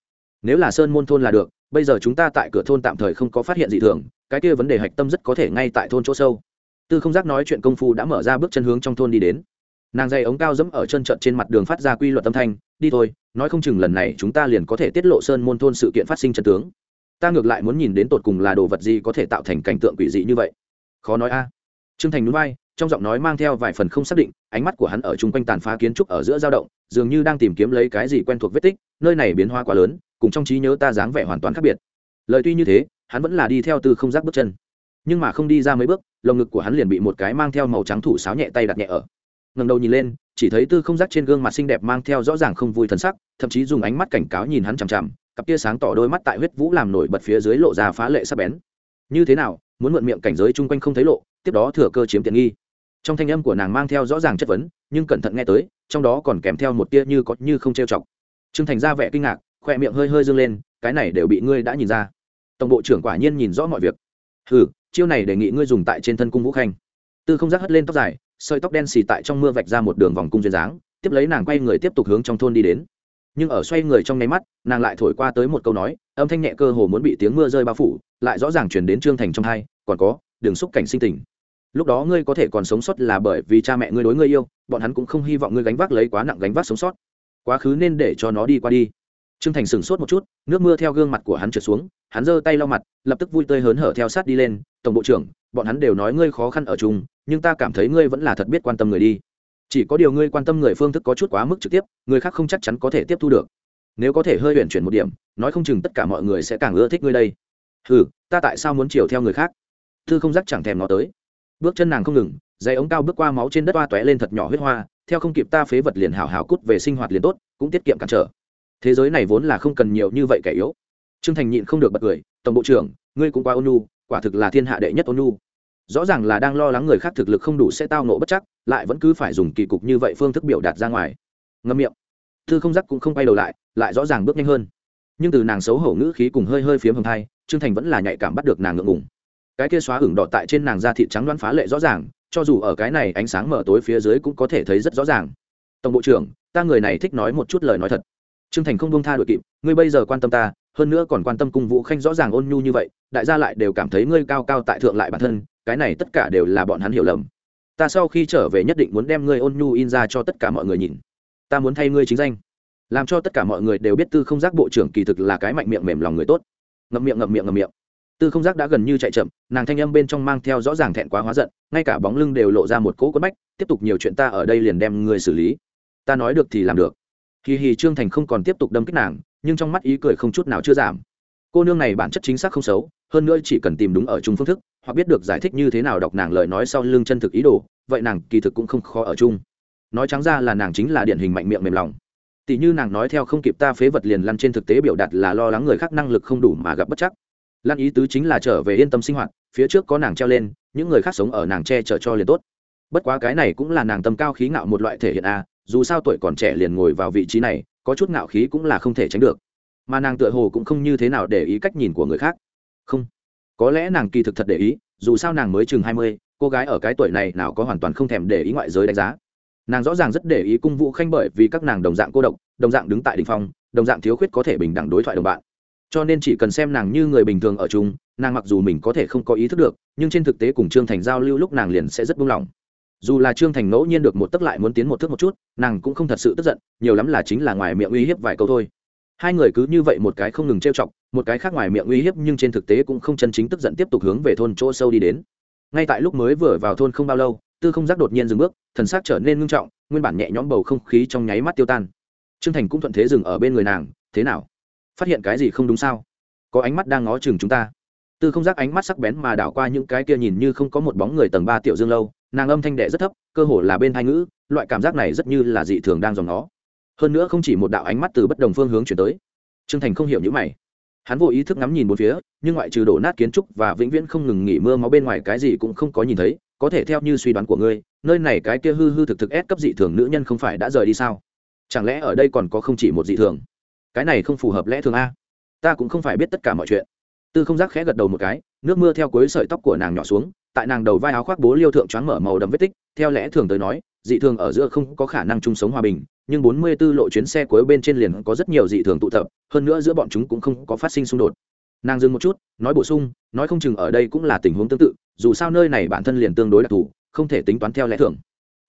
Nếu là sơn môn thôn là được, bây giờ chúng ta tại cửa thôn tạm thời không có phát hiện gì thường, cái kia vấn đề hạch tâm rất có thể ngay tại thôn chỗ sâu. Tư không giác nói chuyện công phu đã mở ra bước chân hướng trong thôn đi đến. Nàng dây ống cao dẫm ở chân trận trên mặt đường phát ra quy luật âm thanh, đi thôi, nói không chừng lần này chúng ta liền có thể tiết lộ sơn môn thôn sự kiện phát sinh chân tướng ta ngược lại muốn nhìn đến tột cùng là đồ vật gì có thể tạo thành cảnh tượng quỷ dị như vậy. Khó nói a. À. trương thành núi bay trong giọng nói mang theo vài phần không xác định, ánh mắt của hắn ở chung quanh tàn phá kiến trúc ở giữa dao động, dường như đang tìm kiếm lấy cái gì quen thuộc vết tích, nơi này biến hóa quá lớn, cùng trong trí nhớ ta dáng vẻ hoàn toàn khác biệt. Lời tuy như thế, hắn vẫn là đi theo từ không giác bước chân. Nhưng mà không đi ra mấy bước, lồng ngực của hắn liền bị một cái mang theo màu trắng thủ sáo nhẹ tay đặt nhẹ ở. Ngầm đầu nhìn lên, chỉ thấy tư không giác trên gương mặt xinh đẹp mang theo rõ ràng không vui thân sắc, thậm chí dùng ánh mắt cảnh cáo nhìn hắn chằm chằm cặp tia sáng tỏ đôi mắt tại huyết vũ làm nổi bật phía dưới lộ ra phá lệ sắc bén. Như thế nào, muốn mượn miệng cảnh giới chung quanh không thấy lộ, tiếp đó thừa cơ chiếm tiện nghi. Trong thanh âm của nàng mang theo rõ ràng chất vấn, nhưng cẩn thận nghe tới, trong đó còn kèm theo một tia như có như không trêu chọc. Trương thành ra vẻ kinh ngạc, khoe miệng hơi hơi dâng lên, cái này đều bị ngươi đã nhìn ra. Tổng bộ trưởng quả nhiên nhìn rõ mọi việc. Ừ chiêu này đề nghị ngươi dùng tại trên thân cung vũ khanh. Tư không giác hất lên tóc dài, sợi tóc đen xì tại trong mưa vạch ra một đường vòng cung duyên dáng, tiếp lấy nàng quay người tiếp tục hướng trong thôn đi đến nhưng ở xoay người trong nháy mắt, nàng lại thổi qua tới một câu nói, âm thanh nhẹ cơ hồ muốn bị tiếng mưa rơi bao phủ, lại rõ ràng chuyển đến trương thành trong hai, còn có đường xúc cảnh sinh tình. Lúc đó ngươi có thể còn sống sót là bởi vì cha mẹ ngươi đối ngươi yêu, bọn hắn cũng không hy vọng ngươi gánh vác lấy quá nặng gánh vác sống sót. Quá khứ nên để cho nó đi qua đi. Trương thành sửng sốt một chút, nước mưa theo gương mặt của hắn trượt xuống, hắn giơ tay lau mặt, lập tức vui tươi hớn hở theo sát đi lên, tổng bộ trưởng, bọn hắn đều nói ngươi khó khăn ở chung, nhưng ta cảm thấy ngươi vẫn là thật biết quan tâm người đi chỉ có điều ngươi quan tâm người phương thức có chút quá mức trực tiếp, người khác không chắc chắn có thể tiếp thu được. Nếu có thể hơi huyền chuyển một điểm, nói không chừng tất cả mọi người sẽ càng ưa thích ngươi đây. Ừ ta tại sao muốn chiều theo người khác? Thư không dắt chẳng thèm nó tới. Bước chân nàng không ngừng, dây ống cao bước qua máu trên đất toa tóe lên thật nhỏ huyết hoa, theo không kịp ta phế vật liền hào hào cút về sinh hoạt liền tốt, cũng tiết kiệm cản trở. Thế giới này vốn là không cần nhiều như vậy kẻ yếu. Trương thành nhịn không được bật cười, tổng bộ trưởng, ngươi cũng qua ôn nhu, quả thực là thiên hạ đệ nhất ôn nhu rõ ràng là đang lo lắng người khác thực lực không đủ sẽ tao nộ bất chắc, lại vẫn cứ phải dùng kỳ cục như vậy phương thức biểu đạt ra ngoài. Ngâm miệng. Thư không giác cũng không quay đầu lại lại rõ ràng bước nhanh hơn. Nhưng từ nàng xấu hổ ngữ khí cùng hơi hơi phiếm hầm thai, trương thành vẫn là nhạy cảm bắt được nàng ngượng ngùng. Cái kia xóa hửng đỏ tại trên nàng da thịt trắng đoán phá lệ rõ ràng, cho dù ở cái này ánh sáng mở tối phía dưới cũng có thể thấy rất rõ ràng. Tổng bộ trưởng, ta người này thích nói một chút lời nói thật. Trương thành không buông tha đội kịp, ngươi bây giờ quan tâm ta, hơn nữa còn quan tâm cung vũ khanh rõ ràng ôn nhu như vậy, đại gia lại đều cảm thấy ngươi cao cao tại thượng lại bản thân cái này tất cả đều là bọn hắn hiểu lầm. Ta sau khi trở về nhất định muốn đem ngươi ôn nhu in ra cho tất cả mọi người nhìn. Ta muốn thay ngươi chính danh. Làm cho tất cả mọi người đều biết tư không giác bộ trưởng kỳ thực là cái mạnh miệng mềm lòng người tốt. Ngậm miệng ngậm miệng ngậm miệng. Tư không giác đã gần như chạy chậm, nàng thanh âm bên trong mang theo rõ ràng thẹn quá hóa giận, ngay cả bóng lưng đều lộ ra một cỗ quất bách, tiếp tục nhiều chuyện ta ở đây liền đem người xử lý. Ta nói được thì làm được. Hì hì, trương thành không còn tiếp tục đâm kích nàng, nhưng trong mắt ý cười không chút nào chưa giảm cô nương này bản chất chính xác không xấu, hơn nữa chỉ cần tìm đúng ở chung phương thức, hoặc biết được giải thích như thế nào đọc nàng lời nói sau lưng chân thực ý đồ, vậy nàng kỳ thực cũng không khó ở chung. Nói trắng ra là nàng chính là điển hình mạnh miệng mềm lòng. Tỷ như nàng nói theo không kịp ta phế vật liền lăn trên thực tế biểu đạt là lo lắng người khác năng lực không đủ mà gặp bất chắc. Lan ý tứ chính là trở về yên tâm sinh hoạt, phía trước có nàng treo lên, những người khác sống ở nàng che chở cho liền tốt. Bất quá cái này cũng là nàng tâm cao khí ngạo một loại thể hiện a, dù sao tuổi còn trẻ liền ngồi vào vị trí này, có chút ngạo khí cũng là không thể tránh được mà nàng tựa hồ cũng không như thế nào để ý cách nhìn của người khác. Không, có lẽ nàng kỳ thực thật để ý, dù sao nàng mới chừng hai mươi, cô gái ở cái tuổi này nào có hoàn toàn không thèm để ý ngoại giới đánh giá. Nàng rõ ràng rất để ý cung vũ khanh bởi vì các nàng đồng dạng cô độc, đồng dạng đứng tại đình phong, đồng dạng thiếu khuyết có thể bình đẳng đối thoại đồng bạn. Cho nên chỉ cần xem nàng như người bình thường ở chung, nàng mặc dù mình có thể không có ý thức được, nhưng trên thực tế cùng trương thành giao lưu lúc nàng liền sẽ rất buông lỏng. Dù là trương thành ngẫu nhiên được một tấc lại muốn tiến một thước một chút, nàng cũng không thật sự tức giận, nhiều lắm là chính là ngoài miệng uy hiếp vài câu thôi hai người cứ như vậy một cái không ngừng trêu chọc, một cái khác ngoài miệng uy hiếp nhưng trên thực tế cũng không chân chính tức giận tiếp tục hướng về thôn chỗ sâu đi đến. Ngay tại lúc mới vừa vào thôn không bao lâu, tư không giác đột nhiên dừng bước, thần xác trở nên ngưng trọng, nguyên bản nhẹ nhõm bầu không khí trong nháy mắt tiêu tan. Trương thành cũng thuận thế dừng ở bên người nàng, thế nào? Phát hiện cái gì không đúng sao? Có ánh mắt đang ngó chừng chúng ta. Tư không giác ánh mắt sắc bén mà đảo qua những cái kia nhìn như không có một bóng người tầng ba tiểu dương lâu, nàng âm thanh đệ rất thấp, cơ hồ là bên hai ngữ, loại cảm giác này rất như là dị thường đang dòng nó hơn nữa không chỉ một đạo ánh mắt từ bất đồng phương hướng chuyển tới. Trương thành không hiểu những mày. Hắn vô ý thức ngắm nhìn một phía, nhưng ngoại trừ đổ nát kiến trúc và vĩnh viễn không ngừng nghỉ mưa máu bên ngoài cái gì cũng không có nhìn thấy, có thể theo như suy đoán của ngươi, nơi này cái kia hư hư thực thực ép cấp dị thường nữ nhân không phải đã rời đi sao? Chẳng lẽ ở đây còn có không chỉ một dị thường? Cái này không phù hợp lẽ thường a. Ta cũng không phải biết tất cả mọi chuyện. Tư không giác khẽ gật đầu một cái, nước mưa theo cuối sợi tóc của nàng nhỏ xuống, tại nàng đầu vai áo khoác bố liêu thượng choáng mở màu đậm vết tích, theo lẽ thường tới nói, dị thường ở giữa không có khả năng chung sống hòa bình nhưng 44 lộ chuyến xe cuối bên trên liền có rất nhiều dị thường tụ tập, hơn nữa giữa bọn chúng cũng không có phát sinh xung đột. Nàng dừng một chút, nói bổ sung, nói không chừng ở đây cũng là tình huống tương tự, dù sao nơi này bản thân liền tương đối đặc thù, không thể tính toán theo lẽ thường.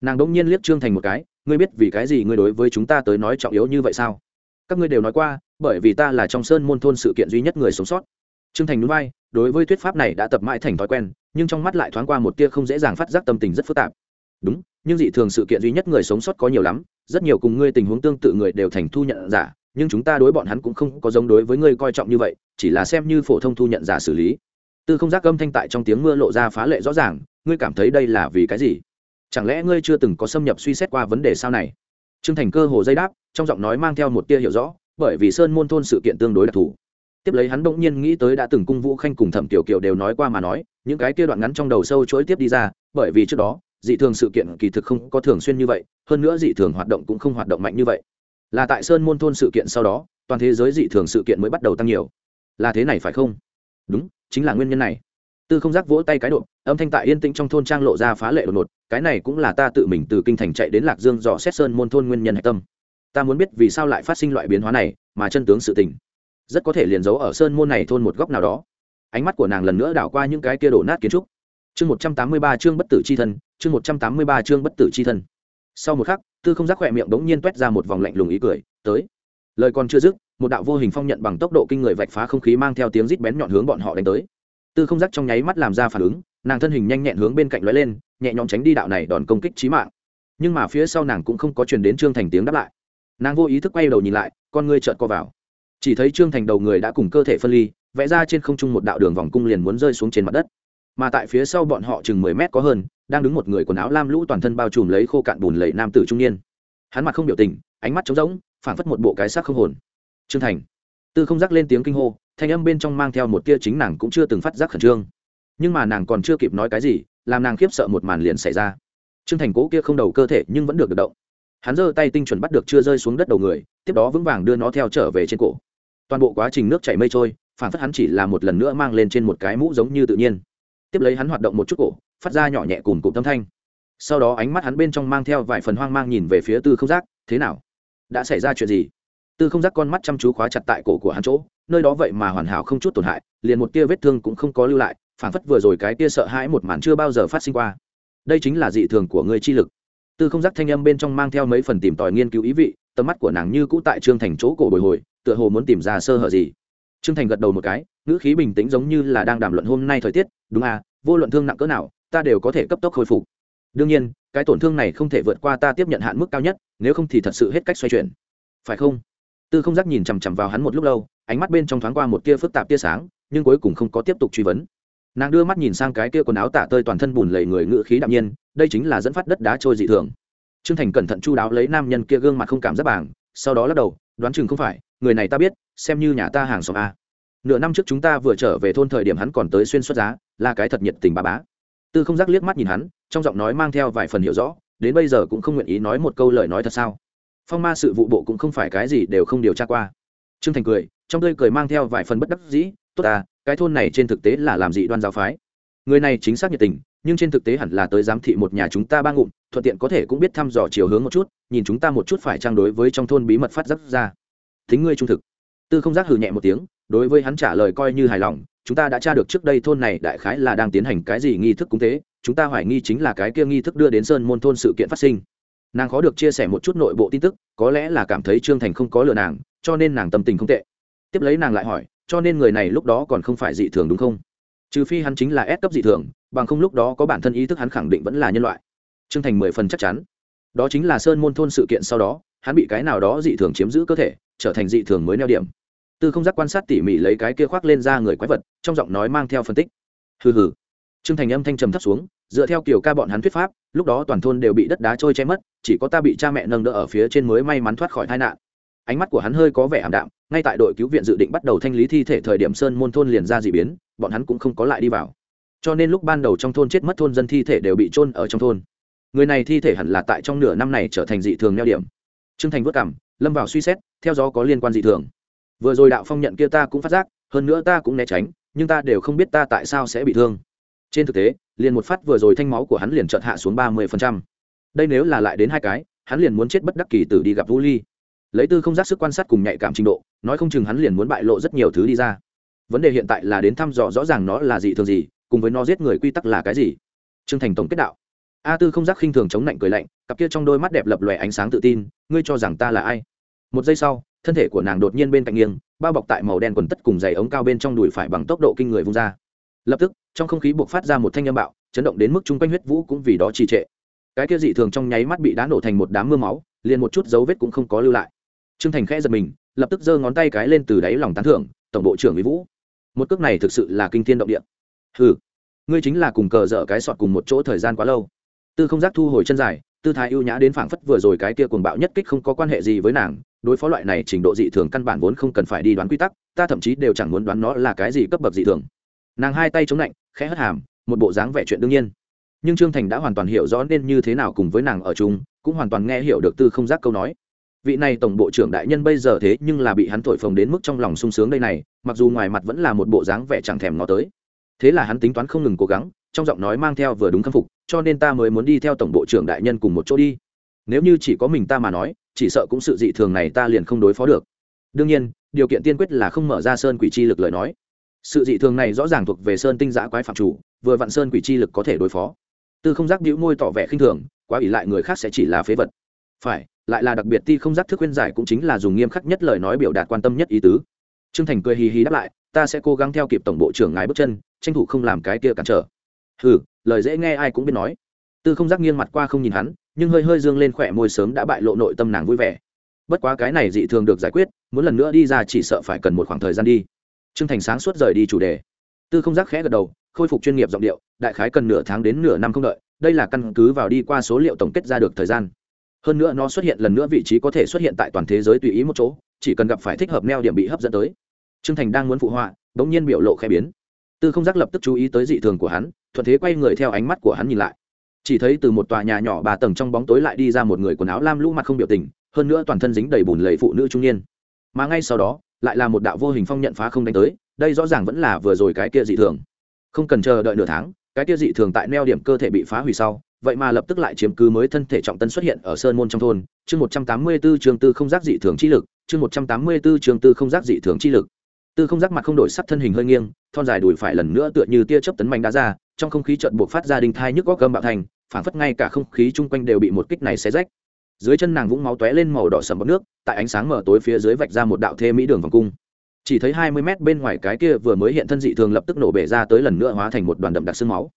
Nàng đỗng nhiên liếc trương thành một cái, ngươi biết vì cái gì ngươi đối với chúng ta tới nói trọng yếu như vậy sao? Các ngươi đều nói qua, bởi vì ta là trong sơn môn thôn sự kiện duy nhất người sống sót. Trương thành nhún vai, đối với thuyết pháp này đã tập mãi thành thói quen, nhưng trong mắt lại thoáng qua một tia không dễ dàng phát giác tâm tình rất phức tạp. Đúng nhưng dị thường sự kiện duy nhất người sống sót có nhiều lắm, rất nhiều cùng ngươi tình huống tương tự người đều thành thu nhận giả, nhưng chúng ta đối bọn hắn cũng không có giống đối với ngươi coi trọng như vậy, chỉ là xem như phổ thông thu nhận giả xử lý. Tư không giác âm thanh tại trong tiếng mưa lộ ra phá lệ rõ ràng, ngươi cảm thấy đây là vì cái gì? Chẳng lẽ ngươi chưa từng có xâm nhập suy xét qua vấn đề sau này? Trương thành cơ hồ dây đáp, trong giọng nói mang theo một tia hiểu rõ, bởi vì sơn môn thôn sự kiện tương đối đặc thù. Tiếp lấy hắn bỗng nhiên nghĩ tới đã từng cung vũ khanh cùng thẩm tiểu kiều đều nói qua mà nói, những cái kia đoạn ngắn trong đầu sâu chối tiếp đi ra, bởi vì trước đó dị thường sự kiện kỳ thực không có thường xuyên như vậy, hơn nữa dị thường hoạt động cũng không hoạt động mạnh như vậy. Là tại sơn môn thôn sự kiện sau đó, toàn thế giới dị thường sự kiện mới bắt đầu tăng nhiều. Là thế này phải không? Đúng, chính là nguyên nhân này. Tư không giác vỗ tay cái độ, âm thanh tại yên tĩnh trong thôn trang lộ ra phá lệ đột ngột, cái này cũng là ta tự mình từ kinh thành chạy đến lạc dương dò xét sơn môn thôn nguyên nhân hạch tâm. Ta muốn biết vì sao lại phát sinh loại biến hóa này, mà chân tướng sự tình. Rất có thể liền giấu ở sơn môn này thôn một góc nào đó. Ánh mắt của nàng lần nữa đảo qua những cái kia đổ nát kiến trúc chương một trăm tám mươi ba chương bất tử c h i thân, chương một trăm tám mươi ba chương bất tử c h i thân. Sau một khắc, tư không giác khỏe miệng bỗng nhiên t u é t ra một vòng lạnh lùng ý cười, tới. Lời còn chưa dứt, một đạo vô hình phong nhận bằng tốc độ kinh người vạch phá không khí mang theo tiếng rít bén nhọn hướng bọn họ đánh tới. Tư không giác trong nháy mắt làm ra phản ứng, nàng thân hình nhanh nhẹn hướng bên cạnh lóe lên, nhẹ nhõm tránh đi đạo này đòn công kích trí mạng. Nhưng mà phía sau nàng cũng không có truyền đến trương thành tiếng đáp lại. Nàng vô ý thức quay đầu nhìn lại, con ngươi trợn co vào. Chỉ thấy trương thành đầu người đã cùng cơ thể phân ly, vẽ ra trên không trung một đạo đường vòng cung liền muốn rơi xuống trên mặt đất mà tại phía sau bọn họ chừng mười mét có hơn đang đứng một người quần áo lam lũ toàn thân bao trùm lấy khô cạn bùn lầy nam tử trung niên. Hắn mặt không biểu tình ánh mắt trống rỗng phảng phất một bộ cái xác không hồn. Trương thành. Tư không giác lên tiếng kinh hô thanh âm bên trong mang theo một tia chính nàng cũng chưa từng phát giác khẩn trương. Nhưng mà nàng còn chưa kịp nói cái gì làm nàng khiếp sợ một màn liền xảy ra. Trương thành cố kia không đầu cơ thể nhưng vẫn được, được động. Hắn giơ tay tinh chuẩn bắt được chưa rơi xuống đất đầu người tiếp đó vững vàng đưa nó theo trở về trên cổ. Toàn bộ quá trình nước chảy mây trôi phản phất hắn chỉ là một lần nữa mang lên trên một cái mũ giống như tự nhiên tiếp lấy hắn hoạt động một chút cổ, phát ra nhỏ nhẹ cùng cụm tâm thanh. Sau đó ánh mắt hắn bên trong mang theo vài phần hoang mang nhìn về phía tư không giác, thế nào? Đã xảy ra chuyện gì? Tư không giác con mắt chăm chú khóa chặt tại cổ của hắn chỗ, nơi đó vậy mà hoàn hảo không chút tổn hại, liền một tia vết thương cũng không có lưu lại phản phất vừa rồi cái tia sợ hãi một màn chưa bao giờ phát sinh qua. Đây chính là dị thường của người chi lực. Tư không giác thanh âm bên trong mang theo mấy phần tìm tòi nghiên cứu ý vị, tầm mắt của nàng như cũ tại trương thành chỗ cổ bồi hồi, tựa hồ muốn tìm ra sơ hở gì trương thành gật đầu một cái, ngữ khí bình tĩnh giống như là đang đàm luận hôm nay thời tiết, đúng à vô luận thương nặng cỡ nào, ta đều có thể cấp tốc khôi phục. Đương nhiên, cái tổn thương này không thể vượt qua ta tiếp nhận hạn mức cao nhất, nếu không thì thật sự hết cách xoay chuyển. Phải không? Tư không giác nhìn chằm chằm vào hắn một lúc lâu, ánh mắt bên trong thoáng qua một tia phức tạp tia sáng, nhưng cuối cùng không có tiếp tục truy vấn. Nàng đưa mắt nhìn sang cái kia quần áo tả tơi toàn thân bùn lầy người ngự khí đạm nhiên, đây chính là dẫn phát đất đá trôi dị thường. Trương thành cẩn thận chu đáo lấy nam nhân kia gương mặt không cảm giác bảng sau đó lắc đầu, đoán chừng không phải người này ta biết, xem như nhà ta hàng xóm a. Nửa năm trước chúng ta vừa trở về thôn thời điểm hắn còn tới xuyên xuất giá, là cái thật nhiệt tình bà bá. Tư không giác liếc mắt nhìn hắn, trong giọng nói mang theo vài phần hiểu rõ, đến bây giờ cũng không nguyện ý nói một câu lời nói thật sao. Phong ma sự vụ bộ cũng không phải cái gì đều không điều tra qua. Trương thành cười, trong tươi cười mang theo vài phần bất đắc dĩ, tốt à cái thôn này trên thực tế là làm dị đoan giáo phái. Người này chính xác nhiệt tình, nhưng trên thực tế hẳn là tới giám thị một nhà chúng ta ba ngụm, thuận tiện có thể cũng biết thăm dò chiều hướng một chút, nhìn chúng ta một chút phải trang đối với trong thôn bí mật phát giác ra thính ngươi trung thực. Tư không giác hừ nhẹ một tiếng, đối với hắn trả lời coi như hài lòng, chúng ta đã tra được trước đây thôn này đại khái là đang tiến hành cái gì nghi thức cúng tế, chúng ta hoài nghi chính là cái kia nghi thức đưa đến sơn môn thôn sự kiện phát sinh. Nàng khó được chia sẻ một chút nội bộ tin tức, có lẽ là cảm thấy trương thành không có lừa nàng, cho nên nàng tâm tình không tệ. Tiếp lấy nàng lại hỏi, cho nên người này lúc đó còn không phải dị thường đúng không? Trừ phi hắn chính là ép cấp dị thường, bằng không lúc đó có bản thân ý thức hắn khẳng định vẫn là nhân loại. Trương thành mười phần chắc chắn. Đó chính là sơn môn thôn sự kiện sau đó, hắn bị cái nào đó dị thường chiếm giữ cơ thể trở thành dị thường mới neo điểm. Tư không giác quan sát tỉ mỉ lấy cái kia khoác lên ra người quái vật, trong giọng nói mang theo phân tích. Hừ hừ. Trương thành âm thanh trầm thấp xuống, dựa theo kiểu ca bọn hắn thuyết pháp, lúc đó toàn thôn đều bị đất đá trôi che mất, chỉ có ta bị cha mẹ nâng đỡ ở phía trên mới may mắn thoát khỏi tai nạn. Ánh mắt của hắn hơi có vẻ ảm đạm, ngay tại đội cứu viện dự định bắt đầu thanh lý thi thể thời điểm sơn môn thôn liền ra d ị biến, bọn hắn cũng không có lại đi vào. Cho nên lúc ban đầu trong thôn chết mất thôn dân thi thể đều bị trôn ở trong thôn. Người này thi thể hẳn là tại trong nửa năm này trở thành dị thường neo điểm. T r ư ơ n g thành vất cảm lâm vào suy xét theo gió có liên quan dị thường. Vừa rồi đạo phong nhận kia ta cũng phát giác, hơn nữa ta cũng né tránh, nhưng ta đều không biết ta tại sao sẽ bị thương. Trên thực tế, liền một phát vừa rồi thanh máu của hắn liền chợt hạ xuống ba mươi đây nếu là lại đến hai cái, hắn liền muốn chết bất đắc kỳ tử đi gặp vũ ly. Lấy tư không giác sức quan sát cùng nhạy cảm trình độ, nói không chừng hắn liền muốn bại lộ rất nhiều thứ đi ra. Vấn đề hiện tại là đến thăm dò rõ ràng nó là gì thường gì, cùng với nó giết người quy tắc là cái gì. Trương thành tổng kết đạo. A tư không giác khinh thường chống lạnh cười lạnh, cặp kia trong đôi mắt đẹp lập lòe ánh sáng tự tin, ngươi cho rằng ta là ai? Một giây sau, thân thể của nàng đột nhiên bên cạnh nghiêng, bao bọc tại màu đen quần tất cùng dày ống cao bên trong đùi phải bằng tốc độ kinh người vung ra. Lập tức, trong không khí buộc phát ra một thanh âm bạo, chấn động đến mức chung quanh huyết vũ cũng vì đó trì trệ. Cái kia dị thường trong nháy mắt bị đá nổ thành một đám mưa máu, liền một chút dấu vết cũng không có lưu lại. Trương thành khẽ giật mình, lập tức giơ ngón tay cái lên từ đáy lòng tán thưởng, tổng bộ trưởng mỹ vũ, một cước này thực sự là kinh thiên động địa. Hừ, ngươi chính là cùng cờ dở cái sọt cùng một chỗ thời gian quá lâu. Tư không giác thu hồi chân dài tư thái ưu nhã đến phảng phất vừa rồi cái kia cuồng bạo nhất kích không có quan hệ gì với nàng, đối phó loại này trình độ dị thường căn bản vốn không cần phải đi đoán quy tắc, ta thậm chí đều chẳng muốn đoán nó là cái gì cấp bậc dị thường. Nàng hai tay chống lạnh, khẽ hất hàm, một bộ dáng vẻ chuyện đương nhiên. Nhưng trương thành đã hoàn toàn hiểu rõ nên như thế nào cùng với nàng ở chung, cũng hoàn toàn nghe hiểu được tư không giác câu nói. Vị này tổng bộ trưởng đại nhân bây giờ thế nhưng là bị hắn thổi phồng đến mức trong lòng sung sướng đây này, mặc dù ngoài mặt vẫn là một bộ dáng vẻ chẳng thèm ngó tới. Thế là hắn tính toán không ngừng cố gắng trong giọng nói mang theo vừa đúng khâm phục, cho nên ta mới muốn đi theo tổng bộ trưởng đại nhân cùng một chỗ đi. Nếu như chỉ có mình ta mà nói, chỉ sợ cũng sự dị thường này ta liền không đối phó được. Đương nhiên, điều kiện tiên quyết là không mở ra sơn quỷ chi lực lời nói. Sự dị thường này rõ ràng thuộc về sơn tinh giã quái phạm chủ, vừa vặn sơn quỷ chi lực có thể đối phó. Tư không giác đĩu môi tỏ vẻ khinh thường, quá ỷ lại người khác sẽ chỉ là phế vật. Phải, lại là đặc biệt ti không giác thức khuyên giải cũng chính là dùng nghiêm khắc nhất lời nói biểu đạt quan tâm nhất ý tứ. Trương thành cười hì hì đáp lại, ta sẽ cố gắng theo kịp tổng bộ trưởng ngài bước chân, tranh thủ không làm cái kia cản trở ừ lời dễ nghe ai cũng biết nói. Tư không giác nghiêng mặt qua không nhìn hắn, nhưng hơi hơi dương lên khỏe môi sớm đã bại lộ nội tâm nàng vui vẻ. Bất quá cái này dị thường được giải quyết, muốn lần nữa đi ra chỉ sợ phải cần một khoảng thời gian đi. Trương thành sáng suốt rời đi chủ đề. Tư không giác khẽ gật đầu, khôi phục chuyên nghiệp giọng điệu, đại khái cần nửa tháng đến nửa năm không đợi, đây là căn cứ vào đi qua số liệu tổng kết ra được thời gian. Hơn nữa nó xuất hiện lần nữa vị trí có thể xuất hiện tại toàn thế giới tùy ý một chỗ, chỉ cần gặp phải thích hợp neo điểm bị hấp dẫn tới. Trương thành đang muốn phụ họa đ ỗ n g nhiên biểu lộ khẽ biến. Tư không giác lập tức chú ý tới dị thường của hắn thuận thế quay người theo ánh mắt của hắn nhìn lại. Chỉ thấy từ một tòa nhà nhỏ ba tầng trong bóng tối lại đi ra một người quần áo lam lũ mặt không biểu tình, hơn nữa toàn thân dính đầy bùn lầy phụ nữ trung niên. Mà ngay sau đó, lại là một đạo vô hình phong nhận phá không đánh tới, đây rõ ràng vẫn là vừa rồi cái kia dị thường. Không cần chờ đợi nửa tháng, cái kia dị thường tại neo điểm cơ thể bị phá hủy sau, vậy mà lập tức lại chiếm cứ mới thân thể trọng tân xuất hiện ở sơn môn trong thôn. Chương một trăm tám mươi b ố chương tư không giác dị thường chi lực, chương một trăm tám mươi b ố chương tư không giác dị thường chi lực. Tư không giác mặt không đổi sắc thân hình hơi nghiêng thon dài đùi phải lần nữa tựa như tia chớp tấn mạnh đá ra, trong không khí trận buộc phát ra đinh thai nhức góc cơm bạo thành, phảng phất ngay cả không khí chung quanh đều bị một kích này xé rách. Dưới chân nàng vũng máu tóe lên màu đỏ sầm bọc nước, tại ánh sáng mở tối phía dưới vạch ra một đạo thê mỹ đường vòng cung. Chỉ thấy hai mươi mét bên ngoài cái kia vừa mới hiện thân dị thường lập tức nổ bể ra tới lần nữa hóa thành một đoàn đậm đặc sương máu.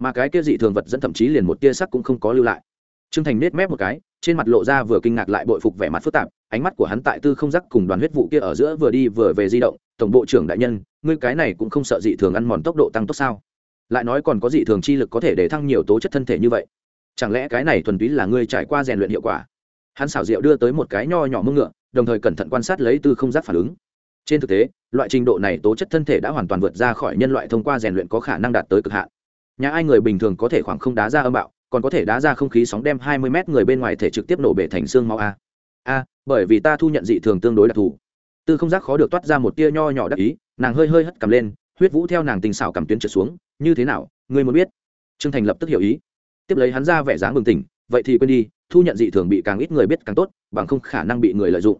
Mà cái kia dị thường vật dẫn thậm chí liền một tia sắc cũng không có lưu lại trương thành nết mép một cái, trên mặt lộ ra vừa kinh ngạc lại bội phục vẻ mặt phức tạp, ánh mắt của hắn tại tư không giác cùng đoàn huyết vụ kia ở giữa vừa đi vừa về di động, tổng bộ trưởng đại nhân, ngươi cái này cũng không sợ dị thường ăn mòn tốc độ tăng tốc sao? Lại nói còn có dị thường chi lực có thể để thăng nhiều tố chất thân thể như vậy. Chẳng lẽ cái này thuần túy là ngươi trải qua rèn luyện hiệu quả? Hắn xảo diệu đưa tới một cái nho nhỏ mưng ngựa, đồng thời cẩn thận quan sát lấy tư không giác phản ứng. Trên thực tế, loại trình độ này tố chất thân thể đã hoàn toàn vượt ra khỏi nhân loại thông qua rèn luyện có khả năng đạt tới cực hạn. Nhà ai người bình thường có thể khoảng không đá ra âm bạo còn có thể đá ra không khí sóng đem hai mươi mét người bên ngoài thể trực tiếp nổ bể thành xương máu a. A, bởi vì ta thu nhận dị thường tương đối đặc thù. Tư không giác khó được toát ra một tia nho nhỏ đắc ý, nàng hơi hơi hất cầm lên, huyết vũ theo nàng tình xảo cầm tuyến trượt xuống, như thế nào, ngươi muốn biết? Trương thành lập tức hiểu ý. Tiếp lấy hắn ra vẻ dáng bừng tỉnh, vậy thì quên đi, thu nhận dị thường bị càng ít người biết càng tốt, bằng không khả năng bị người lợi dụng.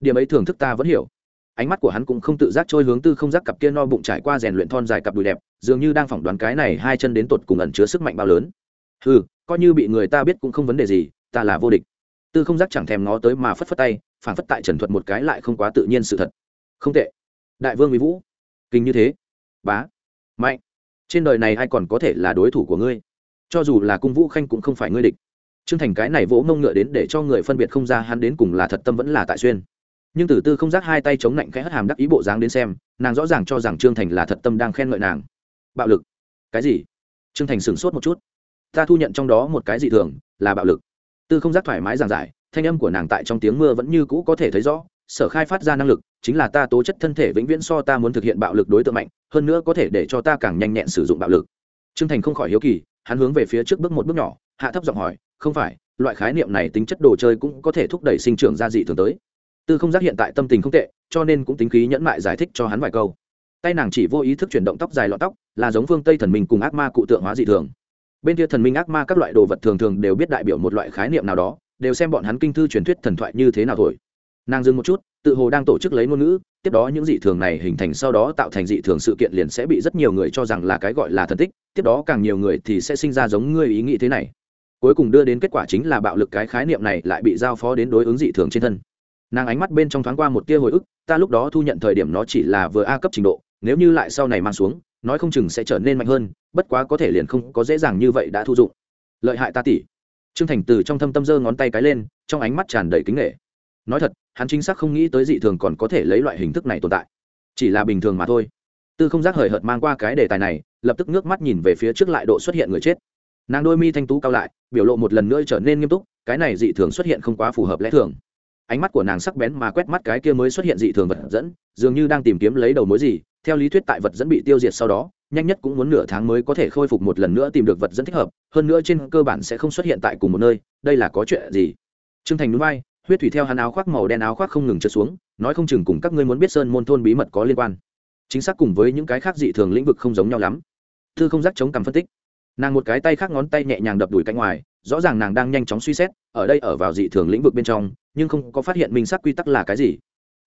Điểm ấy thưởng thức ta vẫn hiểu. Ánh mắt của hắn cũng không tự giác trôi hướng tư không giác cặp kia no bụng trải qua rèn luyện thon dài cặp đùi đẹp, dường như đang phỏng đoán cái này hai chân đến tột cùng ẩn chứa sức mạnh bao lớn ừ coi như bị người ta biết cũng không vấn đề gì, ta là vô địch. Tư không giác chẳng thèm ngó tới mà phất phất tay phản phất tại trần thuật một cái lại không quá tự nhiên sự thật. Không tệ. Đại vương mỹ vũ. Kinh như thế. Bá. Mạnh. Trên đời này ai còn có thể là đối thủ của ngươi? Cho dù là cung vũ khanh cũng không phải ngươi địch. T r ư ơ n g thành cái này vỗ mông ngựa đến để cho người phân biệt không ra hắn đến cùng là thật tâm vẫn là tại xuyên. Nhưng từ tư không giác hai tay chống lạnh khẽ hất hàm đắc ý bộ dáng đến xem, nàng rõ ràng cho rằng trương thành là thật tâm đang khen ngợi nàng. Bạo lực. Cái gì? Trương thành sửng sốt một chút ta thu nhận trong đó một cái dị thường, là bạo lực. Tư không giác thoải mái giảng giải, thanh âm của nàng tại trong tiếng mưa vẫn như cũ có thể thấy rõ, sở khai phát ra năng lực, chính là ta tố chất thân thể vĩnh viễn so ta muốn thực hiện bạo lực đối tượng mạnh, hơn nữa có thể để cho ta càng nhanh nhẹn sử dụng bạo lực. Trương thành không khỏi hiếu kỳ, hắn hướng về phía trước bước một bước nhỏ, hạ thấp giọng hỏi, không phải, loại khái niệm này tính chất đồ chơi cũng có thể thúc đẩy sinh trưởng ra dị thường tới? Tư không giác hiện tại tâm tình không tệ, cho nên cũng tính khí nhẫn mại giải thích cho hắn vài câu. Tay nàng chỉ vô ý thức chuyển động tóc dài lọt tóc, là giống phương tây thần minh cùng ác ma cụ tượng hóa dị thường bên kia thần minh ác ma các loại đồ vật thường thường đều biết đại biểu một loại khái niệm nào đó, đều xem bọn hắn kinh thư truyền thuyết thần thoại như thế nào thôi. Nàng dừng một chút, tự hồ đang tổ chức lấy ngôn ngữ, tiếp đó những dị thường này hình thành sau đó tạo thành dị thường sự kiện liền sẽ bị rất nhiều người cho rằng là cái gọi là thần tích, tiếp đó càng nhiều người thì sẽ sinh ra giống ngươi ý nghĩ thế này. Cuối cùng đưa đến kết quả chính là bạo lực cái khái niệm này lại bị giao phó đến đối ứng dị thường trên thân. Nàng ánh mắt bên trong thoáng qua một tia hồi ức, ta lúc đó thu nhận thời điểm nó chỉ là vừa a cấp trình độ, nếu như lại sau này mang xuống nói không chừng sẽ trở nên mạnh hơn, bất quá có thể liền không có dễ dàng như vậy đã thu dụng. Lợi hại ta tỷ. Trương thành từ trong thâm tâm giơ ngón tay cái lên, trong ánh mắt tràn đầy kính nghệ. Nói thật, hắn chính xác không nghĩ tới dị thường còn có thể lấy loại hình thức này tồn tại. Chỉ là bình thường mà thôi. Tư không giác hời hợt mang qua cái đề tài này, lập tức nước mắt nhìn về phía trước lại độ xuất hiện người chết. Nàng đôi mi thanh tú cao lại, biểu lộ một lần nữa trở nên nghiêm túc, cái này dị thường xuất hiện không quá phù hợp lẽ thường. Ánh mắt của nàng sắc bén mà quét mắt cái kia mới xuất hiện dị thường vật dẫn, dường như đang tìm kiếm lấy đầu mối gì theo lý thuyết tại vật dẫn bị tiêu diệt sau đó, nhanh nhất cũng muốn nửa tháng mới có thể khôi phục một lần nữa tìm được vật dẫn thích hợp, hơn nữa trên cơ bản sẽ không xuất hiện tại cùng một nơi, đây là có chuyện gì? Trương thành núi bay huyết thủy theo hắn áo khoác màu đen áo khoác không ngừng trượt xuống, nói không chừng cùng các ngươi muốn biết sơn môn thôn bí mật có liên quan. Chính xác cùng với những cái khác dị thường lĩnh vực không giống nhau lắm. Thư không giác chống cằm phân tích. Nàng một cái tay khác ngón tay nhẹ nhàng đập đùi cạnh ngoài, rõ ràng nàng đang nhanh chóng suy xét, ở đây ở vào dị thường lĩnh vực bên trong, nhưng không có phát hiện minh sắc quy tắc là cái gì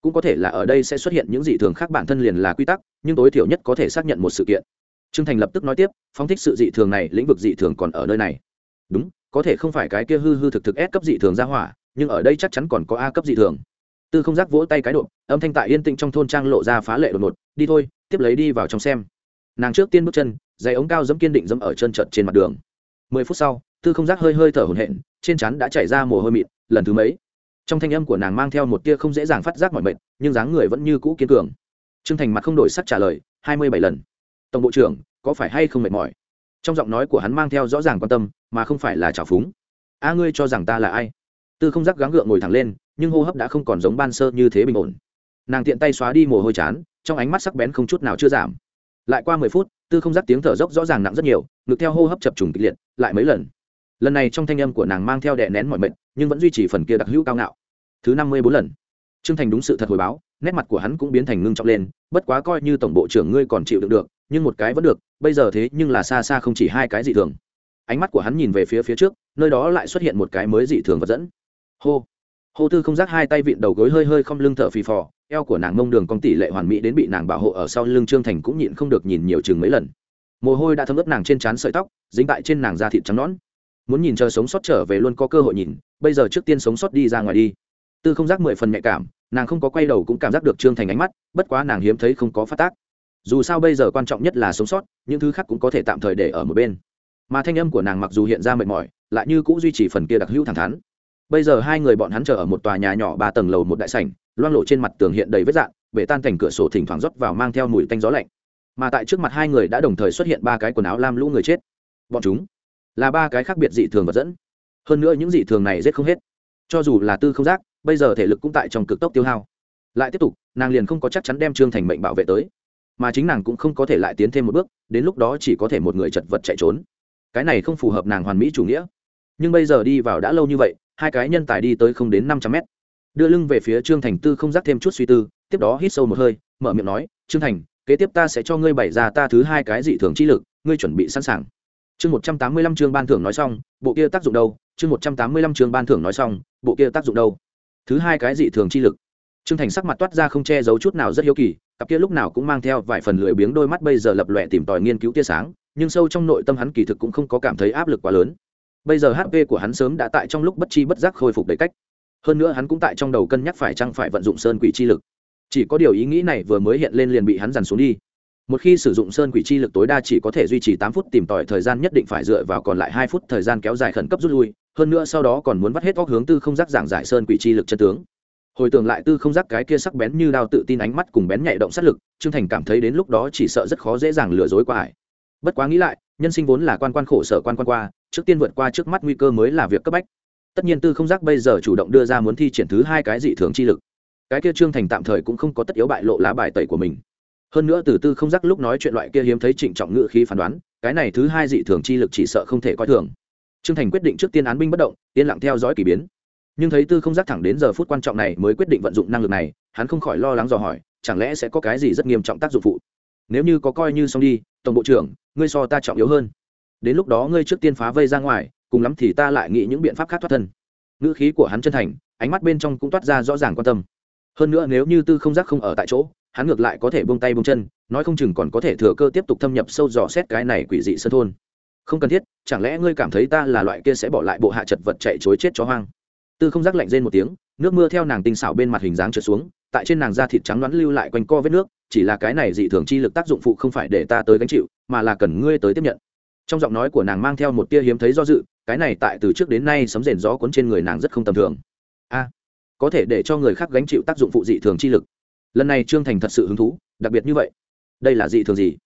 cũng có thể là ở đây sẽ xuất hiện những dị thường khác bản thân liền là quy tắc, nhưng tối thiểu nhất có thể xác nhận một sự kiện. Trương thành lập tức nói tiếp, phóng thích sự dị thường này, lĩnh vực dị thường còn ở nơi này. Đúng, có thể không phải cái kia hư hư thực thực s cấp dị thường ra hỏa, nhưng ở đây chắc chắn còn có a cấp dị thường. Tư không giác vỗ tay cái độ, âm thanh tại yên tĩnh trong thôn trang lộ ra phá lệ đột ngột, đi thôi, tiếp lấy đi vào trong xem. Nàng trước tiên bước chân, giày ống cao dẫm kiên định dẫm ở chân trợt trên mặt đường. Mười phút sau, tư không giác hơi hơi thở hổn hển, trên chắn đã chảy ra mồ hôi mịn, lần thứ mấy? Trong thanh âm của nàng mang theo một tia không dễ dàng phát giác mọi mệnh nhưng dáng người vẫn như cũ kiên cường. T r ư ơ n g thành mặt không đổi sắc trả lời, hai mươi bảy lần. Tổng bộ trưởng, có phải hay không mệt mỏi? Trong giọng nói của hắn mang theo rõ ràng quan tâm, mà không phải là trào phúng. A, ngươi cho rằng ta là ai? Tư không giác gắng gượng ngồi thẳng lên, nhưng hô hấp đã không còn giống ban sơ như thế bình ổn. Nàng tiện tay xóa đi mồ hôi chán, trong ánh mắt sắc bén không chút nào chưa giảm. Lại qua mười phút, tư không giác tiếng thở dốc rõ ràng nặng rất nhiều, ngực theo hô hấp chập trùng kịch liệt, lại mấy lần. Lần này trong thanh âm của nàng mang theo đè nén mọi mệnh nhưng vẫn duy trì phần kia đặc hữu cao ngạo thứ năm mươi bốn lần. Trương thành đúng sự thật hồi báo, nét mặt của hắn cũng biến thành ngưng trọng lên, bất quá coi như tổng bộ trưởng ngươi còn chịu đựng được, nhưng một cái vẫn được, bây giờ thế nhưng là xa xa không chỉ hai cái dị thường. Ánh mắt của hắn nhìn về phía phía trước, nơi đó lại xuất hiện một cái mới dị thường vật dẫn. Hô hô tư không giác hai tay vịn đầu gối hơi hơi không lưng thở phì phò, eo của nàng mông đường con tỷ lệ hoàn mỹ đến bị nàng bảo hộ ở sau lưng trương thành cũng nhịn không được nhìn nhiều chừng mấy lần. Mồ hôi đã thấm ướt nàng trên trán sợi tóc, dính tại trên nàng da thịt trắng nõn. Muốn nhìn chờ sống sót trở về luôn có cơ hội nhìn, bây giờ trước tiên sống sót đi ra ngoài đi tư không giác mười phần nhạy cảm, nàng không có quay đầu cũng cảm giác được trương thành ánh mắt, bất quá nàng hiếm thấy không có phát tác. Dù sao bây giờ quan trọng nhất là sống sót, những thứ khác cũng có thể tạm thời để ở một bên. Mà thanh âm của nàng mặc dù hiện ra mệt mỏi, lại như cũng duy trì phần kia đặc hữu thẳng thắn. Bây giờ hai người bọn hắn chờ ở một tòa nhà nhỏ ba tầng lầu một đại sảnh, loang lộ trên mặt tường hiện đầy vết dạn, bể tan cảnh cửa sổ thỉnh thoảng rót vào mang theo mùi tanh gió lạnh. Mà tại trước mặt hai người đã đồng thời xuất hiện ba cái quần áo lam lũ người chết. Bọn chúng là ba cái khác biệt dị thường vật dẫn. Hơn nữa những dị thường này rất không hết. Cho dù là tư không giác bây giờ thể lực cũng tại trong cực tốc tiêu hao. Lại tiếp tục, nàng liền không có chắc chắn đem trương thành mệnh bảo vệ tới. Mà chính nàng cũng không có thể lại tiến thêm một bước, đến lúc đó chỉ có thể một người chật vật chạy trốn. Cái này không phù hợp nàng hoàn mỹ chủ nghĩa. Nhưng bây giờ đi vào đã lâu như vậy, hai cái nhân tài đi tới không đến năm trăm mét. Đưa lưng về phía trương thành tư không dắt thêm chút suy tư, tiếp đó hít sâu một hơi, mở miệng nói, trương thành, kế tiếp ta sẽ cho ngươi bày ra ta thứ hai cái dị thường chi lực, ngươi chuẩn bị sẵn sàng. Chương một trăm tám mươi lăm chương ban thưởng nói xong, bộ kia tác dụng đâu? Chương một trăm tám mươi lăm chương ban thưởng nói xong, bộ kia tác dụng đâu? Thứ hai cái dị thường chi lực. Trương thành sắc mặt toát ra không che giấu chút nào rất hiếu kỳ, cặp kia lúc nào cũng mang theo vài phần lười biếng đôi mắt bây giờ lập lòe tìm tòi nghiên cứu tia sáng, nhưng sâu trong nội tâm hắn kỳ thực cũng không có cảm thấy áp lực quá lớn. Bây giờ hp của hắn sớm đã tại trong lúc bất chi bất giác khôi phục đầy cách. Hơn nữa hắn cũng tại trong đầu cân nhắc phải chăng phải vận dụng sơn quỷ chi lực. Chỉ có điều ý nghĩ này vừa mới hiện lên liền bị hắn dằn xuống đi. Một khi sử dụng sơn quỷ chi lực tối đa chỉ có thể duy trì tám phút tìm tòi thời gian nhất định phải dựa vào còn lại hai phút thời gian kéo dài khẩn cấp rút lui hơn nữa sau đó còn muốn vắt hết góc hướng tư không giác giảng giải sơn quỷ chi lực chân tướng. Hồi tưởng lại tư không giác cái kia sắc bén như đao tự tin ánh mắt cùng bén nhạy động sát lực, trương thành cảm thấy đến lúc đó chỉ sợ rất khó dễ dàng lừa dối qua ải. Bất quá nghĩ lại, nhân sinh vốn là quan quan khổ sở quan quan qua, trước tiên vượt qua trước mắt nguy cơ mới là việc cấp bách. Tất nhiên tư không giác bây giờ chủ động đưa ra muốn thi triển thứ hai cái dị thường chi lực. Cái kia trương thành tạm thời cũng không có tất yếu bại lộ lá bài tẩy của mình. Hơn nữa từ tư không giác lúc nói chuyện loại kia hiếm thấy trịnh trọng ngự khí phán đoán, cái này thứ hai dị thường chi lực chỉ sợ không thể coi thường trương thành quyết định trước tiên án binh bất động, yên lặng theo dõi k ỳ biến. Nhưng thấy tư không giác thẳng đến giờ phút quan trọng này mới quyết định vận dụng năng lực này, hắn không khỏi lo lắng dò hỏi, chẳng lẽ sẽ có cái gì rất nghiêm trọng tác dụng phụ? Nếu như có coi như xong đi, tổng bộ trưởng, ngươi so ta trọng yếu hơn. Đến lúc đó ngươi trước tiên phá vây ra ngoài, cùng lắm thì ta lại nghĩ những biện pháp khác thoát thân. Ngữ khí của hắn chân thành, ánh mắt bên trong cũng toát ra rõ ràng quan tâm. Hơn nữa nếu như tư không giác không ở tại chỗ, hắn ngược lại có thể bông tay bông chân, nói không chừng còn có thể thừa cơ tiếp tục thâm nhập sâu dò xét cái này quỷ dị sân thôn. Không cần thiết chẳng lẽ ngươi cảm thấy ta là loại kia sẽ bỏ lại bộ hạ chật vật chạy chối chết chó hoang? Tư không giác lạnh rên một tiếng, nước mưa theo nàng tinh xảo bên mặt hình dáng trượt xuống, tại trên nàng da thịt trắng đoán lưu lại quanh co vết nước, chỉ là cái này dị thường chi lực tác dụng phụ không phải để ta tới gánh chịu, mà là cần ngươi tới tiếp nhận. Trong giọng nói của nàng mang theo một tia hiếm thấy do dự, cái này tại từ trước đến nay sấm rền gió cuốn trên người nàng rất không tầm thường. A, có thể để cho người khác gánh chịu tác dụng phụ dị thường chi lực. Lần này trương thành thật sự hứng thú, đặc biệt như vậy. Đây là dị thường gì?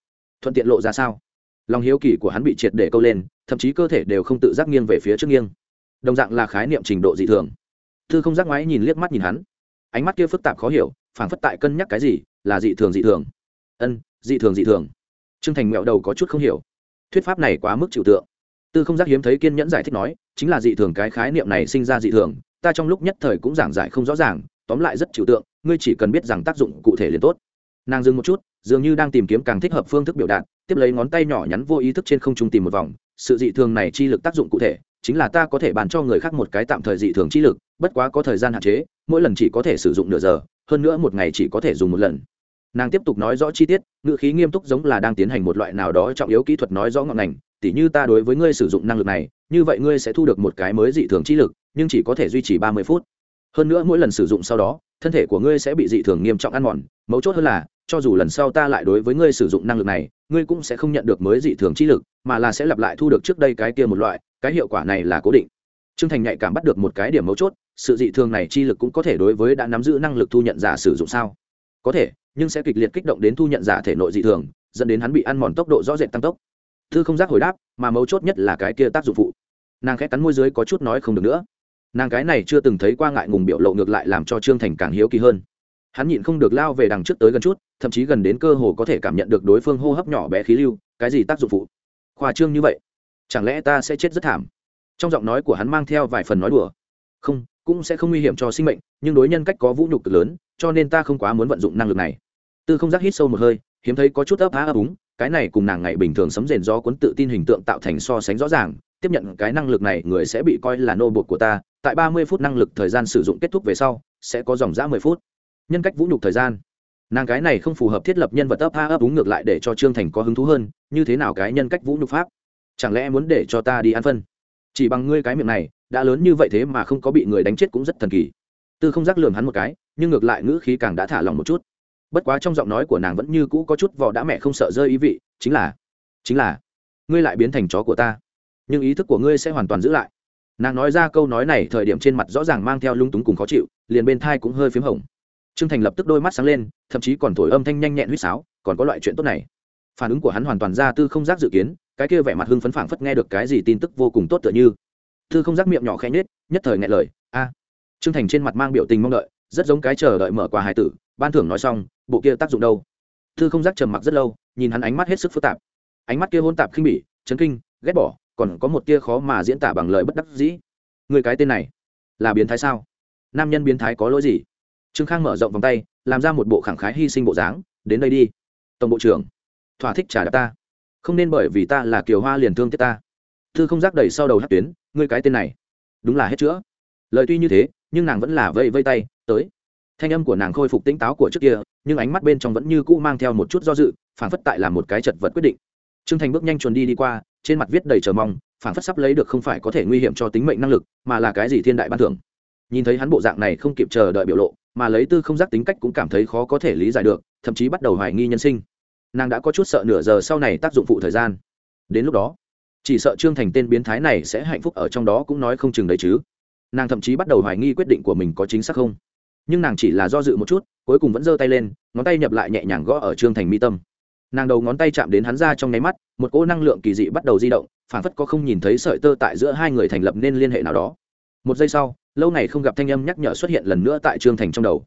Thuận tiện lộ ra sao? Lòng hiếu kỳ của hắn bị triệt để câu lên, thậm chí cơ thể đều không tự giác nghiêng về phía trước nghiêng. Đồng dạng là khái niệm trình độ dị thường. Thư không giác ngoái nhìn liếc mắt nhìn hắn. Ánh mắt kia phức tạp khó hiểu, phảng phất tại cân nhắc cái gì, là dị thường dị thường. Ân, dị thường dị thường. Trương thành mẹo đầu có chút không hiểu. Thuyết pháp này quá mức chịu tượng. Tư không giác hiếm thấy kiên nhẫn giải thích nói, chính là dị thường cái khái niệm này sinh ra dị thường, ta trong lúc nhất thời cũng giảng giải không rõ ràng, tóm lại rất chịu tượng, ngươi chỉ cần biết rằng tác dụng cụ thể liền tốt. Nàng dừng một chút dường như đang tìm kiếm càng thích hợp phương thức biểu đạt, tiếp lấy ngón tay nhỏ nhắn vô ý thức trên không trung tìm một vòng. Sự dị thường này chi lực tác dụng cụ thể, chính là ta có thể bàn cho người khác một cái tạm thời dị thường chi lực, bất quá có thời gian hạn chế, mỗi lần chỉ có thể sử dụng nửa giờ, hơn nữa một ngày chỉ có thể dùng một lần. Nàng tiếp tục nói rõ chi tiết, ngữ khí nghiêm túc giống là đang tiến hành một loại nào đó trọng yếu kỹ thuật nói rõ ngọn ngành. Tỉ như ta đối với ngươi sử dụng năng lực này, như vậy ngươi sẽ thu được một cái mới dị thường chi lực, nhưng chỉ có thể duy trì ba mươi phút. Hơn nữa mỗi lần sử dụng sau đó, thân thể của ngươi sẽ bị dị thường nghiêm trọng ăn mòn. Mấu chốt hơn là cho dù lần sau ta lại đối với ngươi sử dụng năng lực này, ngươi cũng sẽ không nhận được mới dị thường chi lực, mà là sẽ lặp lại thu được trước đây cái kia một loại, cái hiệu quả này là cố định. T r ư ơ n g thành nhạy cảm bắt được một cái điểm mấu chốt, sự dị thường này chi lực cũng có thể đối với đã nắm giữ năng lực thu nhận giả sử dụng sao? Có thể, nhưng sẽ kịch liệt kích động đến thu nhận giả thể nội dị thường, dẫn đến hắn bị ăn mòn tốc độ rõ rệt tăng tốc. Thư không giác hồi đáp, mà mấu chốt nhất là cái kia tác dụng phụ. Nàng khẽ cắn môi dưới có chút nói không được nữa. Nàng cái này chưa từng thấy qua ngại ngùng biểu lộ ngược lại làm cho trương thành càng hiếu kỳ hơn hắn nhịn không được lao về đằng trước tới gần chút, thậm chí gần đến cơ hồ có thể cảm nhận được đối phương hô hấp nhỏ bé khí lưu, cái gì tác dụng phụ? Khoa trương như vậy, chẳng lẽ ta sẽ chết rất thảm? Trong giọng nói của hắn mang theo vài phần nói đùa. Không, cũng sẽ không nguy hiểm cho sinh mệnh, nhưng đối nhân cách có vũ nhục cực lớn, cho nên ta không quá muốn vận dụng năng lực này. Tư không giác hít sâu một hơi, hiếm thấy có chút ấp á ấp úng, cái này cùng nàng ngày bình thường sấm rền do cuốn tự tin hình tượng tạo thành so sánh rõ ràng, tiếp nhận cái năng lực này, người sẽ bị coi là nô bột của ta, tại ba mươi phút năng lực thời gian sử dụng kết thúc về sau, sẽ có dòng giã mười phút nhân cách vũ nhục thời gian. Nàng cái này không phù hợp thiết lập nhân vật ấp a ấp đúng ngược lại để cho trương thành có hứng thú hơn, như thế nào cái nhân cách vũ nhục pháp? Chẳng lẽ muốn để cho ta đi ăn phân? Chỉ bằng ngươi cái miệng này, đã lớn như vậy thế mà không có bị người đánh chết cũng rất thần kỳ. Tư không giác lường hắn một cái, nhưng ngược lại ngữ khí càng đã thả lòng một chút. Bất quá trong giọng nói của nàng vẫn như cũ có chút vò đã mẹ không sợ rơi ý vị, chính là chính là, ngươi lại biến thành chó của ta. Nhưng ý thức của ngươi sẽ hoàn toàn giữ lại. Nàng nói ra câu nói này thời điểm trên mặt rõ ràng mang theo lung túng cùng khó chịu, liền bên thai cũng hơi p h í m hồng trương thành lập tức đôi mắt sáng lên, thậm chí còn thổi âm thanh nhanh nhẹn huýt sáo, còn có loại chuyện tốt này. Phản ứng của hắn hoàn toàn ra tư không giác dự kiến, cái kia vẻ mặt hưng phấn phảng phất nghe được cái gì tin tức vô cùng tốt tựa như. Tư không giác miệng nhỏ khẽ nhết nhất thời nghe lời, a. Trương thành trên mặt mang biểu tình mong đợi, rất giống cái chờ đợi mở quà hài tử, ban thưởng nói xong, bộ kia tác dụng đâu? Tư không giác trầm mặc rất lâu, nhìn hắn ánh mắt hết sức phức tạp. Ánh mắt kia hôn tạp khinh bỉ, chấn kinh, ghét bỏ, còn có một tia khó mà diễn tả bằng lời bất đắc dĩ. Người cái tên này là biến thái sao? Nam nhân biến thái có lỗi gì? Trương khang mở rộng vòng tay, làm ra một bộ khẳng khái hy sinh bộ dáng, đến đây đi, tổng bộ trưởng. Thỏa thích trả đạp ta. Không nên bởi vì ta là kiều hoa liền thương tiếc ta. Thư không giác đầy sau đầu hát tuyến, ngươi cái tên này, đúng là hết chữa. Lời tuy như thế, nhưng nàng vẫn là vây vây tay, tới. Thanh âm của nàng khôi phục tỉnh táo của trước kia, nhưng ánh mắt bên trong vẫn như cũ mang theo một chút do dự phản phất tại là một cái chật vật quyết định. Trương thành bước nhanh chuồn đi đi qua, trên mặt viết đầy chờ mong phản phất sắp lấy được không phải có thể nguy hiểm cho tính mệnh năng lực, mà là cái gì thiên đại ban thưởng. Nhìn thấy hắn bộ dạng này không kịp chờ đợi biểu lộ mà lấy tư không giác tính cách cũng cảm thấy khó có thể lý giải được, thậm chí bắt đầu hoài nghi nhân sinh. Nàng đã có chút sợ nửa giờ sau này tác dụng phụ thời gian. Đến lúc đó, chỉ sợ trương thành tên biến thái này sẽ hạnh phúc ở trong đó cũng nói không chừng đấy chứ. Nàng thậm chí bắt đầu hoài nghi quyết định của mình có chính xác không. Nhưng nàng chỉ là do dự một chút, cuối cùng vẫn giơ tay lên, ngón tay nhập lại nhẹ nhàng gõ ở trương thành mi tâm. Nàng đầu ngón tay chạm đến hắn ra trong nháy mắt, một cỗ năng lượng kỳ dị bắt đầu di động phản phất có không nhìn thấy sợi tơ tại giữa hai người thành lập nên liên hệ nào đó. Một giây sau lâu ngày không gặp thanh âm nhắc nhở xuất hiện lần nữa tại trương thành trong đầu.